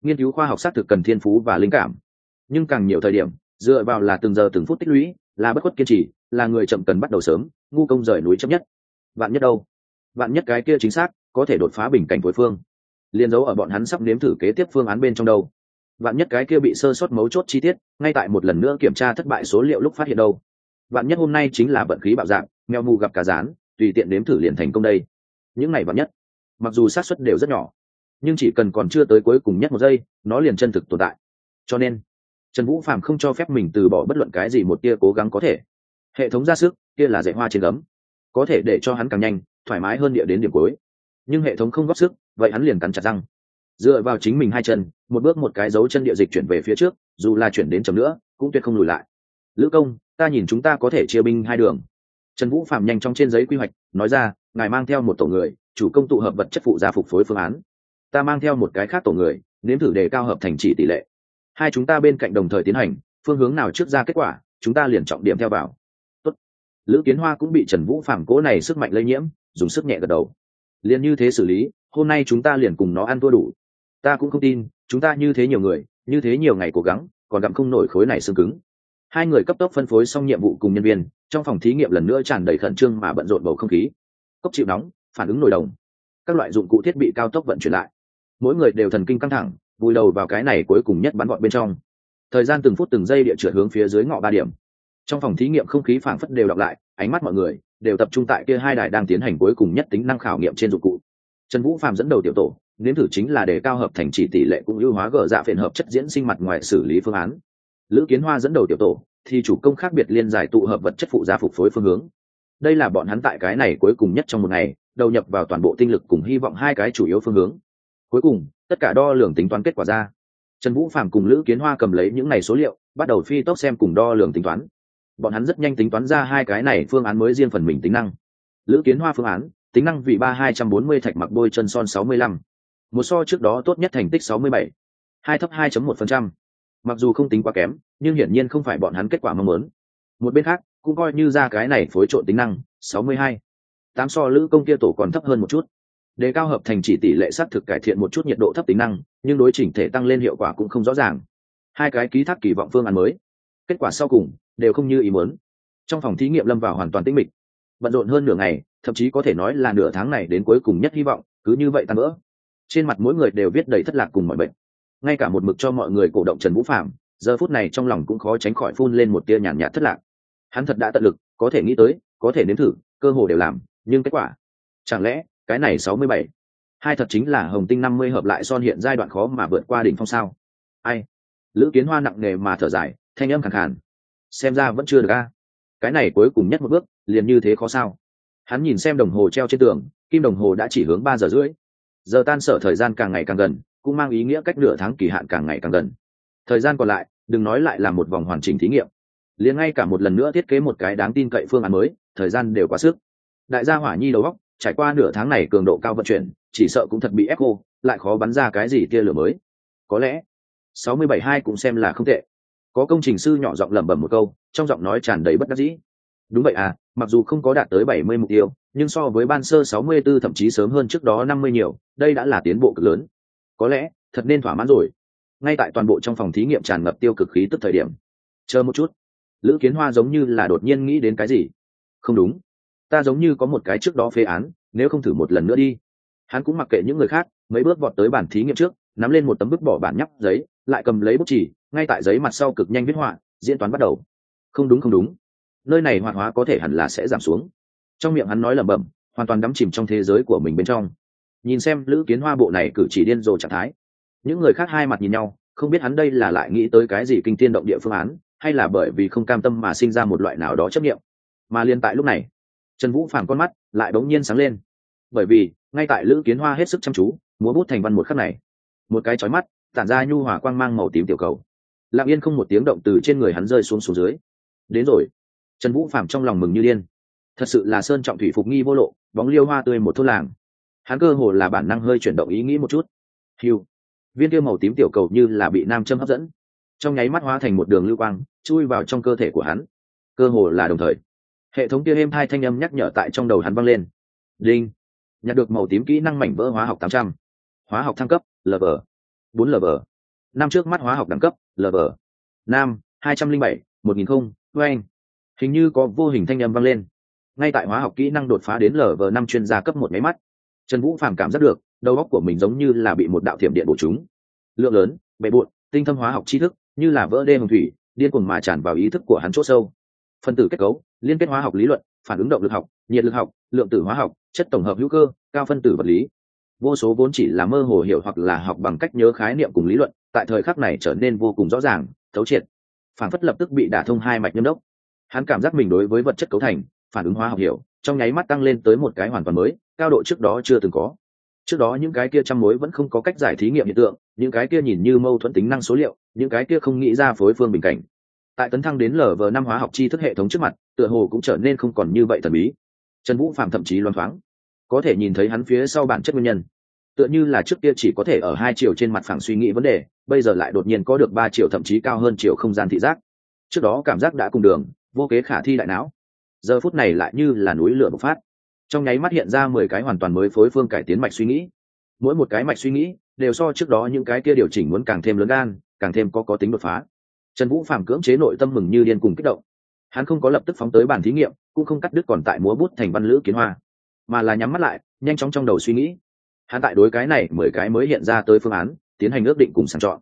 nghiên cứu khoa học xác thực cần thiên phú và linh cảm. Nhưng càng nhiều thời điểm, dựa vào là từng giờ từng phút tích lũy, là bất khuất kiên trì, là người chậm cần bắt đầu sớm, ngu công rời núi chấp nhất. Vạn nhất đâu? Vạn nhất cái kia chính xác, có thể đột phá bình cảnh đối phương. Liên dấu ở bọn hắn sắp nếm thử kế tiếp phương án bên trong đâu. Vạn nhất cái kia bị sơ sót mấu chốt chi tiết, ngay tại một lần nữa kiểm tra thất bại số liệu lúc phát hiện đâu. Vạn nhất hôm nay chính là vận khí bạo dạng nghèo mù gặp cả rán, tùy tiện nếm thử liền thành công đây. Những ngày vạn nhất, mặc dù xác suất đều rất nhỏ nhưng chỉ cần còn chưa tới cuối cùng nhất một giây, nó liền chân thực tồn tại. Cho nên, trần vũ phạm không cho phép mình từ bỏ bất luận cái gì một tia cố gắng có thể. Hệ thống ra sức, kia là dạy hoa trên gấm. Có thể để cho hắn càng nhanh, thoải mái hơn địa đến điểm cuối. Nhưng hệ thống không góp sức, vậy hắn liền cắn chặt răng. Dựa vào chính mình hai chân, một bước một cái dấu chân địa dịch chuyển về phía trước, dù là chuyển đến chậm nữa, cũng tuyệt không lùi lại. Lữ công, ta nhìn chúng ta có thể chia binh hai đường. Trần vũ phạm nhanh trong trên giấy quy hoạch, nói ra, ngài mang theo một tổ người, chủ công tụ hợp vật chất phụ gia phục phối phương án ta mang theo một cái khác tổ người, nếm thử đề cao hợp thành chỉ tỷ lệ. Hai chúng ta bên cạnh đồng thời tiến hành, phương hướng nào trước ra kết quả, chúng ta liền trọng điểm theo vào. Tốt. lữ kiến hoa cũng bị trần vũ phàm cố này sức mạnh lây nhiễm, dùng sức nhẹ gật đầu. Liền như thế xử lý, hôm nay chúng ta liền cùng nó ăn thua đủ. Ta cũng không tin, chúng ta như thế nhiều người, như thế nhiều ngày cố gắng, còn gặm không nổi khối này xương cứng. Hai người cấp tốc phân phối xong nhiệm vụ cùng nhân viên, trong phòng thí nghiệm lần nữa tràn đầy khẩn trương mà bận rộn bầu không khí. Cốc chịu nóng, phản ứng nổi đồng. Các loại dụng cụ thiết bị cao tốc vận chuyển lại mỗi người đều thần kinh căng thẳng, vùi đầu vào cái này cuối cùng nhất bắn gọn bên trong. Thời gian từng phút từng giây địa trượt hướng phía dưới ngọ ba điểm. Trong phòng thí nghiệm không khí phảng phất đều đọc lại, ánh mắt mọi người đều tập trung tại kia hai đài đang tiến hành cuối cùng nhất tính năng khảo nghiệm trên dụng cụ. Trần vũ phạm dẫn đầu tiểu tổ, nếm thử chính là để cao hợp thành chỉ tỷ lệ cũng ưu hóa gờ dạ phiền hợp chất diễn sinh mặt ngoài xử lý phương án. Lữ kiến hoa dẫn đầu tiểu tổ, thì chủ công khác biệt liên giải tụ hợp vật chất phụ gia phục phối phương hướng. Đây là bọn hắn tại cái này cuối cùng nhất trong một ngày, đầu nhập vào toàn bộ tinh lực cùng hy vọng hai cái chủ yếu phương hướng cuối cùng, tất cả đo lường tính toán kết quả ra. Trần vũ phạm cùng lữ kiến hoa cầm lấy những này số liệu, bắt đầu phi tốc xem cùng đo lường tính toán. Bọn hắn rất nhanh tính toán ra hai cái này phương án mới riêng phần mình tính năng. Lữ kiến hoa phương án, tính năng vị ba hai trăm bốn mươi thạch mặc bôi chân son sáu mươi lăm. Một so trước đó tốt nhất thành tích sáu mươi bảy. Hai thấp hai một phần trăm. Mặc dù không tính quá kém, nhưng hiển nhiên không phải bọn hắn kết quả mong muốn. Một bên khác, cũng coi như ra cái này phối trộn tính năng, sáu mươi hai. Tám so lữ công kia tổ còn thấp hơn một chút đề cao hợp thành chỉ tỷ lệ xác thực cải thiện một chút nhiệt độ thấp tính năng, nhưng đối chỉnh thể tăng lên hiệu quả cũng không rõ ràng. Hai cái ký thác kỳ vọng phương án mới. Kết quả sau cùng, đều không như ý muốn. Trong phòng thí nghiệm lâm vào hoàn toàn tĩnh mịch. Bận rộn hơn nửa ngày, thậm chí có thể nói là nửa tháng này đến cuối cùng nhất hy vọng, cứ như vậy tan vỡ. Trên mặt mỗi người đều viết đầy thất lạc cùng mọi bệnh ngay cả một mực cho mọi người cổ động trần vũ phạm giờ phút này trong lòng cũng khó tránh khỏi phun lên một tia nhàn nhạt thất lạc. Hắn thật đã tận lực, có thể nghĩ tới, có thể nếm thử, cơ hồ đều làm, nhưng kết quả, chẳng lẽ cái này sáu mươi bảy. Hai thật chính là hồng tinh năm mươi hợp lại son hiện giai đoạn khó mà vượt qua đỉnh phong sao. Ai? Lữ kiến hoa nặng nề mà thở dài, thanh âm khẳng khàn. Xem ra vẫn chưa được a. Cái này cuối cùng nhất một bước, liền như thế khó sao. Hắn nhìn xem đồng hồ treo trên tường, kim đồng hồ đã chỉ hướng ba giờ rưỡi. Giờ tan sở thời gian càng ngày càng gần, cũng mang ý nghĩa cách nửa tháng kỳ hạn càng ngày càng gần. Thời gian còn lại, đừng nói lại là một vòng hoàn chỉnh thí nghiệm. Liền ngay cả một lần nữa thiết kế một cái đáng tin cậy phương án mới, thời gian đều quá sức. Đại gia hỏa nhi đầu góc trải qua nửa tháng này cường độ cao vận chuyển, chỉ sợ cũng thật bị ép cô lại khó bắn ra cái gì tia lửa mới. Có lẽ, sáu mươi bảy hai cũng xem là không tệ. Có công trình sư nhỏ giọng lẩm bẩm một câu, trong giọng nói tràn đầy bất đắc dĩ. Đúng vậy à mặc dù không có đạt tới bảy mươi mục tiêu, nhưng so với ban sơ sáu mươi 64 thậm chí sớm hơn trước đó năm mươi nhiều, đây đã là tiến bộ cực lớn. Có lẽ, thật nên thỏa mãn rồi. Ngay tại toàn bộ trong phòng thí nghiệm tràn ngập tiêu cực khí tức thời điểm. Chờ một chút. Lữ kiến hoa giống như là đột nhiên nghĩ đến cái gì. Không đúng ta giống như có một cái trước đó phê án, nếu không thử một lần nữa đi. Hắn cũng mặc kệ những người khác, mấy bước vọt tới bản thí nghiệm trước, nắm lên một tấm bức bỏ bản nhắp giấy, lại cầm lấy bút chỉ ngay tại giấy mặt sau cực nhanh viết họa, diễn toán bắt đầu. Không đúng không đúng. Nơi này hoạt hóa có thể hẳn là sẽ giảm xuống. Trong miệng hắn nói lẩm bẩm, hoàn toàn đắm chìm trong thế giới của mình bên trong. Nhìn xem lữ kiến hoa bộ này cử chỉ điên rồ trạng thái. Những người khác hai mặt nhìn nhau, không biết hắn đây là lại nghĩ tới cái gì kinh tiên động địa phương án, hay là bởi vì không cam tâm mà sinh ra một loại nào đó chấp nghiệm mà liên tại lúc này trần vũ phàm con mắt lại bỗng nhiên sáng lên. Bởi vì, ngay tại lữ kiến hoa hết sức chăm chú, múa bút thành văn một khắc này, một cái chói mắt tản ra nhu hòa quang mang màu tím tiểu cầu. Lặng yên không một tiếng động từ trên người hắn rơi xuống xuống dưới. Đến rồi. Trần vũ phàm trong lòng mừng như điên. Thật sự là sơn trọng thủy phục nghi vô lộ, bóng liêu hoa tươi một thôn làng. Hắn cơ hồ là bản năng hơi chuyển động ý nghĩ một chút. Hiu viên tiêu màu tím tiểu cầu như là bị nam châm hấp dẫn. Trong nháy mắt hóa thành một đường lưu quang, chui vào trong cơ thể của hắn. Cơ hồ là đồng thời hệ thống kia êm hai thanh âm nhắc nhở tại trong đầu hắn văng lên. Đinh. Nhặt được màu tím kỹ năng mảnh vỡ hóa học tám trăm. Hóa học thăng cấp lv bốn lv năm trước mắt hóa học đẳng cấp lv nam, hai trăm linh bảy, một nghìn không, oanh. Hình như có vô hình thanh âm vang lên. Ngay tại hóa học kỹ năng đột phá đến lv năm chuyên gia cấp một máy mắt. Trần vũ phàm cảm giác được, đầu óc của mình giống như là bị một đạo thiểm điện bổ chúng. Lượng lớn, bề bộn, tinh thâm hóa học tri thức, như là vỡ đê hồng thủy, điên cuồng mà tràn vào ý thức của hắn c h ỗ sâu. Phân tử kết cấu liên kết hóa học lý luận, phản ứng động lực học, nhiệt lực học, lượng tử hóa học, chất tổng hợp hữu cơ, cao phân tử vật lý. Vô số vốn chỉ là mơ hồ hiểu hoặc là học bằng cách nhớ khái niệm cùng lý luận, tại thời khắc này trở nên vô cùng rõ ràng, thấu triệt. Phản phất lập tức bị đả thông hai mạch nhâm đốc. Hắn cảm giác mình đối với vật chất cấu thành, phản ứng hóa học hiểu, trong nháy mắt tăng lên tới một cái hoàn toàn mới, cao độ trước đó chưa từng có. Trước đó những cái kia trăm mối vẫn không có cách giải thí nghiệm hiện tượng, những cái kia nhìn như mâu thuẫn tính năng số liệu, những cái kia không nghĩ ra phối phương bình cảnh tại tấn thăng đến lv năm hóa học tri thức hệ thống trước mặt, tựa hồ cũng trở nên không còn như vậy thần bí. Trần vũ phạm thậm chí loan thoáng, có thể nhìn thấy hắn phía sau bản chất nguyên nhân. Tựa như là trước kia chỉ có thể ở hai chiều trên mặt phẳng suy nghĩ vấn đề, bây giờ lại đột nhiên có được ba chiều thậm chí cao hơn chiều không gian thị giác. Trước đó cảm giác đã cùng đường, vô kế khả thi đại não. Giờ phút này lại như là núi lửa bộc phát. Trong nháy mắt hiện ra mười cái hoàn toàn mới phối phương cải tiến mạch suy nghĩ. Mỗi một cái mạch suy nghĩ đều so trước đó những cái kia điều chỉnh muốn càng thêm lớn gan, càng thêm có có tính đột phá trần vũ phạm cưỡng chế nội tâm mừng như điên cùng kích động. Hắn không có lập tức phóng tới bàn thí nghiệm, cũng không cắt đứt còn tại múa bút thành văn lữ kiến hoa, mà là nhắm mắt lại, nhanh chóng trong đầu suy nghĩ. Hắn tại đối cái này mười cái mới hiện ra tới phương án, tiến hành ước định cùng sàng chọn.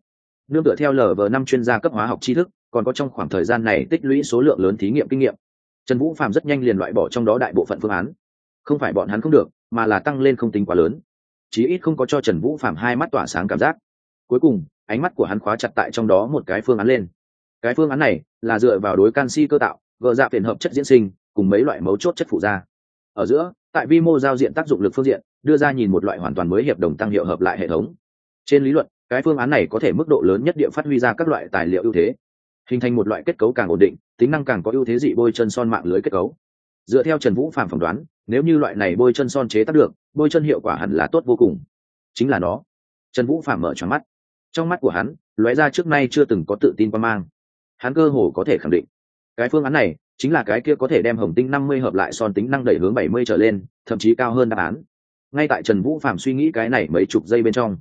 Nương tựa theo lv năm chuyên gia cấp hóa học tri thức, còn có trong khoảng thời gian này tích lũy số lượng lớn thí nghiệm kinh nghiệm. Trần vũ phạm rất nhanh liền loại bỏ trong đó đại bộ phận phương án. Không phải bọn hắn không được, mà là tăng lên không tính quá lớn. Chí ít không có cho trần vũ phạm hai mắt tỏa sáng cảm giác. Cuối cùng, ánh mắt của hắn khóa chặt tại trong đó một cái phương án lên cái phương án này là dựa vào đối canxi cơ tạo gợ dạ phiền hợp chất diễn sinh, cùng mấy loại mấu chốt chất phụ da ở giữa, tại vi mô giao diện tác dụng lực phương diện, đưa ra nhìn một loại hoàn toàn mới hiệp đồng tăng hiệu hợp lại hệ thống. Trên lý luận, cái phương án này có thể mức độ lớn nhất địa phát huy ra các loại tài liệu ưu thế. Hình thành một loại kết cấu càng ổn định, tính năng càng có ưu thế dị bôi chân son mạng lưới kết cấu. Dựa theo trần vũ phạm phỏng đoán, nếu như loại này bôi chân son chế tác được, bôi chân hiệu quả hẳn là tốt vô cùng. Chính là nó. Trần vũ phạm mở tròn mắt. Trong mắt của hắn, lóe ra trước nay chưa từng có tự tin quan mang hắn cơ hồ có thể khẳng định. Cái phương án này chính là cái kia có thể đem hồng tinh năm mươi hợp lại son tính năng đẩy hướng bảy mươi trở lên, thậm chí cao hơn đáp án. Ngay tại trần vũ phạm suy nghĩ cái này mấy chục giây bên trong,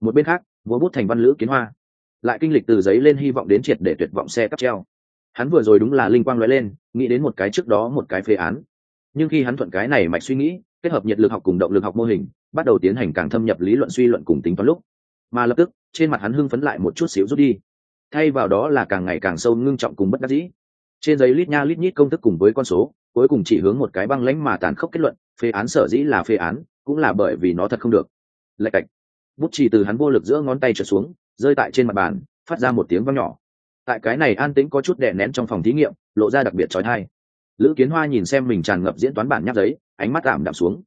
một bên khác, vua bút thành văn lữ kiến hoa, lại kinh lịch từ giấy lên hy vọng đến triệt để tuyệt vọng xe cắp treo. Hắn vừa rồi đúng là linh quang nói lên, nghĩ đến một cái trước đó một cái phê án. Nhưng khi hắn thuận cái này mạch suy nghĩ, kết hợp nhiệt lực học cùng động lực học mô hình, bắt đầu tiến hành càng thâm nhập lý luận suy luận cùng tính toán lúc, mà lập tức, trên mặt hắn hưng phấn lại một chút xíu rút đi thay vào đó là càng ngày càng sâu ngưng trọng cùng bất đắc dĩ. Trên giấy lít nha lít nhít công thức cùng với con số, cuối cùng chỉ hướng một cái băng lãnh mà tàn khốc kết luận, phê án sở dĩ là phê án, cũng là bởi vì nó thật không được. Lạch cạch. Bút chỉ từ hắn vô lực giữa ngón tay trở xuống, rơi tại trên mặt bàn, phát ra một tiếng vang nhỏ. Tại cái này an tĩnh có chút đè nén trong phòng thí nghiệm, lộ ra đặc biệt trói thai lữ kiến hoa nhìn xem mình tràn ngập diễn toán bản nháp giấy, ánh mắt tạm đạm xuống.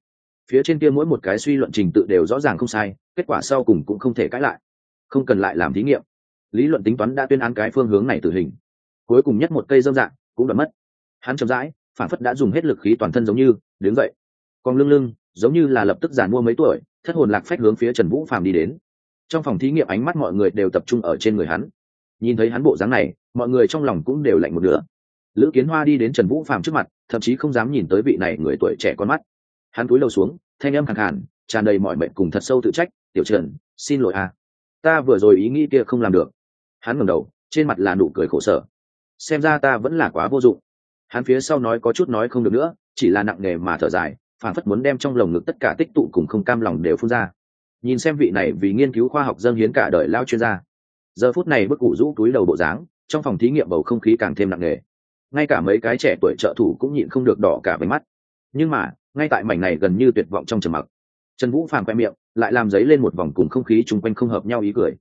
Phía trên kia mỗi một cái suy luận trình tự đều rõ ràng không sai, kết quả sau cùng cũng không thể cãi lại. Không cần lại làm thí nghiệm lý luận tính toán đã tuyên án cái phương hướng này tử hình. Cuối cùng nhất một cây dâm dạng cũng đã mất. Hắn chậm rãi phản phất đã dùng hết lực khí toàn thân giống như đứng dậy. Còn lưng lưng giống như là lập tức giàn mua mấy tuổi thất hồn lạc phách hướng phía trần vũ phàm đi đến. Trong phòng thí nghiệm ánh mắt mọi người đều tập trung ở trên người hắn. Nhìn thấy hắn bộ dáng này mọi người trong lòng cũng đều lạnh một nửa. Lữ kiến hoa đi đến trần vũ phàm trước mặt thậm chí không dám nhìn tới vị này người tuổi trẻ con mắt. Hắn cúi đầu xuống thanh âm khẳng hẳn tràn đầy mọi mệnh cùng thật sâu tự trách tiểu trần xin lỗi à, ta vừa rồi ý nghĩ kia không làm được hắn ngẩng đầu, trên mặt là nụ cười khổ sở. Xem ra ta vẫn là quá vô dụng. Hắn phía sau nói có chút nói không được nữa, chỉ là nặng nề mà thở dài phản phất muốn đem trong lồng ngực tất cả tích tụ cùng không cam lòng đều phun ra. Nhìn xem vị này vì nghiên cứu khoa học dâng hiến cả đời lao chuyên gia. Giờ phút này bức cụ rũ túi đầu bộ dáng, trong phòng thí nghiệm bầu không khí càng thêm nặng nề. Ngay cả mấy cái trẻ tuổi trợ thủ cũng nhịn không được đỏ cả váy mắt. Nhưng mà, ngay tại mảnh này gần như tuyệt vọng trong trầm mặc, trần vũ phàm quẹ miệng, lại làm giấy lên một vòng cùng không khí chung quanh không hợp nhau ý cười.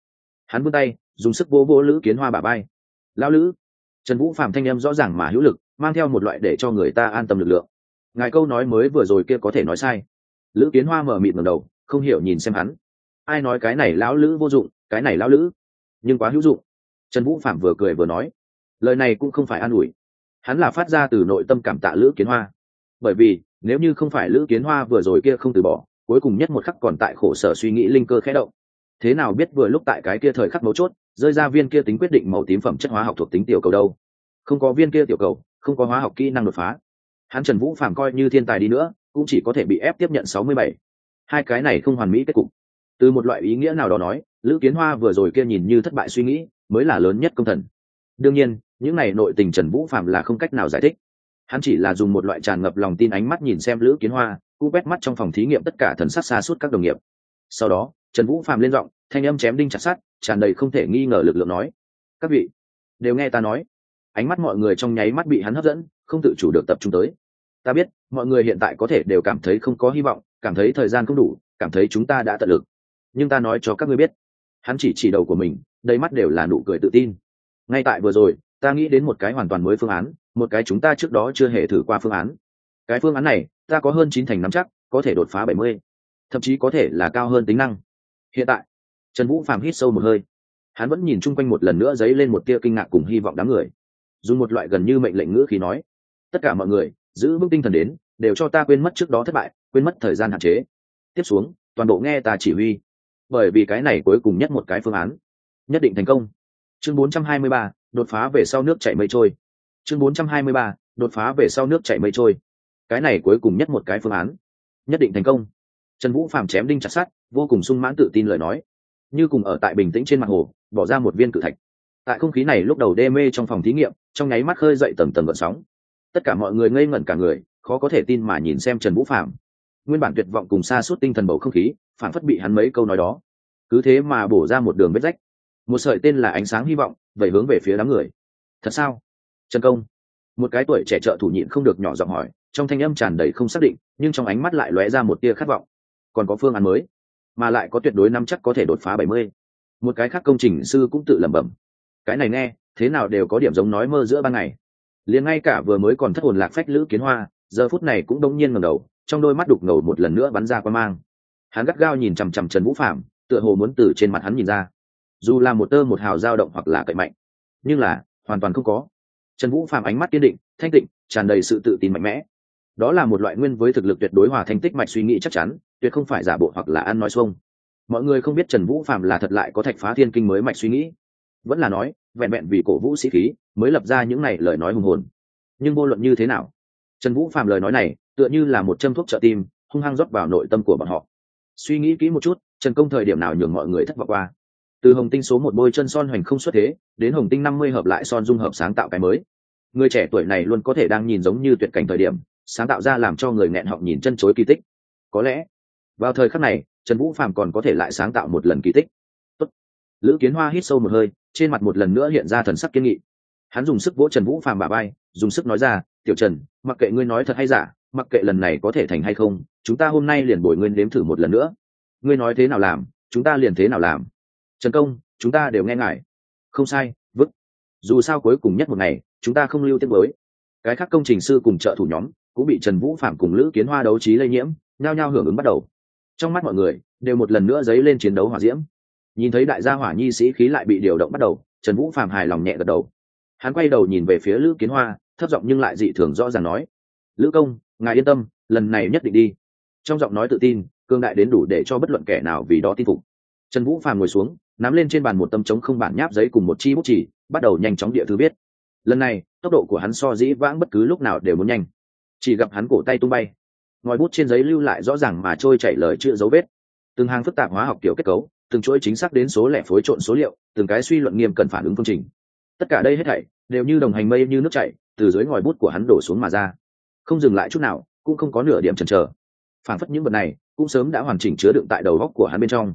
Hắn vươn tay dùng sức vỗ vỗ lữ kiến hoa bà bay. Lao lữ, trần vũ phạm thanh em rõ ràng mà hữu lực, mang theo một loại để cho người ta an tâm lực lượng. Ngài câu nói mới vừa rồi kia có thể nói sai. Lữ kiến hoa mở mịt ngầm đầu, không hiểu nhìn xem hắn. Ai nói cái này lão lữ vô dụng, cái này lão lữ. Nhưng quá hữu dụng. Trần vũ phạm vừa cười vừa nói. Lời này cũng không phải an ủi. Hắn là phát ra từ nội tâm cảm tạ lữ kiến hoa. Bởi vì, nếu như không phải lữ kiến hoa vừa rồi kia không từ bỏ, cuối cùng nhất một khắc còn tại khổ sở suy nghĩ linh cơ khẽ động thế nào biết vừa lúc tại cái kia thời khắc mấu chốt, rơi ra viên kia tính quyết định màu tím phẩm chất hóa học thuộc tính tiểu cầu đâu? Không có viên kia tiểu cầu, không có hóa học kỹ năng đột phá. Hắn trần vũ phàm coi như thiên tài đi nữa, cũng chỉ có thể bị ép tiếp nhận sáu mươi bảy. Hai cái này không hoàn mỹ kết cục. Từ một loại ý nghĩa nào đó nói, lữ kiến hoa vừa rồi kia nhìn như thất bại suy nghĩ, mới là lớn nhất công thần. Đương nhiên, những này nội tình trần vũ phạm là không cách nào giải thích. Hắn chỉ là dùng một loại tràn ngập lòng tin ánh mắt nhìn xem lữ kiến hoa, cú quét mắt trong phòng thí nghiệm tất cả thần sắc xa suốt các đồng nghiệp. Sau đó trần vũ phạm lên giọng, thanh âm chém đinh chặt sát tràn đầy không thể nghi ngờ lực lượng nói, các vị, đều nghe ta nói. Ánh mắt mọi người trong nháy mắt bị hắn hấp dẫn, không tự chủ được tập trung tới. Ta biết, mọi người hiện tại có thể đều cảm thấy không có hy vọng, cảm thấy thời gian không đủ, cảm thấy chúng ta đã tận lực. Nhưng ta nói cho các ngươi biết. Hắn chỉ chỉ đầu của mình, đầy mắt đều là nụ cười tự tin. Ngay tại vừa rồi, ta nghĩ đến một cái hoàn toàn mới phương án, một cái chúng ta trước đó chưa hề thử qua phương án. Cái phương án này, ta có hơn chín thành nắm chắc, có thể đột phá bảy mươi, thậm chí có thể là cao hơn tính năng hiện tại trần vũ phàm hít sâu một hơi. Hắn vẫn nhìn chung quanh một lần nữa dấy lên một tia kinh ngạc cùng hy vọng đám người. Dùng một loại gần như mệnh lệnh ngữ khí nói tất cả mọi người giữ vững tinh thần đến đều cho ta quên mất trước đó thất bại quên mất thời gian hạn chế. Tiếp xuống toàn bộ nghe ta chỉ huy. Bởi vì cái này cuối cùng nhất một cái phương án. Nhất định thành công. Chương 423, đột phá về sau nước chảy mây trôi. Chương 423, đột phá về sau nước chảy mây trôi. Cái này cuối cùng nhất một cái phương án. Nhất định thành công. Trần vũ phàm chém đinh chặt sắt vô cùng sung mãn tự tin lời nói. Như cùng ở tại bình tĩnh trên mặt hồ, bỏ ra một viên cự thạch. Tại không khí này lúc đầu đê mê trong phòng thí nghiệm, trong nháy mắt khơi dậy tầng tầng gợn sóng. Tất cả mọi người ngây ngẩn cả người, khó có thể tin mà nhìn xem trần vũ phạm nguyên bản tuyệt vọng cùng xa suốt tinh thần bầu không khí phản phất bị hắn mấy câu nói đó. Cứ thế mà bổ ra một đường vết rách. Một sợi tên là ánh sáng hy vọng, vẩy hướng về phía đám người. Thật sao? Trần công. Một cái tuổi trẻ trợ thủ nhịn không được nhỏ giọng hỏi, trong thanh âm tràn đầy không xác định, nhưng trong ánh mắt lại lóe ra một tia khát vọng. Còn có phương án mới mà lại có tuyệt đối năm chắc có thể đột phá bảy mươi. Một cái khác công trình sư cũng tự lẩm bẩm. Cái này nghe, thế nào đều có điểm giống nói mơ giữa ban ngày. Liền ngay cả vừa mới còn thất hồn lạc phách lữ kiến hoa, giờ phút này cũng đông nhiên ngẩng đầu, trong đôi mắt đục ngầu một lần nữa bắn ra qua mang. Hắn gắt gao nhìn chằm chằm trần vũ phạm tựa hồ muốn từ trên mặt hắn nhìn ra. Dù là một tơ một hào dao động hoặc là cậy mạnh, nhưng là, hoàn toàn không có. Trần vũ phạm ánh mắt kiên định, thanh tịnh, tràn đầy sự tự tin mạnh mẽ. Đó là một loại nguyên với thực lực tuyệt đối hòa thanh tích mạch suy nghĩ chắc chắn tuyệt không phải giả bộ hoặc là ăn nói xuông. Mọi người không biết trần vũ phạm là thật lại có thạch phá thiên kinh mới mạch suy nghĩ. Vẫn là nói, vẹn vẹn vì cổ vũ sĩ khí, mới lập ra những này lời nói hùng hồn. Nhưng vô luận như thế nào, trần vũ phạm lời nói này, tựa như là một châm thuốc trợ tim, hung hăng rót vào nội tâm của bọn họ. Suy nghĩ kỹ một chút, trần công thời điểm nào nhường mọi người thất vọng qua. Từ hồng tinh số một bôi chân son hoành không xuất thế, đến hồng tinh năm mươi hợp lại son dung hợp sáng tạo cái mới. Người trẻ tuổi này luôn có thể đang nhìn giống như tuyệt cảnh thời điểm, sáng tạo ra làm cho người nghẹn họng nhìn chân chối kỳ tích. Có lẽ vào thời khắc này, trần vũ phạm còn có thể lại sáng tạo một lần kỳ tích. Tốt. lữ kiến hoa hít sâu một hơi, trên mặt một lần nữa hiện ra thần sắc kiên nghị. Hắn dùng sức vỗ trần vũ phạm bà bay dùng sức nói ra, tiểu trần, mặc kệ ngươi nói thật hay giả, mặc kệ lần này có thể thành hay không, chúng ta hôm nay liền bồi ngươi nếm thử một lần nữa. Ngươi nói thế nào làm, chúng ta liền thế nào làm. Trần công, chúng ta đều nghe ngài. Không sai vứt dù sao cuối cùng nhất một ngày, chúng ta không lưu tiết mới cái khác công trình sư cùng trợ thủ nhóm cũng bị trần vũ phạm cùng lữ kiến hoa đấu trí lây nhiễm, nhao nhao hưởng ứng bắt đầu trong mắt mọi người, đều một lần nữa dấy lên chiến đấu hỏa diễm. Nhìn thấy đại gia hỏa nhi sĩ khí lại bị điều động bắt đầu, trần vũ phạm hài lòng nhẹ gật đầu. Hắn quay đầu nhìn về phía lữ kiến hoa, thấp giọng nhưng lại dị thường rõ ràng nói, lữ công, ngài yên tâm, lần này nhất định đi. Trong giọng nói tự tin, cương đại đến đủ để cho bất luận kẻ nào vì đó tin phục. Trần vũ phàm ngồi xuống, nắm lên trên bàn một tâm trống không bản nháp giấy cùng một chi bút chỉ, bắt đầu nhanh chóng địa thư viết. Lần này, tốc độ của hắn so dĩ vãng bất cứ lúc nào đều muốn nhanh. Chỉ gặp hắn cổ tay tung bay ngòi bút trên giấy lưu lại rõ ràng mà trôi chảy lời chữ dấu vết. Từng hàng phức tạp hóa học kiểu kết cấu, từng chuỗi chính xác đến số lẻ phối trộn số liệu, từng cái suy luận nghiêm cần phản ứng công trình. Tất cả đây hết thảy đều như đồng hành mây như nước chảy, từ dưới ngòi bút của hắn đổ xuống mà ra. Không dừng lại chút nào, cũng không có nửa điểm chần chờ. Phản phất những vật này cũng sớm đã hoàn chỉnh chứa đựng tại đầu góc của hắn bên trong.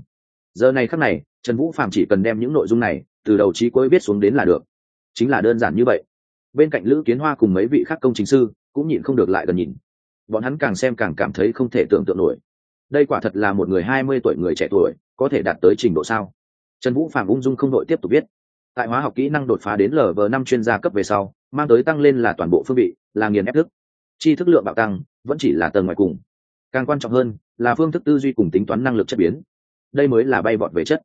Giờ này khắc này, trần vũ phạm chỉ cần đem những nội dung này từ đầu trí cuối viết xuống đến là được. Chính là đơn giản như vậy. Bên cạnh lữ kiến hoa cùng mấy vị khác công chính sư cũng nhịn không được lại gần nhìn bọn hắn càng xem càng cảm thấy không thể tưởng tượng nổi. Đây quả thật là một người hai mươi tuổi người trẻ tuổi, có thể đạt tới trình độ sao? Trần vũ phạm ung dung không đội tiếp tục biết. tại hóa học kỹ năng đột phá đến lv năm chuyên gia cấp về sau, mang tới tăng lên là toàn bộ phương vị, là nghiền ép thức. Chi thức lượng bạo tăng, vẫn chỉ là tầng ngoài cùng. Càng quan trọng hơn, là phương thức tư duy cùng tính toán năng lực chất biến. Đây mới là bay vọt về chất.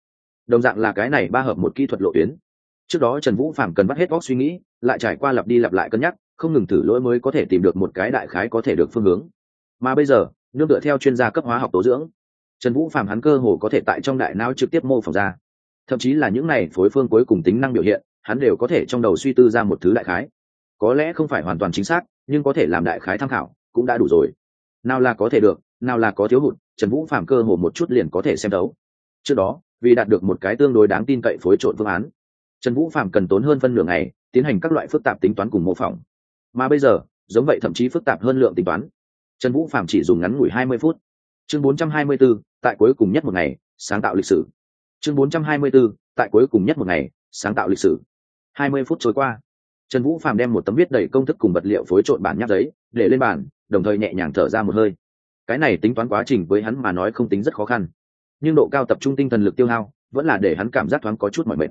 Đồng dạng là cái này ba hợp một kỹ thuật lộ tuyến. Trước đó trần vũ phạm cần bắt hết óc suy nghĩ, lại trải qua lặp đi lặp lại cân nhắc không ngừng thử lỗi mới có thể tìm được một cái đại khái có thể được phương hướng. Mà bây giờ, nương tựa theo chuyên gia cấp hóa học tố dưỡng, trần vũ phạm hắn cơ hồ có thể tại trong đại não trực tiếp mô phỏng ra. Thậm chí là những này phối phương cuối cùng tính năng biểu hiện, hắn đều có thể trong đầu suy tư ra một thứ đại khái. Có lẽ không phải hoàn toàn chính xác, nhưng có thể làm đại khái tham khảo, cũng đã đủ rồi. Nào là có thể được, nào là có thiếu hụt, trần vũ phạm cơ hồ một chút liền có thể xem đấu trước đó, vì đạt được một cái tương đối đáng tin cậy phối trộn phương án, trần vũ phạm cần tốn hơn phân nửa ngày, tiến hành các loại phức tạp tính toán cùng mô phỏng mà bây giờ giống vậy thậm chí phức tạp hơn lượng tính toán. Trần vũ phạm chỉ dùng ngắn ngủi hai mươi phút. Chương bốn trăm hai mươi 424, tại cuối cùng nhất một ngày sáng tạo lịch sử. Chương bốn trăm hai mươi 424, tại cuối cùng nhất một ngày sáng tạo lịch sử. Hai mươi phút trôi qua. Trần vũ phạm đem một tấm viết đầy công thức cùng vật liệu phối trộn bản nháp giấy để lên bàn đồng thời nhẹ nhàng thở ra một hơi. Cái này tính toán quá trình với hắn mà nói không tính rất khó khăn. Nhưng độ cao tập trung tinh thần lực tiêu hao vẫn là để hắn cảm giác thoáng có chút mỏi mệt.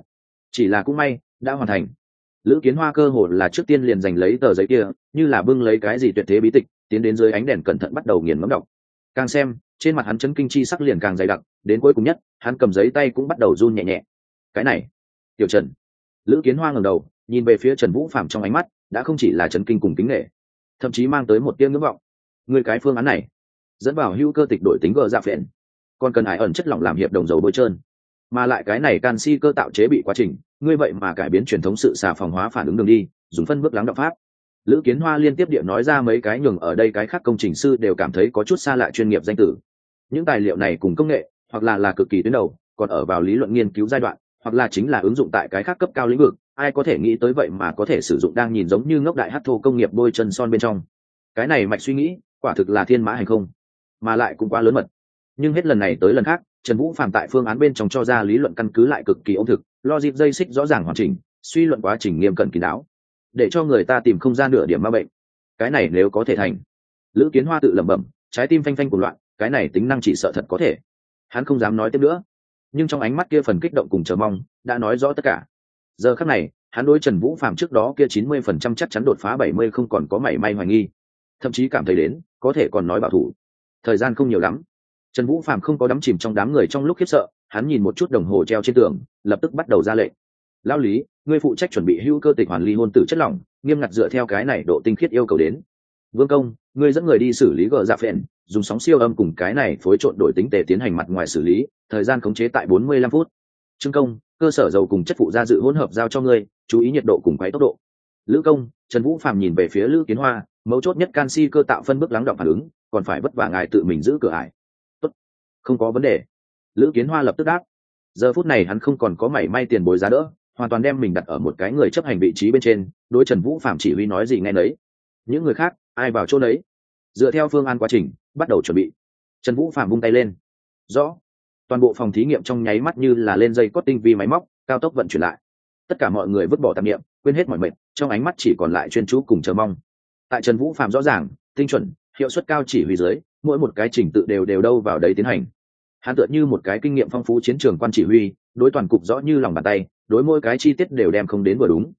Chỉ là cũng may đã hoàn thành lữ kiến hoa cơ hồ là trước tiên liền giành lấy tờ giấy kia, như là bưng lấy cái gì tuyệt thế bí tịch, tiến đến dưới ánh đèn cẩn thận bắt đầu nghiền ngẫm đọc. Càng xem, trên mặt hắn chấn kinh chi sắc liền càng dày đặc, đến cuối cùng nhất, hắn cầm giấy tay cũng bắt đầu run nhẹ nhẹ. Cái này, tiểu trần. Lữ kiến hoa ngầm đầu, nhìn về phía trần vũ phạm trong ánh mắt, đã không chỉ là trấn kinh cùng kính nghệ thậm chí mang tới một tiếng ngưỡng vọng. Người cái phương án này, dẫn vào hữu cơ tịch đổi tính gờ dạ phện. Còn cần hải ẩn chất lỏng làm hiệp đồng dầu bôi trơn. Mà lại cái này canxi cơ tạo chế bị quá trình ngươi vậy mà cải biến truyền thống sự xà phòng hóa phản ứng đường đi, dùng phân bước lắng đạo pháp. Lữ kiến hoa liên tiếp điện nói ra mấy cái nhường ở đây cái khác công trình sư đều cảm thấy có chút xa lạ chuyên nghiệp danh tử. Những tài liệu này cùng công nghệ, hoặc là là cực kỳ tuyến đầu, còn ở vào lý luận nghiên cứu giai đoạn, hoặc là chính là ứng dụng tại cái khác cấp cao lĩnh vực, ai có thể nghĩ tới vậy mà có thể sử dụng đang nhìn giống như ngốc đại hát thô công nghiệp bôi chân son bên trong. Cái này mạch suy nghĩ, quả thực là thiên mã hành không, mà lại cũng quá lớn mật. Nhưng hết lần này tới lần khác, trần vũ phạm tại phương án bên trong cho ra lý luận căn cứ lại cực kỳ ông thực lo dịp dây xích rõ ràng hoàn chỉnh, suy luận quá trình nghiêm cẩn kín đáo. Để cho người ta tìm không gian nửa điểm ma bệnh. Cái này nếu có thể thành. Lữ kiến hoa tự lẩm bẩm, trái tim phanh phanh của loạn, cái này tính năng chỉ sợ thật có thể. Hắn không dám nói tiếp nữa. Nhưng trong ánh mắt kia phần kích động cùng chờ mong, đã nói rõ tất cả. Giờ khắc này, hắn đối trần vũ phạm trước đó kia chín mươi phần trăm chắc chắn đột phá bảy mươi không còn có mảy may hoài nghi. Thậm chí cảm thấy đến, có thể còn nói bảo thủ. Thời gian không nhiều lắm. Trần vũ phạm không có đắm chìm trong đám người trong lúc khiếp sợ hắn nhìn một chút đồng hồ treo trên tường, lập tức bắt đầu ra lệnh. Lao lý, ngươi phụ trách chuẩn bị hữu cơ tịch hoàn ly hôn tử chất lỏng, nghiêm ngặt dựa theo cái này độ tinh khiết yêu cầu đến. Vương công, ngươi dẫn người đi xử lý gờ dạ phện, dùng sóng siêu âm cùng cái này phối trộn đổi tính tề tiến hành mặt ngoài xử lý, thời gian khống chế tại bốn mươi lăm phút. Trương công, cơ sở dầu cùng chất phụ gia dự hỗn hợp giao cho ngươi, chú ý nhiệt độ cùng quáy tốc độ. Lữ công, trần vũ phạm nhìn về phía lữ kiến hoa, mấu chốt nhất canxi cơ tạo phân bước lắng động phản ứng, còn phải vất vả ngài tự mình giữ cửa ải. Tốt. không có vấn đề lữ kiến hoa lập tức đáp. Giờ phút này hắn không còn có mảy may tiền bồi giá đỡ, hoàn toàn đem mình đặt ở một cái người chấp hành vị trí bên trên, đối trần vũ phạm chỉ huy nói gì nghe nấy. Những người khác, ai vào chỗ nấy? Dựa theo phương án quá trình, bắt đầu chuẩn bị. Trần vũ phạm vung tay lên. Rõ. Toàn bộ phòng thí nghiệm trong nháy mắt như là lên dây cót tinh vi máy móc, cao tốc vận chuyển lại. Tất cả mọi người vứt bỏ tạp nghiệm quên hết mọi mệt, trong ánh mắt chỉ còn lại chuyên chú cùng chờ mong. Tại trần vũ phạm rõ ràng, tinh chuẩn, hiệu suất cao chỉ huy dưới, mỗi một cái trình tự đều đều đâu vào đấy tiến hành hắn tựa như một cái kinh nghiệm phong phú chiến trường quan chỉ huy, đối toàn cục rõ như lòng bàn tay, đối mỗi cái chi tiết đều đem không đến vừa đúng.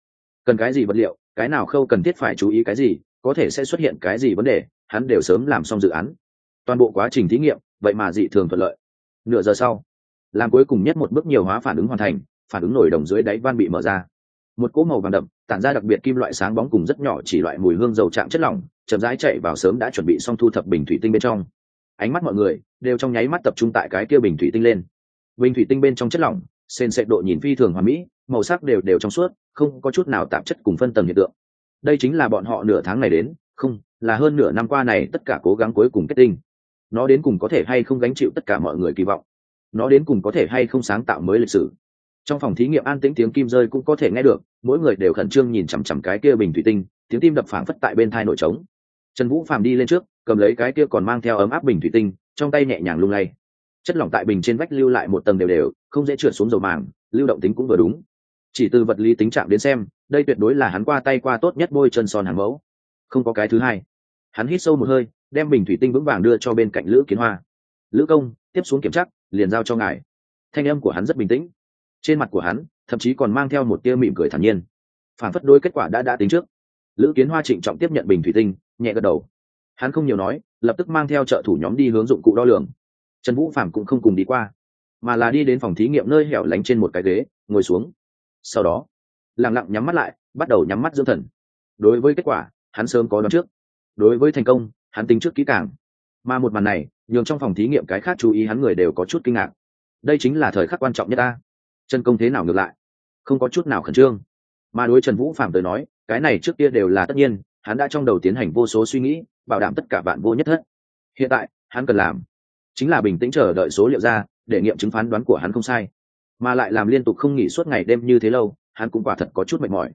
Cần cái gì vật liệu, cái nào khâu cần thiết phải chú ý cái gì, có thể sẽ xuất hiện cái gì vấn đề, hắn đều sớm làm xong dự án. Toàn bộ quá trình thí nghiệm, vậy mà dị thường thuận lợi. Nửa giờ sau, làm cuối cùng nhất một bước nhiều hóa phản ứng hoàn thành, phản ứng nổi đồng dưới đáy van bị mở ra. Một cỗ màu vàng đậm, tản ra đặc biệt kim loại sáng bóng cùng rất nhỏ chỉ loại mùi hương dầu chạm chất lỏng, chậm rãi chạy vào sớm đã chuẩn bị xong thu thập bình thủy tinh bên trong ánh mắt mọi người đều trong nháy mắt tập trung tại cái kia bình thủy tinh lên. Bình thủy tinh bên trong chất lỏng, sền sệt độ nhìn phi thường hoàn mỹ, màu sắc đều đều trong suốt, không có chút nào tạp chất cùng phân tầng hiện tượng. Đây chính là bọn họ nửa tháng này đến, không, là hơn nửa năm qua này tất cả cố gắng cuối cùng kết tinh. Nó đến cùng có thể hay không gánh chịu tất cả mọi người kỳ vọng? Nó đến cùng có thể hay không sáng tạo mới lịch sử? Trong phòng thí nghiệm an tĩnh tiếng kim rơi cũng có thể nghe được, mỗi người đều khẩn trương nhìn chằm chằm cái kia bình thủy tinh, tiếng tim đập phảng phất tại bên thai nổi trống trần vũ phàm đi lên trước, cầm lấy cái kia còn mang theo ấm áp bình thủy tinh, trong tay nhẹ nhàng lung lay. Chất lỏng tại bình trên vách lưu lại một tầng đều đều, không dễ trượt xuống dầu màng, lưu động tính cũng vừa đúng. Chỉ từ vật lý tính chạm đến xem, đây tuyệt đối là hắn qua tay qua tốt nhất bôi chân son hàng mẫu. Không có cái thứ hai. Hắn hít sâu một hơi, đem bình thủy tinh vững vàng đưa cho bên cạnh lữ kiến hoa. Lữ công, tiếp xuống kiểm tra, liền giao cho ngài. Thanh âm của hắn rất bình tĩnh. Trên mặt của hắn, thậm chí còn mang theo một tia mỉm cười thản nhiên. Phản phất đôi kết quả đã đã tính trước. Lữ kiến hoa trịnh trọng tiếp nhận bình thủy tinh nhẹ gật đầu. Hắn không nhiều nói, lập tức mang theo trợ thủ nhóm đi hướng dụng cụ đo lường. Trần vũ phạm cũng không cùng đi qua, mà là đi đến phòng thí nghiệm nơi hẻo lánh trên một cái ghế, ngồi xuống. Sau đó lẳng lặng nhắm mắt lại, bắt đầu nhắm mắt dưỡng thần. Đối với kết quả, hắn sớm có đoán trước. Đối với thành công, hắn tính trước kỹ càng. Mà một màn này, nhường trong phòng thí nghiệm cái khác chú ý hắn người đều có chút kinh ngạc. Đây chính là thời khắc quan trọng nhất ta. Chân công thế nào ngược lại? Không có chút nào khẩn trương. Mà đối trần vũ phạm tới nói, cái này trước kia đều là tất nhiên hắn đã trong đầu tiến hành vô số suy nghĩ, bảo đảm tất cả bạn vô nhất thất. Hiện tại, hắn cần làm chính là bình tĩnh chờ đợi số liệu ra, để nghiệm chứng phán đoán của hắn không sai. Mà lại làm liên tục không nghỉ suốt ngày đêm như thế lâu, hắn cũng quả thật có chút mệt mỏi.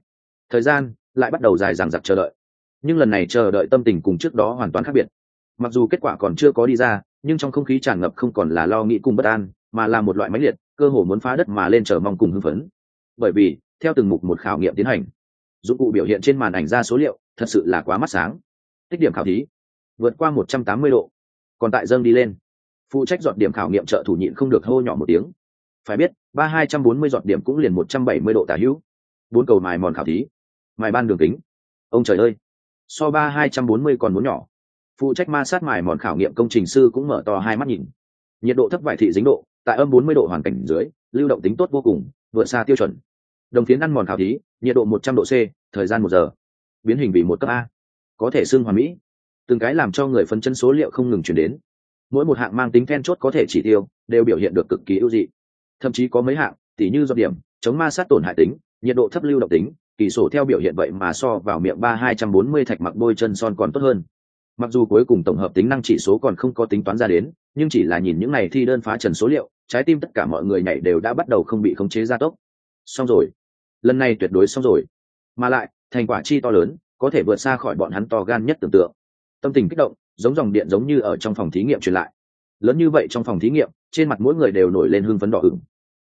Thời gian lại bắt đầu dài dằng dặc chờ đợi. Nhưng lần này chờ đợi tâm tình cùng trước đó hoàn toàn khác biệt. Mặc dù kết quả còn chưa có đi ra, nhưng trong không khí tràn ngập không còn là lo nghĩ cùng bất an, mà là một loại máy liệt, cơ hồ muốn phá đất mà lên chờ mong cùng hưng phấn. Bởi vì, theo từng mục một khảo nghiệm tiến hành, dụng cụ biểu hiện trên màn ảnh ra số liệu thật sự là quá mắt sáng. Tích điểm khảo thí, vượt qua một trăm tám mươi độ. Còn tại dâng đi lên. Phụ trách dọn điểm khảo nghiệm trợ thủ nhịn không được hô nhỏ một tiếng. Phải biết, ba hai trăm bốn mươi dọn điểm cũng liền một trăm bảy mươi độ tả hữu. Bốn cầu mài mòn khảo thí. Mài ban đường kính. Ông trời ơi! So ba hai trăm bốn mươi còn muốn nhỏ. Phụ trách ma sát mài mòn khảo nghiệm công trình sư cũng mở to hai mắt nhìn. Nhiệt độ thấp vải thị dính độ, tại âm 40 độ hoàn cảnh dưới, lưu động tính tốt vô cùng, vượt xa tiêu chuẩn. Đồng phiến ăn mòn khảo thí, nhiệt độ 100 độ c, thời gian một giờ biến hình vì một cấp a. Có thể xưng hoàn mỹ. Từng cái làm cho người phân chân số liệu không ngừng chuyển đến. Mỗi một hạng mang tính then chốt có thể chỉ tiêu, đều biểu hiện được cực kỳ ưu dị. Thậm chí có mấy hạng, tỉ như do điểm, chống ma sát tổn hại tính, nhiệt độ thấp lưu động tính, kỳ sổ theo biểu hiện vậy mà so vào miệng ba hai trăm bốn mươi thạch mặc bôi chân son còn tốt hơn. Mặc dù cuối cùng tổng hợp tính năng chỉ số còn không có tính toán ra đến, nhưng chỉ là nhìn những này thi đơn phá trần số liệu, trái tim tất cả mọi người nhảy đều đã bắt đầu không bị khống chế gia tốc. Xong rồi. Lần này tuyệt đối xong rồi. Mà lại thành quả chi to lớn, có thể vượt xa khỏi bọn hắn to gan nhất tưởng tượng. Tâm tình kích động, giống dòng điện giống như ở trong phòng thí nghiệm truyền lại. Lớn như vậy trong phòng thí nghiệm, trên mặt mỗi người đều nổi lên hưng phấn đỏ ửng.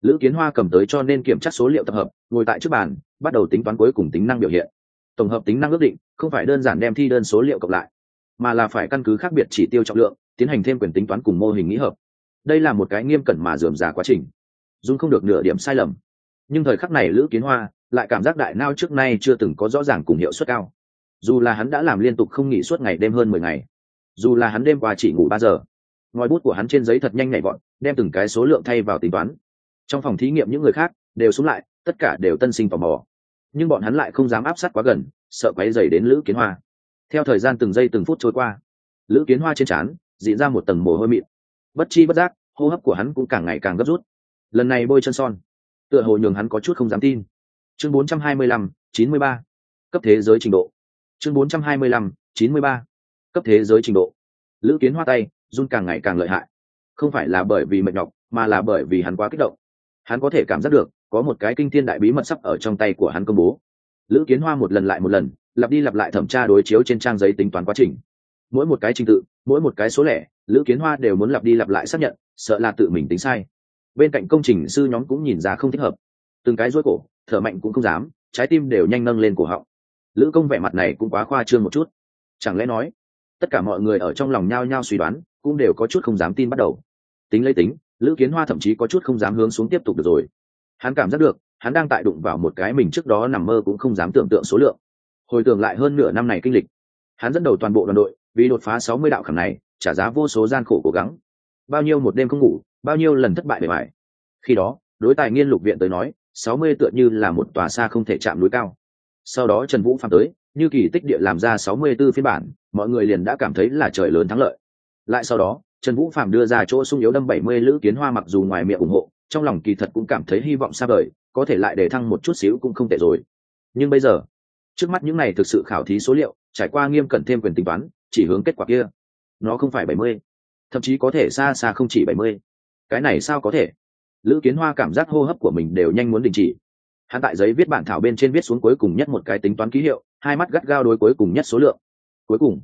Lữ kiến hoa cầm tới cho nên kiểm tra số liệu tập hợp, ngồi tại trước bàn, bắt đầu tính toán cuối cùng tính năng biểu hiện. Tổng hợp tính năng ước định, không phải đơn giản đem thi đơn số liệu cộng lại, mà là phải căn cứ khác biệt chỉ tiêu trọng lượng, tiến hành thêm quyền tính toán cùng mô hình nghĩ hợp. Đây là một cái nghiêm cẩn mà dườm già quá trình. Dung không được nửa điểm sai lầm. Nhưng thời khắc này lữ kiến hoa lại cảm giác đại nao trước nay chưa từng có rõ ràng cùng hiệu suất cao. Dù là hắn đã làm liên tục không nghỉ suốt ngày đêm hơn mười ngày, dù là hắn đêm qua chỉ ngủ ba giờ, ngòi bút của hắn trên giấy thật nhanh nhảy vọt, đem từng cái số lượng thay vào tính toán. Trong phòng thí nghiệm những người khác đều xuống lại, tất cả đều tân sinh tò mò. Nhưng bọn hắn lại không dám áp sát quá gần, sợ quáy dày đến lữ kiến hoa. Theo thời gian từng giây từng phút trôi qua, lữ kiến hoa trên trán diễn ra một tầng mồ hôi mịn. Bất chi bất giác, hô hấp của hắn cũng càng ngày càng gấp rút. Lần này bôi chân son, tựa hồ nhường hắn có chút không dám tin chương 425, 93. cấp thế giới trình độ. Chương 425, 93. cấp thế giới trình độ. Lữ kiến hoa tay run càng ngày càng lợi hại. Không phải là bởi vì mệt nhọc mà là bởi vì hắn quá kích động. Hắn có thể cảm giác được có một cái kinh thiên đại bí mật sắp ở trong tay của hắn công bố. Lữ kiến hoa một lần lại một lần lặp đi lặp lại thẩm tra đối chiếu trên trang giấy tính toán quá trình. Mỗi một cái trình tự mỗi một cái số lẻ lữ kiến hoa đều muốn lặp đi lặp lại xác nhận sợ là tự mình tính sai. Bên cạnh công trình sư nhóm cũng nhìn ra không thích hợp từng cái rối cổ, thở mạnh cũng không dám, trái tim đều nhanh nâng lên cổ họng. Lữ công vẻ mặt này cũng quá khoa trương một chút. Chẳng lẽ nói, tất cả mọi người ở trong lòng nhao nhao suy đoán, cũng đều có chút không dám tin bắt đầu. Tính lấy tính, lữ kiến hoa thậm chí có chút không dám hướng xuống tiếp tục được rồi. Hắn cảm giác được, hắn đang tại đụng vào một cái mình trước đó nằm mơ cũng không dám tưởng tượng số lượng. Hồi tưởng lại hơn nửa năm này kinh lịch, hắn dẫn đầu toàn bộ đoàn đội, vì đột phá sáu mươi đạo khảm này, trả giá vô số gian khổ cố gắng. Bao nhiêu một đêm không ngủ, bao nhiêu lần thất bại bề mại khi đó, đối tài nghiên lục viện tới nói sáu mươi tựa như là một tòa xa không thể chạm núi cao. Sau đó trần vũ phạm tới, như kỳ tích địa làm ra sáu mươi 64 phiên bản, mọi người liền đã cảm thấy là trời lớn thắng lợi. Lại sau đó, trần vũ phạm đưa ra chỗ sung yếu đâm bảy mươi lữ kiến hoa mặc dù ngoài miệng ủng hộ, trong lòng kỳ thật cũng cảm thấy hy vọng xa vời, có thể lại để thăng một chút xíu cũng không tệ rồi. Nhưng bây giờ, trước mắt những này thực sự khảo thí số liệu, trải qua nghiêm cẩn thêm quyền tính toán, chỉ hướng kết quả kia. Nó không phải bảy mươi, thậm chí có thể xa xa không chỉ bảy mươi. Cái này sao có thể? Lữ kiến hoa cảm giác hô hấp của mình đều nhanh muốn đình chỉ. Hắn tại giấy viết bản thảo bên trên viết xuống cuối cùng nhất một cái tính toán ký hiệu, hai mắt gắt gao đối cuối cùng nhất số lượng. Cuối cùng,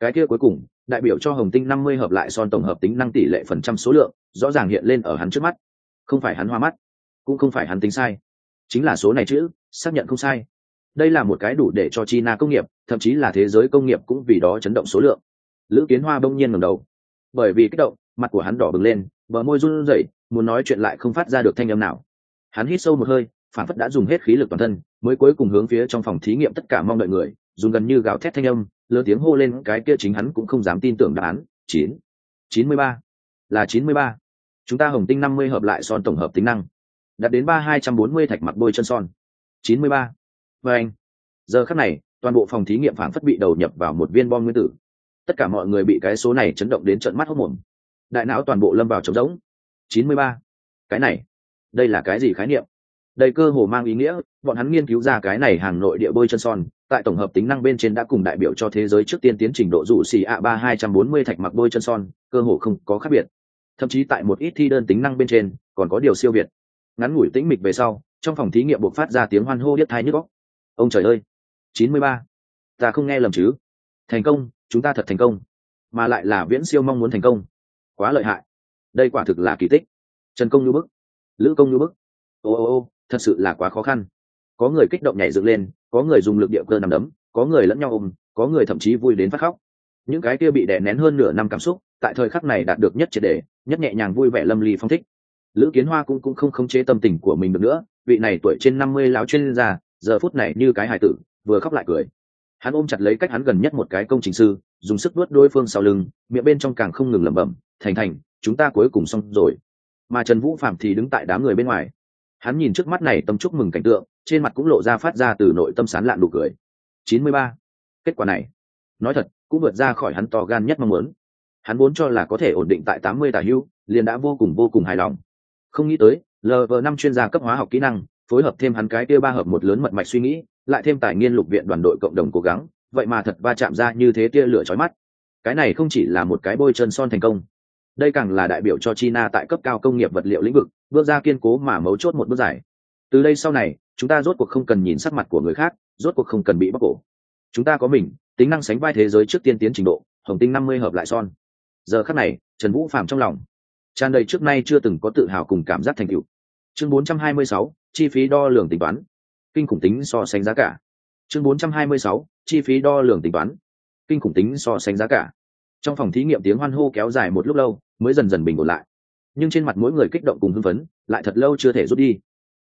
cái kia cuối cùng, đại biểu cho hồng tinh năm mươi hợp lại son tổng hợp tính năng tỷ lệ phần trăm số lượng, rõ ràng hiện lên ở hắn trước mắt. Không phải hắn hoa mắt, cũng không phải hắn tính sai. Chính là số này chữ, xác nhận không sai. Đây là một cái đủ để cho china công nghiệp, thậm chí là thế giới công nghiệp cũng vì đó chấn động số lượng. Lữ kiến hoa bỗng nhiên ngầm đầu. Bởi vì kích động, mặt của hắn đỏ bừng lên, bờ môi run rẩy muốn nói chuyện lại không phát ra được thanh âm nào. Hắn hít sâu một hơi phản phất đã dùng hết khí lực toàn thân, mới cuối cùng hướng phía trong phòng thí nghiệm tất cả mong đợi người, dùng gần như gào thét thanh âm, lớn tiếng hô lên cái kia chính hắn cũng không dám tin tưởng đáp án. Chín. Chín mươi ba. Là chín mươi ba. Chúng ta hồng tinh năm mươi hợp lại son tổng hợp tính năng. Đạt đến ba hai trăm bốn mươi thạch mặt bôi chân son. Chín mươi ba. Và anh. Giờ khắc này, toàn bộ phòng thí nghiệm phản phất bị đầu nhập vào một viên bom nguyên tử. Tất cả mọi người bị cái số này chấn động đến trận mắt hốc mồm đại não toàn bộ lâm vào trống rỗng chín mươi ba. Cái này, đây là cái gì khái niệm? Đây cơ hồ mang ý nghĩa, bọn hắn nghiên cứu ra cái này hàng nội địa bôi chân son, tại tổng hợp tính năng bên trên đã cùng đại biểu cho thế giới trước tiên tiến trình độ rủ xì a ba hai trăm bốn mươi thạch mặc bôi chân son, cơ hồ không có khác biệt. Thậm chí tại một ít thi đơn tính năng bên trên, còn có điều siêu việt. Ngắn ngủi tĩnh mịch về sau, trong phòng thí nghiệm buộc phát ra tiếng hoan hô điếc thai nhức góc ông trời ơi, chín mươi ba. Ta không nghe lầm chứ. Thành công, chúng ta thật thành công. Mà lại là viễn siêu mong muốn thành công. Quá lợi hại đây quả thực là kỳ tích. Trần công như bức. Lữ công như bức. Ô ô ô, thật sự là quá khó khăn. Có người kích động nhảy dựng lên, có người dùng lực địa cơ nằm đấm, có người lẫn nhau ôm, có người thậm chí vui đến phát khóc. Những cái kia bị đè nén hơn nửa năm cảm xúc, tại thời khắc này đạt được nhất triệt đề, nhất nhẹ nhàng vui vẻ lâm ly phong thích. Lữ kiến hoa cũng cũng không khống chế tâm tình của mình được nữa, vị này tuổi trên năm mươi láo chuyên gia, giờ phút này như cái hài tử, vừa khóc lại cười. Hắn ôm chặt lấy cách hắn gần nhất một cái công trình sư, dùng sức vuốt đối phương sau lưng, miệng bên trong càng không ngừng lẩm bẩm, thành thành chúng ta cuối cùng xong rồi. Mà trần vũ phạm thì đứng tại đám người bên ngoài. Hắn nhìn trước mắt này tâm chúc mừng cảnh tượng, trên mặt cũng lộ ra phát ra từ nội tâm sán lạn nụ cười. Chín mươi ba. Kết quả này. Nói thật, cũng vượt ra khỏi hắn to gan nhất mong muốn. Hắn vốn cho là có thể ổn định tại tám mươi tả hưu, liền đã vô cùng vô cùng hài lòng. Không nghĩ tới lv năm chuyên gia cấp hóa học kỹ năng, phối hợp thêm hắn cái kia ba hợp một lớn mật mạch suy nghĩ, lại thêm tài nghiên lục viện đoàn đội cộng đồng cố gắng, vậy mà thật va chạm ra như thế tia lửa chói mắt. Cái này không chỉ là một cái bôi chân son thành công đây càng là đại biểu cho china tại cấp cao công nghiệp vật liệu lĩnh vực bước ra kiên cố mà mấu chốt một bước giải từ đây sau này chúng ta rốt cuộc không cần nhìn sắc mặt của người khác rốt cuộc không cần bị bóc cổ. Chúng ta có mình tính năng sánh vai thế giới trước tiên tiến trình độ hồng tinh năm mươi hợp lại son. Giờ khắc này trần vũ phàm trong lòng. Tràn đầy trước nay chưa từng có tự hào cùng cảm giác thành tựu. Chương 426, chi phí đo lường tính toán. Kinh khủng tính so sánh giá cả. Chương 426, chi phí đo lường tính toán. Kinh khủng tính so sánh giá cả. Trong phòng thí nghiệm tiếng hoan hô kéo dài một lúc lâu mới dần dần bình ổn lại. Nhưng trên mặt mỗi người kích động cùng hưng phấn, lại thật lâu chưa thể rút đi.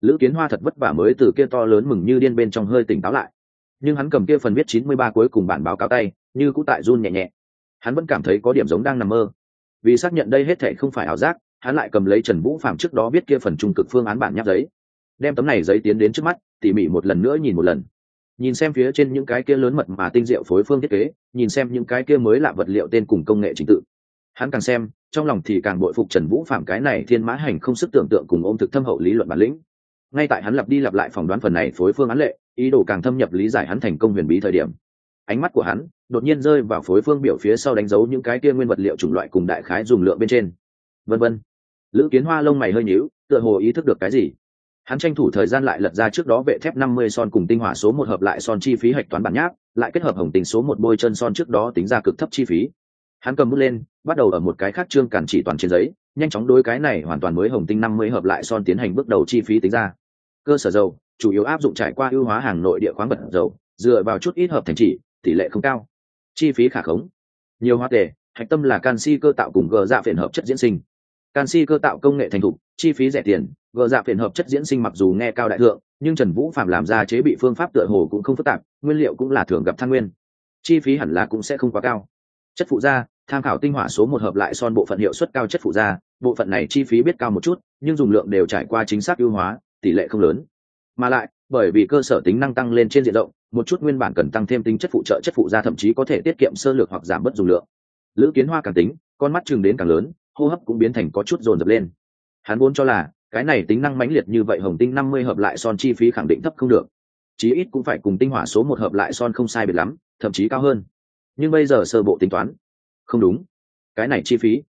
Lữ kiến hoa thật vất vả mới từ kia to lớn mừng như điên bên trong hơi tỉnh táo lại. Nhưng hắn cầm kia phần viết chín mươi ba cuối cùng bản báo cáo tay, như cũng tại run nhẹ nhẹ. Hắn vẫn cảm thấy có điểm giống đang nằm mơ. Vì xác nhận đây hết thể không phải ảo giác, hắn lại cầm lấy trần vũ phạm trước đó viết kia phần trung cực phương án bản nháp giấy. Đem tấm này giấy tiến đến trước mắt, tỉ mỉ một lần nữa nhìn một lần. Nhìn xem phía trên những cái kia lớn mật mà tinh diệu phối phương thiết kế, nhìn xem những cái kia mới lạ vật liệu tên cùng công nghệ trình tự. Hắn càng xem trong lòng thì càng bội phục trần vũ phạm cái này thiên mã hành không sức tưởng tượng cùng ôm thực thâm hậu lý luận bản lĩnh. Ngay tại hắn lặp đi lặp lại phỏng đoán phần này phối phương án lệ, ý đồ càng thâm nhập lý giải hắn thành công huyền bí thời điểm. Ánh mắt của hắn đột nhiên rơi vào phối phương biểu phía sau đánh dấu những cái kia nguyên vật liệu chủng loại cùng đại khái dùng lượng bên trên. Vân vân. Lữ kiến hoa lông mày hơi nhíu, tựa hồ ý thức được cái gì. Hắn tranh thủ thời gian lại lật ra trước đó vệ thép năm mươi son cùng tinh hỏa số một hợp lại son chi phí hạch toán bản nháp, lại kết hợp hồng tình số một bôi chân son trước đó tính ra cực thấp chi phí. Hắn cầm bút lên bắt đầu ở một cái khác chương cản chỉ toàn trên giấy, nhanh chóng đối cái này hoàn toàn mới hồng tinh năm mươi hợp lại son tiến hành bước đầu chi phí tính ra. Cơ sở dầu, chủ yếu áp dụng trải qua ưu hóa hàng nội địa khoáng vật dầu, dựa vào chút ít hợp thành chỉ, tỷ lệ không cao. Chi phí khả khống. Nhiều hóa tề, hạch tâm là canxi cơ tạo cùng gờ dạ phiền hợp chất diễn sinh. Canxi cơ tạo công nghệ thành thục, chi phí rẻ tiền, gờ dạ phiền hợp chất diễn sinh mặc dù nghe cao đại thượng, nhưng trần vũ phạm làm ra chế bị phương pháp tựa hồ cũng không phức tạp, nguyên liệu cũng là thường gặp thang nguyên. Chi phí hẳn là cũng sẽ không quá cao. Chất phụ da tham khảo tinh hỏa số một hợp lại son bộ phận hiệu suất cao chất phụ da, bộ phận này chi phí biết cao một chút, nhưng dùng lượng đều trải qua chính xác ưu hóa, tỷ lệ không lớn. Mà lại, bởi vì cơ sở tính năng tăng lên trên diện rộng, một chút nguyên bản cần tăng thêm tính chất phụ trợ chất phụ da thậm chí có thể tiết kiệm sơ lược hoặc giảm bớt dùng lượng. Lữ kiến hoa càng tính, con mắt chừng đến càng lớn, hô hấp cũng biến thành có chút dồn dập lên. Hắn vốn cho là, cái này tính năng mãnh liệt như vậy hồng tinh năm mươi hợp lại son chi phí khẳng định thấp không được. Chí ít cũng phải cùng tinh hỏa số một hợp lại son không sai biệt lắm, thậm chí cao hơn. Nhưng bây giờ sơ bộ tính toán không đúng. Cái này chi phí,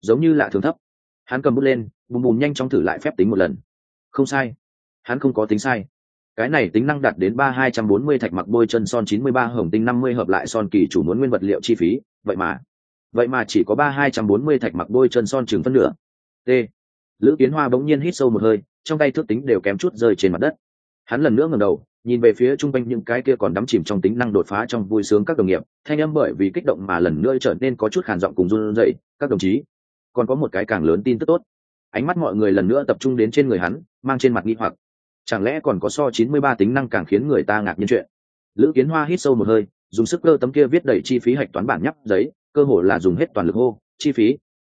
giống như lạ thường thấp. Hắn cầm bút lên, bùm bùm nhanh chóng thử lại phép tính một lần. Không sai. Hắn không có tính sai. Cái này tính năng đạt đến ba hai trăm bốn mươi thạch mặc bôi chân son chín mươi ba hồng tinh năm mươi hợp lại son kỳ chủ muốn nguyên vật liệu chi phí, vậy mà. Vậy mà chỉ có ba hai trăm bốn mươi thạch mặc bôi chân son chừng phân nửa. T. Lữ kiến hoa bỗng nhiên hít sâu một hơi, trong tay thước tính đều kém chút rơi trên mặt đất hắn lần nữa ngẩng đầu, nhìn về phía chung quanh những cái kia còn đắm chìm trong tính năng đột phá trong vui sướng các đồng nghiệp, thanh âm bởi vì kích động mà lần nữa trở nên có chút hàn giọng cùng run rẩy, các đồng chí, còn có một cái càng lớn tin tức tốt. Ánh mắt mọi người lần nữa tập trung đến trên người hắn, mang trên mặt nghi hoặc. Chẳng lẽ còn có so chín mươi ba tính năng càng khiến người ta ngạc nhiên chuyện? Lữ kiến hoa hít sâu một hơi, dùng sức cơ tấm kia viết đầy chi phí hạch toán bản nhắp giấy, cơ hồ là dùng hết toàn lực hô, chi phí?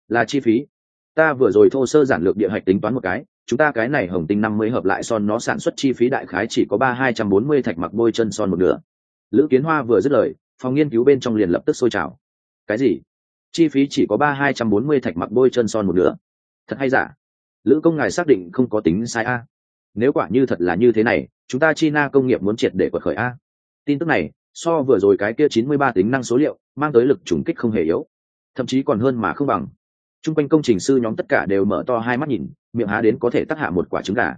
Là chi phí. Ta vừa rồi thô sơ giản lược địa hạch tính toán một cái chúng ta cái này hồng tinh năm mươi hợp lại son nó sản xuất chi phí đại khái chỉ có ba hai trăm bốn mươi thạch mặc bôi chân son một nửa. Lữ kiến hoa vừa dứt lời, phòng nghiên cứu bên trong liền lập tức sôi trào. Cái gì? Chi phí chỉ có ba hai trăm bốn mươi thạch mặc bôi chân son một nửa. Thật hay giả? Lữ công ngài xác định không có tính sai a. Nếu quả như thật là như thế này, chúng ta china công nghiệp muốn triệt để quật khởi a. Tin tức này, so vừa rồi cái kia chín mươi ba tính năng số liệu, mang tới lực trùng kích không hề yếu. Thậm chí còn hơn mà không bằng t r u n g quanh công trình sư nhóm tất cả đều mở to hai mắt nhìn, miệng há đến có thể tác hạ một quả trứng gà.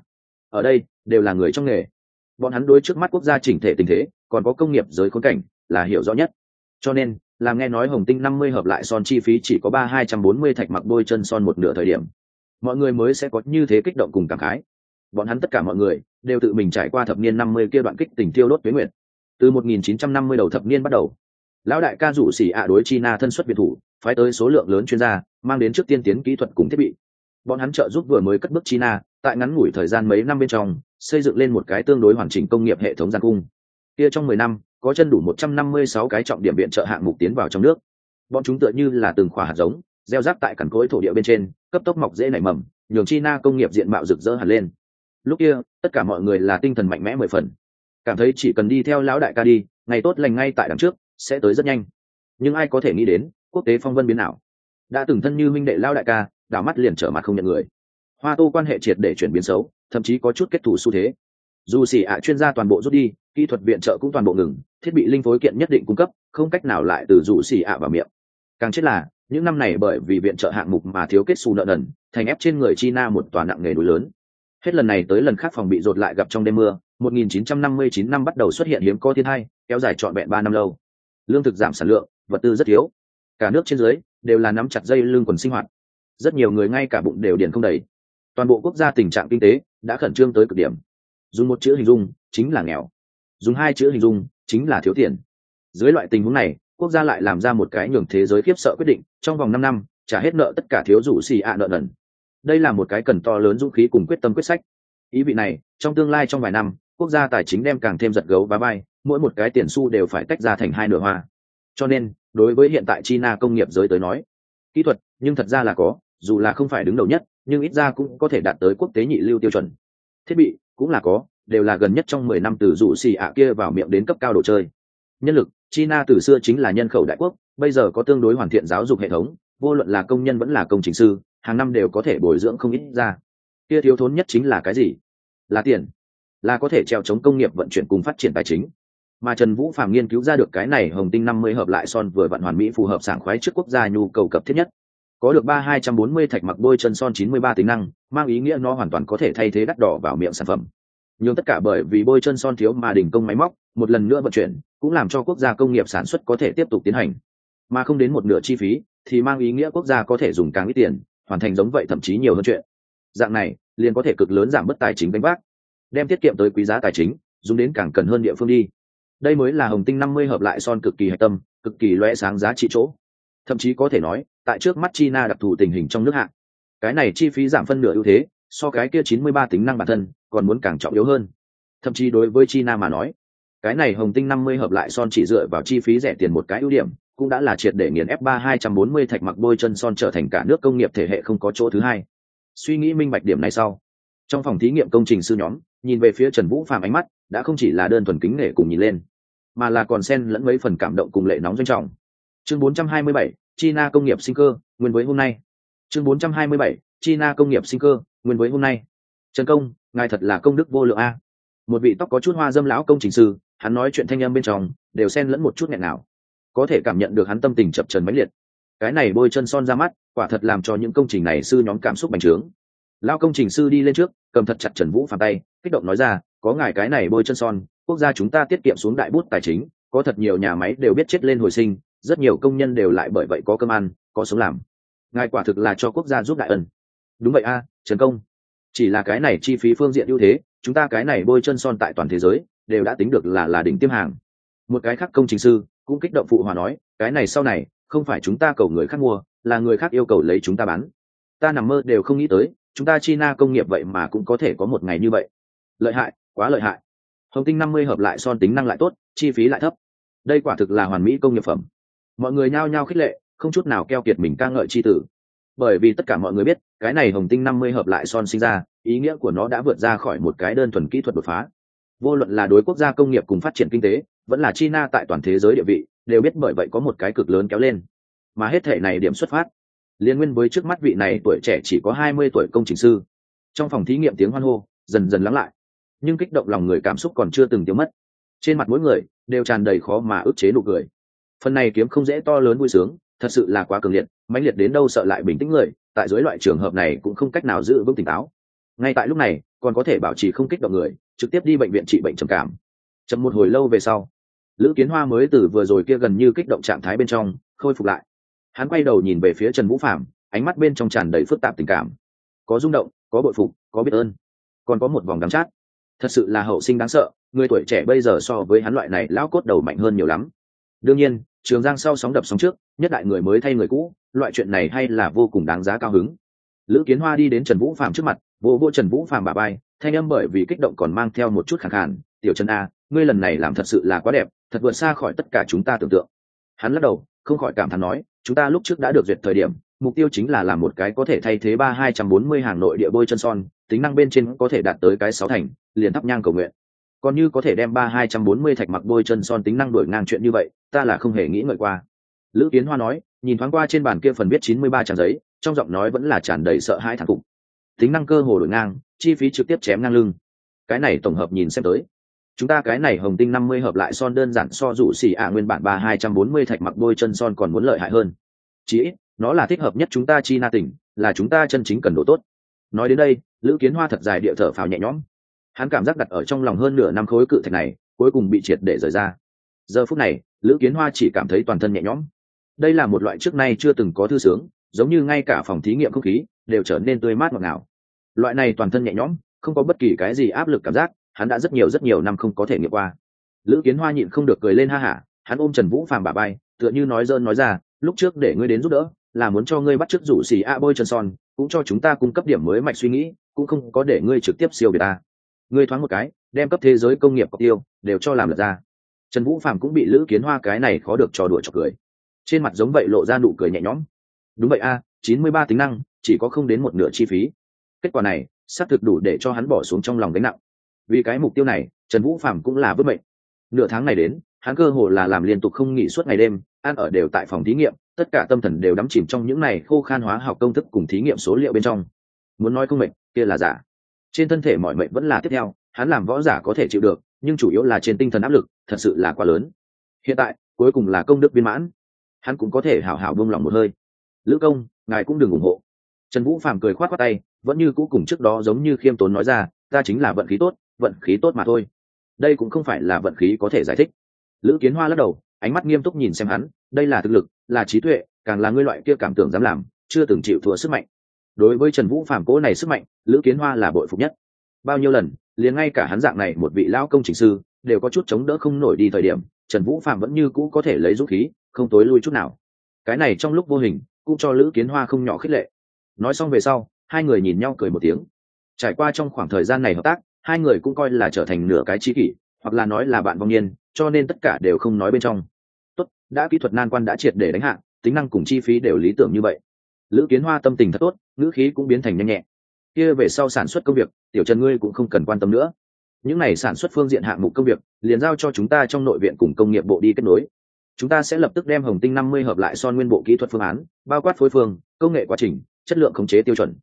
Ở đây, đều là người trong nghề. Bọn hắn đối trước mắt quốc gia chỉnh thể tình thế, còn có công nghiệp giới khốn cảnh, là hiểu rõ nhất. Cho nên làm nghe nói hồng tinh năm mươi hợp lại son chi phí chỉ có ba hai trăm bốn mươi thạch mặc bôi chân son một nửa thời điểm. Mọi người mới sẽ có như thế kích động cùng cảm khái. Bọn hắn tất cả mọi người, đều tự mình trải qua thập niên năm mươi kia đoạn kích tình tiêu đốt tuyến nguyện từ 1950 đầu thập niên bắt đầu, lão đại ca dụ xỉ ạ đối chi na thân xuất biệt thủ, phái tới số lượng lớn chuyên gia mang đến trước tiên tiến kỹ thuật cùng thiết bị. Bọn hắn trợ giúp vừa mới cất bước china, tại ngắn ngủi thời gian mấy năm bên trong, xây dựng lên một cái tương đối hoàn chỉnh công nghiệp hệ thống giàn cung. Kia trong mười năm, có chân đủ một trăm năm mươi sáu cái trọng điểm viện trợ hạng mục tiến vào trong nước. Bọn chúng tựa như là từng khỏa hạt giống, gieo rác tại cằn cối thổ địa bên trên, cấp tốc mọc dễ nảy mầm, nhường china công nghiệp diện mạo rực rỡ hẳn lên. Lúc kia, tất cả mọi người là tinh thần mạnh mẽ mười phần. Cảm thấy chỉ cần đi theo lão đại ca đi, ngày tốt lành ngay tại đằng trước, sẽ tới rất nhanh. Nhưng ai có thể nghĩ đến, quốc tế phong vân biến nào đã từng thân như minh đệ lao đại ca, đảo mắt liền trở mặt không nhận người. Hoa tô quan hệ triệt để chuyển biến xấu, thậm chí có chút kết thù xu thế. Dù xỉ ạ chuyên gia toàn bộ rút đi, kỹ thuật viện trợ cũng toàn bộ ngừng, thiết bị linh phối kiện nhất định cung cấp, không cách nào lại từ dù xỉ ạ vào miệng. Càng chết là, những năm này bởi vì viện trợ hạng mục mà thiếu kết xù nợ nần, thành ép trên người china một tòa nặng nghề núi lớn. Hết lần này tới lần khác phòng bị rột lại gặp trong đêm mưa 1959 năm bắt đầu xuất hiện hiếm có thiên hai kéo dài trọn vẹn ba năm lâu. Lương thực giảm sản lượng, vật tư rất thiếu. Cả nước trên dưới đều là nắm chặt dây lưng quần sinh hoạt. Rất nhiều người ngay cả bụng đều điền không đầy. Toàn bộ quốc gia tình trạng kinh tế đã khẩn trương tới cực điểm. Dùng một chữ hình dung chính là nghèo. Dùng hai chữ hình dung chính là thiếu tiền. Dưới loại tình huống này, quốc gia lại làm ra một cái nhường thế giới khiếp sợ quyết định, trong vòng năm năm, trả hết nợ tất cả thiếu rủ xì ạ nợ nần. Đây là một cái cần to lớn dũng khí cùng quyết tâm quyết sách. Ý vị này, trong tương lai trong vài năm, quốc gia tài chính đem càng thêm giật gấu và bay, mỗi một cái tiền xu đều phải tách ra thành hai nửa hoa. Cho nên đối với hiện tại china công nghiệp giới tới nói. Kỹ thuật, nhưng thật ra là có, dù là không phải đứng đầu nhất, nhưng ít ra cũng có thể đạt tới quốc tế nhị lưu tiêu chuẩn. Thiết bị, cũng là có, đều là gần nhất trong mười năm từ dụ xì ạ kia vào miệng đến cấp cao đồ chơi. Nhân lực, china từ xưa chính là nhân khẩu đại quốc, bây giờ có tương đối hoàn thiện giáo dục hệ thống, vô luận là công nhân vẫn là công trình sư, hàng năm đều có thể bồi dưỡng không ít ra. Kia thiếu thốn nhất chính là cái gì? Là tiền. Là có thể treo chống công nghiệp vận chuyển cùng phát triển tài chính mà trần vũ phạm nghiên cứu ra được cái này hồng tinh năm mươi hợp lại son vừa vặn hoàn mỹ phù hợp sảng khoái trước quốc gia nhu cầu cấp thiết nhất. Có được ba hai trăm bốn mươi thạch mặc bôi chân son chín mươi ba tính năng, mang ý nghĩa nó hoàn toàn có thể thay thế đắt đỏ vào miệng sản phẩm. Nhưng tất cả bởi vì bôi chân son thiếu mà đình công máy móc, một lần nữa vận chuyển, cũng làm cho quốc gia công nghiệp sản xuất có thể tiếp tục tiến hành. Mà không đến một nửa chi phí, thì mang ý nghĩa quốc gia có thể dùng càng ít tiền, hoàn thành giống vậy thậm chí nhiều hơn chuyện. Dạng này, liền có thể cực lớn giảm bớt tài chính đánh bác đem tiết kiệm tới quý giá tài chính, dùng đến càng cần hơn địa phương đi đây mới là hồng tinh năm mươi hợp lại son cực kỳ hạch tâm cực kỳ loe sáng giá trị chỗ. Thậm chí có thể nói tại trước mắt china đặc thù tình hình trong nước hạ, cái này chi phí giảm phân nửa ưu thế so cái kia chín mươi ba tính năng bản thân còn muốn càng trọng yếu hơn. Thậm chí đối với china mà nói cái này hồng tinh năm mươi hợp lại son chỉ dựa vào chi phí rẻ tiền một cái ưu điểm cũng đã là triệt để nghiền f ba hai trăm bốn mươi thạch mặc bôi chân son trở thành cả nước công nghiệp thể hệ không có chỗ thứ hai. Suy nghĩ minh bạch điểm này sau trong phòng thí nghiệm công trình sư nhóm nhìn về phía trần vũ phàm ánh mắt đã không chỉ là đơn thuần kính nể cùng nhìn lên mà là còn xen lẫn mấy phần cảm động cùng lệ nóng doanh trọng. Chương 427, china công nghiệp sinh cơ nguyên với hôm nay. Chương 427, china công nghiệp sinh cơ nguyên với hôm nay. Trần công ngài thật là công đức vô lượng a. Một vị tóc có chút hoa dâm lão công trình sư hắn nói chuyện thanh âm bên trong đều xen lẫn một chút nghẹn nào có thể cảm nhận được hắn tâm tình chập trần mãnh liệt. Cái này bôi chân son ra mắt quả thật làm cho những công trình này sư nhóm cảm xúc bành trướng. Lao công trình sư đi lên trước cầm thật chặt trần vũ phàm tay kích động nói ra, có ngài cái này bôi chân son, quốc gia chúng ta tiết kiệm xuống đại bút tài chính, có thật nhiều nhà máy đều biết chết lên hồi sinh, rất nhiều công nhân đều lại bởi vậy có cơm ăn, có sống làm. Ngài quả thực là cho quốc gia giúp đại ân. Đúng vậy a, trần công. Chỉ là cái này chi phí phương diện ưu thế, chúng ta cái này bôi chân son tại toàn thế giới, đều đã tính được là là đỉnh tiêm hàng. Một cái khác công trình sư cũng kích động phụ hòa nói, cái này sau này, không phải chúng ta cầu người khác mua, là người khác yêu cầu lấy chúng ta bán. Ta nằm mơ đều không nghĩ tới, chúng ta china công nghiệp vậy mà cũng có thể có một ngày như vậy lợi hại, quá lợi hại. Hồng tinh năm mươi hợp lại son tính năng lại tốt, chi phí lại thấp. Đây quả thực là hoàn mỹ công nghiệp phẩm. Mọi người nhao nhao khích lệ, không chút nào keo kiệt mình ca ngợi c h i tử. Bởi vì tất cả mọi người biết, cái này hồng tinh năm mươi hợp lại son sinh ra, ý nghĩa của nó đã vượt ra khỏi một cái đơn thuần kỹ thuật đột phá. Vô luận là đối quốc gia công nghiệp cùng phát triển kinh tế, vẫn là china tại toàn thế giới địa vị, đều biết bởi vậy có một cái cực lớn kéo lên. Mà hết thể này điểm xuất phát. Liên nguyên với trước mắt vị này tuổi trẻ chỉ có hai mươi tuổi công trình sư. Trong phòng thí nghiệm tiếng hoan hô, dần dần lắng lại nhưng kích động lòng người cảm xúc còn chưa từng tiêu mất. Trên mặt mỗi người đều tràn đầy khó mà ức chế nụ cười. Phần này kiếm không dễ to lớn vui sướng, thật sự là quá cường liệt, mãnh liệt đến đâu sợ lại bình tĩnh người, tại dưới loại trường hợp này cũng không cách nào giữ vững tỉnh táo. Ngay tại lúc này, còn có thể bảo trì không kích động người, trực tiếp đi bệnh viện trị bệnh trầm cảm. Chậm một hồi lâu về sau, lữ kiến hoa mới từ vừa rồi kia gần như kích động trạng thái bên trong, khôi phục lại. Hắn quay đầu nhìn về phía trần vũ phạm ánh mắt bên trong tràn đầy phức tạp tình cảm. Có rung động, có bội phục, có biết ơn. Còn có một vòng đắm chát thật sự là hậu sinh đáng sợ, người tuổi trẻ bây giờ so với hắn loại này lão cốt đầu mạnh hơn nhiều lắm. Đương nhiên, trường giang sau sóng đập sóng trước, nhất đại người mới thay người cũ, loại chuyện này hay là vô cùng đáng giá cao hứng. Lữ kiến hoa đi đến trần vũ phạm trước mặt vô vô trần vũ phạm bà bay thanh âm bởi vì kích động còn mang theo một chút khẳng khản tiểu trần a, ngươi lần này làm thật sự là quá đẹp, thật vượt xa khỏi tất cả chúng ta tưởng tượng. Hắn lắc đầu, không khỏi cảm thán nói, chúng ta lúc trước đã được duyệt thời điểm, mục tiêu chính là làm một cái có thể thay thế ba hai trăm bốn mươi hàng nội địa bôi chân son, tính năng bên trên có thể đạt tới cái sáu thành liền thắp nhang cầu nguyện. Còn như có thể đem ba hai trăm bốn mươi thạch mặc bôi chân son tính năng đổi ngang chuyện như vậy, ta là không hề nghĩ ngợi qua. Lữ kiến hoa nói, nhìn thoáng qua trên bàn kia phần viết chín mươi ba trang giấy, trong giọng nói vẫn là tràn đầy sợ hãi thằng cục tính năng cơ hồ đổi ngang, chi phí trực tiếp chém ngang lưng. Cái này tổng hợp nhìn xem tới. Chúng ta cái này hồng tinh năm mươi hợp lại son đơn giản so dụ xỉ ạ nguyên bản ba hai trăm bốn mươi thạch mặc bôi chân son còn muốn lợi hại hơn. Chí ít, nó là thích hợp nhất chúng ta chi na tỉnh, là chúng ta chân chính cần độ tốt. Nói đến đây, lữ kiến hoa thật dài địa thở phào nhẹ nhõm hắn cảm giác đặt ở trong lòng hơn nửa năm khối cự thạch này, cuối cùng bị triệt để rời ra. Giờ phút này, lữ kiến hoa chỉ cảm thấy toàn thân nhẹ nhõm. Đây là một loại trước nay chưa từng có thư sướng, giống như ngay cả phòng thí nghiệm không khí, đều trở nên tươi mát ngọt ngào. Loại này toàn thân nhẹ nhõm, không có bất kỳ cái gì áp lực cảm giác, hắn đã rất nhiều rất nhiều năm không có thể nghiệm qua. Lữ kiến hoa nhịn không được cười lên ha hả, hắn ôm trần vũ phàm bà bay tựa như nói dơn nói ra, lúc trước để ngươi đến giúp đỡ, là muốn cho ngươi bắt chước rủ xì a bôi chân son cũng cho chúng ta cung cấp điểm mới mạch suy nghĩ, cũng không có để ngươi trực tiếp siêu việt ta ngươi thoáng một cái, đem cấp thế giới công nghiệp cọc tiêu đều cho làm lật ra. Trần vũ phạm cũng bị lữ kiến hoa cái này khó được trò đùa trọc cười. Trên mặt giống vậy lộ ra nụ cười nhẹ nhõm. Đúng vậy a, chín mươi ba tính năng, chỉ có không đến một nửa chi phí. Kết quả này, xác thực đủ để cho hắn bỏ xuống trong lòng gánh nặng. Vì cái mục tiêu này, trần vũ phạm cũng là vứt mệnh. Nửa tháng này đến, hắn cơ hồ là làm liên tục không nghỉ suốt ngày đêm, ăn ở đều tại phòng thí nghiệm, tất cả tâm thần đều đắm chìm trong những này khô khan hóa học công thức cùng thí nghiệm số liệu bên trong. Muốn nói không mệnh, kia là giả trên thân thể mọi mệnh vẫn là tiếp theo, hắn làm võ giả có thể chịu được, nhưng chủ yếu là trên tinh thần áp lực, thật sự là quá lớn. Hiện tại, cuối cùng là công đức viên mãn. Hắn cũng có thể hảo hảo buông lòng một hơi. Lữ công, ngài cũng đừng ủng hộ. Trần vũ phàm cười khoát khoát tay, vẫn như cũ cùng trước đó giống như khiêm tốn nói ra, ta chính là vận khí tốt, vận khí tốt mà thôi. Đây cũng không phải là vận khí có thể giải thích. Lữ kiến hoa lắc đầu, ánh mắt nghiêm túc nhìn xem hắn, đây là thực lực, là trí tuệ, càng là ngươi loại kia cảm tưởng dám làm, chưa từng chịu thua sức mạnh đối với trần vũ phàm cố này sức mạnh, lữ kiến hoa là bội phục nhất. Bao nhiêu lần, liền ngay cả hắn dạng này một vị lão công trình sư, đều có chút chống đỡ không nổi đi thời điểm, trần vũ phạm vẫn như cũ có thể lấy dũng khí, không tối lui chút nào. Cái này trong lúc vô hình, cũng cho lữ kiến hoa không nhỏ khích lệ. Nói xong về sau, hai người nhìn nhau cười một tiếng. Trải qua trong khoảng thời gian này hợp tác, hai người cũng coi là trở thành nửa cái chi kỷ, hoặc là nói là bạn vong niên, cho nên tất cả đều không nói bên trong. Tốt, đã kỹ thuật nan quan đã triệt để đánh hạ, tính năng cùng chi phí đều lý tưởng như vậy lữ kiến hoa tâm tình thật tốt, ngữ khí cũng biến thành nhanh nhẹ. Kia về sau sản xuất công việc, tiểu trần ngươi cũng không cần quan tâm nữa. Những này sản xuất phương diện hạng mục công việc, liền giao cho chúng ta trong nội viện cùng công nghiệp bộ đi kết nối. Chúng ta sẽ lập tức đem hồng tinh năm mươi hợp lại son nguyên bộ kỹ thuật phương án, bao quát phối phương, công nghệ quá trình, chất lượng khống chế tiêu chuẩn.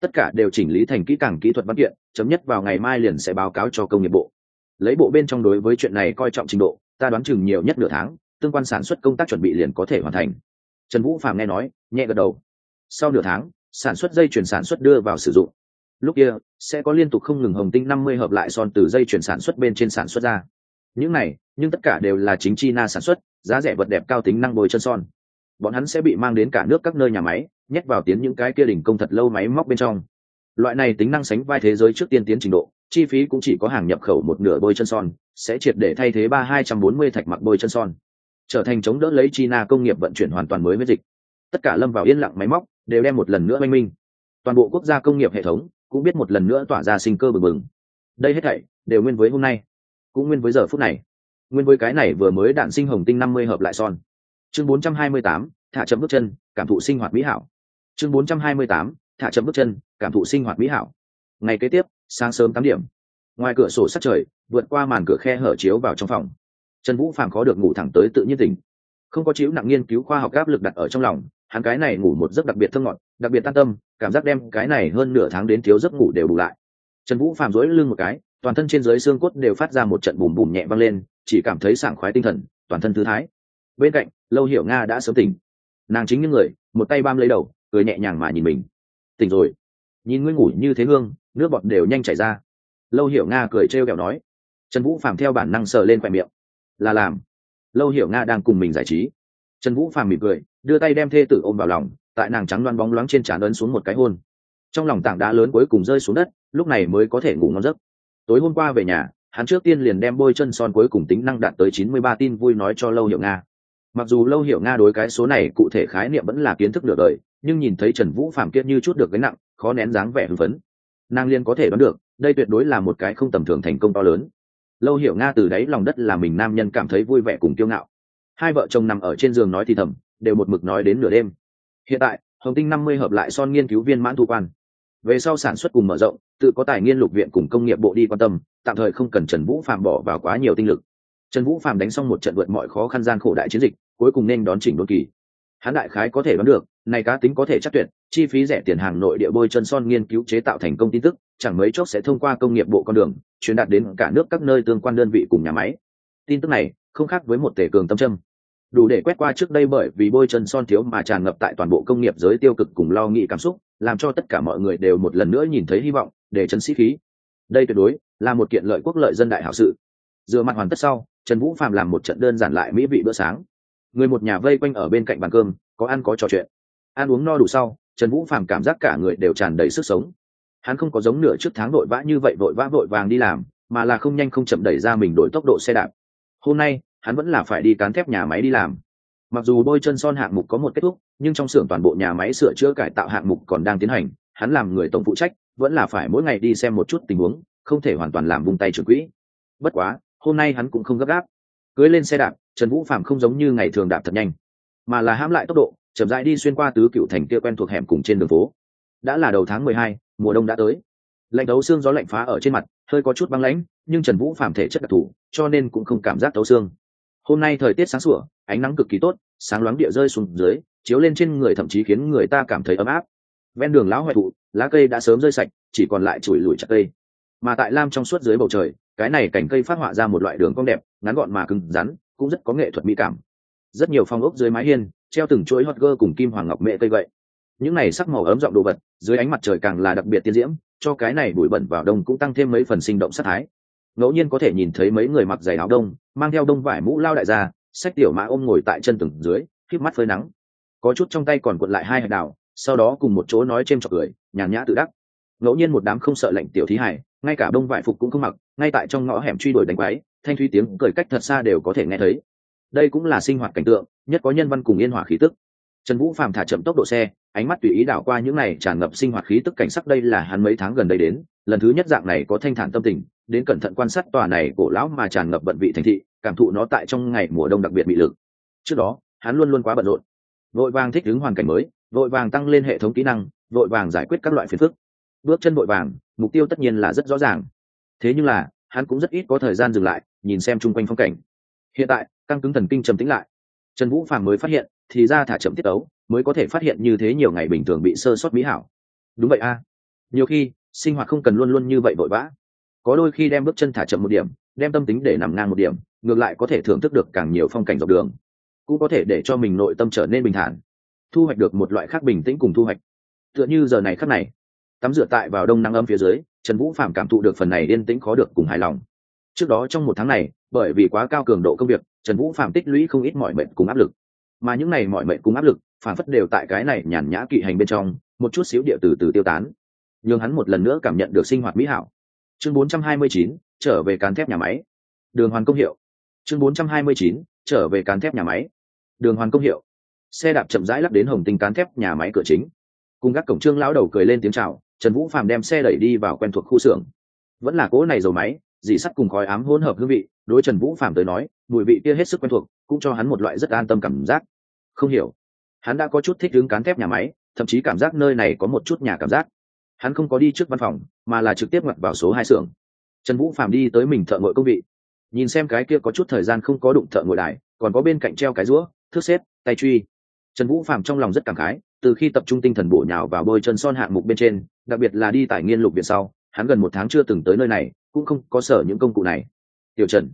Tất cả đều chỉnh lý thành kỹ càng kỹ thuật văn kiện, chấm nhất vào ngày mai liền sẽ báo cáo cho công nghiệp bộ. Lấy bộ bên trong đối với chuyện này coi trọng trình độ, ta đoán chừng nhiều nhất nửa tháng, tương quan sản xuất công tác chuẩn bị liền có thể hoàn thành. Trần vũ phạm nghe nói, nhẹ gật đầu sau nửa tháng, sản xuất dây chuyển sản xuất đưa vào sử dụng. Lúc kia, sẽ có liên tục không ngừng hồng tinh năm mươi hợp lại son từ dây chuyển sản xuất bên trên sản xuất ra. Những này, nhưng tất cả đều là chính chi na sản xuất, giá rẻ vật đẹp cao tính năng bồi chân son. Bọn hắn sẽ bị mang đến cả nước các nơi nhà máy, nhét vào tiến những cái kia đỉnh công thật lâu máy móc bên trong. Loại này tính năng sánh vai thế giới trước tiên tiến trình độ, chi phí cũng chỉ có hàng nhập khẩu một nửa bôi chân son, sẽ triệt để thay thế ba hai trăm bốn mươi thạch mặc bôi chân son. Trở thành chống đỡ lấy china công nghiệp vận chuyển hoàn toàn mới với dịch. Tất cả lâm vào yên lặng máy móc đều đem một lần nữa oanh minh. Toàn bộ quốc gia công nghiệp hệ thống cũng biết một lần nữa tỏa ra sinh cơ bừng bừng. Đây hết thảy đều nguyên với hôm nay, cũng nguyên với giờ phút này. Nguyên với cái này vừa mới đạn sinh hồng tinh năm mươi hợp lại son. Chương bốn trăm hai mươi tám, thả chậm bước chân, cảm thụ sinh hoạt mỹ hảo. Chương bốn trăm hai mươi tám, thả chậm bước chân, cảm thụ sinh hoạt mỹ hảo. Ngày kế tiếp, sáng sớm tám điểm. Ngoài cửa sổ sát trời, vượt qua màn cửa khe hở chiếu vào trong phòng. Trần vũ phàm khó được ngủ thẳng tới tự nhiên tỉnh. Không có chiếu nặng nghiên cứu khoa học áp lực đặt ở trong lòng hắn cái này ngủ một giấc đặc biệt thơ ngọt, đặc biệt tan tâm, cảm giác đem cái này hơn nửa tháng đến thiếu giấc ngủ đều bù lại. Trần vũ phàm rỗi lưng một cái, toàn thân trên dưới xương cốt đều phát ra một trận bùm bùm nhẹ văng lên, chỉ cảm thấy sảng khoái tinh thần, toàn thân thư thái. Bên cạnh, lâu hiểu nga đã sớm tỉnh. Nàng chính những người, một tay bam lấy đầu, cười nhẹ nhàng mà nhìn mình. Tỉnh rồi. Nhìn ngươi ngủ như thế hương, nước bọt đều nhanh chảy ra. Lâu hiểu nga cười trêu kẹo nói. Trần vũ phàm theo bản năng sờ lên khoe miệng. Là làm. Lâu hiểu nga đang cùng mình giải trí trần vũ phàm mỉm cười, đưa tay đem thê tử ôm vào lòng, tại nàng trắng loan bóng loáng trên trán ấn xuống một cái hôn. Trong lòng tảng đá lớn cuối cùng rơi xuống đất, lúc này mới có thể ngủ ngon giấc. Tối hôm qua về nhà, hắn trước tiên liền đem bôi chân son cuối cùng tính năng đạt tới chín mươi ba tin vui nói cho lâu hiểu nga. Mặc dù lâu hiểu nga đối cái số này cụ thể khái niệm vẫn là kiến thức nửa đời, nhưng nhìn thấy trần vũ phàm kiệt như chút được gánh nặng, khó nén dáng vẻ hưng phấn. Nàng liên có thể đoán được, đây tuyệt đối là một cái không tầm thường thành công to lớn. Lâu hiểu nga từ đáy lòng đất là mình nam nhân cảm thấy vui vẻ cùng kiêu ngạo hai vợ chồng nằm ở trên giường nói thì thầm, đều một mực nói đến nửa đêm. Hiện tại, hồng tinh năm mươi hợp lại son nghiên cứu viên mãn thu quan. Về sau sản xuất cùng mở rộng, tự có tài nghiên lục viện cùng công nghiệp bộ đi quan tâm, tạm thời không cần trần vũ phạm bỏ vào quá nhiều tinh lực. Trần vũ phạm đánh xong một trận vượt mọi khó khăn gian khổ đại chiến dịch, cuối cùng nên đón chỉnh đôn kỳ. Hắn đại khái có thể đoán được, này cá tính có thể chắc tuyệt, chi phí rẻ tiền hàng nội địa bôi chân son nghiên cứu chế tạo thành công tin tức, chẳng mấy chốc sẽ thông qua công nghiệp bộ con đường, truyền đạt đến cả nước các nơi tương quan đơn vị cùng nhà máy. Tin tức này không khác với một tể cường tâm trâm đủ để quét qua trước đây bởi vì bôi chân son thiếu mà tràn ngập tại toàn bộ công nghiệp giới tiêu cực cùng lo nghĩ cảm xúc, làm cho tất cả mọi người đều một lần nữa nhìn thấy hy vọng để chấn sĩ khí. Đây tuyệt đối là một kiện lợi quốc lợi dân đại hảo sự. Dựa mặt hoàn tất sau, trần vũ phạm làm một trận đơn giản lại mỹ vị bữa sáng. Người một nhà vây quanh ở bên cạnh bàn cơm, có ăn có trò chuyện. Ăn uống no đủ sau, trần vũ phạm cảm giác cả người đều tràn đầy sức sống. Hắn không có giống nửa trước tháng vội vã như vậy vội vã vội vàng đi làm, mà là không nhanh không chậm đẩy ra mình đổi tốc độ xe đạp hôm nay, hắn vẫn là phải đi cán thép nhà máy đi làm. Mặc dù bôi chân son hạng mục có một kết thúc, nhưng trong xưởng toàn bộ nhà máy sửa chữa cải tạo hạng mục còn đang tiến hành, hắn làm người tổng phụ trách, vẫn là phải mỗi ngày đi xem một chút tình huống, không thể hoàn toàn làm vung tay trưởng quỹ. Bất quá, hôm nay hắn cũng không gấp gáp. Cưới lên xe đạp, trần vũ phạm không giống như ngày thường đạp thật nhanh, mà là hãm lại tốc độ, chậm rãi đi xuyên qua tứ cựu thành kia quen thuộc hẻm cùng trên đường phố. Đã là đầu tháng mười hai, mùa đông đã tới. Lạnh đấu xương gió lạnh phá ở trên mặt hơi có chút băng lãnh, nhưng trần vũ phạm thể chất đặc thù, cho nên cũng không cảm giác tấu xương. Hôm nay thời tiết sáng sủa, ánh nắng cực kỳ tốt, sáng loáng địa rơi xuống dưới, chiếu lên trên người thậm chí khiến người ta cảm thấy ấm áp. Ven đường lão hoại thụ, lá cây đã sớm rơi sạch, chỉ còn lại chùi lùi chặt cây. Mà tại lam trong suốt dưới bầu trời, cái này cành cây phát họa ra một loại đường cong đẹp, ngắn gọn mà cứng rắn, cũng rất có nghệ thuật mỹ cảm. Rất nhiều phong ốc dưới mái hiên, treo từng chuỗi hot girl cùng kim hoàng ngọc mẹ cây gậy những này sắc màu ấm giọng đồ vật, dưới ánh mặt trời càng là đặc biệt tiên diễm, cho cái này bụi bẩn vào đông cũng tăng thêm mấy phần sinh động sắc thái. Ngẫu nhiên có thể nhìn thấy mấy người mặc giày áo đông, mang theo đông vải mũ lao đại gia sách tiểu mã ôm ngồi tại chân tường dưới khiếp mắt phơi nắng. Có chút trong tay còn cuộn lại hai hạt đào, sau đó cùng một chỗ nói c h chọc cười, nhàn nhã tự đắc. Ngẫu nhiên một đám không sợ lạnh tiểu thí hải, ngay cả đông vải phục cũng không mặc, ngay tại trong ngõ hẻm truy đuổi đánh quái, thanh thúy tiếng cười cách thật xa đều có thể nghe thấy. Đây cũng là sinh hoạt cảnh tượng, nhất có nhân văn cùng yên hòa khí tức trần vũ phàm thả chậm tốc độ xe, ánh mắt tùy ý đảo qua những này tràn ngập sinh hoạt khí tức cảnh sắc đây là hắn mấy tháng gần đây đến, lần thứ nhất dạng này có thanh thản tâm tình, đến cẩn thận quan sát tòa này cổ lão mà tràn ngập vận vị thành thị, cảm thụ nó tại trong ngày mùa đông đặc biệt bị lực. Trước đó, hắn luôn luôn quá bận rộn. Vội vàng thích ứng hoàn cảnh mới, vội vàng tăng lên hệ thống kỹ năng, vội vàng giải quyết các loại phiền phức. Bước chân vội vàng, mục tiêu tất nhiên là rất rõ ràng. Thế nhưng là, hắn cũng rất ít có thời gian dừng lại, nhìn xem chung quanh phong cảnh. Hiện tại, căng cứng thần kinh trầm tĩnh lại. Trần vũ phàm mới phát hiện thì ra thả chậm tiết ấu mới có thể phát hiện như thế nhiều ngày bình thường bị sơ sót mỹ hảo. Đúng vậy a. Nhiều khi, sinh hoạt không cần luôn luôn như vậy vội vã. Có đôi khi đem bước chân thả chậm một điểm, đem tâm tính để nằm ngang một điểm, ngược lại có thể thưởng thức được càng nhiều phong cảnh dọc đường. Cũng có thể để cho mình nội tâm trở nên bình thản, thu hoạch được một loại khác bình tĩnh cùng thu hoạch. Tựa như giờ này khắc này, tắm rửa tại vào đông nắng âm phía dưới, trần vũ phạm cảm thụ được phần này yên tĩnh khó được cùng hài lòng. Trước đó trong một tháng này, bởi vì quá cao cường độ công việc, trần vũ phạm tích lũy không ít mọi mệnh cùng áp lực mà những này mọi mệnh cùng áp lực phản phất đều tại cái này nhàn nhã kỵ hành bên trong một chút xíu địa từ từ tiêu tán. Nhưng hắn một lần nữa cảm nhận được sinh hoạt mỹ hảo. Chương 429, trở về cán thép nhà máy. Đường hoàn công hiệu. Chương 429, trở về cán thép nhà máy. Đường hoàn công hiệu. Xe đạp chậm rãi lắp đến hồng tinh cán thép nhà máy cửa chính. Cùng các cổng trương lão đầu cười lên tiếng chào trần vũ phàm đem xe đẩy đi vào quen thuộc khu xưởng. Vẫn là cỗ này dầu máy dì sắt cùng khói ám hỗn hợp hương vị đối trần vũ phàm tới nói mùi vị kia hết sức quen thuộc cũng cho hắn một loại rất an tâm cảm giác không hiểu. Hắn đã có chút thích đứng cán thép nhà máy, thậm chí cảm giác nơi này có một chút nhà cảm giác. Hắn không có đi trước văn phòng, mà là trực tiếp ngoặt vào số hai xưởng. Trần vũ Phạm đi tới mình thợ ngội công vị. Nhìn xem cái kia có chút thời gian không có đụng thợ ngội đài, còn có bên cạnh treo cái rũa, thước xếp, tay truy. Trần vũ Phạm trong lòng rất cảm khái, từ khi tập trung tinh thần bổ nhào vào bôi chân son hạng mục bên trên, đặc biệt là đi tại nghiên lục viện sau, hắn gần một tháng chưa từng tới nơi này, cũng không có sở những công cụ này. Tiểu trần.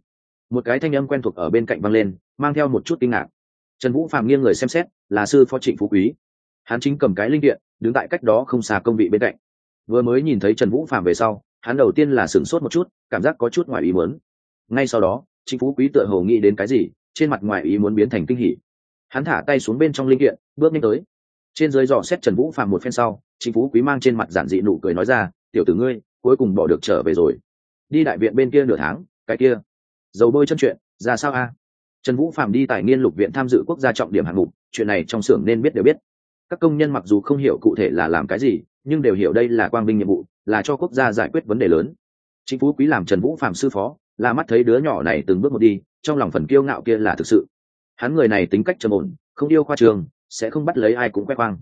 Một cái thanh âm quen thuộc ở bên cạnh vang lên, mang theo một chút kinh ngạc trần vũ phạm nghiêng người xem xét là sư phó trịnh phú quý. Hắn chính cầm cái linh điện, đứng tại cách đó không xa công vị bên cạnh. Vừa mới nhìn thấy trần vũ phạm về sau hắn đầu tiên là sửng sốt một chút cảm giác có chút ngoài ý muốn. Ngay sau đó trịnh phú quý tựa hồ nghĩ đến cái gì trên mặt ngoài ý muốn biến thành kinh hỉ. Hắn thả tay xuống bên trong linh kiện bước nhanh tới. Trên dưới dò xét trần vũ phạm một phen sau trịnh phú quý mang trên mặt giản dị nụ cười nói ra tiểu tử ngươi cuối cùng bỏ được trở về rồi. Đi đại viện bên kia nửa tháng cái kia. Dầu bôi chân chuyện ra sao a? Trần vũ phạm đi tài nghiên lục viện tham dự quốc gia trọng điểm hạng mục, chuyện này trong xưởng nên biết đều biết. Các công nhân mặc dù không hiểu cụ thể là làm cái gì, nhưng đều hiểu đây là quang binh nhiệm vụ, là cho quốc gia giải quyết vấn đề lớn. Chính phú quý làm trần vũ phạm sư phó, là mắt thấy đứa nhỏ này từng bước một đi, trong lòng phần kiêu ngạo kia là thực sự. Hắn người này tính cách trầm ổn, không yêu khoa trường, sẽ không bắt lấy ai cũng khoe khoang.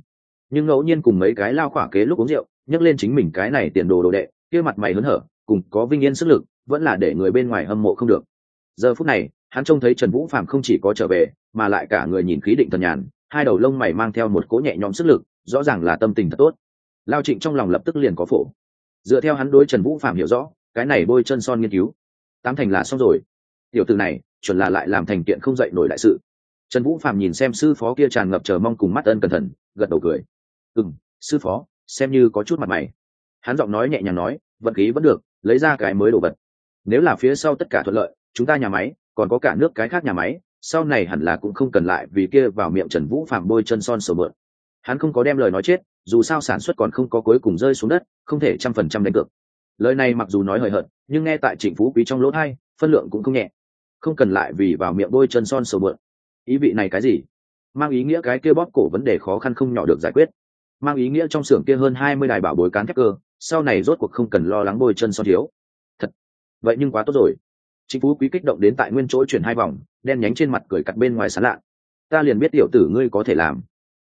Nhưng ngẫu nhiên cùng mấy cái lao khỏa kế lúc uống rượu nhấc lên chính mình cái này tiền đồ đồ đệ, kia mặt mày hớn hở, cùng có vinh yên sức lực, vẫn là để người bên ngoài hâm mộ không được. Giờ phút này hắn trông thấy trần vũ phạm không chỉ có trở về, mà lại cả người nhìn khí định thần nhàn, hai đầu lông mày mang theo một cỗ nhẹ nhõm sức lực, rõ ràng là tâm tình thật tốt. Lao trịnh trong lòng lập tức liền có phổ. Dựa theo hắn đối trần vũ phạm hiểu rõ, cái này bôi chân son nghiên cứu, tám thành là xong rồi. Tiểu từ này, chuẩn là lại làm thành kiện không dậy nổi đại sự. Trần vũ phạm nhìn xem sư phó kia tràn ngập chờ mong cùng mắt ân cẩn thận, gật đầu cười. Ừ m sư phó, xem như có chút mặt mày. Hắn giọng nói nhẹ nhàng nói, vận khí vẫn được, lấy ra cái mới đồ vật. Nếu là phía sau tất cả thuận lợi, chúng ta nhà máy còn có cả nước cái khác nhà máy, sau này hẳn là cũng không cần lại vì kia vào miệng trần vũ phạm bôi chân son sổ mượn. Hắn không có đem lời nói chết, dù sao sản xuất còn không có cuối cùng rơi xuống đất, không thể trăm phần trăm đánh cược. Lời này mặc dù nói hời hợt, nhưng nghe tại trịnh phú quý trong lỗ thai, phân lượng cũng không nhẹ. Không cần lại vì vào miệng bôi chân son sổ mượn. Ý vị này cái gì? Mang ý nghĩa cái kia bóp cổ vấn đề khó khăn không nhỏ được giải quyết. Mang ý nghĩa trong xưởng kia hơn hai mươi đài bảo bối cán thép cơ, sau này rốt cuộc không cần lo lắng bôi chân son thiếu. Thật. Vậy nhưng quá tốt rồi chính phú quý kích động đến tại nguyên chỗ chuyển hai vòng, đen nhánh trên mặt cười cặt bên ngoài sán lạ. Ta liền biết tiểu tử ngươi có thể làm.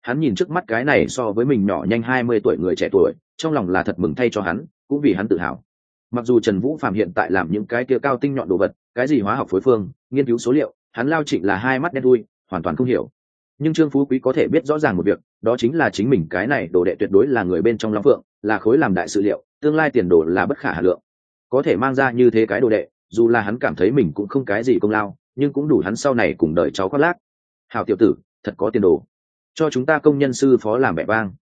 Hắn nhìn trước mắt cái này so với mình nhỏ nhanh hai mươi tuổi người trẻ tuổi, trong lòng là thật mừng thay cho hắn, cũng vì hắn tự hào. Mặc dù trần vũ phạm hiện tại làm những cái kia cao tinh nhọn đồ vật, cái gì hóa học phối phương, nghiên cứu số liệu, hắn lao trịnh là hai mắt đen đuôi hoàn toàn không hiểu. Nhưng trương phú quý có thể biết rõ ràng một việc, đó chính là chính mình cái này đồ đệ tuyệt đối là người bên trong long phượng, là khối làm đại sự liệu, tương lai tiền đồ là bất khả hà lượng. Có thể mang ra như thế cái đồ đệ dù là hắn cảm thấy mình cũng không cái gì công lao, nhưng cũng đủ hắn sau này cùng đợi cháu khoác lác. Hào tiểu tử, thật có tiền đồ. Cho chúng ta công nhân sư phó làm mẹ vang.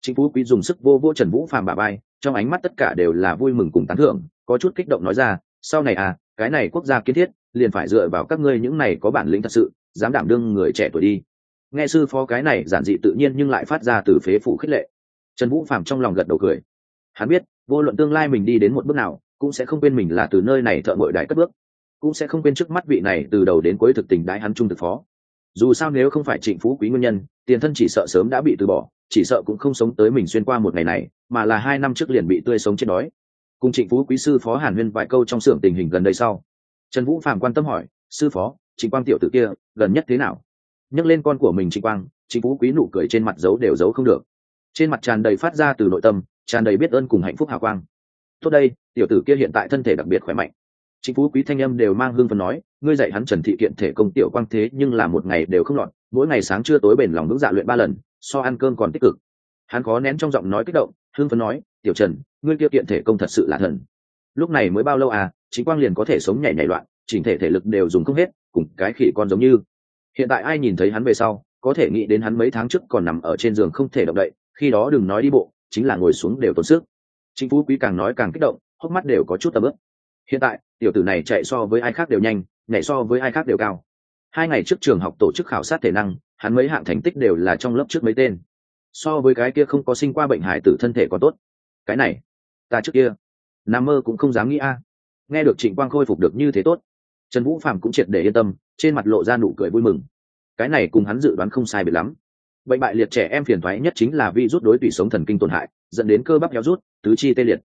Chính phú quý dùng sức vô vô trần vũ phàm bà bay trong ánh mắt tất cả đều là vui mừng cùng tán thưởng, có chút kích động nói ra, sau này à cái này quốc gia kiến thiết, liền phải dựa vào các ngươi những này có bản lĩnh thật sự, dám đảm đương người trẻ tuổi đi. Nghe sư phó cái này giản dị tự nhiên nhưng lại phát ra từ phế phủ khích lệ. Trần vũ phàm trong lòng gật đầu cười. Hắn biết, vô luận tương lai mình đi đến một bước nào cũng sẽ không quên mình là từ nơi này thợ ngội đại cất bước, cũng sẽ không quên trước mắt vị này từ đầu đến cuối thực tình đái hắn trung thực phó. Dù sao nếu không phải trịnh phú quý nguyên nhân, tiền thân chỉ sợ sớm đã bị từ bỏ, chỉ sợ cũng không sống tới mình xuyên qua một ngày này, mà là hai năm trước liền bị tươi sống chết đói. Cùng trịnh phú quý sư phó hàn huyên vài câu trong xưởng tình hình gần đây sau, trần vũ phạm quan tâm hỏi, sư phó, trịnh quang tiểu tử kia, gần nhất thế nào? Nhắc lên con của mình trịnh quang, trịnh phú quý nụ cười trên mặt giấu đều giấu không được. Trên mặt tràn đầy phát ra từ nội tâm, tràn đầy biết ơn cùng hạnh phúc hào quang tốt đây, tiểu tử kia hiện tại thân thể đặc biệt khỏe mạnh. Chính phú quý thanh âm đều mang hương phần nói, ngươi dạy hắn trần thị kiện thể công tiểu quang thế nhưng là một ngày đều không lọt, mỗi ngày sáng trưa tối bền lòng vững dạ luyện ba lần, so ăn cơm còn tích cực. Hắn khó nén trong giọng nói kích động, hương phấn nói, tiểu trần, ngươi kia kiện thể công thật sự là thần. Lúc này mới bao lâu à chính quang liền có thể sống nhảy nhảy loạn, chỉnh thể thể lực đều dùng không hết, cùng cái khỉ con giống như. Hiện tại ai nhìn thấy hắn về sau, có thể nghĩ đến hắn mấy tháng trước còn nằm ở trên giường không thể động đậy, khi đó đừng nói đi bộ, chính là ngồi xuống đều tốn sức chính phú quý càng nói càng kích động, hốc mắt đều có chút tầm ướp hiện tại, tiểu tử này chạy so với ai khác đều nhanh, nhảy so với ai khác đều cao. Hai ngày trước trường học tổ chức khảo sát thể năng, hắn mấy hạng thành tích đều là trong lớp trước mấy tên. So với cái kia không có sinh qua bệnh hải tử thân thể còn tốt. Cái này, ta trước kia nam mơ cũng không dám nghĩ a. À. Nghe được trịnh quang khôi phục được như thế tốt, trần vũ phạm cũng triệt để yên tâm, trên mặt lộ ra nụ cười vui mừng. Cái này cùng hắn dự đoán không sai biệt lắm bệnh bại liệt trẻ em phiền thoái nhất chính là vi rút đối tủy sống thần kinh tổn hại, dẫn đến cơ bắp héo rút, tứ chi tê liệt.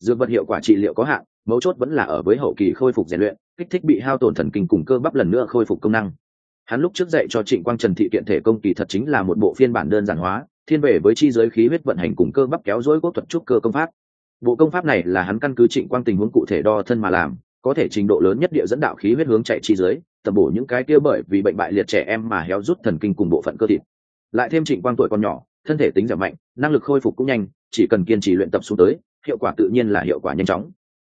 Dược vật hiệu quả trị liệu có hạn, mấu chốt vẫn là ở với hậu kỳ khôi phục rèn luyện, kích thích bị hao tổn thần kinh cùng cơ bắp lần nữa khôi phục công năng. Hắn lúc trước dạy cho trịnh quang trần thị kiện thể công kỳ thật chính là một bộ phiên bản đơn giản hóa, thiên về với chi giới khí huyết vận hành cùng cơ bắp kéo dối cốt thuật trúc cơ công pháp. Bộ công pháp này là hắn căn cứ trịnh quang tình huống cụ thể đo thân mà làm, có thể trình độ lớn nhất địa dẫn đạo khí huyết hướng chạy chi giới tập bổ những cái kia bởi vì bệnh bại liệt trẻ em mà héo rút thần kinh cùng bộ phận cơ thịt lại thêm trịnh quang tuổi còn nhỏ, thân thể tính giảm mạnh, năng lực khôi phục cũng nhanh, chỉ cần kiên trì luyện tập xuống tới, hiệu quả tự nhiên là hiệu quả nhanh chóng.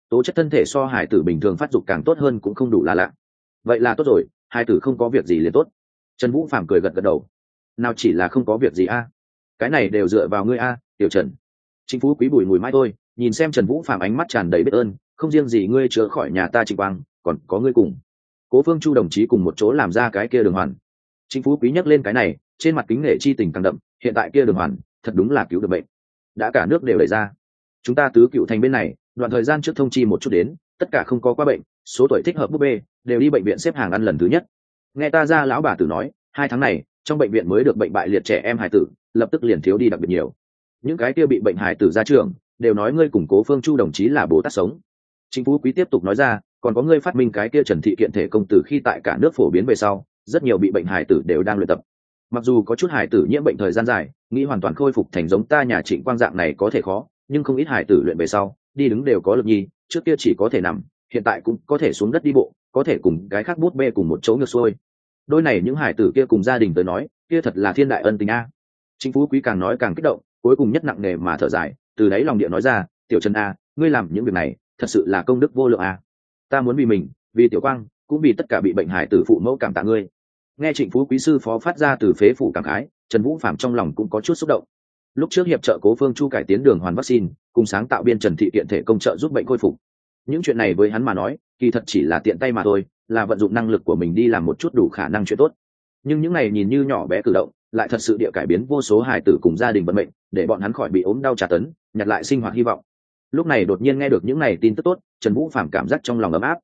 Tố chất thân thể so hải tử bình thường phát dục càng tốt hơn cũng không đủ là lạ. Vậy là tốt rồi, hải tử không có việc gì liền tốt. Trần vũ phàm cười gật gật đầu. Nào chỉ là không có việc gì a? Cái này đều dựa vào ngươi a, tiểu trần. Chính phú quý bùi mùi mai thôi, nhìn xem trần vũ phàm ánh mắt tràn đầy biết ơn, không riêng gì ngươi chữa khỏi nhà ta trịnh quang, còn có ngươi cùng. Cố phương chu đồng chí cùng một chỗ làm ra cái kia đường hoàn. Chính phú quý nhắc lên cái này trên mặt kính nể chi tình càng đậm, hiện tại kia đường hoàn, thật đúng là cứu được bệnh. Đã cả nước đều đẩy ra. Chúng ta tứ cựu thành bên này, đoạn thời gian trước thông chi một chút đến, tất cả không có qua bệnh, số tuổi thích hợp búp bê, đều đi bệnh viện xếp hàng ăn lần thứ nhất. Nghe ta ra lão bà tử nói, hai tháng này, trong bệnh viện mới được bệnh bại liệt trẻ em hải tử, lập tức liền thiếu đi đặc biệt nhiều. Những cái kia bị bệnh hải tử ra trường, đều nói ngươi củng cố phương chu đồng chí là bố tát sống. Chính phú quý tiếp tục nói ra, còn có ngươi phát minh cái kia trần thị kiện thể công tử khi tại cả nước phổ biến về sau, rất nhiều bị bệnh hải tử đều đang luyện tập mặc dù có chút hải tử nhiễm bệnh thời gian dài, nghĩ hoàn toàn khôi phục thành giống ta nhà trịnh quang dạng này có thể khó, nhưng không ít hải tử luyện về sau, đi đứng đều có lực nhi, trước kia chỉ có thể nằm, hiện tại cũng có thể xuống đất đi bộ, có thể cùng cái khác bút bê cùng một chỗ ngược xuôi. Đôi này những hải tử kia cùng gia đình tới nói, kia thật là thiên đại ân tình a. Chính phú quý càng nói càng kích động, cuối cùng nhất nặng nề mà thở dài, từ đấy lòng địa nói ra, tiểu trần a, ngươi làm những việc này, thật sự là công đức vô lượng a. Ta muốn vì mình, vì tiểu quang, cũng vì tất cả bị bệnh hải tử phụ mẫu cảm tạ ngươi nghe trịnh phú quý sư phó phát ra từ phế phủ cảm khái, trần vũ phạm trong lòng cũng có chút xúc động. Lúc trước hiệp trợ cố phương chu cải tiến đường hoàn vaccine, cùng sáng tạo biên trần thị tiện thể công trợ giúp bệnh khôi phục. Những chuyện này với hắn mà nói, kỳ thật chỉ là tiện tay mà thôi, là vận dụng năng lực của mình đi làm một chút đủ khả năng chuyện tốt. Nhưng những này nhìn như nhỏ bé cử động, lại thật sự địa cải biến vô số hài tử cùng gia đình vận mệnh, để bọn hắn khỏi bị ốm đau trả tấn, nhặt lại sinh hoạt hy vọng. Lúc này đột nhiên nghe được những này tin tức tốt, trần vũ phạm cảm giác trong lòng ấm áp.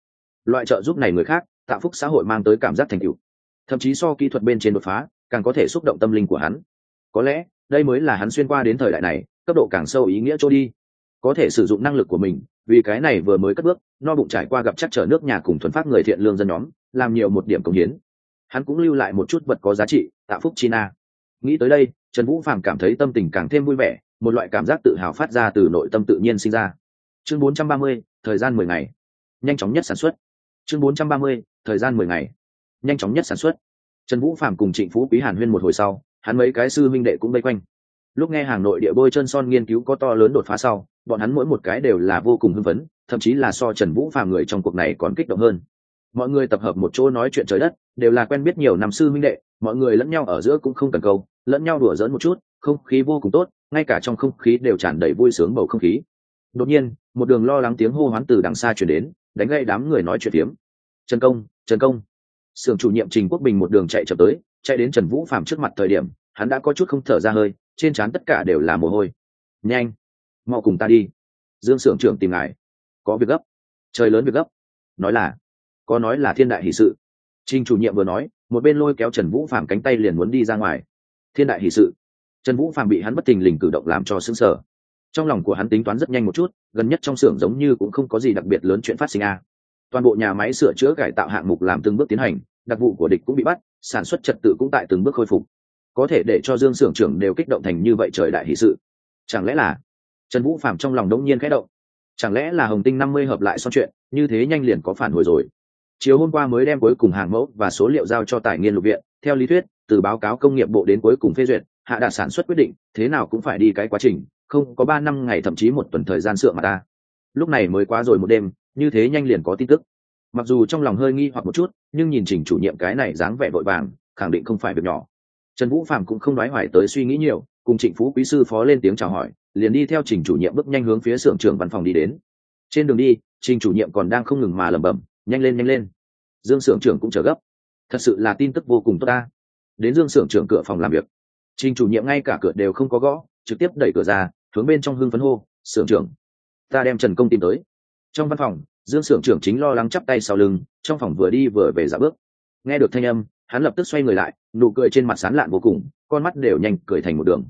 Loại trợ giúp này người khác, tạo phúc xã hội mang tới cảm giác thành tựu thậm chí so kỹ thuật bên trên đột phá càng có thể xúc động tâm linh của hắn. Có lẽ đây mới là hắn xuyên qua đến thời đại này cấp độ càng sâu ý nghĩa trôi đi. Có thể sử dụng năng lực của mình vì cái này vừa mới cất bước no bụng trải qua gặp chắc trở nước nhà cùng thuần phát người thiện lương dân nhóm làm nhiều một điểm công hiến. Hắn cũng lưu lại một chút vật có giá trị tạ phúc china nghĩ tới đây trần vũ phàm cảm thấy tâm tình càng thêm vui vẻ một loại cảm giác tự hào phát ra từ nội tâm tự nhiên sinh ra. Chương 430, thời gian mười ngày. Nhanh chóng nhất sản xuất. Chương 430, thời gian mười ngày nhanh chóng nhất sản xuất. Trần vũ phạm cùng trịnh phú quý hàn huyên một hồi sau, hắn mấy cái sư minh đệ cũng vây quanh. Lúc nghe hàng nội địa bôi chân son nghiên cứu có to lớn đột phá sau, bọn hắn mỗi một cái đều là vô cùng hưng phấn, thậm chí là so trần vũ phạm người trong cuộc này còn kích động hơn. Mọi người tập hợp một chỗ nói chuyện trời đất, đều là quen biết nhiều năm sư minh đệ, mọi người lẫn nhau ở giữa cũng không cần câu, lẫn nhau đùa giỡn một chút, không khí vô cùng tốt, ngay cả trong không khí đều tràn đầy vui sướng bầu không khí. Đột nhiên, một đường lo lắng tiếng hô hoán từ đằng xa chuyển đến, đánh gây đám người nói chuyện phiếm. Trần công trần công sưởng chủ nhiệm trình quốc bình một đường chạy chậm tới, chạy đến trần vũ phạm trước mặt thời điểm, hắn đã có chút không thở ra hơi, trên trán tất cả đều là mồ hôi. Nhanh, mau cùng ta đi. Dương sưởng trưởng tìm ngài. Có việc gấp. Trời lớn việc gấp. Nói là, có nói là thiên đại hỷ sự. Trình chủ nhiệm vừa nói, một bên lôi kéo trần vũ phạm cánh tay liền muốn đi ra ngoài. Thiên đại hỷ sự. Trần vũ phạm bị hắn bất tình lình cử động làm cho xứng sở trong lòng của hắn tính toán rất nhanh một chút, gần nhất trong xưởng giống như cũng không có gì đặc biệt lớn chuyện phát sinh a toàn bộ nhà máy sửa chữa cải tạo hạng mục làm từng bước tiến hành, đặc vụ của địch cũng bị bắt, sản xuất trật tự cũng tại từng bước khôi phục. Có thể để cho dương xưởng trưởng đều kích động thành như vậy trời đại hỷ sự. Chẳng lẽ là trần vũ phạm trong lòng đống nhiên khẽ động? Chẳng lẽ là hồng tinh năm mươi hợp lại xong chuyện, như thế nhanh liền có phản hồi rồi? Chiều hôm qua mới đem cuối cùng hàng mẫu và số liệu giao cho tài nghiên lục viện, theo lý thuyết, từ báo cáo công nghiệp bộ đến cuối cùng phê duyệt, hạ đạt sản xuất quyết định, thế nào cũng phải đi cái quá trình, không có ba năm ngày thậm chí một tuần thời gian sượng mà ta. Lúc này mới qua rồi một đêm như thế nhanh liền có tin tức. Mặc dù trong lòng hơi nghi hoặc một chút, nhưng nhìn trình chủ nhiệm cái này dáng vẻ vội vàng, khẳng định không phải việc nhỏ. Trần vũ phạm cũng không nói hoài tới suy nghĩ nhiều, cùng trịnh phú quý sư phó lên tiếng chào hỏi, liền đi theo trình chủ nhiệm bước nhanh hướng phía xưởng trưởng văn phòng đi đến. Trên đường đi trình chủ nhiệm còn đang không ngừng mà lẩm bẩm, nhanh lên nhanh lên. Dương xưởng trưởng cũng chờ gấp. Thật sự là tin tức vô cùng tốt ta. Đến dương xưởng trưởng cửa phòng làm việc. Trình chủ nhiệm ngay cả cửa đều không có gõ, trực tiếp đẩy cửa ra, hướng bên trong hưng phấn hô, xưởng trưởng, ta đem trần công tìm tới trong văn phòng, dương s ư ở n g trưởng chính lo lắng chắp tay sau lưng, trong phòng vừa đi vừa về dạ bước. Nghe được thanh âm, hắn lập tức xoay người lại, nụ cười trên mặt sán lạn vô cùng, con mắt đều nhanh cười thành một đường.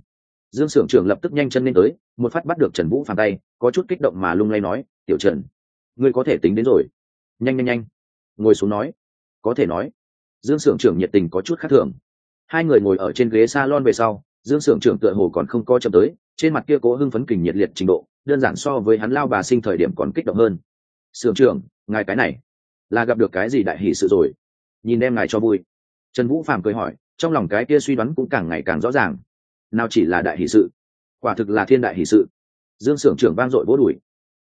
Dương s ư ở n g trưởng lập tức nhanh chân lên tới, một phát bắt được trần vũ phàn tay, có chút kích động mà lung lay nói, tiểu trần, ngươi có thể tính đến rồi. Nhanh nhanh nhanh. Ngồi xuống nói. Có thể nói. Dương s ư ở n g trưởng nhiệt tình có chút khác thường. Hai người ngồi ở trên ghế s a lon về sau, dương s ư ở n g trưởng tựa hồ còn không có chậm tới trên mặt kia cố hưng phấn kình nhiệt liệt trình độ, đơn giản so với hắn lao bà sinh thời điểm còn kích động hơn. Sưởng trưởng, ngài cái này, là gặp được cái gì đại hỷ sự rồi? Nhìn em ngài cho vui. Trần vũ phạm cười hỏi, trong lòng cái kia suy đoán cũng càng ngày càng rõ ràng. Nào chỉ là đại hỷ sự, quả thực là thiên đại hỷ sự. Dương sưởng trưởng vang dội vỗ đùi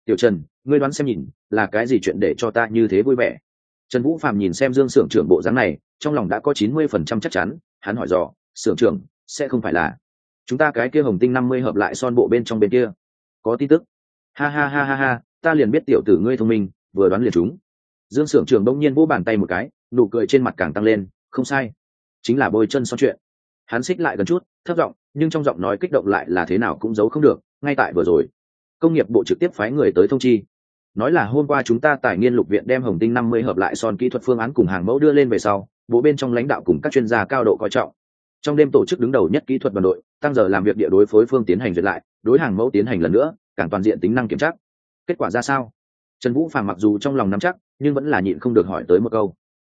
tiểu trần, ngươi đoán xem nhìn, là cái gì chuyện để cho ta như thế vui vẻ? Trần vũ phạm nhìn xem dương sưởng trưởng bộ dáng này, trong lòng đã có chín mươi phần trăm chắc chắn, hắn hỏi dò, sưởng trưởng, sẽ không phải là chúng ta cái kia hồng tinh năm mươi hợp lại son bộ bên trong bên kia. Có tin tức. Ha ha ha ha ha, ta liền biết tiểu tử ngươi thông minh, vừa đoán liền chúng dương s ư ở n g trường đông nhiên vỗ bàn tay một cái, nụ cười trên mặt càng tăng lên, không sai. Chính là bôi chân son chuyện. Hắn xích lại gần chút thất giọng, nhưng trong giọng nói kích động lại là thế nào cũng giấu không được, ngay tại vừa rồi. Công nghiệp bộ trực tiếp phái người tới thông chi. Nói là hôm qua chúng ta tài nghiên lục viện đem hồng tinh năm mươi hợp lại son kỹ thuật phương án cùng hàng mẫu đưa lên về sau, bộ bên trong lãnh đạo cùng các chuyên gia cao độ coi trọng. Trong đêm tổ chức đứng đầu nhất kỹ thuật đoàn đội tăng giờ làm việc địa đối phối phương tiến hành duyệt lại, đối hàng mẫu tiến hành lần nữa, càng toàn diện tính năng kiểm tra. Kết quả ra sao? Trần vũ phàm mặc dù trong lòng nắm chắc, nhưng vẫn là nhịn không được hỏi tới một câu.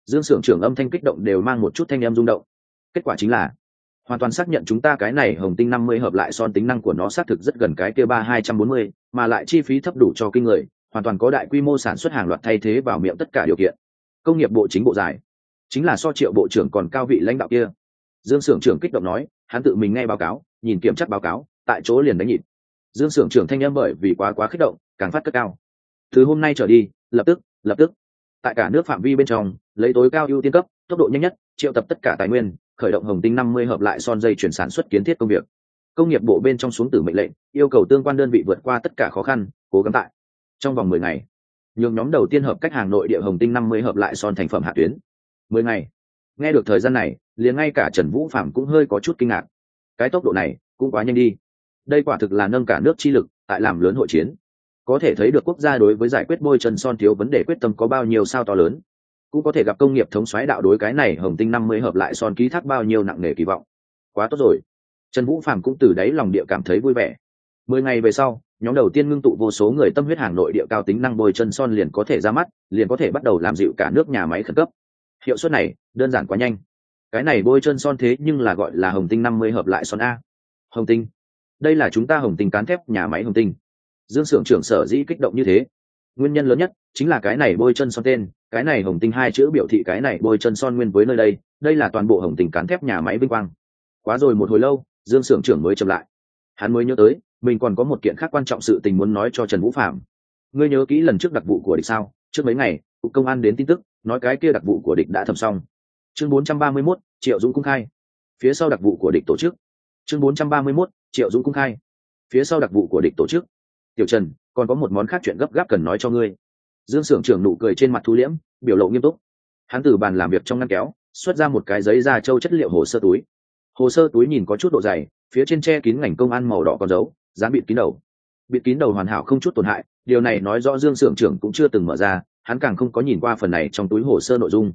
Dương s ư ở n g trưởng âm thanh kích động đều mang một chút thanh em rung động. Kết quả chính là, hoàn toàn xác nhận chúng ta cái này hồng tinh năm mươi hợp lại son tính năng của nó xác thực rất gần cái kia ba hai trăm bốn mươi, mà lại chi phí thấp đủ cho kinh người, hoàn toàn có đại quy mô sản xuất hàng loạt thay thế vào miệng tất cả điều kiện. Công nghiệp bộ chính bộ giải. Chính là so triệu bộ trưởng còn cao vị lãnh đạo kia dương s ư ở n g trưởng kích động nói, hắn tự mình nghe báo cáo, nhìn kiểm tra báo cáo, tại chỗ liền đánh nhịp. Dương s ư ở n g trưởng thanh â m bởi vì quá quá kích động, càng phát cất cao. Từ hôm nay trở đi, lập tức lập tức. Tại cả nước phạm vi bên trong, lấy tối cao ưu tiên cấp, tốc độ nhanh nhất, triệu tập tất cả tài nguyên, khởi động hồng tinh năm mươi hợp lại son dây chuyển sản xuất kiến thiết công việc. Công nghiệp bộ bên trong xuống tử mệnh lệnh, yêu cầu tương quan đơn vị vượt qua tất cả khó khăn, cố gắng tại. Trong vòng mười ngày, nhường nhóm đầu tiên hợp cách hàng nội địa hồng tinh năm mươi hợp lại son thành phẩm hạ tuyến. mười ngày nghe được thời gian này, liền ngay cả trần vũ phạm cũng hơi có chút kinh ngạc. Cái tốc độ này, cũng quá nhanh đi. Đây quả thực là nâng cả nước chi lực, tại làm lớn hội chiến. Có thể thấy được quốc gia đối với giải quyết bôi chân son thiếu vấn đề quyết tâm có bao nhiêu sao to lớn. Cũng có thể gặp công nghiệp thống xoáy đạo đối cái này hồng tinh năm mươi hợp lại son ký thác bao nhiêu nặng nề kỳ vọng. Quá tốt rồi. Trần vũ phạm cũng từ đáy lòng địa cảm thấy vui vẻ. Mười ngày về sau, nhóm đầu tiên ngưng tụ vô số người tâm huyết hàng nội địa cao tính năng bôi chân son liền có thể ra mắt, liền có thể bắt đầu làm dịu cả nước nhà máy khẩn cấp hiệu suất này đơn giản quá nhanh. Cái này bôi chân son thế nhưng là gọi là hồng tinh năm mươi hợp lại son a. Hồng tinh. Đây là chúng ta hồng tinh cán thép nhà máy hồng tinh. Dương s ư ở n g trưởng sở dĩ kích động như thế. Nguyên nhân lớn nhất chính là cái này bôi chân son tên, cái này hồng tinh hai chữ biểu thị cái này bôi chân son nguyên với nơi đây đây là toàn bộ hồng tinh cán thép nhà máy vinh quang. Quá rồi một hồi lâu, dương s ư ở n g trưởng mới chậm lại. Hắn mới nhớ tới, mình còn có một kiện khác quan trọng sự tình muốn nói cho trần vũ phạm ngươi nhớ kỹ lần trước đặc vụ của địch sao? Trước mấy ngày cục công an đến tin tức nói cái kia đặc vụ của địch đã thầm xong. Chương 431, triệu dũng cung khai. Phía sau đặc vụ của địch tổ chức. Chương 431, triệu dũng cung khai. Phía sau đặc vụ của địch tổ chức. Tiểu trần còn có một món khác chuyện gấp gáp cần nói cho ngươi. Dương s ư ở n g trưởng nụ cười trên mặt thu liễm biểu lộ nghiêm túc. Hắn từ bàn làm việc trong ngăn kéo xuất ra một cái giấy da trâu chất liệu hồ sơ túi. Hồ sơ túi nhìn có chút độ dày phía trên tre kín ngành công an màu đỏ còn dấu dán bịt kín đầu bịt kín đầu hoàn hảo không chút tổn hại, điều này nói rõ dương s ư ở n g trưởng cũng chưa từng mở ra, hắn càng không có nhìn qua phần này trong túi hồ sơ nội dung.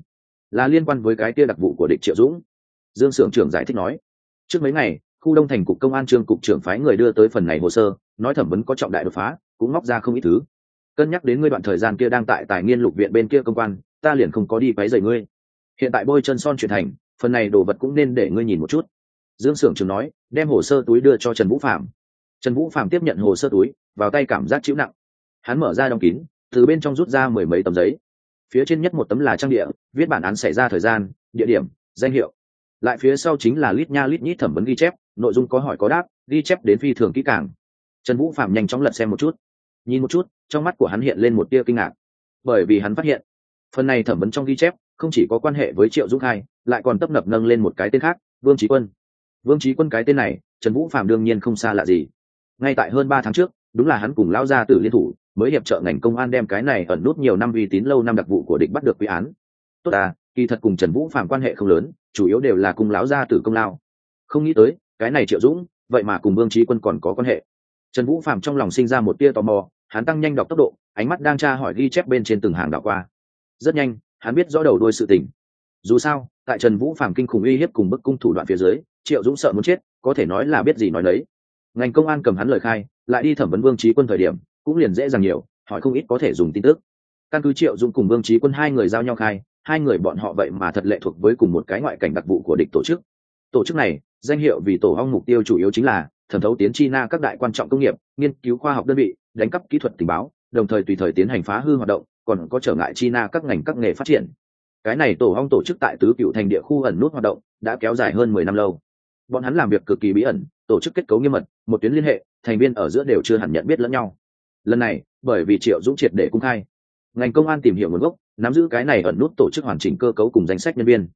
Là liên quan với cái kia đặc vụ của địch triệu dũng. Dương s ư ở n g trưởng giải thích nói, trước mấy ngày, khu đông thành cục công an trương cục trưởng phái người đưa tới phần này hồ sơ, nói thẩm vấn có trọng đại đột phá, cũng móc ra không ít thứ. Cân nhắc đến ngươi đoạn thời gian kia đang tại tài nghiên lục viện bên kia công quan, ta liền không có đi váy dày ngươi. Hiện tại bôi chân son chuyển thành, phần này đồ vật cũng nên để ngươi nhìn một chút. Dương s ư ở n g trưởng nói, đem hồ sơ túi đưa cho trần vũ phạm trần vũ phạm tiếp nhận hồ sơ túi vào tay cảm giác chịu nặng. Hắn mở ra đóng kín từ bên trong rút ra mười mấy tấm giấy. Phía trên nhất một tấm là trang địa viết bản án xảy ra thời gian địa điểm danh hiệu. Lại phía sau chính là lít nha lít nhít thẩm vấn ghi chép nội dung có hỏi có đáp ghi chép đến phi thường kỹ càng. Trần vũ phạm nhanh chóng lật xem một chút. Nhìn một chút trong mắt của hắn hiện lên một tia kinh ngạc. Bởi vì hắn phát hiện phần này thẩm vấn trong ghi chép không chỉ có quan hệ với triệu dũng hai, lại còn tấp nập nâng lên một cái tên khác vương trí quân. Vương trí quân cái tên này trần vũ phạm đương nhiên không xa lạ gì ngay tại hơn ba tháng trước, đúng là hắn cùng lao ra từ liên thủ, mới hiệp trợ ngành công an đem cái này ẩn nút nhiều năm uy tín lâu năm đặc vụ của địch bắt được quy án. Tốt à kỳ thật cùng trần vũ phạm quan hệ không lớn, chủ yếu đều là cùng lão gia tử công lao. Không nghĩ tới, cái này triệu dũng, vậy mà cùng vương trí quân còn có quan hệ. Trần vũ phạm trong lòng sinh ra một tia tò mò, hắn tăng nhanh đọc tốc độ, ánh mắt đang tra hỏi ghi chép bên trên từng hàng đảo qua. Rất nhanh, hắn biết rõ đầu đôi sự tình. Dù sao, tại trần vũ phạm kinh khủng uy hiếp cùng bức cung thủ đoạn phía dưới, triệu dũng sợ muốn chết, có thể nói là biết gì nói lấy ngành công an cầm hắn lời khai, lại đi thẩm vấn vương trí quân thời điểm, cũng liền dễ dàng nhiều, hỏi không ít có thể dùng tin tức. Căn cứ triệu dũng cùng vương trí quân hai người giao nhau khai, hai người bọn họ vậy mà thật lệ thuộc với cùng một cái ngoại cảnh đặc vụ của địch tổ chức. Tổ chức này, danh hiệu vì tổ hong mục tiêu chủ yếu chính là thẩm thấu tiến chi na các đại quan trọng công nghiệp, nghiên cứu khoa học đơn vị, đánh cắp kỹ thuật tình báo, đồng thời tùy thời tiến hành phá hư hoạt động, còn có trở ngại chi na các ngành các nghề phát triển. Cái này tổ hong tổ chức tại tứ cựu thành địa khu ẩn nút hoạt động, đã kéo dài hơn mười năm lâu. Bọn hắn làm việc cực kỳ bí ẩn tổ chức kết cấu nghiêm mật, một tuyến liên hệ, thành viên ở giữa đều chưa hẳn nhận biết lẫn nhau. Lần này, bởi vì triệu dũng triệt để cung khai. Ngành công an tìm hiểu nguồn gốc, nắm giữ cái này ẩn nút tổ chức hoàn chỉnh cơ cấu cùng danh sách nhân viên.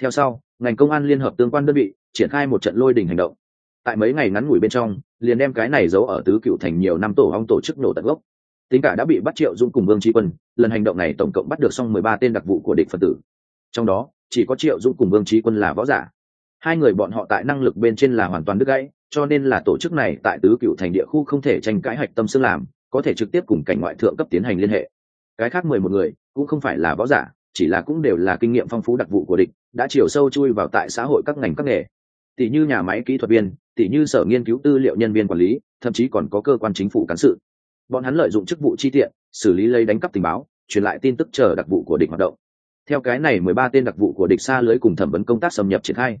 Theo sau, ngành công an liên hợp tương quan đơn vị, triển khai một trận lôi đình hành động. Tại mấy ngày ngắn ngủi bên trong, liền đem cái này giấu ở tứ cựu thành nhiều năm tổ hong tổ chức nổ tận gốc. Tính cả đã bị bắt triệu dũng cùng vương tri quân, lần hành động này tổng cộng bắt được xong mười ba tên đặc vụ của địch phật tử. Trong đó, chỉ có triệu dũng cùng vương trí quân là võ giả hai người bọn họ tại năng lực bên trên là hoàn toàn đứt gãy, cho nên là tổ chức này tại tứ cựu thành địa khu không thể tranh cãi hạch tâm xương làm, có thể trực tiếp cùng cảnh ngoại thượng cấp tiến hành liên hệ. Cái khác mười một người, cũng không phải là võ giả, chỉ là cũng đều là kinh nghiệm phong phú đặc vụ của địch, đã chiều sâu chui vào tại xã hội các ngành các nghề. Tỷ như nhà máy kỹ thuật viên, tỷ như sở nghiên cứu tư liệu nhân viên quản lý, thậm chí còn có cơ quan chính phủ cán sự. Bọn hắn lợi dụng chức vụ chi tiện, xử lý lấy đánh cắp tình báo, truyền lại tin tức chờ đặc vụ của địch hoạt động. Theo cái này mười ba tên đặc vụ của địch xa lưới cùng thẩm vấn công tác xâm nhập triển khai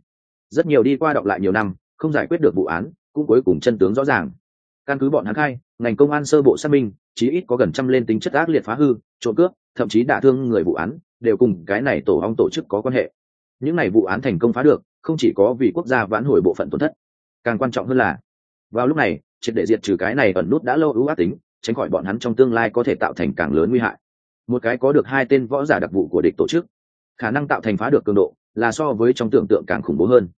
rất nhiều đi qua đọc lại nhiều năm, không giải quyết được vụ án, cũng cuối cùng chân tướng rõ ràng. Căn cứ bọn hắn khai, ngành công an sơ bộ xác minh, chí ít có gần trăm lên tính chất ác liệt phá hư, trộm cướp, thậm chí đả thương người vụ án, đều cùng cái này tổ ong tổ chức có quan hệ. Những này vụ án thành công phá được, không chỉ có vì quốc gia vãn hồi bộ phận tổn thất, càng quan trọng hơn là, vào lúc này, triệt để diệt trừ cái này ẩn nút đã lâu ưu ác tính, tránh khỏi bọn hắn trong tương lai có thể tạo thành càng lớn nguy hại. Một cái có được hai tên võ giả đặc vụ của địch tổ chức, khả năng tạo thành phá được cường độ là so với trong tưởng tượng càng khủng bố hơn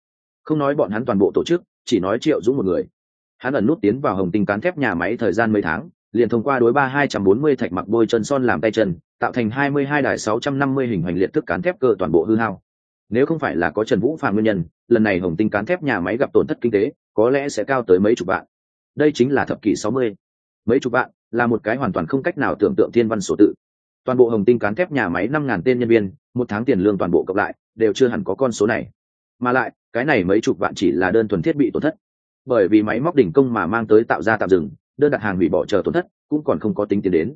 không nói bọn hắn toàn bộ tổ chức, chỉ nói triệu dũng một người. Hắn ẩn nút tiến vào hồng tinh cán thép nhà máy thời gian mấy tháng, liền thông qua đối ba hai trăm bốn mươi thạch mặc bôi chân son làm tay chân, tạo thành hai mươi hai đài sáu trăm năm mươi hình hoành liệt thức cán thép cơ toàn bộ hư hao. Nếu không phải là có trần vũ phạm nguyên nhân, lần này hồng tinh cán thép nhà máy gặp tổn thất kinh tế, có lẽ sẽ cao tới mấy chục vạn. Đây chính là thập kỷ sáu mươi. Mấy chục vạn là một cái hoàn toàn không cách nào tưởng tượng thiên văn sổ tự. Toàn bộ hồng tinh cán thép nhà máy năm ngàn tên nhân viên, một tháng tiền lương toàn bộ cộng lại, đều chưa hẳn có con số này mà lại, cái này mấy chục vạn chỉ là đơn thuần thiết bị tổn thất. Bởi vì máy móc đỉnh công mà mang tới tạo ra tạm dừng, đơn đặt hàng hủy bỏ chờ tổn thất, cũng còn không có tính tiền đến.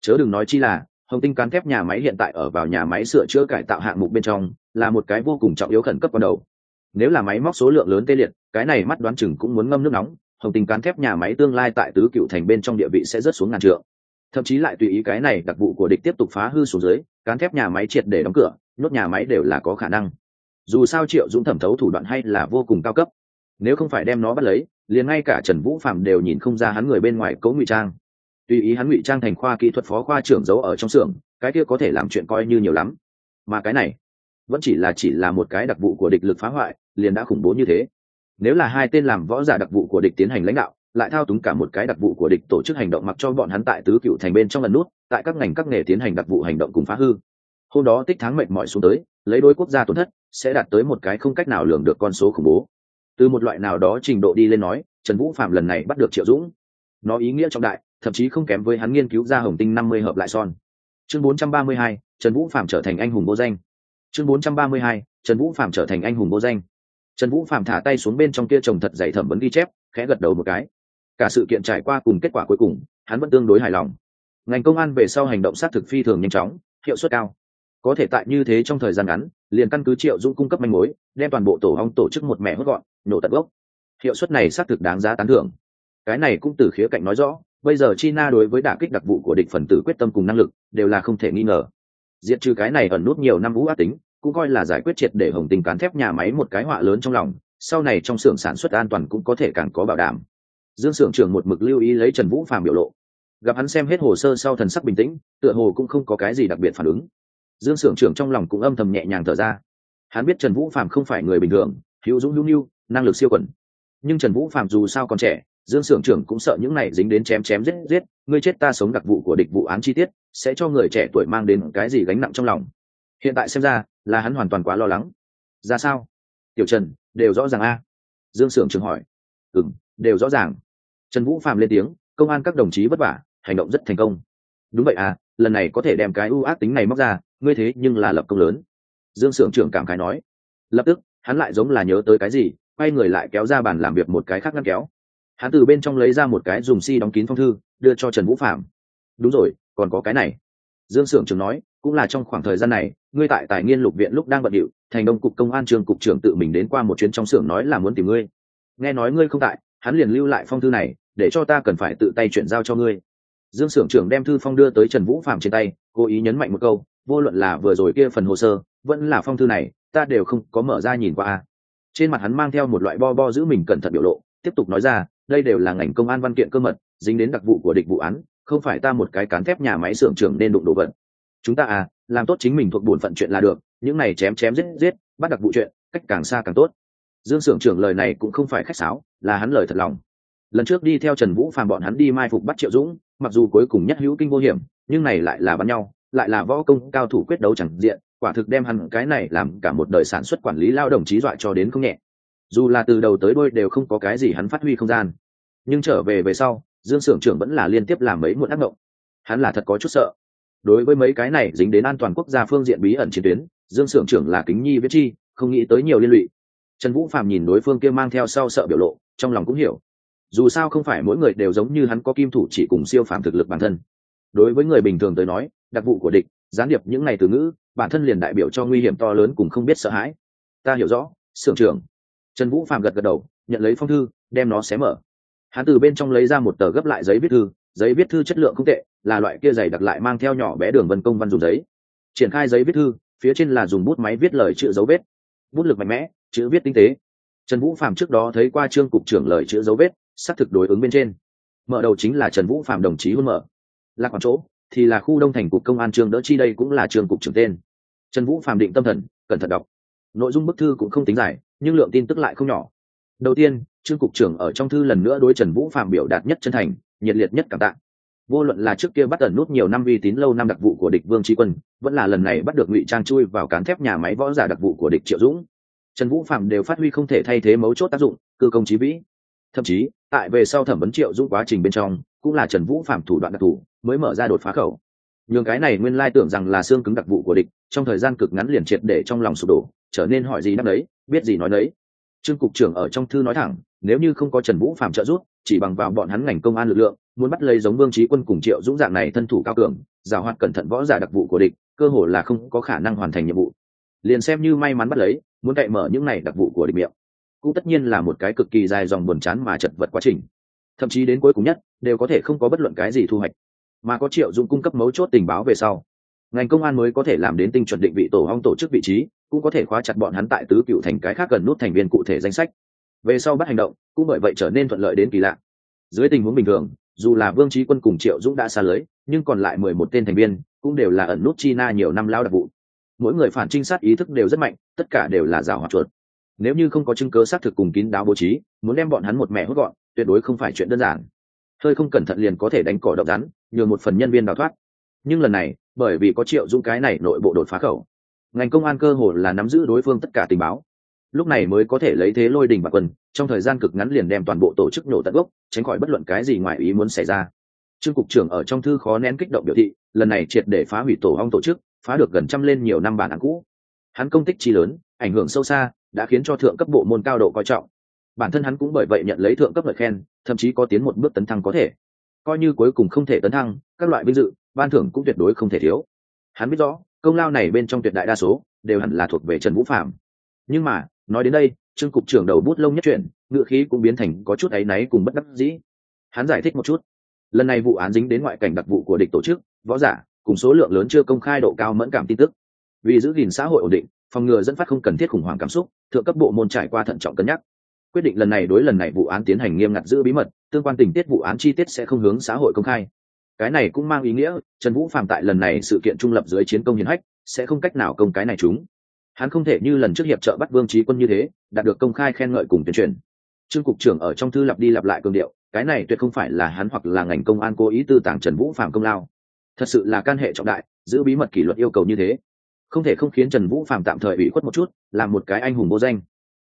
Chớ đừng nói chi là, hồng tinh cán thép nhà máy hiện tại ở vào nhà máy sửa chữa cải tạo hạng mục bên trong, là một cái vô cùng trọng yếu khẩn cấp ban đầu. Nếu là máy móc số lượng lớn tê liệt, cái này mắt đoán chừng cũng muốn ngâm nước nóng, hồng tinh cán thép nhà máy tương lai tại tứ cựu thành bên trong địa vị sẽ rớt xuống ngàn trượng. Thậm chí lại tùy ý cái này đặc vụ của địch tiếp tục phá hư xuống dưới, cán thép nhà máy triệt để đóng cửa, nhốt nhà máy đều là có khả năng dù sao triệu dũng thẩm thấu thủ đoạn hay là vô cùng cao cấp. Nếu không phải đem nó bắt lấy, liền ngay cả trần vũ phạm đều nhìn không ra hắn người bên ngoài cấu ngụy trang. Tùy ý hắn ngụy trang thành khoa kỹ thuật phó khoa trưởng giấu ở trong xưởng, cái kia có thể làm chuyện coi như nhiều lắm. Mà cái này, vẫn chỉ là chỉ là một cái đặc vụ của địch lực phá hoại, liền đã khủng bố như thế. Nếu là hai tên làm võ giả đặc vụ của địch tiến hành lãnh đạo, lại thao túng cả một cái đặc vụ của địch tổ chức hành động mặc cho bọn hắn tại tứ cựu thành bên trong lần nút, tại các ngành các nghề tiến hành đặc vụ hành động cùng phá hư. Hôm đó tích thắng mệt mỏi xuống tới, lấy đối quốc gia tổn thất sẽ đạt tới một cái không cách nào lường được con số khủng bố. Từ một loại nào đó trình độ đi lên nói trần vũ phạm lần này bắt được triệu dũng. Nó ý nghĩa trọng đại thậm chí không kém với hắn nghiên cứu ra hồng tinh năm mươi hợp lại son. Chương 432, trần vũ phạm trở thành anh hùng vô danh. Chương 432, trần vũ phạm trở thành anh hùng vô danh. Trần vũ phạm thả tay xuống bên trong kia trồng thật dày thẩm vấn ghi chép khẽ gật đầu một cái. Cả sự kiện trải qua cùng kết quả cuối cùng hắn vẫn tương đối hài lòng. Ngành công an về sau hành động sát thực phi thường nhanh chóng hiệu suất cao có thể tại như thế trong thời gian ngắn, liền căn cứ triệu dũng cung cấp manh mối, đem toàn bộ tổ hong tổ chức một mẹ hốt gọn, nổ tận gốc. Hiệu suất này xác thực đáng giá tán thưởng. Cái này cũng từ khía cạnh nói rõ, bây giờ china đối với đả kích đặc vụ của địch phần tử quyết tâm cùng năng lực, đều là không thể nghi ngờ. Diệt trừ cái này ẩn nút nhiều năm vũ ác tính, cũng coi là giải quyết triệt để hồng tình cán thép nhà máy một cái họa lớn trong lòng, sau này trong xưởng sản xuất an toàn cũng có thể càng có bảo đảm. Dương xưởng trưởng một mực lưu ý lấy trần vũ phàm biểu lộ. Gặp hắn xem hết hồ sơ sau thần sắc bình tĩnh, tựa hồ cũng không có cái gì đặc biệt phản ứng dương xưởng trưởng trong lòng cũng âm thầm nhẹ nhàng thở ra. Hắn biết trần vũ Phạm không phải người bình thường, hữu dũng hữu nhu, năng lực siêu quẩn. Nhưng trần vũ Phạm dù sao còn trẻ, dương s ư ở n g trưởng cũng sợ những này dính đến chém chém giết giết, ngươi chết ta sống đặc vụ của địch vụ án chi tiết, sẽ cho người trẻ tuổi mang đến cái gì gánh nặng trong lòng. Hiện tại xem ra, là hắn hoàn toàn quá lo lắng. Ra sao? Tiểu trần, đều rõ ràng a. Dương s ư ở n g trưởng hỏi. Ừ m đều rõ ràng. Trần vũ phạm lên tiếng, công an các đồng chí vất vả, hành động rất thành công. Đúng vậy à lần này có thể đem cái ưu ác tính này móc ra, ngươi thế nhưng là lập công lớn. Dương s ư ở n g trưởng cảm khái nói. Lập tức, hắn lại giống là nhớ tới cái gì, quay người lại kéo ra bàn làm việc một cái khác ngăn kéo. Hắn từ bên trong lấy ra một cái dùng si đóng kín phong thư, đưa cho trần vũ phạm đúng rồi, còn có cái này. Dương s ư ở n g trưởng nói, cũng là trong khoảng thời gian này, ngươi tại tài nghiên lục viện lúc đang bận điệu, thành đông cục công an trường cục trưởng tự mình đến qua một chuyến trong xưởng nói là muốn tìm ngươi. Nghe nói ngươi không tại, hắn liền lưu lại phong thư này, để cho ta cần phải tự tay chuyển giao cho ngươi dương s ư ở n g trưởng đem thư phong đưa tới trần vũ phạm trên tay, cố ý nhấn mạnh một câu, vô luận là vừa rồi kia phần hồ sơ, vẫn là phong thư này, ta đều không có mở ra nhìn qua. Trên mặt hắn mang theo một loại bo bo giữ mình cẩn thận biểu lộ, tiếp tục nói ra, đây đều là ngành công an văn kiện cơ mật, dính đến đặc vụ của địch vụ án, không phải ta một cái cán thép nhà máy xưởng trưởng nên đụng đồ vật. Chúng ta à làm tốt chính mình thuộc bổn phận chuyện là được, những này chém chém giết giết, bắt đặc vụ chuyện, cách càng xa càng tốt. Dương xưởng trưởng lời này cũng không phải khách sáo, là hắn lời thật lòng. Lần trước đi theo trần vũ phàm bọn hắn đi mai phục bắt triệu dũng mặc dù cuối cùng nhất hữu kinh vô hiểm, nhưng này lại là bắn nhau, lại là võ công cao thủ quyết đấu chẳng diện, quả thực đem hắn cái này làm cả một đời sản xuất quản lý lao động trí dọa cho đến không nhẹ. Dù là từ đầu tới đôi đều không có cái gì hắn phát huy không gian, nhưng trở về về sau, dương s ư ở n g trưởng vẫn là liên tiếp làm mấy muộn ác mộng hắn là thật có chút sợ. Đối với mấy cái này dính đến an toàn quốc gia phương diện bí ẩn chiến tuyến, dương s ư ở n g trưởng là kính nhi viết chi, không nghĩ tới nhiều liên lụy. Trần vũ phạm nhìn đối phương kia mang theo sau sợ biểu lộ, trong lòng cũng hiểu dù sao không phải mỗi người đều giống như hắn có kim thủ chỉ cùng siêu phàm thực lực bản thân. Đối với người bình thường tới nói, đặc vụ của địch, gián điệp những này từ ngữ, bản thân liền đại biểu cho nguy hiểm to lớn cùng không biết sợ hãi. Ta hiểu rõ, sưởng trưởng. Trần vũ phạm gật gật đầu, nhận lấy phong thư, đem nó xé mở. Hắn từ bên trong lấy ra một tờ gấp lại giấy viết thư, giấy viết thư chất lượng không tệ, là loại kia dày đặc lại mang theo nhỏ bé đường vân công văn dùng giấy. Triển khai giấy viết thư, phía trên là dùng bút máy viết lời chữ dấu vết. Bút lực mạnh mẽ, chữ viết tinh tế. Trần vũ phạm trước đó thấy qua trương cục trưởng lời chữ dấu vết xác thực đối ứng bên trên. Mở đầu chính là trần vũ phạm đồng chí hôn mở. Lạc còn chỗ, thì là khu đông thành cục công an trường đỡ chi đây cũng là trường cục trưởng tên. Trần vũ phạm định tâm thần, cẩn thận đọc. Nội dung bức thư cũng không tính dài, nhưng lượng tin tức lại không nhỏ. Đầu tiên, trương cục trưởng ở trong thư lần nữa đối trần vũ phạm biểu đạt nhất chân thành, nhiệt liệt nhất cảm tạ. Vô luận là trước kia bắt ẩn nút nhiều năm uy tín lâu năm đặc vụ của địch vương tri quân, vẫn là lần này bắt được ngụy trang chui vào cán thép nhà máy võ giả đặc vụ của địch triệu dũng. Trần vũ phạm đều phát huy không thể thay thế mấu chốt tác dụng, cư công trí vĩ. Thậm chí tại về sau thẩm vấn triệu dũng quá trình bên trong, cũng là trần vũ phạm thủ đoạn đặc thù, mới mở ra đột phá khẩu. Nhường cái này nguyên lai tưởng rằng là xương cứng đặc vụ của địch, trong thời gian cực ngắn liền triệt để trong lòng sụp đổ, trở nên hỏi gì đáp đấy biết gì nói đấy trương cục trưởng ở trong thư nói thẳng, nếu như không có trần vũ phạm trợ giúp, chỉ bằng vào bọn hắn ngành công an lực lượng, muốn bắt lấy giống vương trí quân cùng triệu dũng dạng này thân thủ cao cường, giả hoạt cẩn thận võ giả đặc vụ của địch, cơ hồ là không có khả năng hoàn thành nhiệm vụ. Liền xem như may mắn bắt lấy, muốn cậy mở những này đặc vụ của địch miệng cũng tất nhiên là một cái cực kỳ dài dòng buồn chán mà chật vật quá trình. Thậm chí đến cuối cùng nhất, đều có thể không có bất luận cái gì thu hoạch, mà có triệu Dung cung cấp mấu chốt tình báo về sau, ngành công an mới có thể làm đến tinh chuẩn định vị tổ hong tổ chức vị trí, cũng có thể khóa chặt bọn hắn tại tứ cựu thành cái khác gần nút thành viên cụ thể danh sách. Về sau bắt hành động, cũng bởi vậy trở nên thuận lợi đến kỳ lạ. Dưới tình huống bình thường, dù là vương trí quân cùng triệu dũng đã xa lưới, nhưng còn lại mười một tên thành viên cũng đều là ẩn nút chi na nhiều năm lao đặc vụ. Mỗi người phản trinh sát ý thức đều rất mạnh, tất cả đều là rào hoạt chuột nếu như không có chứng cớ xác thực cùng kín đáo bố trí, muốn đem bọn hắn một mẹ hút gọn, tuyệt đối không phải chuyện đơn giản. Hơi không cẩn thận liền có thể đánh cỏ độc rắn, nhường một phần nhân viên đào thoát. Nhưng lần này, bởi vì có triệu dũng cái này nội bộ đột phá khẩu, ngành công an cơ hồ là nắm giữ đối phương tất cả tình báo. Lúc này mới có thể lấy thế lôi đình và quân, trong thời gian cực ngắn liền đem toàn bộ tổ chức nổ tận gốc, tránh khỏi bất luận cái gì ngoài ý muốn xảy ra. Trương cục trưởng ở trong thư khó nén kích động biểu thị, lần này triệt để phá hủy tổ hong tổ chức, phá được gần trăm lên nhiều năm bản án cũ. Hắn công tích chi lớn, ảnh hưởng sâu xa đã khiến cho thượng cấp bộ môn cao độ coi trọng. Bản thân hắn cũng bởi vậy nhận lấy thượng cấp lời khen, thậm chí có tiến một bước tấn thăng có thể. Coi như cuối cùng không thể tấn thăng, các loại vinh dự, ban thưởng cũng tuyệt đối không thể thiếu. Hắn biết rõ, công lao này bên trong tuyệt đại đa số đều hẳn là thuộc về trần vũ phạm nhưng mà, nói đến đây, trương cục trưởng đầu bút lông nhất chuyển, ngựa khí cũng biến thành có chút áy náy cùng bất đắc dĩ. Hắn giải thích một chút. Lần này vụ án dính đến ngoại cảnh đặc vụ của địch tổ chức, võ giả, cùng số lượng lớn chưa công khai độ cao mẫn cảm tin tức. Vì giữ gìn xã hội ổn định phòng ngừa dẫn phát không cần thiết khủng hoảng cảm xúc, thượng cấp bộ môn trải qua thận trọng cân nhắc. Quyết định lần này đối lần này vụ án tiến hành nghiêm ngặt giữ bí mật, tương quan tình tiết vụ án chi tiết sẽ không hướng xã hội công khai. Cái này cũng mang ý nghĩa, trần vũ phạm tại lần này sự kiện trung lập dưới chiến công hiến hách, sẽ không cách nào công cái này chúng. Hắn không thể như lần trước hiệp trợ bắt vương trí quân như thế, đạt được công khai khen ngợi cùng tuyên truyền. Trương cục trưởng ở trong thư lặp đi lặp lại cường điệu, cái này tuyệt không phải là hắn hoặc là ngành công an cố ý tư tàng trần vũ phạm công lao. Thật sự là can hệ trọng đại, giữ bí mật kỷ luật yêu cầu như thế không thể không khiến trần vũ phạm tạm thời ủy khuất một chút làm một cái anh hùng vô danh.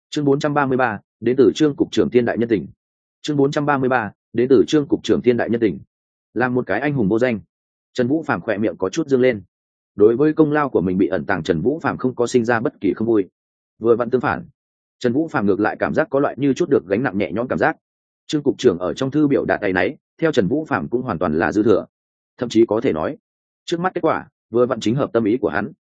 Chương 433, đến từ trương cục trưởng tiên đại nhân tỉnh chương 433, đến từ trương cục trưởng tiên đại nhân tỉnh làm một cái anh hùng vô danh. Trần vũ phạm khỏe miệng có chút dương lên. Đối với công lao của mình bị ẩn tàng trần vũ phạm không có sinh ra bất kỳ không vui. Vừa vặn tương phản trần vũ phạm ngược lại cảm giác có loại như chút được gánh nặng nhẹ nhõm cảm giác. Trương cục trưởng ở trong thư biểu đạt tay náy theo trần vũ phạm cũng hoàn toàn là dư thừa. Thậm chí có thể nói trước mắt kết quả vừa vặn chính hợp tâm ý của hắn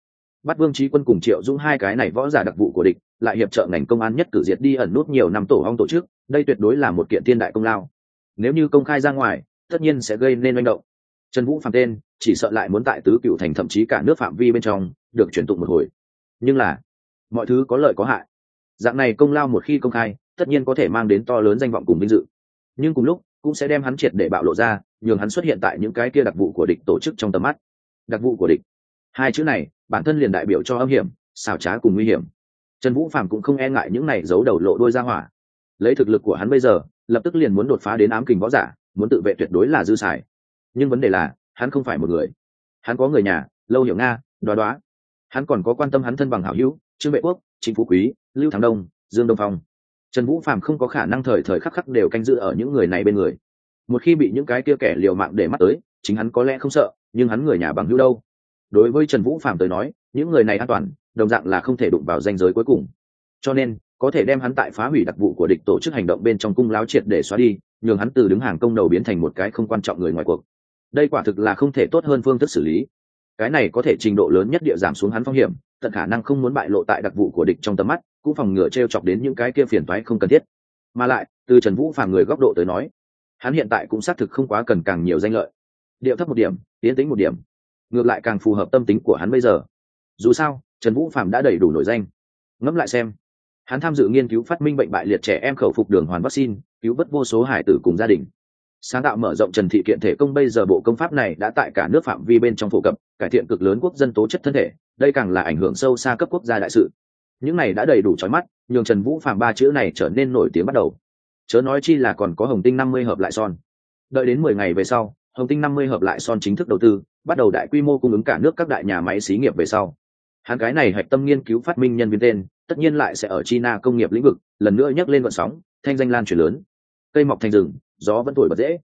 bắt vương trí quân cùng triệu dũng hai cái này võ giả đặc vụ của địch, lại hiệp trợ ngành công an nhất cử diệt đi ẩn nút nhiều năm tổ hong tổ chức, đây tuyệt đối là một kiện thiên đại công lao. Nếu như công khai ra ngoài, tất nhiên sẽ gây nên manh động. Trần vũ phạm tên, chỉ sợ lại muốn tại tứ cựu thành thậm chí cả nước phạm vi bên trong, được chuyển tụng một hồi. Nhưng là, mọi thứ có lợi có hại. Dạng này công lao một khi công khai, tất nhiên có thể mang đến to lớn danh vọng cùng vinh dự. Nhưng cùng lúc, cũng sẽ đem hắn triệt để bạo lộ ra, nhường hắn xuất hiện tại những cái kia đặc vụ của địch tổ chức trong tầm mắt. Đặc vụ của địch hai chữ này, bản thân liền đại biểu cho âm hiểm xào trá cùng nguy hiểm. Trần vũ phạm cũng không e ngại những này giấu đầu lộ đôi ra hỏa. Lấy thực lực của hắn bây giờ, lập tức liền muốn đột phá đến ám kình võ giả, muốn tự vệ tuyệt đối là dư xài. Nhưng vấn đề là, hắn không phải một người. Hắn có người nhà, lâu hiểu nga, đoá đoá. Hắn còn có quan tâm hắn thân bằng hảo hữu, trương vệ quốc, trịnh phú quý, lưu thắng đông, dương đông phong. Trần vũ phạm không có khả năng thời thời khắc khắc đều canh giữ ở những người này bên người. Một khi bị những cái kia kẻ liều mạng để mắt tới, chính hắn có lẽ không sợ, nhưng hắn người nhà bằng hữu đâu? Đối với trần vũ phạm tới nói, những người này an toàn, đồng dạng là không thể đụng vào danh giới cuối cùng. Cho nên, có thể đem hắn tại phá hủy đặc vụ của địch tổ chức hành động bên trong cung láo triệt để xóa đi, nhường hắn từ đứng hàng công đầu biến thành một cái không quan trọng người ngoài cuộc. Đây quả thực là không thể tốt hơn phương thức xử lý. Cái này có thể trình độ lớn nhất địa giảm xuống hắn phong hiểm, tận khả năng không muốn bại lộ tại đặc vụ của địch trong tầm mắt, cũng phòng ngừa t r e o chọc đến những cái kia phiền toái không cần thiết. Mà lại, từ trần vũ phàm người góc độ tới nói, hắn hiện tại cũng xác thực không quá cần càng nhiều danh lợi. Điệu thấp một điểm, tiến tính một điểm ngược lại càng phù hợp tâm tính của hắn bây giờ. Dù sao, trần vũ phạm đã đầy đủ nổi danh. Ngẫm lại xem, hắn tham dự nghiên cứu phát minh bệnh bại liệt trẻ em khẩu phục đường hoàn vaccine, cứu vớt vô số hải tử cùng gia đình. Sáng tạo mở rộng trần thị kiện thể công bây giờ bộ công pháp này đã tại cả nước phạm vi bên trong phổ cập, cải thiện cực lớn quốc dân tố chất thân thể, đây càng là ảnh hưởng sâu xa cấp quốc gia đại sự. Những này đã đầy đủ trói mắt, nhường trần vũ phạm ba chữ này trở nên nổi tiếng bắt đầu. Chớ nói chi là còn có hồng tinh năm mươi hợp lại son. Đợi đến mười ngày về sau hồng tinh năm mươi hợp lại son chính thức đầu tư, bắt đầu đại quy mô cung ứng cả nước các đại nhà máy xí nghiệp về sau. Hắn cái này hạch tâm nghiên cứu phát minh nhân viên tên, tất nhiên lại sẽ ở china công nghiệp lĩnh vực, lần nữa nhấc lên vận sóng, thanh danh lan truyền lớn. Cây mọc thành rừng, gió vẫn thổi bật dễ.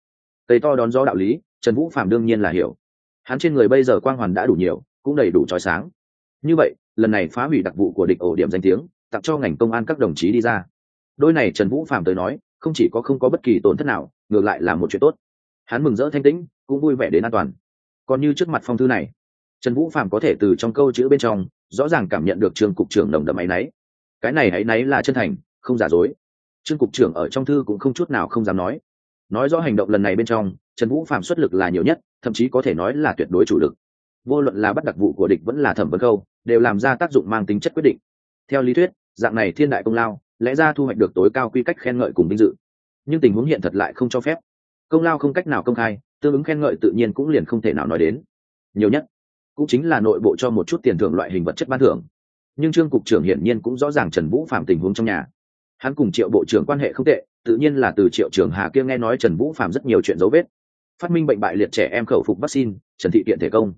Cây to đón gió đạo lý, trần vũ phạm đương nhiên là hiểu. Hắn trên người bây giờ quang hoàn đã đủ nhiều, cũng đầy đủ trói sáng. Như vậy, lần này phá hủy đặc vụ của địch ổ điểm danh tiếng, tặng cho ngành công an các đồng chí đi ra. Đôi này trần vũ phạm tới nói, không chỉ có không có bất kỳ tổn thất nào, ngược lại là một chuyện tốt hắn mừng rỡ thanh tĩnh, cũng vui vẻ đến an toàn. Còn như trước mặt phong thư này, trần vũ phạm có thể từ trong câu chữ bên trong, rõ ràng cảm nhận được Trường cục trưởng đồng đậm áy náy. Cái này áy náy là chân thành, không giả dối. Trương cục trưởng ở trong thư cũng không chút nào không dám nói. Nói rõ hành động lần này bên trong, trần vũ phạm xuất lực là nhiều nhất, thậm chí có thể nói là tuyệt đối chủ lực. Vô luận là bắt đặc vụ của địch vẫn là thẩm vấn câu, đều làm ra tác dụng mang tính chất quyết định. Theo lý thuyết, dạng này thiên đại công lao, lẽ ra thu hoạch được tối cao quy cách khen ngợi cùng vinh dự. Nhưng tình huống hiện thật lại không cho phép công lao không cách nào công khai, tương ứng khen ngợi tự nhiên cũng liền không thể nào nói đến. Nhiều nhất, cũng chính là nội bộ cho một chút tiền thưởng loại hình vật chất ban thưởng. Nhưng trương cục trưởng hiển nhiên cũng rõ ràng trần vũ phạm tình huống trong nhà. Hắn cùng triệu bộ trưởng quan hệ không tệ, tự nhiên là từ triệu trưởng hà kia nghe nói trần vũ phạm rất nhiều chuyện dấu vết. Phát minh bệnh bại liệt trẻ em khẩu phục vaccine, trần thị kiện thể công.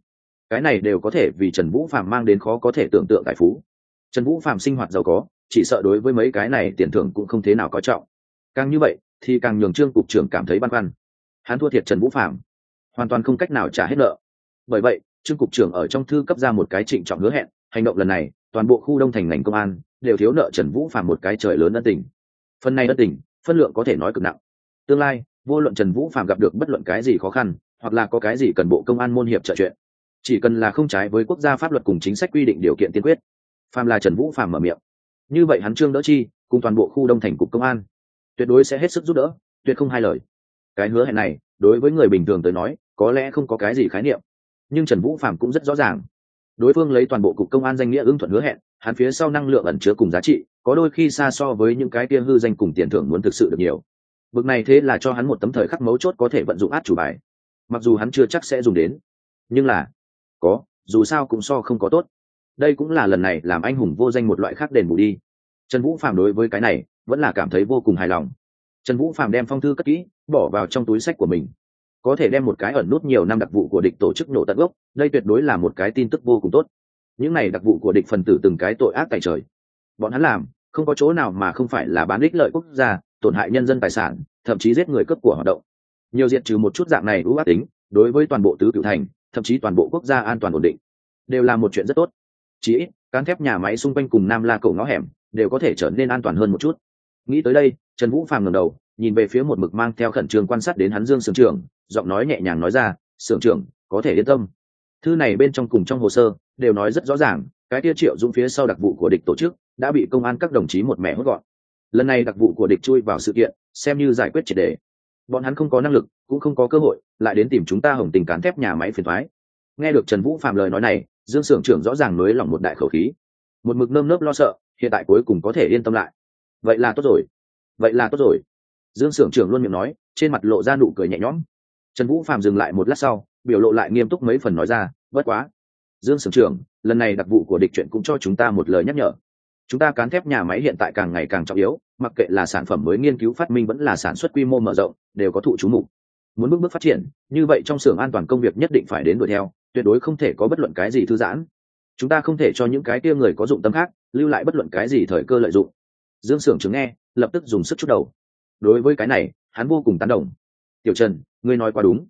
Cái này đều có thể vì trần vũ phạm mang đến khó có thể tưởng tượng tài phú. Trần vũ phạm sinh hoạt giàu có, chỉ sợ đối với mấy cái này tiền thưởng cũng không thế nào có trọng. Càng như vậy thì càng nhường trương cục trưởng cảm thấy băn khoăn. Hắn thua thiệt trần vũ phạm hoàn toàn không cách nào trả hết nợ. Bởi vậy, trương cục trưởng ở trong thư cấp ra một cái trịnh trọng hứa hẹn, hành động lần này, toàn bộ khu đông thành ngành công an đều thiếu nợ trần vũ phạm một cái trời lớn ân tình. Phần này ân tình, phân lượng có thể nói cực nặng. Tương lai, vô luận trần vũ phạm gặp được bất luận cái gì khó khăn, hoặc là có cái gì cần bộ công an môn hiệp trợ chuyện, chỉ cần là không trái với quốc gia pháp luật cùng chính sách quy định điều kiện tiên quyết phạm là trần vũ phạm mở miệng. Như vậy hắn trương đỡ chi, cùng toàn bộ khu đông thành cục công an tuyệt đối sẽ hết sức giúp đỡ, tuyệt không hai lời. Cái hứa hẹn này, đối với người bình thường tới nói, có lẽ không có cái gì khái niệm. Nhưng trần vũ phạm cũng rất rõ ràng. Đối phương lấy toàn bộ cục công an danh nghĩa ứng thuận hứa hẹn, hắn phía sau năng lượng ẩn chứa cùng giá trị, có đôi khi xa so với những cái kia hư danh cùng tiền thưởng muốn thực sự được nhiều. Bực này thế là cho hắn một tấm thời khắc mấu chốt có thể vận dụng át chủ bài. Mặc dù hắn chưa chắc sẽ dùng đến, nhưng là, có, dù sao cũng so không có tốt. Đây cũng là lần này làm anh hùng vô danh một loại khác đền bù đi trần vũ phạm đối với cái này vẫn là cảm thấy vô cùng hài lòng. Trần vũ phạm đem phong thư cất kỹ, bỏ vào trong túi sách của mình. Có thể đem một cái ẩn nút nhiều năm đặc vụ của địch tổ chức nổ tận gốc, đây tuyệt đối là một cái tin tức vô cùng tốt. Những này đặc vụ của địch phần tử từng cái tội ác tại trời. Bọn hắn làm, không có chỗ nào mà không phải là bán ích lợi quốc gia, tổn hại nhân dân tài sản, thậm chí giết người cướp của hoạt động. Nhiều diện trừ một chút dạng này ưu ác tính, đối với toàn bộ tứ cựu thành, thậm chí toàn bộ quốc gia an toàn ổn định, đều là một chuyện rất tốt. Chí ít, cán thép nhà máy xung quanh cùng nam la cổ ngõ hẻm đều có thể trở nên an toàn hơn một chút. Nghĩ tới đây, trần vũ phàm ngầm đầu, nhìn về phía một mực mang theo khẩn trương quan sát đến hắn dương sưởng trưởng, giọng nói nhẹ nhàng nói ra, sưởng trưởng, có thể yên tâm. Thư này bên trong cùng trong hồ sơ, đều nói rất rõ ràng, cái tia triệu dũng phía sau đặc vụ của địch tổ chức, đã bị công an các đồng chí một mẹ hốt gọn. Lần này đặc vụ của địch chui vào sự kiện, xem như giải quyết triệt đề. Bọn hắn không có năng lực, cũng không có cơ hội, lại đến tìm chúng ta hồng tình cán thép nhà máy phiền thoái nghe được trần vũ phạm lời nói này, dương s ư ở n g trưởng rõ ràng nới lỏng một đại khẩu khí. Một mực nơm nớp lo sợ hiện tại cuối cùng có thể yên tâm lại. Vậy là tốt rồi. Vậy là tốt rồi. Dương s ư ở n g trưởng luôn miệng nói, trên mặt lộ ra nụ cười nhẹ nhõm. Trần vũ phạm dừng lại một lát sau, biểu lộ lại nghiêm túc mấy phần nói ra, bất quá. Dương s ư ở n g trưởng, lần này đặc vụ của địch chuyện cũng cho chúng ta một lời nhắc nhở. Chúng ta cán thép nhà máy hiện tại càng ngày càng trọng yếu, mặc kệ là sản phẩm mới nghiên cứu phát minh vẫn là sản xuất quy mô mở rộng, đều có thụ chú mục. Muốn bước bước phát triển, như vậy trong xưởng an toàn công việc nhất định phải đến đuổi theo, tuyệt đối không thể có bất luận cái gì thư giãn. Chúng ta không thể cho những cái tia người có dụng tâm khác lưu lại bất luận cái gì thời cơ lợi dụng. Dương s ư ở n chứng nghe, lập tức dùng sức chút đầu. Đối với cái này, hắn vô cùng tán đồng. Tiểu trần, ngươi nói quá đúng.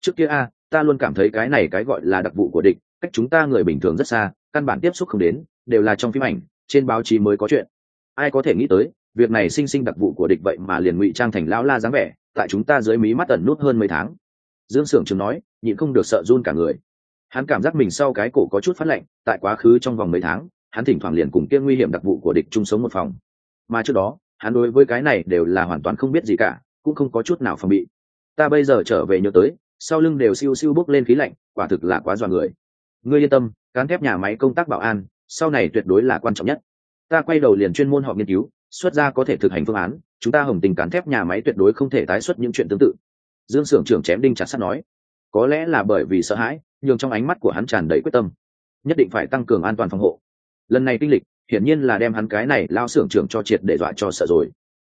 Trước kia a, ta luôn cảm thấy cái này cái gọi là đặc vụ của địch, cách chúng ta người bình thường rất xa, căn bản tiếp xúc không đến, đều là trong phim ảnh, trên báo chí mới có chuyện. Ai có thể nghĩ tới, việc này sinh sinh đặc vụ của địch vậy mà liền ngụy trang thành lão la dáng vẻ, tại chúng ta dưới mí mắt ẩn nút hơn mấy tháng. Dương s ư ở n nói, nhịn không được sợ run cả người. Hắn cảm giác mình sau cái cổ có chút phát lạnh, tại quá khứ trong vòng mấy tháng hắn thỉnh thoảng liền cùng kia nguy hiểm đặc vụ của địch chung sống một phòng. Mà trước đó, hắn đối với cái này đều là hoàn toàn không biết gì cả, cũng không có chút nào phòng bị. Ta bây giờ trở về nhớ tới, sau lưng đều siêu siêu bốc lên khí lạnh, quả thực là quá dọa người. Ngươi yên tâm, cán thép nhà máy công tác bảo an, sau này tuyệt đối là quan trọng nhất. Ta quay đầu liền chuyên môn họp nghiên cứu, xuất ra có thể thực hành phương án, chúng ta hồng tình cán thép nhà máy tuyệt đối không thể tái xuất những chuyện tương tự. Dương s ư ở n g trưởng chém đinh chặt sắt nói. Có lẽ là bởi vì sợ hãi, nhường trong ánh mắt của hắn tràn đầy quyết tâm. Nhất định phải tăng cường an toàn phòng hộ lần này kinh lịch, hiển nhiên là đem hắn cái này lao xưởng trưởng cho triệt để dọa cho sợ rồi.